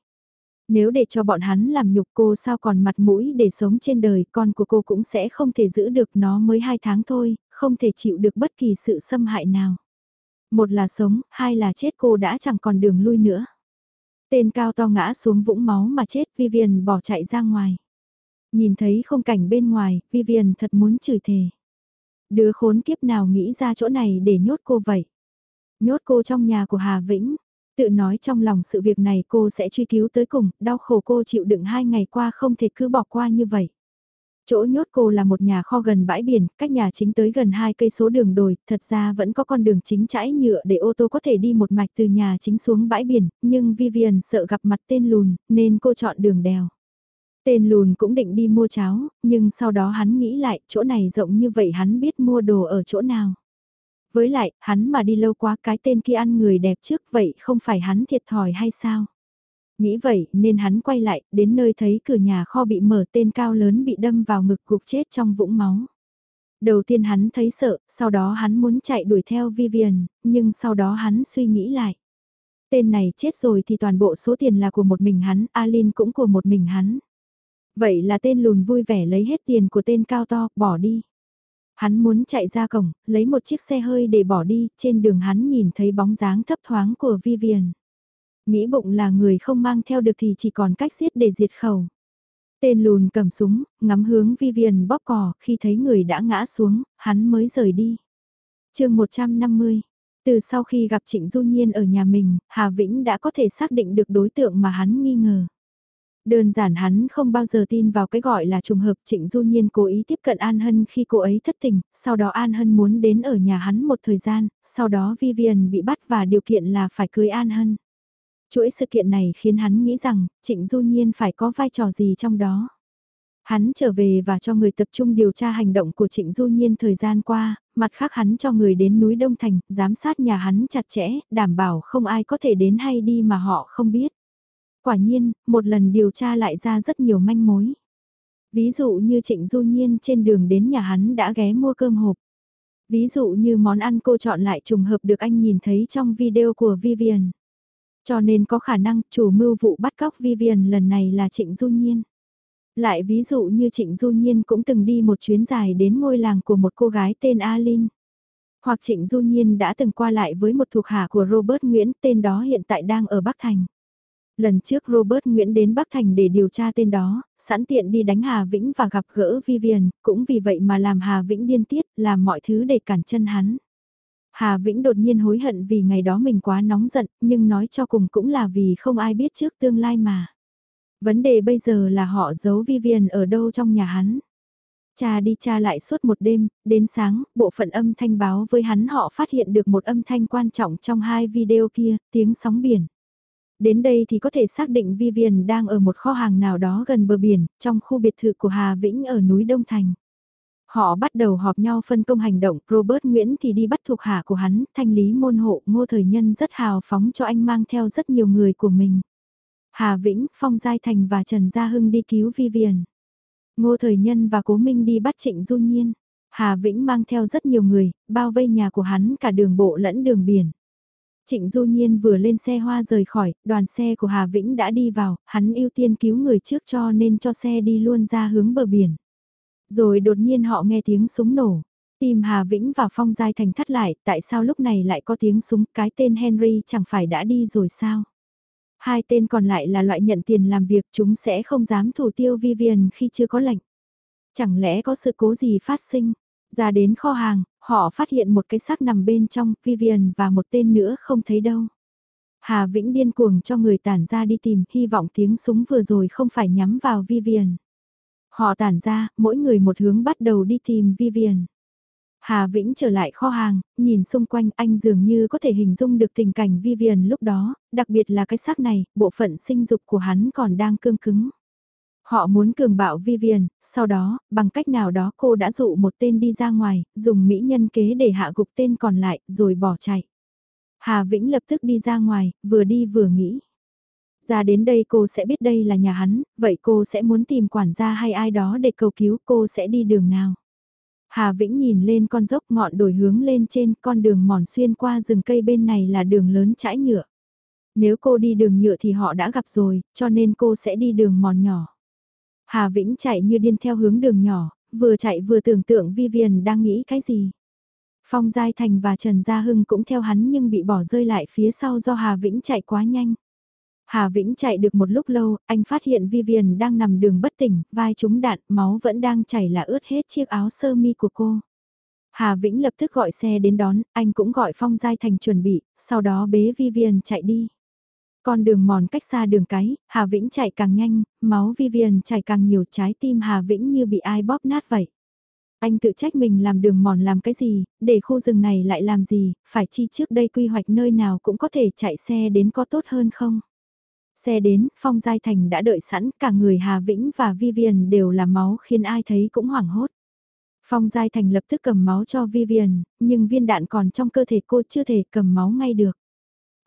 Nếu để cho bọn hắn làm nhục cô sao còn mặt mũi để sống trên đời, con của cô cũng sẽ không thể giữ được nó mới hai tháng thôi, không thể chịu được bất kỳ sự xâm hại nào. Một là sống, hai là chết cô đã chẳng còn đường lui nữa. Tên cao to ngã xuống vũng máu mà chết Vivian bỏ chạy ra ngoài. Nhìn thấy không cảnh bên ngoài, Vivian thật muốn chửi thề. Đứa khốn kiếp nào nghĩ ra chỗ này để nhốt cô vậy? Nhốt cô trong nhà của Hà Vĩnh, Tự nói trong lòng sự việc này cô sẽ truy cứu tới cùng, đau khổ cô chịu đựng hai ngày qua không thể cứ bỏ qua như vậy. Chỗ nhốt cô là một nhà kho gần bãi biển, cách nhà chính tới gần hai cây số đường đồi, thật ra vẫn có con đường chính trải nhựa để ô tô có thể đi một mạch từ nhà chính xuống bãi biển, nhưng Vivian sợ gặp mặt tên lùn, nên cô chọn đường đèo. Tên lùn cũng định đi mua cháo, nhưng sau đó hắn nghĩ lại, chỗ này rộng như vậy hắn biết mua đồ ở chỗ nào. Với lại, hắn mà đi lâu quá cái tên kia ăn người đẹp trước vậy không phải hắn thiệt thòi hay sao? Nghĩ vậy nên hắn quay lại, đến nơi thấy cửa nhà kho bị mở tên cao lớn bị đâm vào ngực gục chết trong vũng máu. Đầu tiên hắn thấy sợ, sau đó hắn muốn chạy đuổi theo Vivian, nhưng sau đó hắn suy nghĩ lại. Tên này chết rồi thì toàn bộ số tiền là của một mình hắn, Alin cũng của một mình hắn. Vậy là tên lùn vui vẻ lấy hết tiền của tên cao to, bỏ đi. Hắn muốn chạy ra cổng, lấy một chiếc xe hơi để bỏ đi, trên đường hắn nhìn thấy bóng dáng thấp thoáng của Vivian. Nghĩ bụng là người không mang theo được thì chỉ còn cách giết để diệt khẩu. Tên lùn cầm súng, ngắm hướng Vivian bóp cò, khi thấy người đã ngã xuống, hắn mới rời đi. chương 150 Từ sau khi gặp Trịnh Du Nhiên ở nhà mình, Hà Vĩnh đã có thể xác định được đối tượng mà hắn nghi ngờ. Đơn giản hắn không bao giờ tin vào cái gọi là trùng hợp Trịnh Du Nhiên cố ý tiếp cận An Hân khi cô ấy thất tình, sau đó An Hân muốn đến ở nhà hắn một thời gian, sau đó Vivian bị bắt và điều kiện là phải cưới An Hân. Chuỗi sự kiện này khiến hắn nghĩ rằng Trịnh Du Nhiên phải có vai trò gì trong đó. Hắn trở về và cho người tập trung điều tra hành động của Trịnh Du Nhiên thời gian qua, mặt khác hắn cho người đến núi Đông Thành, giám sát nhà hắn chặt chẽ, đảm bảo không ai có thể đến hay đi mà họ không biết. Quả nhiên, một lần điều tra lại ra rất nhiều manh mối. Ví dụ như Trịnh Du Nhiên trên đường đến nhà hắn đã ghé mua cơm hộp. Ví dụ như món ăn cô chọn lại trùng hợp được anh nhìn thấy trong video của Vivian. Cho nên có khả năng chủ mưu vụ bắt cóc Vivian lần này là Trịnh Du Nhiên. Lại ví dụ như Trịnh Du Nhiên cũng từng đi một chuyến dài đến ngôi làng của một cô gái tên Alin. Hoặc Trịnh Du Nhiên đã từng qua lại với một thuộc hạ của Robert Nguyễn tên đó hiện tại đang ở Bắc Thành. Lần trước Robert Nguyễn đến Bắc Thành để điều tra tên đó, sẵn tiện đi đánh Hà Vĩnh và gặp gỡ Vivian, cũng vì vậy mà làm Hà Vĩnh điên tiết, làm mọi thứ để cản chân hắn. Hà Vĩnh đột nhiên hối hận vì ngày đó mình quá nóng giận, nhưng nói cho cùng cũng là vì không ai biết trước tương lai mà. Vấn đề bây giờ là họ giấu Vivian ở đâu trong nhà hắn. Cha đi cha lại suốt một đêm, đến sáng, bộ phận âm thanh báo với hắn họ phát hiện được một âm thanh quan trọng trong hai video kia, tiếng sóng biển. Đến đây thì có thể xác định Vivian đang ở một kho hàng nào đó gần bờ biển, trong khu biệt thự của Hà Vĩnh ở núi Đông Thành. Họ bắt đầu họp nhau phân công hành động, Robert Nguyễn thì đi bắt thuộc hạ của hắn, thanh lý môn hộ, ngô thời nhân rất hào phóng cho anh mang theo rất nhiều người của mình. Hà Vĩnh, Phong Giai Thành và Trần Gia Hưng đi cứu Vivian. Ngô Thời Nhân và Cố Minh đi bắt Trịnh Du Nhiên. Hà Vĩnh mang theo rất nhiều người, bao vây nhà của hắn cả đường bộ lẫn đường biển. Trịnh Du Nhiên vừa lên xe hoa rời khỏi, đoàn xe của Hà Vĩnh đã đi vào, hắn ưu tiên cứu người trước cho nên cho xe đi luôn ra hướng bờ biển. Rồi đột nhiên họ nghe tiếng súng nổ. Tìm Hà Vĩnh và Phong Giai Thành thắt lại, tại sao lúc này lại có tiếng súng, cái tên Henry chẳng phải đã đi rồi sao? Hai tên còn lại là loại nhận tiền làm việc chúng sẽ không dám thủ tiêu Vivian khi chưa có lệnh. Chẳng lẽ có sự cố gì phát sinh? Ra đến kho hàng, họ phát hiện một cái xác nằm bên trong Vivian và một tên nữa không thấy đâu. Hà Vĩnh điên cuồng cho người tản ra đi tìm, hy vọng tiếng súng vừa rồi không phải nhắm vào Vivian. Họ tản ra, mỗi người một hướng bắt đầu đi tìm Vivian. Hà Vĩnh trở lại kho hàng, nhìn xung quanh anh dường như có thể hình dung được tình cảnh Vivian lúc đó, đặc biệt là cái xác này, bộ phận sinh dục của hắn còn đang cương cứng. Họ muốn cường bạo Vivian, sau đó, bằng cách nào đó cô đã dụ một tên đi ra ngoài, dùng mỹ nhân kế để hạ gục tên còn lại, rồi bỏ chạy. Hà Vĩnh lập tức đi ra ngoài, vừa đi vừa nghĩ. Ra đến đây cô sẽ biết đây là nhà hắn, vậy cô sẽ muốn tìm quản gia hay ai đó để cầu cứu cô sẽ đi đường nào. Hà Vĩnh nhìn lên con dốc ngọn đổi hướng lên trên con đường mòn xuyên qua rừng cây bên này là đường lớn trải nhựa. Nếu cô đi đường nhựa thì họ đã gặp rồi, cho nên cô sẽ đi đường mòn nhỏ. Hà Vĩnh chạy như điên theo hướng đường nhỏ, vừa chạy vừa tưởng tượng Vivian đang nghĩ cái gì. Phong Giai Thành và Trần Gia Hưng cũng theo hắn nhưng bị bỏ rơi lại phía sau do Hà Vĩnh chạy quá nhanh. Hà Vĩnh chạy được một lúc lâu, anh phát hiện Vivian đang nằm đường bất tỉnh, vai trúng đạn, máu vẫn đang chảy là ướt hết chiếc áo sơ mi của cô. Hà Vĩnh lập tức gọi xe đến đón, anh cũng gọi Phong Giai Thành chuẩn bị, sau đó bế Vivian chạy đi. Con đường mòn cách xa đường cái, Hà Vĩnh chạy càng nhanh, máu Vivian chảy càng nhiều trái tim Hà Vĩnh như bị ai bóp nát vậy. Anh tự trách mình làm đường mòn làm cái gì, để khu rừng này lại làm gì, phải chi trước đây quy hoạch nơi nào cũng có thể chạy xe đến có tốt hơn không? Xe đến, Phong Giai Thành đã đợi sẵn, cả người Hà Vĩnh và Vivian đều là máu khiến ai thấy cũng hoảng hốt. Phong Giai Thành lập tức cầm máu cho Vivian, nhưng viên đạn còn trong cơ thể cô chưa thể cầm máu ngay được.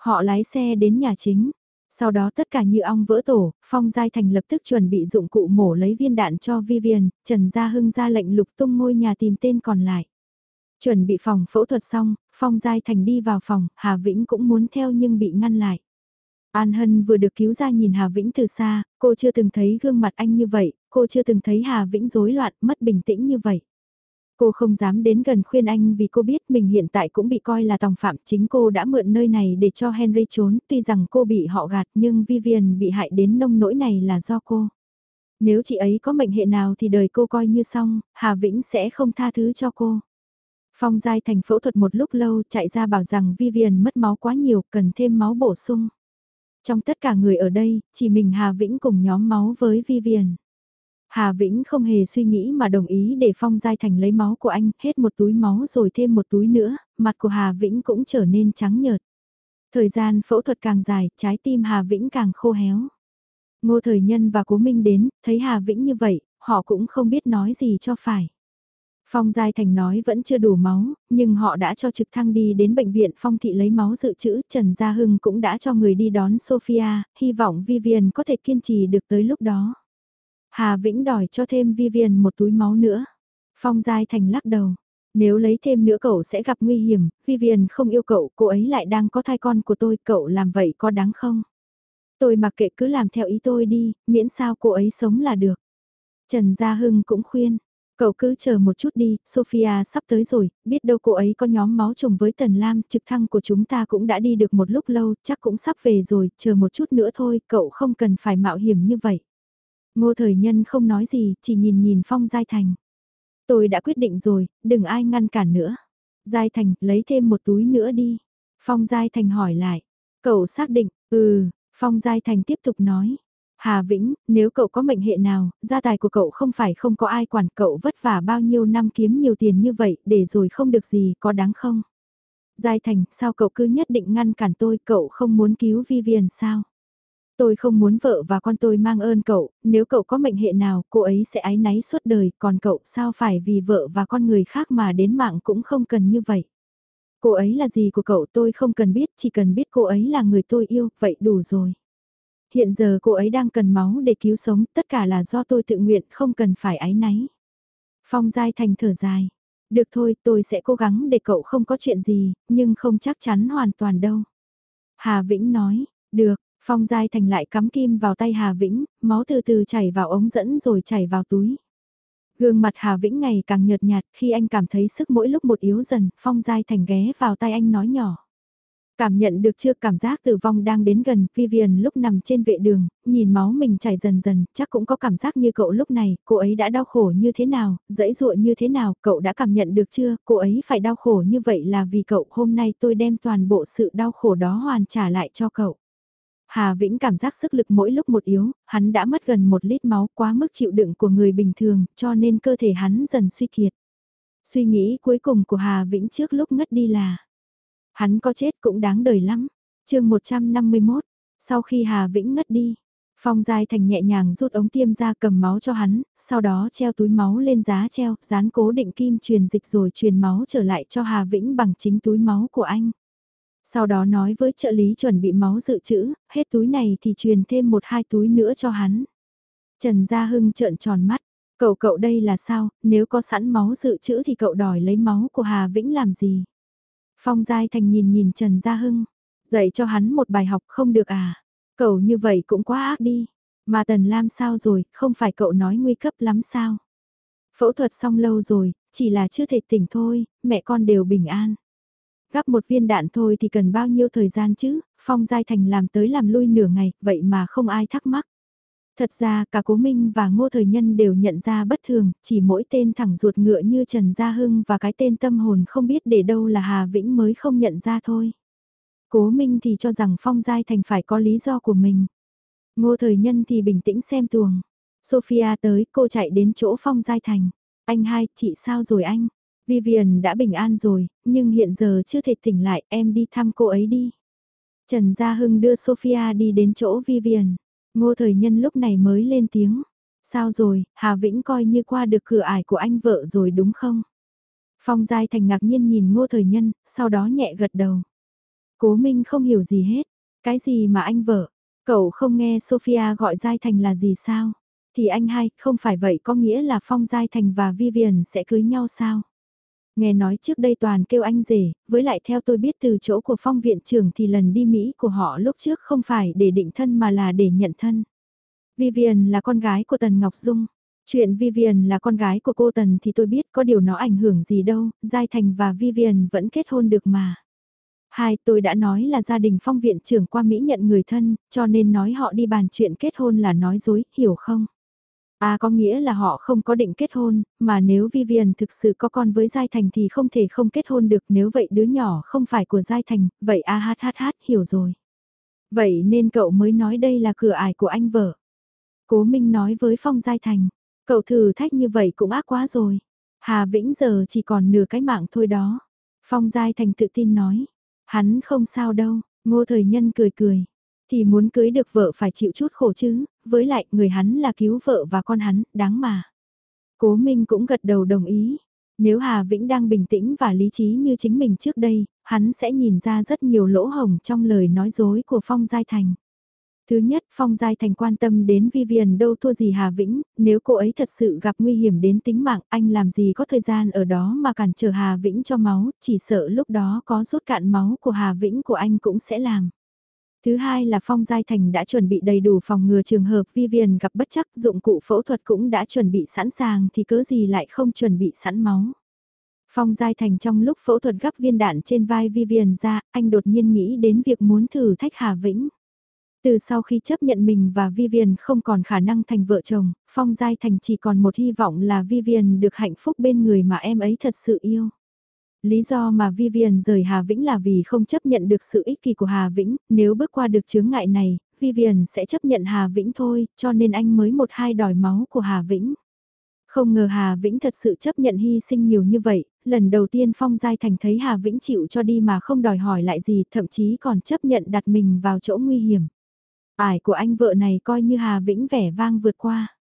Họ lái xe đến nhà chính. Sau đó tất cả như ong vỡ tổ, Phong Giai Thành lập tức chuẩn bị dụng cụ mổ lấy viên đạn cho Vivian, Trần Gia Hưng ra lệnh lục tung ngôi nhà tìm tên còn lại. Chuẩn bị phòng phẫu thuật xong, Phong Giai Thành đi vào phòng, Hà Vĩnh cũng muốn theo nhưng bị ngăn lại. An Hân vừa được cứu ra nhìn Hà Vĩnh từ xa, cô chưa từng thấy gương mặt anh như vậy, cô chưa từng thấy Hà Vĩnh rối loạn, mất bình tĩnh như vậy. Cô không dám đến gần khuyên anh vì cô biết mình hiện tại cũng bị coi là tòng phạm chính cô đã mượn nơi này để cho Henry trốn tuy rằng cô bị họ gạt nhưng Vivian bị hại đến nông nỗi này là do cô. Nếu chị ấy có mệnh hệ nào thì đời cô coi như xong, Hà Vĩnh sẽ không tha thứ cho cô. Phong Giai Thành phẫu thuật một lúc lâu chạy ra bảo rằng Vivian mất máu quá nhiều cần thêm máu bổ sung. Trong tất cả người ở đây, chỉ mình Hà Vĩnh cùng nhóm máu với Vivian. Hà Vĩnh không hề suy nghĩ mà đồng ý để Phong Giai Thành lấy máu của anh, hết một túi máu rồi thêm một túi nữa, mặt của Hà Vĩnh cũng trở nên trắng nhợt. Thời gian phẫu thuật càng dài, trái tim Hà Vĩnh càng khô héo. Ngô Thời Nhân và Cố Minh đến, thấy Hà Vĩnh như vậy, họ cũng không biết nói gì cho phải. Phong Giai Thành nói vẫn chưa đủ máu, nhưng họ đã cho trực thăng đi đến bệnh viện Phong Thị lấy máu dự trữ, Trần Gia Hưng cũng đã cho người đi đón Sophia, hy vọng Vivian có thể kiên trì được tới lúc đó. Hà Vĩnh đòi cho thêm Vivian một túi máu nữa. Phong Giai Thành lắc đầu. Nếu lấy thêm nữa cậu sẽ gặp nguy hiểm, Vivian không yêu cậu, cô ấy lại đang có thai con của tôi, cậu làm vậy có đáng không? Tôi mặc kệ cứ làm theo ý tôi đi, miễn sao cô ấy sống là được. Trần Gia Hưng cũng khuyên, Cậu cứ chờ một chút đi, Sophia sắp tới rồi, biết đâu cô ấy có nhóm máu trùng với Tần Lam, trực thăng của chúng ta cũng đã đi được một lúc lâu, chắc cũng sắp về rồi, chờ một chút nữa thôi, cậu không cần phải mạo hiểm như vậy. Ngô thời nhân không nói gì, chỉ nhìn nhìn Phong Giai Thành. Tôi đã quyết định rồi, đừng ai ngăn cản nữa. Giai Thành, lấy thêm một túi nữa đi. Phong Giai Thành hỏi lại. Cậu xác định, ừ, Phong Giai Thành tiếp tục nói. Hà Vĩnh, nếu cậu có mệnh hệ nào, gia tài của cậu không phải không có ai quản cậu vất vả bao nhiêu năm kiếm nhiều tiền như vậy để rồi không được gì có đáng không? Giai Thành, sao cậu cứ nhất định ngăn cản tôi, cậu không muốn cứu Vivian sao? Tôi không muốn vợ và con tôi mang ơn cậu, nếu cậu có mệnh hệ nào, cô ấy sẽ ái náy suốt đời, còn cậu sao phải vì vợ và con người khác mà đến mạng cũng không cần như vậy. Cô ấy là gì của cậu tôi không cần biết, chỉ cần biết cô ấy là người tôi yêu, vậy đủ rồi. Hiện giờ cô ấy đang cần máu để cứu sống, tất cả là do tôi tự nguyện, không cần phải ái náy. Phong Giai Thành thở dài. Được thôi, tôi sẽ cố gắng để cậu không có chuyện gì, nhưng không chắc chắn hoàn toàn đâu. Hà Vĩnh nói, được, Phong Giai Thành lại cắm kim vào tay Hà Vĩnh, máu từ từ chảy vào ống dẫn rồi chảy vào túi. Gương mặt Hà Vĩnh ngày càng nhợt nhạt khi anh cảm thấy sức mỗi lúc một yếu dần, Phong Giai Thành ghé vào tay anh nói nhỏ. Cảm nhận được chưa cảm giác tử vong đang đến gần, Vivian lúc nằm trên vệ đường, nhìn máu mình chảy dần dần, chắc cũng có cảm giác như cậu lúc này, cô ấy đã đau khổ như thế nào, dẫy dụa như thế nào, cậu đã cảm nhận được chưa, cô ấy phải đau khổ như vậy là vì cậu, hôm nay tôi đem toàn bộ sự đau khổ đó hoàn trả lại cho cậu. Hà Vĩnh cảm giác sức lực mỗi lúc một yếu, hắn đã mất gần một lít máu quá mức chịu đựng của người bình thường, cho nên cơ thể hắn dần suy kiệt. Suy nghĩ cuối cùng của Hà Vĩnh trước lúc ngất đi là, hắn có chết cũng đáng đời lắm. chương 151, sau khi Hà Vĩnh ngất đi, Phong Giai Thành nhẹ nhàng rút ống tiêm ra cầm máu cho hắn, sau đó treo túi máu lên giá treo, dán cố định kim truyền dịch rồi truyền máu trở lại cho Hà Vĩnh bằng chính túi máu của anh. Sau đó nói với trợ lý chuẩn bị máu dự trữ, hết túi này thì truyền thêm một hai túi nữa cho hắn. Trần Gia Hưng trợn tròn mắt, cậu cậu đây là sao, nếu có sẵn máu dự trữ thì cậu đòi lấy máu của Hà Vĩnh làm gì? Phong Giai Thành nhìn nhìn Trần Gia Hưng, dạy cho hắn một bài học không được à? Cậu như vậy cũng quá ác đi. Mà Tần Lam sao rồi, không phải cậu nói nguy cấp lắm sao? Phẫu thuật xong lâu rồi, chỉ là chưa thể tỉnh thôi, mẹ con đều bình an. Gắp một viên đạn thôi thì cần bao nhiêu thời gian chứ, Phong Giai Thành làm tới làm lui nửa ngày, vậy mà không ai thắc mắc. Thật ra cả Cố Minh và Ngô Thời Nhân đều nhận ra bất thường, chỉ mỗi tên thẳng ruột ngựa như Trần Gia Hưng và cái tên tâm hồn không biết để đâu là Hà Vĩnh mới không nhận ra thôi. Cố Minh thì cho rằng Phong Giai Thành phải có lý do của mình. Ngô Thời Nhân thì bình tĩnh xem tuồng. Sophia tới, cô chạy đến chỗ Phong Giai Thành. Anh hai, chị sao rồi anh? Vivian đã bình an rồi, nhưng hiện giờ chưa thể tỉnh lại, em đi thăm cô ấy đi. Trần Gia Hưng đưa Sophia đi đến chỗ Vivian. Ngô thời nhân lúc này mới lên tiếng. Sao rồi, Hà Vĩnh coi như qua được cửa ải của anh vợ rồi đúng không? Phong Giai Thành ngạc nhiên nhìn ngô thời nhân, sau đó nhẹ gật đầu. Cố Minh không hiểu gì hết. Cái gì mà anh vợ? Cậu không nghe Sophia gọi Giai Thành là gì sao? Thì anh hai, không phải vậy có nghĩa là Phong Giai Thành và Vivian sẽ cưới nhau sao? Nghe nói trước đây toàn kêu anh rể, với lại theo tôi biết từ chỗ của phong viện trưởng thì lần đi Mỹ của họ lúc trước không phải để định thân mà là để nhận thân. Vivian là con gái của Tần Ngọc Dung. Chuyện Vivian là con gái của cô Tần thì tôi biết có điều nó ảnh hưởng gì đâu, Giai Thành và Vivian vẫn kết hôn được mà. Hai, tôi đã nói là gia đình phong viện trưởng qua Mỹ nhận người thân, cho nên nói họ đi bàn chuyện kết hôn là nói dối, hiểu không? À có nghĩa là họ không có định kết hôn, mà nếu Vivian thực sự có con với Giai Thành thì không thể không kết hôn được nếu vậy đứa nhỏ không phải của Giai Thành, vậy a hát hát hát hiểu rồi. Vậy nên cậu mới nói đây là cửa ải của anh vợ. Cố Minh nói với Phong Giai Thành, cậu thử thách như vậy cũng ác quá rồi. Hà Vĩnh giờ chỉ còn nửa cái mạng thôi đó. Phong Giai Thành tự tin nói, hắn không sao đâu, ngô thời nhân cười cười. Thì muốn cưới được vợ phải chịu chút khổ chứ, với lại người hắn là cứu vợ và con hắn, đáng mà. Cố Minh cũng gật đầu đồng ý. Nếu Hà Vĩnh đang bình tĩnh và lý trí như chính mình trước đây, hắn sẽ nhìn ra rất nhiều lỗ hồng trong lời nói dối của Phong Giai Thành. Thứ nhất, Phong Giai Thành quan tâm đến Vivian đâu thua gì Hà Vĩnh, nếu cô ấy thật sự gặp nguy hiểm đến tính mạng, anh làm gì có thời gian ở đó mà cản trở Hà Vĩnh cho máu, chỉ sợ lúc đó có rút cạn máu của Hà Vĩnh của anh cũng sẽ làm. Thứ hai là Phong Giai Thành đã chuẩn bị đầy đủ phòng ngừa trường hợp Vivian gặp bất chắc dụng cụ phẫu thuật cũng đã chuẩn bị sẵn sàng thì cớ gì lại không chuẩn bị sẵn máu. Phong Giai Thành trong lúc phẫu thuật gắp viên đạn trên vai Vivian ra, anh đột nhiên nghĩ đến việc muốn thử thách Hà Vĩnh. Từ sau khi chấp nhận mình và Vivian không còn khả năng thành vợ chồng, Phong Giai Thành chỉ còn một hy vọng là Vivian được hạnh phúc bên người mà em ấy thật sự yêu. Lý do mà Vivian rời Hà Vĩnh là vì không chấp nhận được sự ích kỷ của Hà Vĩnh, nếu bước qua được chướng ngại này, Vivian sẽ chấp nhận Hà Vĩnh thôi, cho nên anh mới một hai đòi máu của Hà Vĩnh. Không ngờ Hà Vĩnh thật sự chấp nhận hy sinh nhiều như vậy, lần đầu tiên Phong Giai Thành thấy Hà Vĩnh chịu cho đi mà không đòi hỏi lại gì, thậm chí còn chấp nhận đặt mình vào chỗ nguy hiểm. Ải của anh vợ này coi như Hà Vĩnh vẻ vang vượt qua.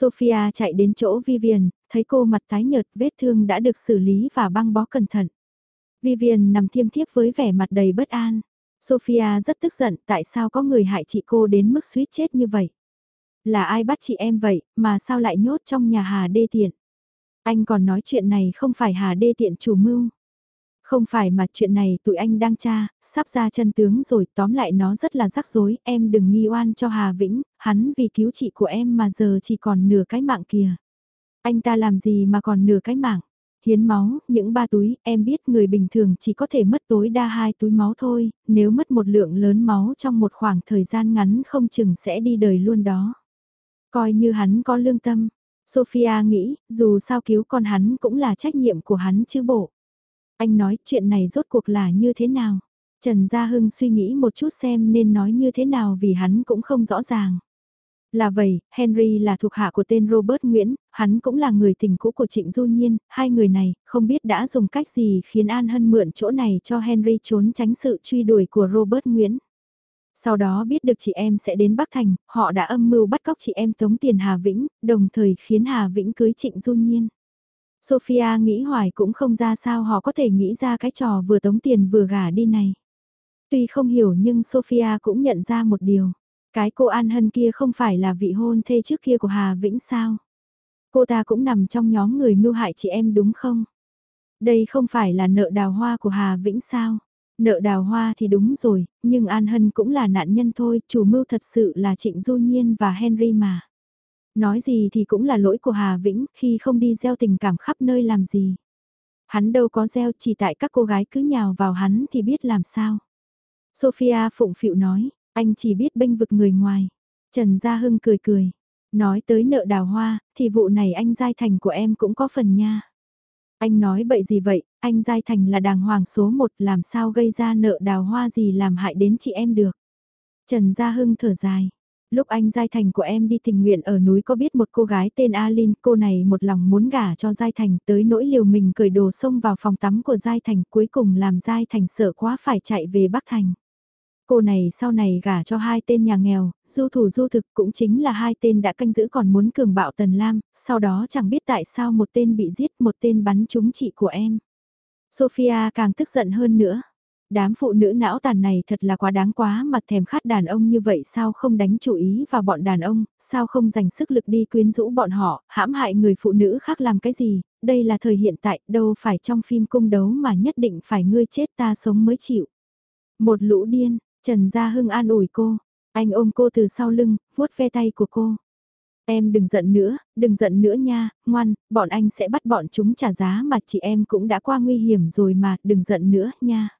Sophia chạy đến chỗ Vivian, thấy cô mặt tái nhợt, vết thương đã được xử lý và băng bó cẩn thận. Vivian nằm thiêm thiếp với vẻ mặt đầy bất an. Sophia rất tức giận tại sao có người hại chị cô đến mức suýt chết như vậy. Là ai bắt chị em vậy, mà sao lại nhốt trong nhà Hà Đê Tiện? Anh còn nói chuyện này không phải Hà Đê Tiện chủ mưu. Không phải mà chuyện này tụi anh đang tra, sắp ra chân tướng rồi tóm lại nó rất là rắc rối, em đừng nghi oan cho Hà Vĩnh, hắn vì cứu chị của em mà giờ chỉ còn nửa cái mạng kìa. Anh ta làm gì mà còn nửa cái mạng? Hiến máu, những ba túi, em biết người bình thường chỉ có thể mất tối đa hai túi máu thôi, nếu mất một lượng lớn máu trong một khoảng thời gian ngắn không chừng sẽ đi đời luôn đó. Coi như hắn có lương tâm, Sophia nghĩ, dù sao cứu con hắn cũng là trách nhiệm của hắn chứ bộ. Anh nói chuyện này rốt cuộc là như thế nào? Trần Gia Hưng suy nghĩ một chút xem nên nói như thế nào vì hắn cũng không rõ ràng. Là vậy, Henry là thuộc hạ của tên Robert Nguyễn, hắn cũng là người tình cũ của Trịnh Du Nhiên, hai người này không biết đã dùng cách gì khiến An Hân mượn chỗ này cho Henry trốn tránh sự truy đuổi của Robert Nguyễn. Sau đó biết được chị em sẽ đến Bắc Thành, họ đã âm mưu bắt cóc chị em tống tiền Hà Vĩnh, đồng thời khiến Hà Vĩnh cưới Trịnh Du Nhiên. Sophia nghĩ hoài cũng không ra sao họ có thể nghĩ ra cái trò vừa tống tiền vừa gả đi này. Tuy không hiểu nhưng Sophia cũng nhận ra một điều. Cái cô An Hân kia không phải là vị hôn thê trước kia của Hà Vĩnh sao? Cô ta cũng nằm trong nhóm người mưu hại chị em đúng không? Đây không phải là nợ đào hoa của Hà Vĩnh sao? Nợ đào hoa thì đúng rồi, nhưng An Hân cũng là nạn nhân thôi, chủ mưu thật sự là Trịnh Du Nhiên và Henry mà. Nói gì thì cũng là lỗi của Hà Vĩnh khi không đi gieo tình cảm khắp nơi làm gì. Hắn đâu có gieo chỉ tại các cô gái cứ nhào vào hắn thì biết làm sao. Sophia phụng phịu nói, anh chỉ biết bênh vực người ngoài. Trần Gia Hưng cười cười. Nói tới nợ đào hoa, thì vụ này anh Giai Thành của em cũng có phần nha. Anh nói bậy gì vậy, anh Giai Thành là đàng hoàng số một làm sao gây ra nợ đào hoa gì làm hại đến chị em được. Trần Gia Hưng thở dài. Lúc anh Giai Thành của em đi tình nguyện ở núi có biết một cô gái tên Alin, cô này một lòng muốn gả cho Giai Thành tới nỗi liều mình cởi đồ xông vào phòng tắm của Giai Thành cuối cùng làm Giai Thành sợ quá phải chạy về Bắc Thành. Cô này sau này gả cho hai tên nhà nghèo, du thủ du thực cũng chính là hai tên đã canh giữ còn muốn cường bạo Tần Lam, sau đó chẳng biết tại sao một tên bị giết một tên bắn trúng chị của em. Sophia càng tức giận hơn nữa. Đám phụ nữ não tàn này thật là quá đáng quá mặt thèm khát đàn ông như vậy sao không đánh chủ ý vào bọn đàn ông, sao không dành sức lực đi quyến rũ bọn họ, hãm hại người phụ nữ khác làm cái gì, đây là thời hiện tại, đâu phải trong phim cung đấu mà nhất định phải ngươi chết ta sống mới chịu. Một lũ điên, Trần Gia Hưng an ủi cô, anh ôm cô từ sau lưng, vuốt ve tay của cô. Em đừng giận nữa, đừng giận nữa nha, ngoan, bọn anh sẽ bắt bọn chúng trả giá mà chị em cũng đã qua nguy hiểm rồi mà, đừng giận nữa nha.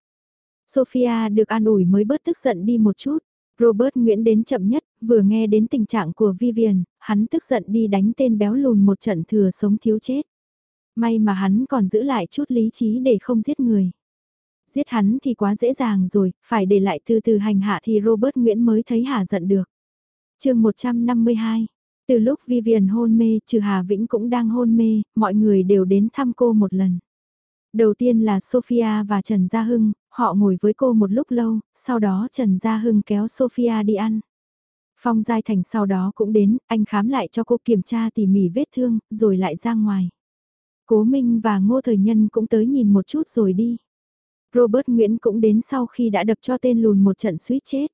Sophia được an ủi mới bớt tức giận đi một chút. Robert Nguyễn đến chậm nhất, vừa nghe đến tình trạng của Vivian, hắn tức giận đi đánh tên béo lùn một trận thừa sống thiếu chết. May mà hắn còn giữ lại chút lý trí để không giết người. Giết hắn thì quá dễ dàng rồi, phải để lại từ từ hành hạ thì Robert Nguyễn mới thấy hà giận được. chương 152 Từ lúc Vivian hôn mê, trừ Hà Vĩnh cũng đang hôn mê, mọi người đều đến thăm cô một lần. Đầu tiên là Sophia và Trần Gia Hưng, họ ngồi với cô một lúc lâu, sau đó Trần Gia Hưng kéo Sophia đi ăn. Phong Giai Thành sau đó cũng đến, anh khám lại cho cô kiểm tra tỉ mỉ vết thương, rồi lại ra ngoài. Cố Minh và Ngô Thời Nhân cũng tới nhìn một chút rồi đi. Robert Nguyễn cũng đến sau khi đã đập cho tên lùn một trận suýt chết.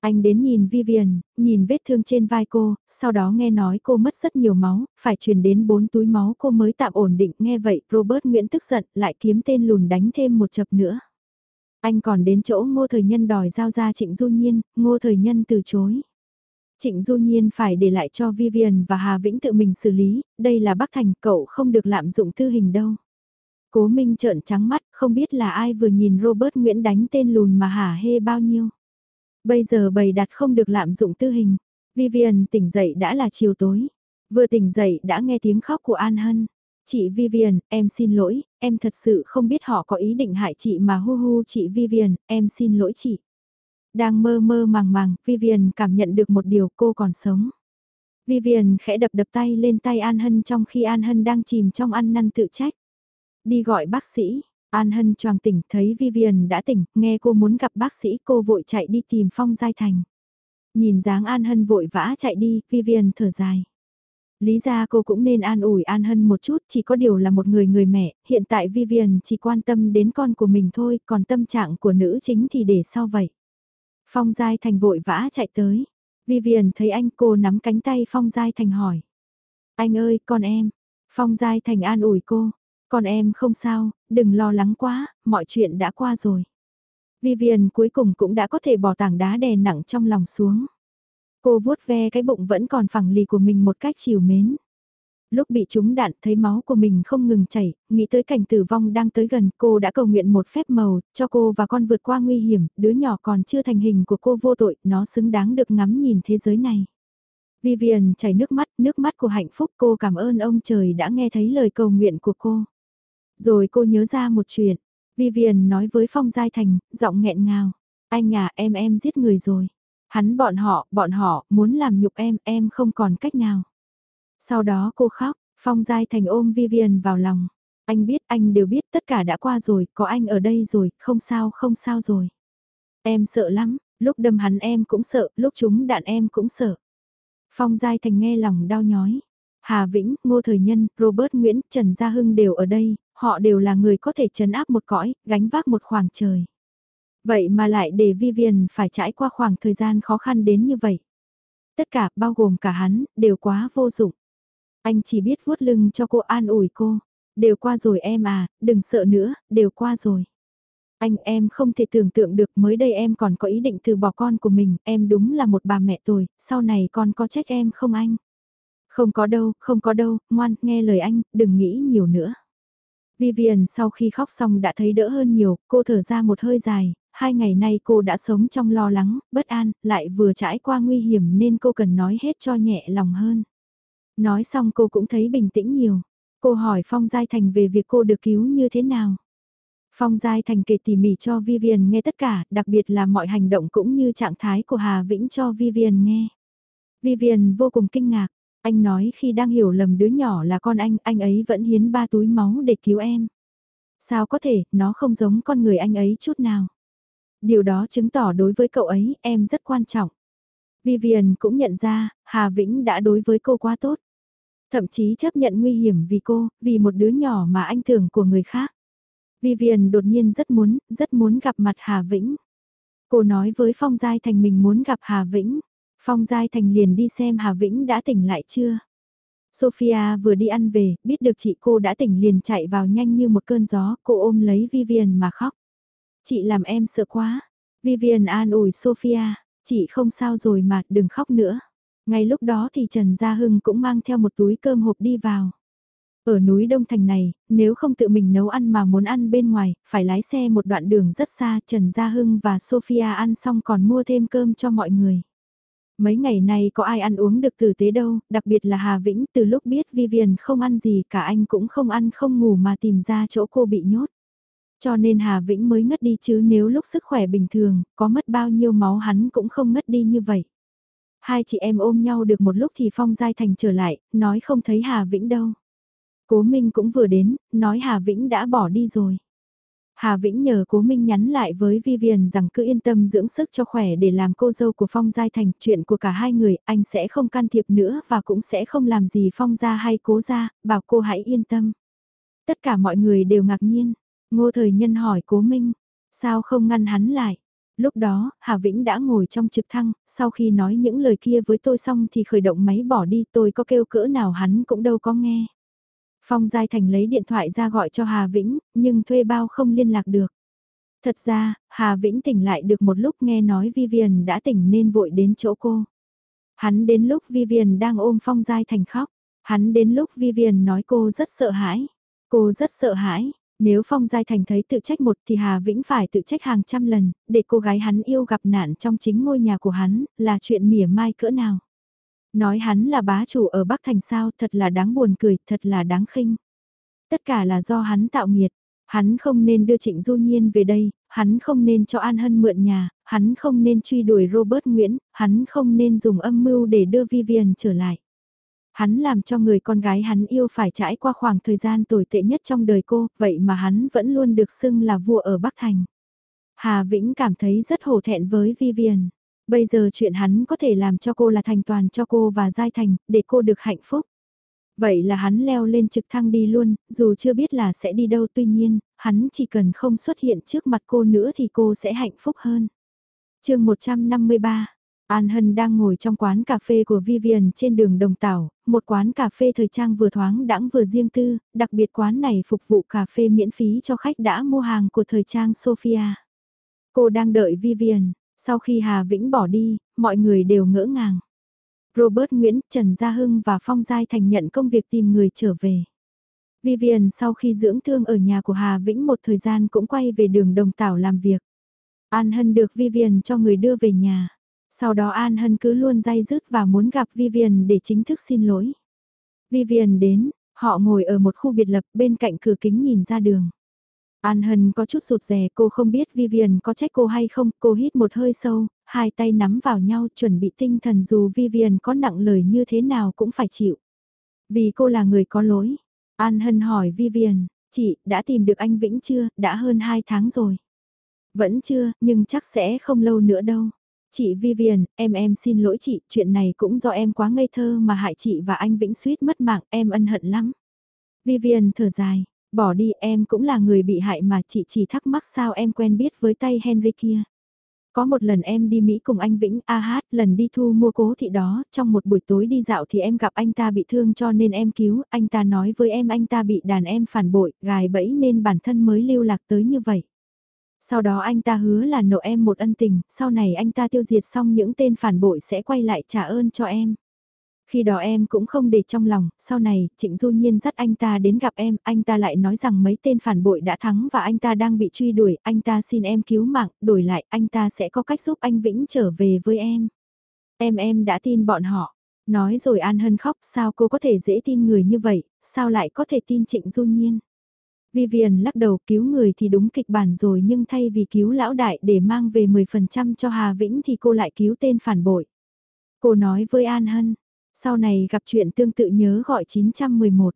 Anh đến nhìn Vivian, nhìn vết thương trên vai cô, sau đó nghe nói cô mất rất nhiều máu, phải truyền đến 4 túi máu cô mới tạm ổn định. Nghe vậy, Robert Nguyễn tức giận, lại kiếm tên lùn đánh thêm một chập nữa. Anh còn đến chỗ ngô thời nhân đòi giao ra trịnh du nhiên, ngô thời nhân từ chối. Trịnh Du Nhiên phải để lại cho Vivian và Hà Vĩnh tự mình xử lý, đây là Bắc Thành, cậu không được lạm dụng tư hình đâu. Cố Minh trợn trắng mắt, không biết là ai vừa nhìn Robert Nguyễn đánh tên lùn mà hả hê bao nhiêu. Bây giờ bày đặt không được lạm dụng tư hình. Vivian tỉnh dậy đã là chiều tối. Vừa tỉnh dậy đã nghe tiếng khóc của An Hân. Chị Vivian, em xin lỗi, em thật sự không biết họ có ý định hại chị mà hu hu chị Vivian, em xin lỗi chị. Đang mơ mơ màng màng, Vivian cảm nhận được một điều cô còn sống. Vivian khẽ đập đập tay lên tay An Hân trong khi An Hân đang chìm trong ăn năn tự trách. Đi gọi bác sĩ, An Hân choàng tỉnh thấy Vivian đã tỉnh, nghe cô muốn gặp bác sĩ cô vội chạy đi tìm Phong Giai Thành. Nhìn dáng An Hân vội vã chạy đi, Vivian thở dài. Lý ra cô cũng nên an ủi An Hân một chút, chỉ có điều là một người người mẹ, hiện tại Vivian chỉ quan tâm đến con của mình thôi, còn tâm trạng của nữ chính thì để sau vậy. Phong Giai Thành vội vã chạy tới. Vivian thấy anh cô nắm cánh tay Phong Giai Thành hỏi. Anh ơi, con em. Phong Giai Thành an ủi cô. Con em không sao, đừng lo lắng quá, mọi chuyện đã qua rồi. Vivian cuối cùng cũng đã có thể bỏ tảng đá đè nặng trong lòng xuống. Cô vuốt ve cái bụng vẫn còn phẳng lì của mình một cách chiều mến lúc bị trúng đạn thấy máu của mình không ngừng chảy, nghĩ tới cảnh tử vong đang tới gần, cô đã cầu nguyện một phép màu, cho cô và con vượt qua nguy hiểm, đứa nhỏ còn chưa thành hình của cô vô tội, nó xứng đáng được ngắm nhìn thế giới này. Vivian chảy nước mắt, nước mắt của hạnh phúc cô cảm ơn ông trời đã nghe thấy lời cầu nguyện của cô. Rồi cô nhớ ra một chuyện, Vivian nói với Phong Giai Thành, giọng nghẹn ngào, anh à em em giết người rồi. Hắn bọn họ, bọn họ, muốn làm nhục em, em không còn cách nào. Sau đó cô khóc, Phong Giai Thành ôm Vivian vào lòng. Anh biết, anh đều biết tất cả đã qua rồi, có anh ở đây rồi, không sao, không sao rồi. Em sợ lắm, lúc đâm hắn em cũng sợ, lúc chúng đạn em cũng sợ. Phong Giai Thành nghe lòng đau nhói. Hà Vĩnh, Ngô Thời Nhân, Robert Nguyễn, Trần Gia Hưng đều ở đây, họ đều là người có thể chấn áp một cõi, gánh vác một khoảng trời. Vậy mà lại để Vivian phải trải qua khoảng thời gian khó khăn đến như vậy. Tất cả, bao gồm cả hắn, đều quá vô dụng. Anh chỉ biết vuốt lưng cho cô an ủi cô. Đều qua rồi em à, đừng sợ nữa, đều qua rồi. Anh em không thể tưởng tượng được mới đây em còn có ý định từ bỏ con của mình, em đúng là một bà mẹ tồi, sau này con có trách em không anh? Không có đâu, không có đâu, ngoan, nghe lời anh, đừng nghĩ nhiều nữa. Vivian sau khi khóc xong đã thấy đỡ hơn nhiều, cô thở ra một hơi dài, hai ngày nay cô đã sống trong lo lắng, bất an, lại vừa trải qua nguy hiểm nên cô cần nói hết cho nhẹ lòng hơn. Nói xong cô cũng thấy bình tĩnh nhiều. Cô hỏi Phong Giai Thành về việc cô được cứu như thế nào. Phong Giai Thành kể tỉ mỉ cho Vivian nghe tất cả, đặc biệt là mọi hành động cũng như trạng thái của Hà Vĩnh cho Vivian nghe. Vivian vô cùng kinh ngạc, anh nói khi đang hiểu lầm đứa nhỏ là con anh, anh ấy vẫn hiến ba túi máu để cứu em. Sao có thể, nó không giống con người anh ấy chút nào. Điều đó chứng tỏ đối với cậu ấy, em rất quan trọng. Vivian cũng nhận ra, Hà Vĩnh đã đối với cô quá tốt. Thậm chí chấp nhận nguy hiểm vì cô, vì một đứa nhỏ mà anh tưởng của người khác. Vivian đột nhiên rất muốn, rất muốn gặp mặt Hà Vĩnh. Cô nói với Phong Giai Thành mình muốn gặp Hà Vĩnh. Phong Giai Thành liền đi xem Hà Vĩnh đã tỉnh lại chưa. Sophia vừa đi ăn về, biết được chị cô đã tỉnh liền chạy vào nhanh như một cơn gió, cô ôm lấy Vivian mà khóc. Chị làm em sợ quá. Vivian an ủi Sophia, chị không sao rồi mà, đừng khóc nữa. Ngay lúc đó thì Trần Gia Hưng cũng mang theo một túi cơm hộp đi vào. Ở núi Đông Thành này, nếu không tự mình nấu ăn mà muốn ăn bên ngoài, phải lái xe một đoạn đường rất xa, Trần Gia Hưng và Sophia ăn xong còn mua thêm cơm cho mọi người. Mấy ngày nay có ai ăn uống được tử tế đâu, đặc biệt là Hà Vĩnh, từ lúc biết Vivian không ăn gì cả anh cũng không ăn không ngủ mà tìm ra chỗ cô bị nhốt. Cho nên Hà Vĩnh mới ngất đi chứ nếu lúc sức khỏe bình thường, có mất bao nhiêu máu hắn cũng không ngất đi như vậy. Hai chị em ôm nhau được một lúc thì Phong Giai Thành trở lại, nói không thấy Hà Vĩnh đâu. Cố Minh cũng vừa đến, nói Hà Vĩnh đã bỏ đi rồi. Hà Vĩnh nhờ Cố Minh nhắn lại với Vivian rằng cứ yên tâm dưỡng sức cho khỏe để làm cô dâu của Phong Giai Thành. Chuyện của cả hai người, anh sẽ không can thiệp nữa và cũng sẽ không làm gì Phong gia hay Cố gia, bảo cô hãy yên tâm. Tất cả mọi người đều ngạc nhiên. Ngô Thời Nhân hỏi Cố Minh, sao không ngăn hắn lại? Lúc đó, Hà Vĩnh đã ngồi trong trực thăng, sau khi nói những lời kia với tôi xong thì khởi động máy bỏ đi tôi có kêu cỡ nào hắn cũng đâu có nghe. Phong Giai Thành lấy điện thoại ra gọi cho Hà Vĩnh, nhưng thuê bao không liên lạc được. Thật ra, Hà Vĩnh tỉnh lại được một lúc nghe nói Vivian đã tỉnh nên vội đến chỗ cô. Hắn đến lúc Vivian đang ôm Phong Giai Thành khóc. Hắn đến lúc Vivian nói cô rất sợ hãi. Cô rất sợ hãi. Nếu Phong Giai Thành thấy tự trách một thì Hà Vĩnh phải tự trách hàng trăm lần, để cô gái hắn yêu gặp nạn trong chính ngôi nhà của hắn, là chuyện mỉa mai cỡ nào. Nói hắn là bá chủ ở Bắc Thành sao thật là đáng buồn cười, thật là đáng khinh. Tất cả là do hắn tạo nghiệt. Hắn không nên đưa Trịnh Du Nhiên về đây, hắn không nên cho An Hân mượn nhà, hắn không nên truy đuổi Robert Nguyễn, hắn không nên dùng âm mưu để đưa Vivian trở lại. Hắn làm cho người con gái hắn yêu phải trải qua khoảng thời gian tồi tệ nhất trong đời cô, vậy mà hắn vẫn luôn được xưng là vua ở Bắc Thành. Hà Vĩnh cảm thấy rất hổ thẹn với Vivian. Bây giờ chuyện hắn có thể làm cho cô là thành toàn cho cô và Giai Thành, để cô được hạnh phúc. Vậy là hắn leo lên trực thăng đi luôn, dù chưa biết là sẽ đi đâu tuy nhiên, hắn chỉ cần không xuất hiện trước mặt cô nữa thì cô sẽ hạnh phúc hơn. chương 153 An Hân đang ngồi trong quán cà phê của Vivian trên đường Đồng Tảo, một quán cà phê thời trang vừa thoáng đãng vừa riêng tư, đặc biệt quán này phục vụ cà phê miễn phí cho khách đã mua hàng của thời trang Sophia. Cô đang đợi Vivian, sau khi Hà Vĩnh bỏ đi, mọi người đều ngỡ ngàng. Robert Nguyễn, Trần Gia Hưng và Phong Giai Thành nhận công việc tìm người trở về. Vivian sau khi dưỡng thương ở nhà của Hà Vĩnh một thời gian cũng quay về đường Đồng Tảo làm việc. An Hân được Vivian cho người đưa về nhà. Sau đó An Hân cứ luôn day dứt và muốn gặp Vivian để chính thức xin lỗi. Vivian đến, họ ngồi ở một khu biệt lập bên cạnh cửa kính nhìn ra đường. An Hân có chút sụt rè cô không biết Vivian có trách cô hay không, cô hít một hơi sâu, hai tay nắm vào nhau chuẩn bị tinh thần dù Vivian có nặng lời như thế nào cũng phải chịu. Vì cô là người có lỗi. An Hân hỏi Vivian, chị đã tìm được anh Vĩnh chưa, đã hơn hai tháng rồi. Vẫn chưa, nhưng chắc sẽ không lâu nữa đâu. Chị Vivian, em em xin lỗi chị, chuyện này cũng do em quá ngây thơ mà hại chị và anh Vĩnh suýt mất mạng, em ân hận lắm. Vivian thở dài, bỏ đi em cũng là người bị hại mà chị chỉ thắc mắc sao em quen biết với tay Henry kia. Có một lần em đi Mỹ cùng anh Vĩnh A hát, lần đi thu mua cố thị đó, trong một buổi tối đi dạo thì em gặp anh ta bị thương cho nên em cứu, anh ta nói với em anh ta bị đàn em phản bội, gài bẫy nên bản thân mới lưu lạc tới như vậy. Sau đó anh ta hứa là nợ em một ân tình, sau này anh ta tiêu diệt xong những tên phản bội sẽ quay lại trả ơn cho em. Khi đó em cũng không để trong lòng, sau này, Trịnh Du Nhiên dắt anh ta đến gặp em, anh ta lại nói rằng mấy tên phản bội đã thắng và anh ta đang bị truy đuổi, anh ta xin em cứu mạng, đổi lại anh ta sẽ có cách giúp anh Vĩnh trở về với em. Em em đã tin bọn họ. Nói rồi An Hân khóc, sao cô có thể dễ tin người như vậy, sao lại có thể tin Trịnh Du Nhiên. Vivian lắc đầu cứu người thì đúng kịch bản rồi nhưng thay vì cứu lão đại để mang về 10% cho Hà Vĩnh thì cô lại cứu tên phản bội. Cô nói với An Hân, sau này gặp chuyện tương tự nhớ gọi 911.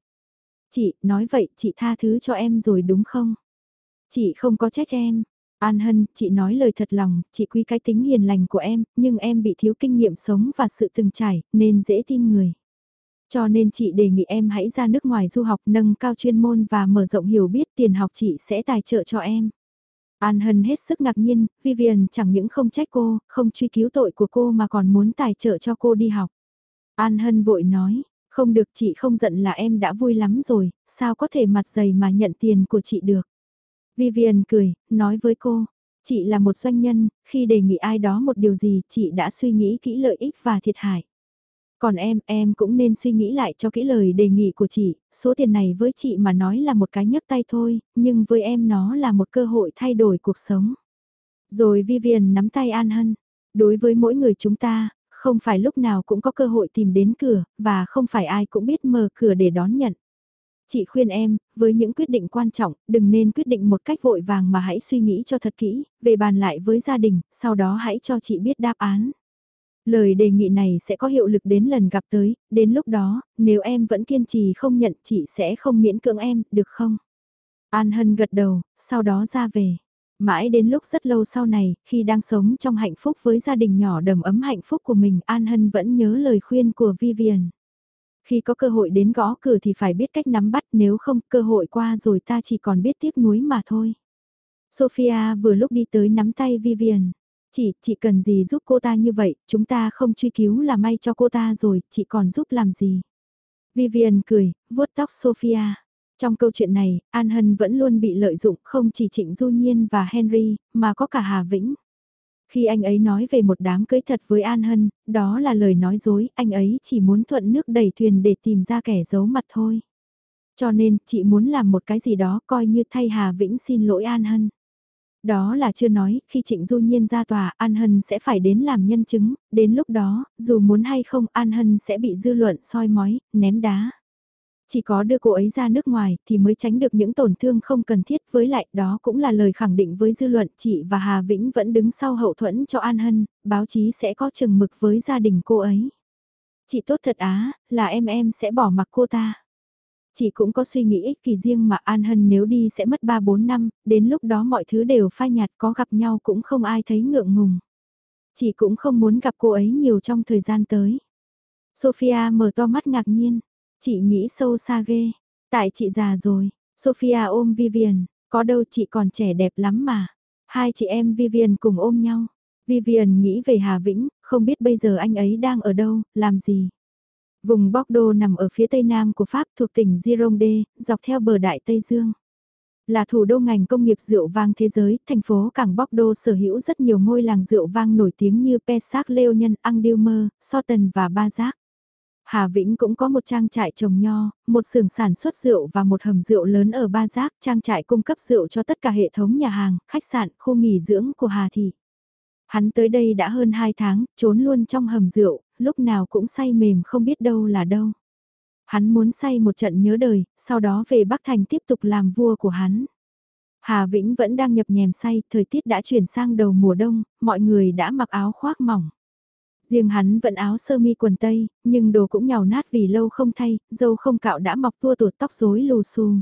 Chị, nói vậy chị tha thứ cho em rồi đúng không? Chị không có trách em. An Hân, chị nói lời thật lòng, chị quý cái tính hiền lành của em, nhưng em bị thiếu kinh nghiệm sống và sự từng trải, nên dễ tin người. Cho nên chị đề nghị em hãy ra nước ngoài du học nâng cao chuyên môn và mở rộng hiểu biết tiền học chị sẽ tài trợ cho em. An Hân hết sức ngạc nhiên, Vivian chẳng những không trách cô, không truy cứu tội của cô mà còn muốn tài trợ cho cô đi học. An Hân vội nói, không được chị không giận là em đã vui lắm rồi, sao có thể mặt dày mà nhận tiền của chị được. Vivian cười, nói với cô, chị là một doanh nhân, khi đề nghị ai đó một điều gì chị đã suy nghĩ kỹ lợi ích và thiệt hại. Còn em, em cũng nên suy nghĩ lại cho kỹ lời đề nghị của chị, số tiền này với chị mà nói là một cái nhấc tay thôi, nhưng với em nó là một cơ hội thay đổi cuộc sống. Rồi Vivian nắm tay An Hân. Đối với mỗi người chúng ta, không phải lúc nào cũng có cơ hội tìm đến cửa, và không phải ai cũng biết mở cửa để đón nhận. Chị khuyên em, với những quyết định quan trọng, đừng nên quyết định một cách vội vàng mà hãy suy nghĩ cho thật kỹ, về bàn lại với gia đình, sau đó hãy cho chị biết đáp án. Lời đề nghị này sẽ có hiệu lực đến lần gặp tới, đến lúc đó, nếu em vẫn kiên trì không nhận chị sẽ không miễn cưỡng em, được không? An Hân gật đầu, sau đó ra về. Mãi đến lúc rất lâu sau này, khi đang sống trong hạnh phúc với gia đình nhỏ đầm ấm hạnh phúc của mình, An Hân vẫn nhớ lời khuyên của Vivian. Khi có cơ hội đến gõ cửa thì phải biết cách nắm bắt nếu không cơ hội qua rồi ta chỉ còn biết tiếc nuối mà thôi. Sophia vừa lúc đi tới nắm tay Vivian. Chị, chị cần gì giúp cô ta như vậy, chúng ta không truy cứu là may cho cô ta rồi, chị còn giúp làm gì? Vivian cười, vuốt tóc Sophia. Trong câu chuyện này, An Hân vẫn luôn bị lợi dụng không chỉ Trịnh Du Nhiên và Henry, mà có cả Hà Vĩnh. Khi anh ấy nói về một đám cưới thật với An Hân, đó là lời nói dối, anh ấy chỉ muốn thuận nước đẩy thuyền để tìm ra kẻ giấu mặt thôi. Cho nên, chị muốn làm một cái gì đó coi như thay Hà Vĩnh xin lỗi An Hân. Đó là chưa nói, khi Trịnh Du Nhiên ra tòa, An Hân sẽ phải đến làm nhân chứng, đến lúc đó, dù muốn hay không, An Hân sẽ bị dư luận soi mói, ném đá. Chỉ có đưa cô ấy ra nước ngoài thì mới tránh được những tổn thương không cần thiết với lại đó cũng là lời khẳng định với dư luận chị và Hà Vĩnh vẫn đứng sau hậu thuẫn cho An Hân, báo chí sẽ có chừng mực với gia đình cô ấy. Chị tốt thật á, là em em sẽ bỏ mặc cô ta. Chị cũng có suy nghĩ ích kỳ riêng mà An Hân nếu đi sẽ mất 3-4 năm, đến lúc đó mọi thứ đều phai nhạt có gặp nhau cũng không ai thấy ngượng ngùng. Chị cũng không muốn gặp cô ấy nhiều trong thời gian tới. Sophia mở to mắt ngạc nhiên, Chị nghĩ sâu xa ghê. Tại chị già rồi. Sophia ôm Vivian. Có đâu chị còn trẻ đẹp lắm mà. Hai chị em Vivian cùng ôm nhau. Vivian nghĩ về Hà Vĩnh, không biết bây giờ anh ấy đang ở đâu, làm gì. Vùng Bordeaux nằm ở phía tây nam của Pháp thuộc tỉnh Gironde, dọc theo bờ Đại Tây Dương. Là thủ đô ngành công nghiệp rượu vang thế giới, thành phố cảng Bordeaux sở hữu rất nhiều ngôi làng rượu vang nổi tiếng như Pessac Leonen, Angdilmer, Sotten và Ba Giác. Hà Vĩnh cũng có một trang trại trồng nho, một xưởng sản xuất rượu và một hầm rượu lớn ở Ba Giác, trang trại cung cấp rượu cho tất cả hệ thống nhà hàng, khách sạn, khu nghỉ dưỡng của Hà Thị. Hắn tới đây đã hơn 2 tháng, trốn luôn trong hầm rượu, lúc nào cũng say mềm không biết đâu là đâu. Hắn muốn say một trận nhớ đời, sau đó về Bắc Thành tiếp tục làm vua của hắn. Hà Vĩnh vẫn đang nhập nhèm say, thời tiết đã chuyển sang đầu mùa đông, mọi người đã mặc áo khoác mỏng. Riêng hắn vẫn áo sơ mi quần tây, nhưng đồ cũng nhào nát vì lâu không thay, dâu không cạo đã mọc tua tuột tóc rối lù xù.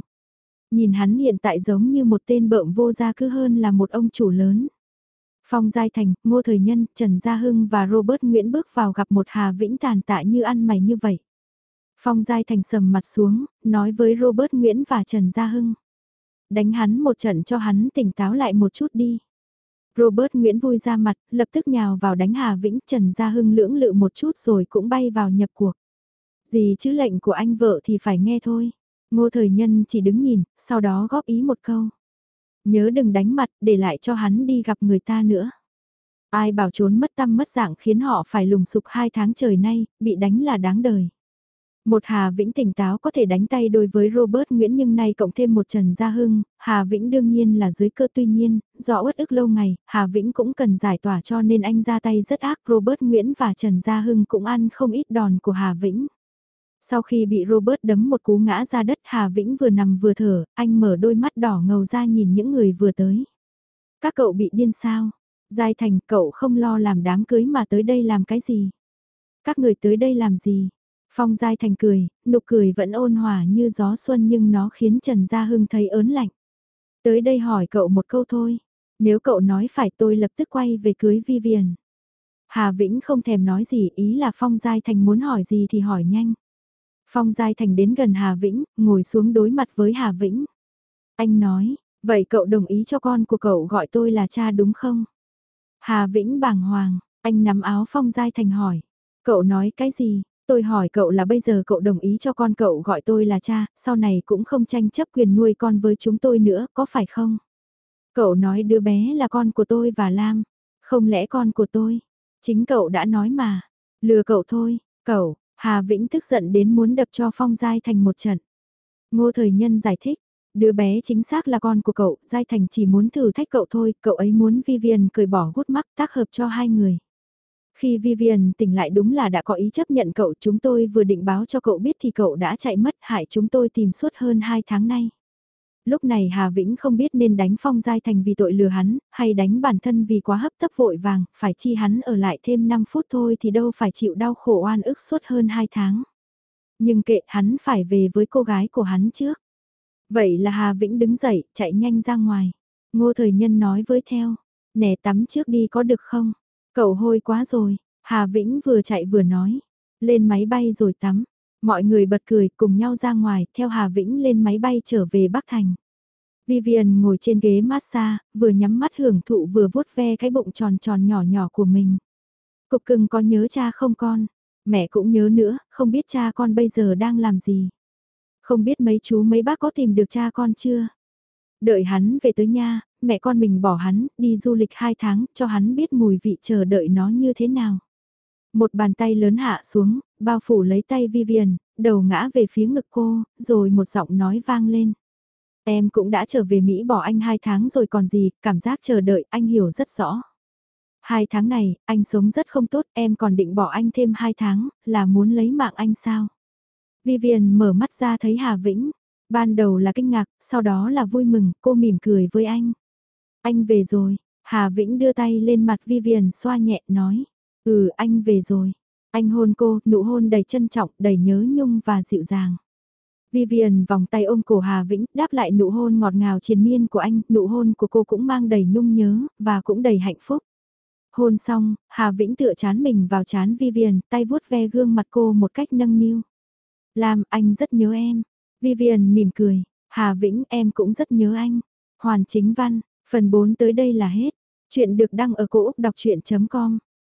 Nhìn hắn hiện tại giống như một tên bợm vô gia cứ hơn là một ông chủ lớn. Phong Giai Thành, Ngô Thời Nhân, Trần Gia Hưng và Robert Nguyễn bước vào gặp một Hà Vĩnh tàn tạ như ăn mày như vậy. Phong Giai Thành sầm mặt xuống, nói với Robert Nguyễn và Trần Gia Hưng. Đánh hắn một trận cho hắn tỉnh táo lại một chút đi. Robert Nguyễn vui ra mặt, lập tức nhào vào đánh Hà Vĩnh Trần ra Hưng lưỡng lự một chút rồi cũng bay vào nhập cuộc. Gì chứ lệnh của anh vợ thì phải nghe thôi. Ngô thời nhân chỉ đứng nhìn, sau đó góp ý một câu. Nhớ đừng đánh mặt để lại cho hắn đi gặp người ta nữa. Ai bảo trốn mất tâm mất dạng khiến họ phải lùng sục hai tháng trời nay, bị đánh là đáng đời. Một Hà Vĩnh tỉnh táo có thể đánh tay đối với Robert Nguyễn nhưng nay cộng thêm một Trần Gia Hưng, Hà Vĩnh đương nhiên là dưới cơ tuy nhiên, do uất ức lâu ngày, Hà Vĩnh cũng cần giải tỏa cho nên anh ra tay rất ác Robert Nguyễn và Trần Gia Hưng cũng ăn không ít đòn của Hà Vĩnh. Sau khi bị Robert đấm một cú ngã ra đất Hà Vĩnh vừa nằm vừa thở, anh mở đôi mắt đỏ ngầu ra nhìn những người vừa tới. Các cậu bị điên sao? Giai Thành cậu không lo làm đám cưới mà tới đây làm cái gì? Các người tới đây làm gì? Phong Giai Thành cười, nụ cười vẫn ôn hòa như gió xuân nhưng nó khiến Trần Gia Hưng thấy ớn lạnh. Tới đây hỏi cậu một câu thôi, nếu cậu nói phải tôi lập tức quay về cưới Vivian. Hà Vĩnh không thèm nói gì ý là Phong Giai Thành muốn hỏi gì thì hỏi nhanh. Phong Giai Thành đến gần Hà Vĩnh, ngồi xuống đối mặt với Hà Vĩnh. Anh nói, vậy cậu đồng ý cho con của cậu gọi tôi là cha đúng không? Hà Vĩnh bàng hoàng, anh nắm áo Phong Giai Thành hỏi. Cậu nói cái gì? Tôi hỏi cậu là bây giờ cậu đồng ý cho con cậu gọi tôi là cha, sau này cũng không tranh chấp quyền nuôi con với chúng tôi nữa, có phải không? Cậu nói đứa bé là con của tôi và Lam. Không lẽ con của tôi? Chính cậu đã nói mà. Lừa cậu thôi, cậu, Hà Vĩnh tức giận đến muốn đập cho Phong Giai Thành một trận. Ngô Thời Nhân giải thích, đứa bé chính xác là con của cậu, Giai Thành chỉ muốn thử thách cậu thôi, cậu ấy muốn Vivian cười bỏ gút mắt tác hợp cho hai người. Khi Vivian tỉnh lại đúng là đã có ý chấp nhận cậu chúng tôi vừa định báo cho cậu biết thì cậu đã chạy mất hại chúng tôi tìm suốt hơn 2 tháng nay. Lúc này Hà Vĩnh không biết nên đánh Phong Giai Thành vì tội lừa hắn, hay đánh bản thân vì quá hấp tấp vội vàng, phải chi hắn ở lại thêm 5 phút thôi thì đâu phải chịu đau khổ oan ức suốt hơn 2 tháng. Nhưng kệ hắn phải về với cô gái của hắn trước. Vậy là Hà Vĩnh đứng dậy, chạy nhanh ra ngoài. Ngô Thời Nhân nói với theo, nè tắm trước đi có được không? Cậu hôi quá rồi, Hà Vĩnh vừa chạy vừa nói. Lên máy bay rồi tắm. Mọi người bật cười cùng nhau ra ngoài, theo Hà Vĩnh lên máy bay trở về Bắc Thành. Vivian ngồi trên ghế massage, vừa nhắm mắt hưởng thụ vừa vuốt ve cái bụng tròn tròn nhỏ nhỏ của mình. Cục cưng có nhớ cha không con? Mẹ cũng nhớ nữa, không biết cha con bây giờ đang làm gì. Không biết mấy chú mấy bác có tìm được cha con chưa? Đợi hắn về tới nhà, mẹ con mình bỏ hắn, đi du lịch 2 tháng, cho hắn biết mùi vị chờ đợi nó như thế nào. Một bàn tay lớn hạ xuống, bao phủ lấy tay Vivian, đầu ngã về phía ngực cô, rồi một giọng nói vang lên. Em cũng đã trở về Mỹ bỏ anh 2 tháng rồi còn gì, cảm giác chờ đợi anh hiểu rất rõ. Hai tháng này, anh sống rất không tốt, em còn định bỏ anh thêm hai tháng, là muốn lấy mạng anh sao? Vivian mở mắt ra thấy Hà Vĩnh. Ban đầu là kinh ngạc, sau đó là vui mừng, cô mỉm cười với anh. Anh về rồi, Hà Vĩnh đưa tay lên mặt Vivian xoa nhẹ nói. Ừ, anh về rồi. Anh hôn cô, nụ hôn đầy trân trọng, đầy nhớ nhung và dịu dàng. Vivian vòng tay ôm cổ Hà Vĩnh, đáp lại nụ hôn ngọt ngào triền miên của anh, nụ hôn của cô cũng mang đầy nhung nhớ, và cũng đầy hạnh phúc. Hôn xong, Hà Vĩnh tựa chán mình vào chán Vivian, tay vuốt ve gương mặt cô một cách nâng niu. làm anh rất nhớ em. Vivian mỉm cười, Hà Vĩnh em cũng rất nhớ anh. Hoàn chính văn, phần 4 tới đây là hết. Chuyện được đăng ở cổ Úc đọc chuyện.com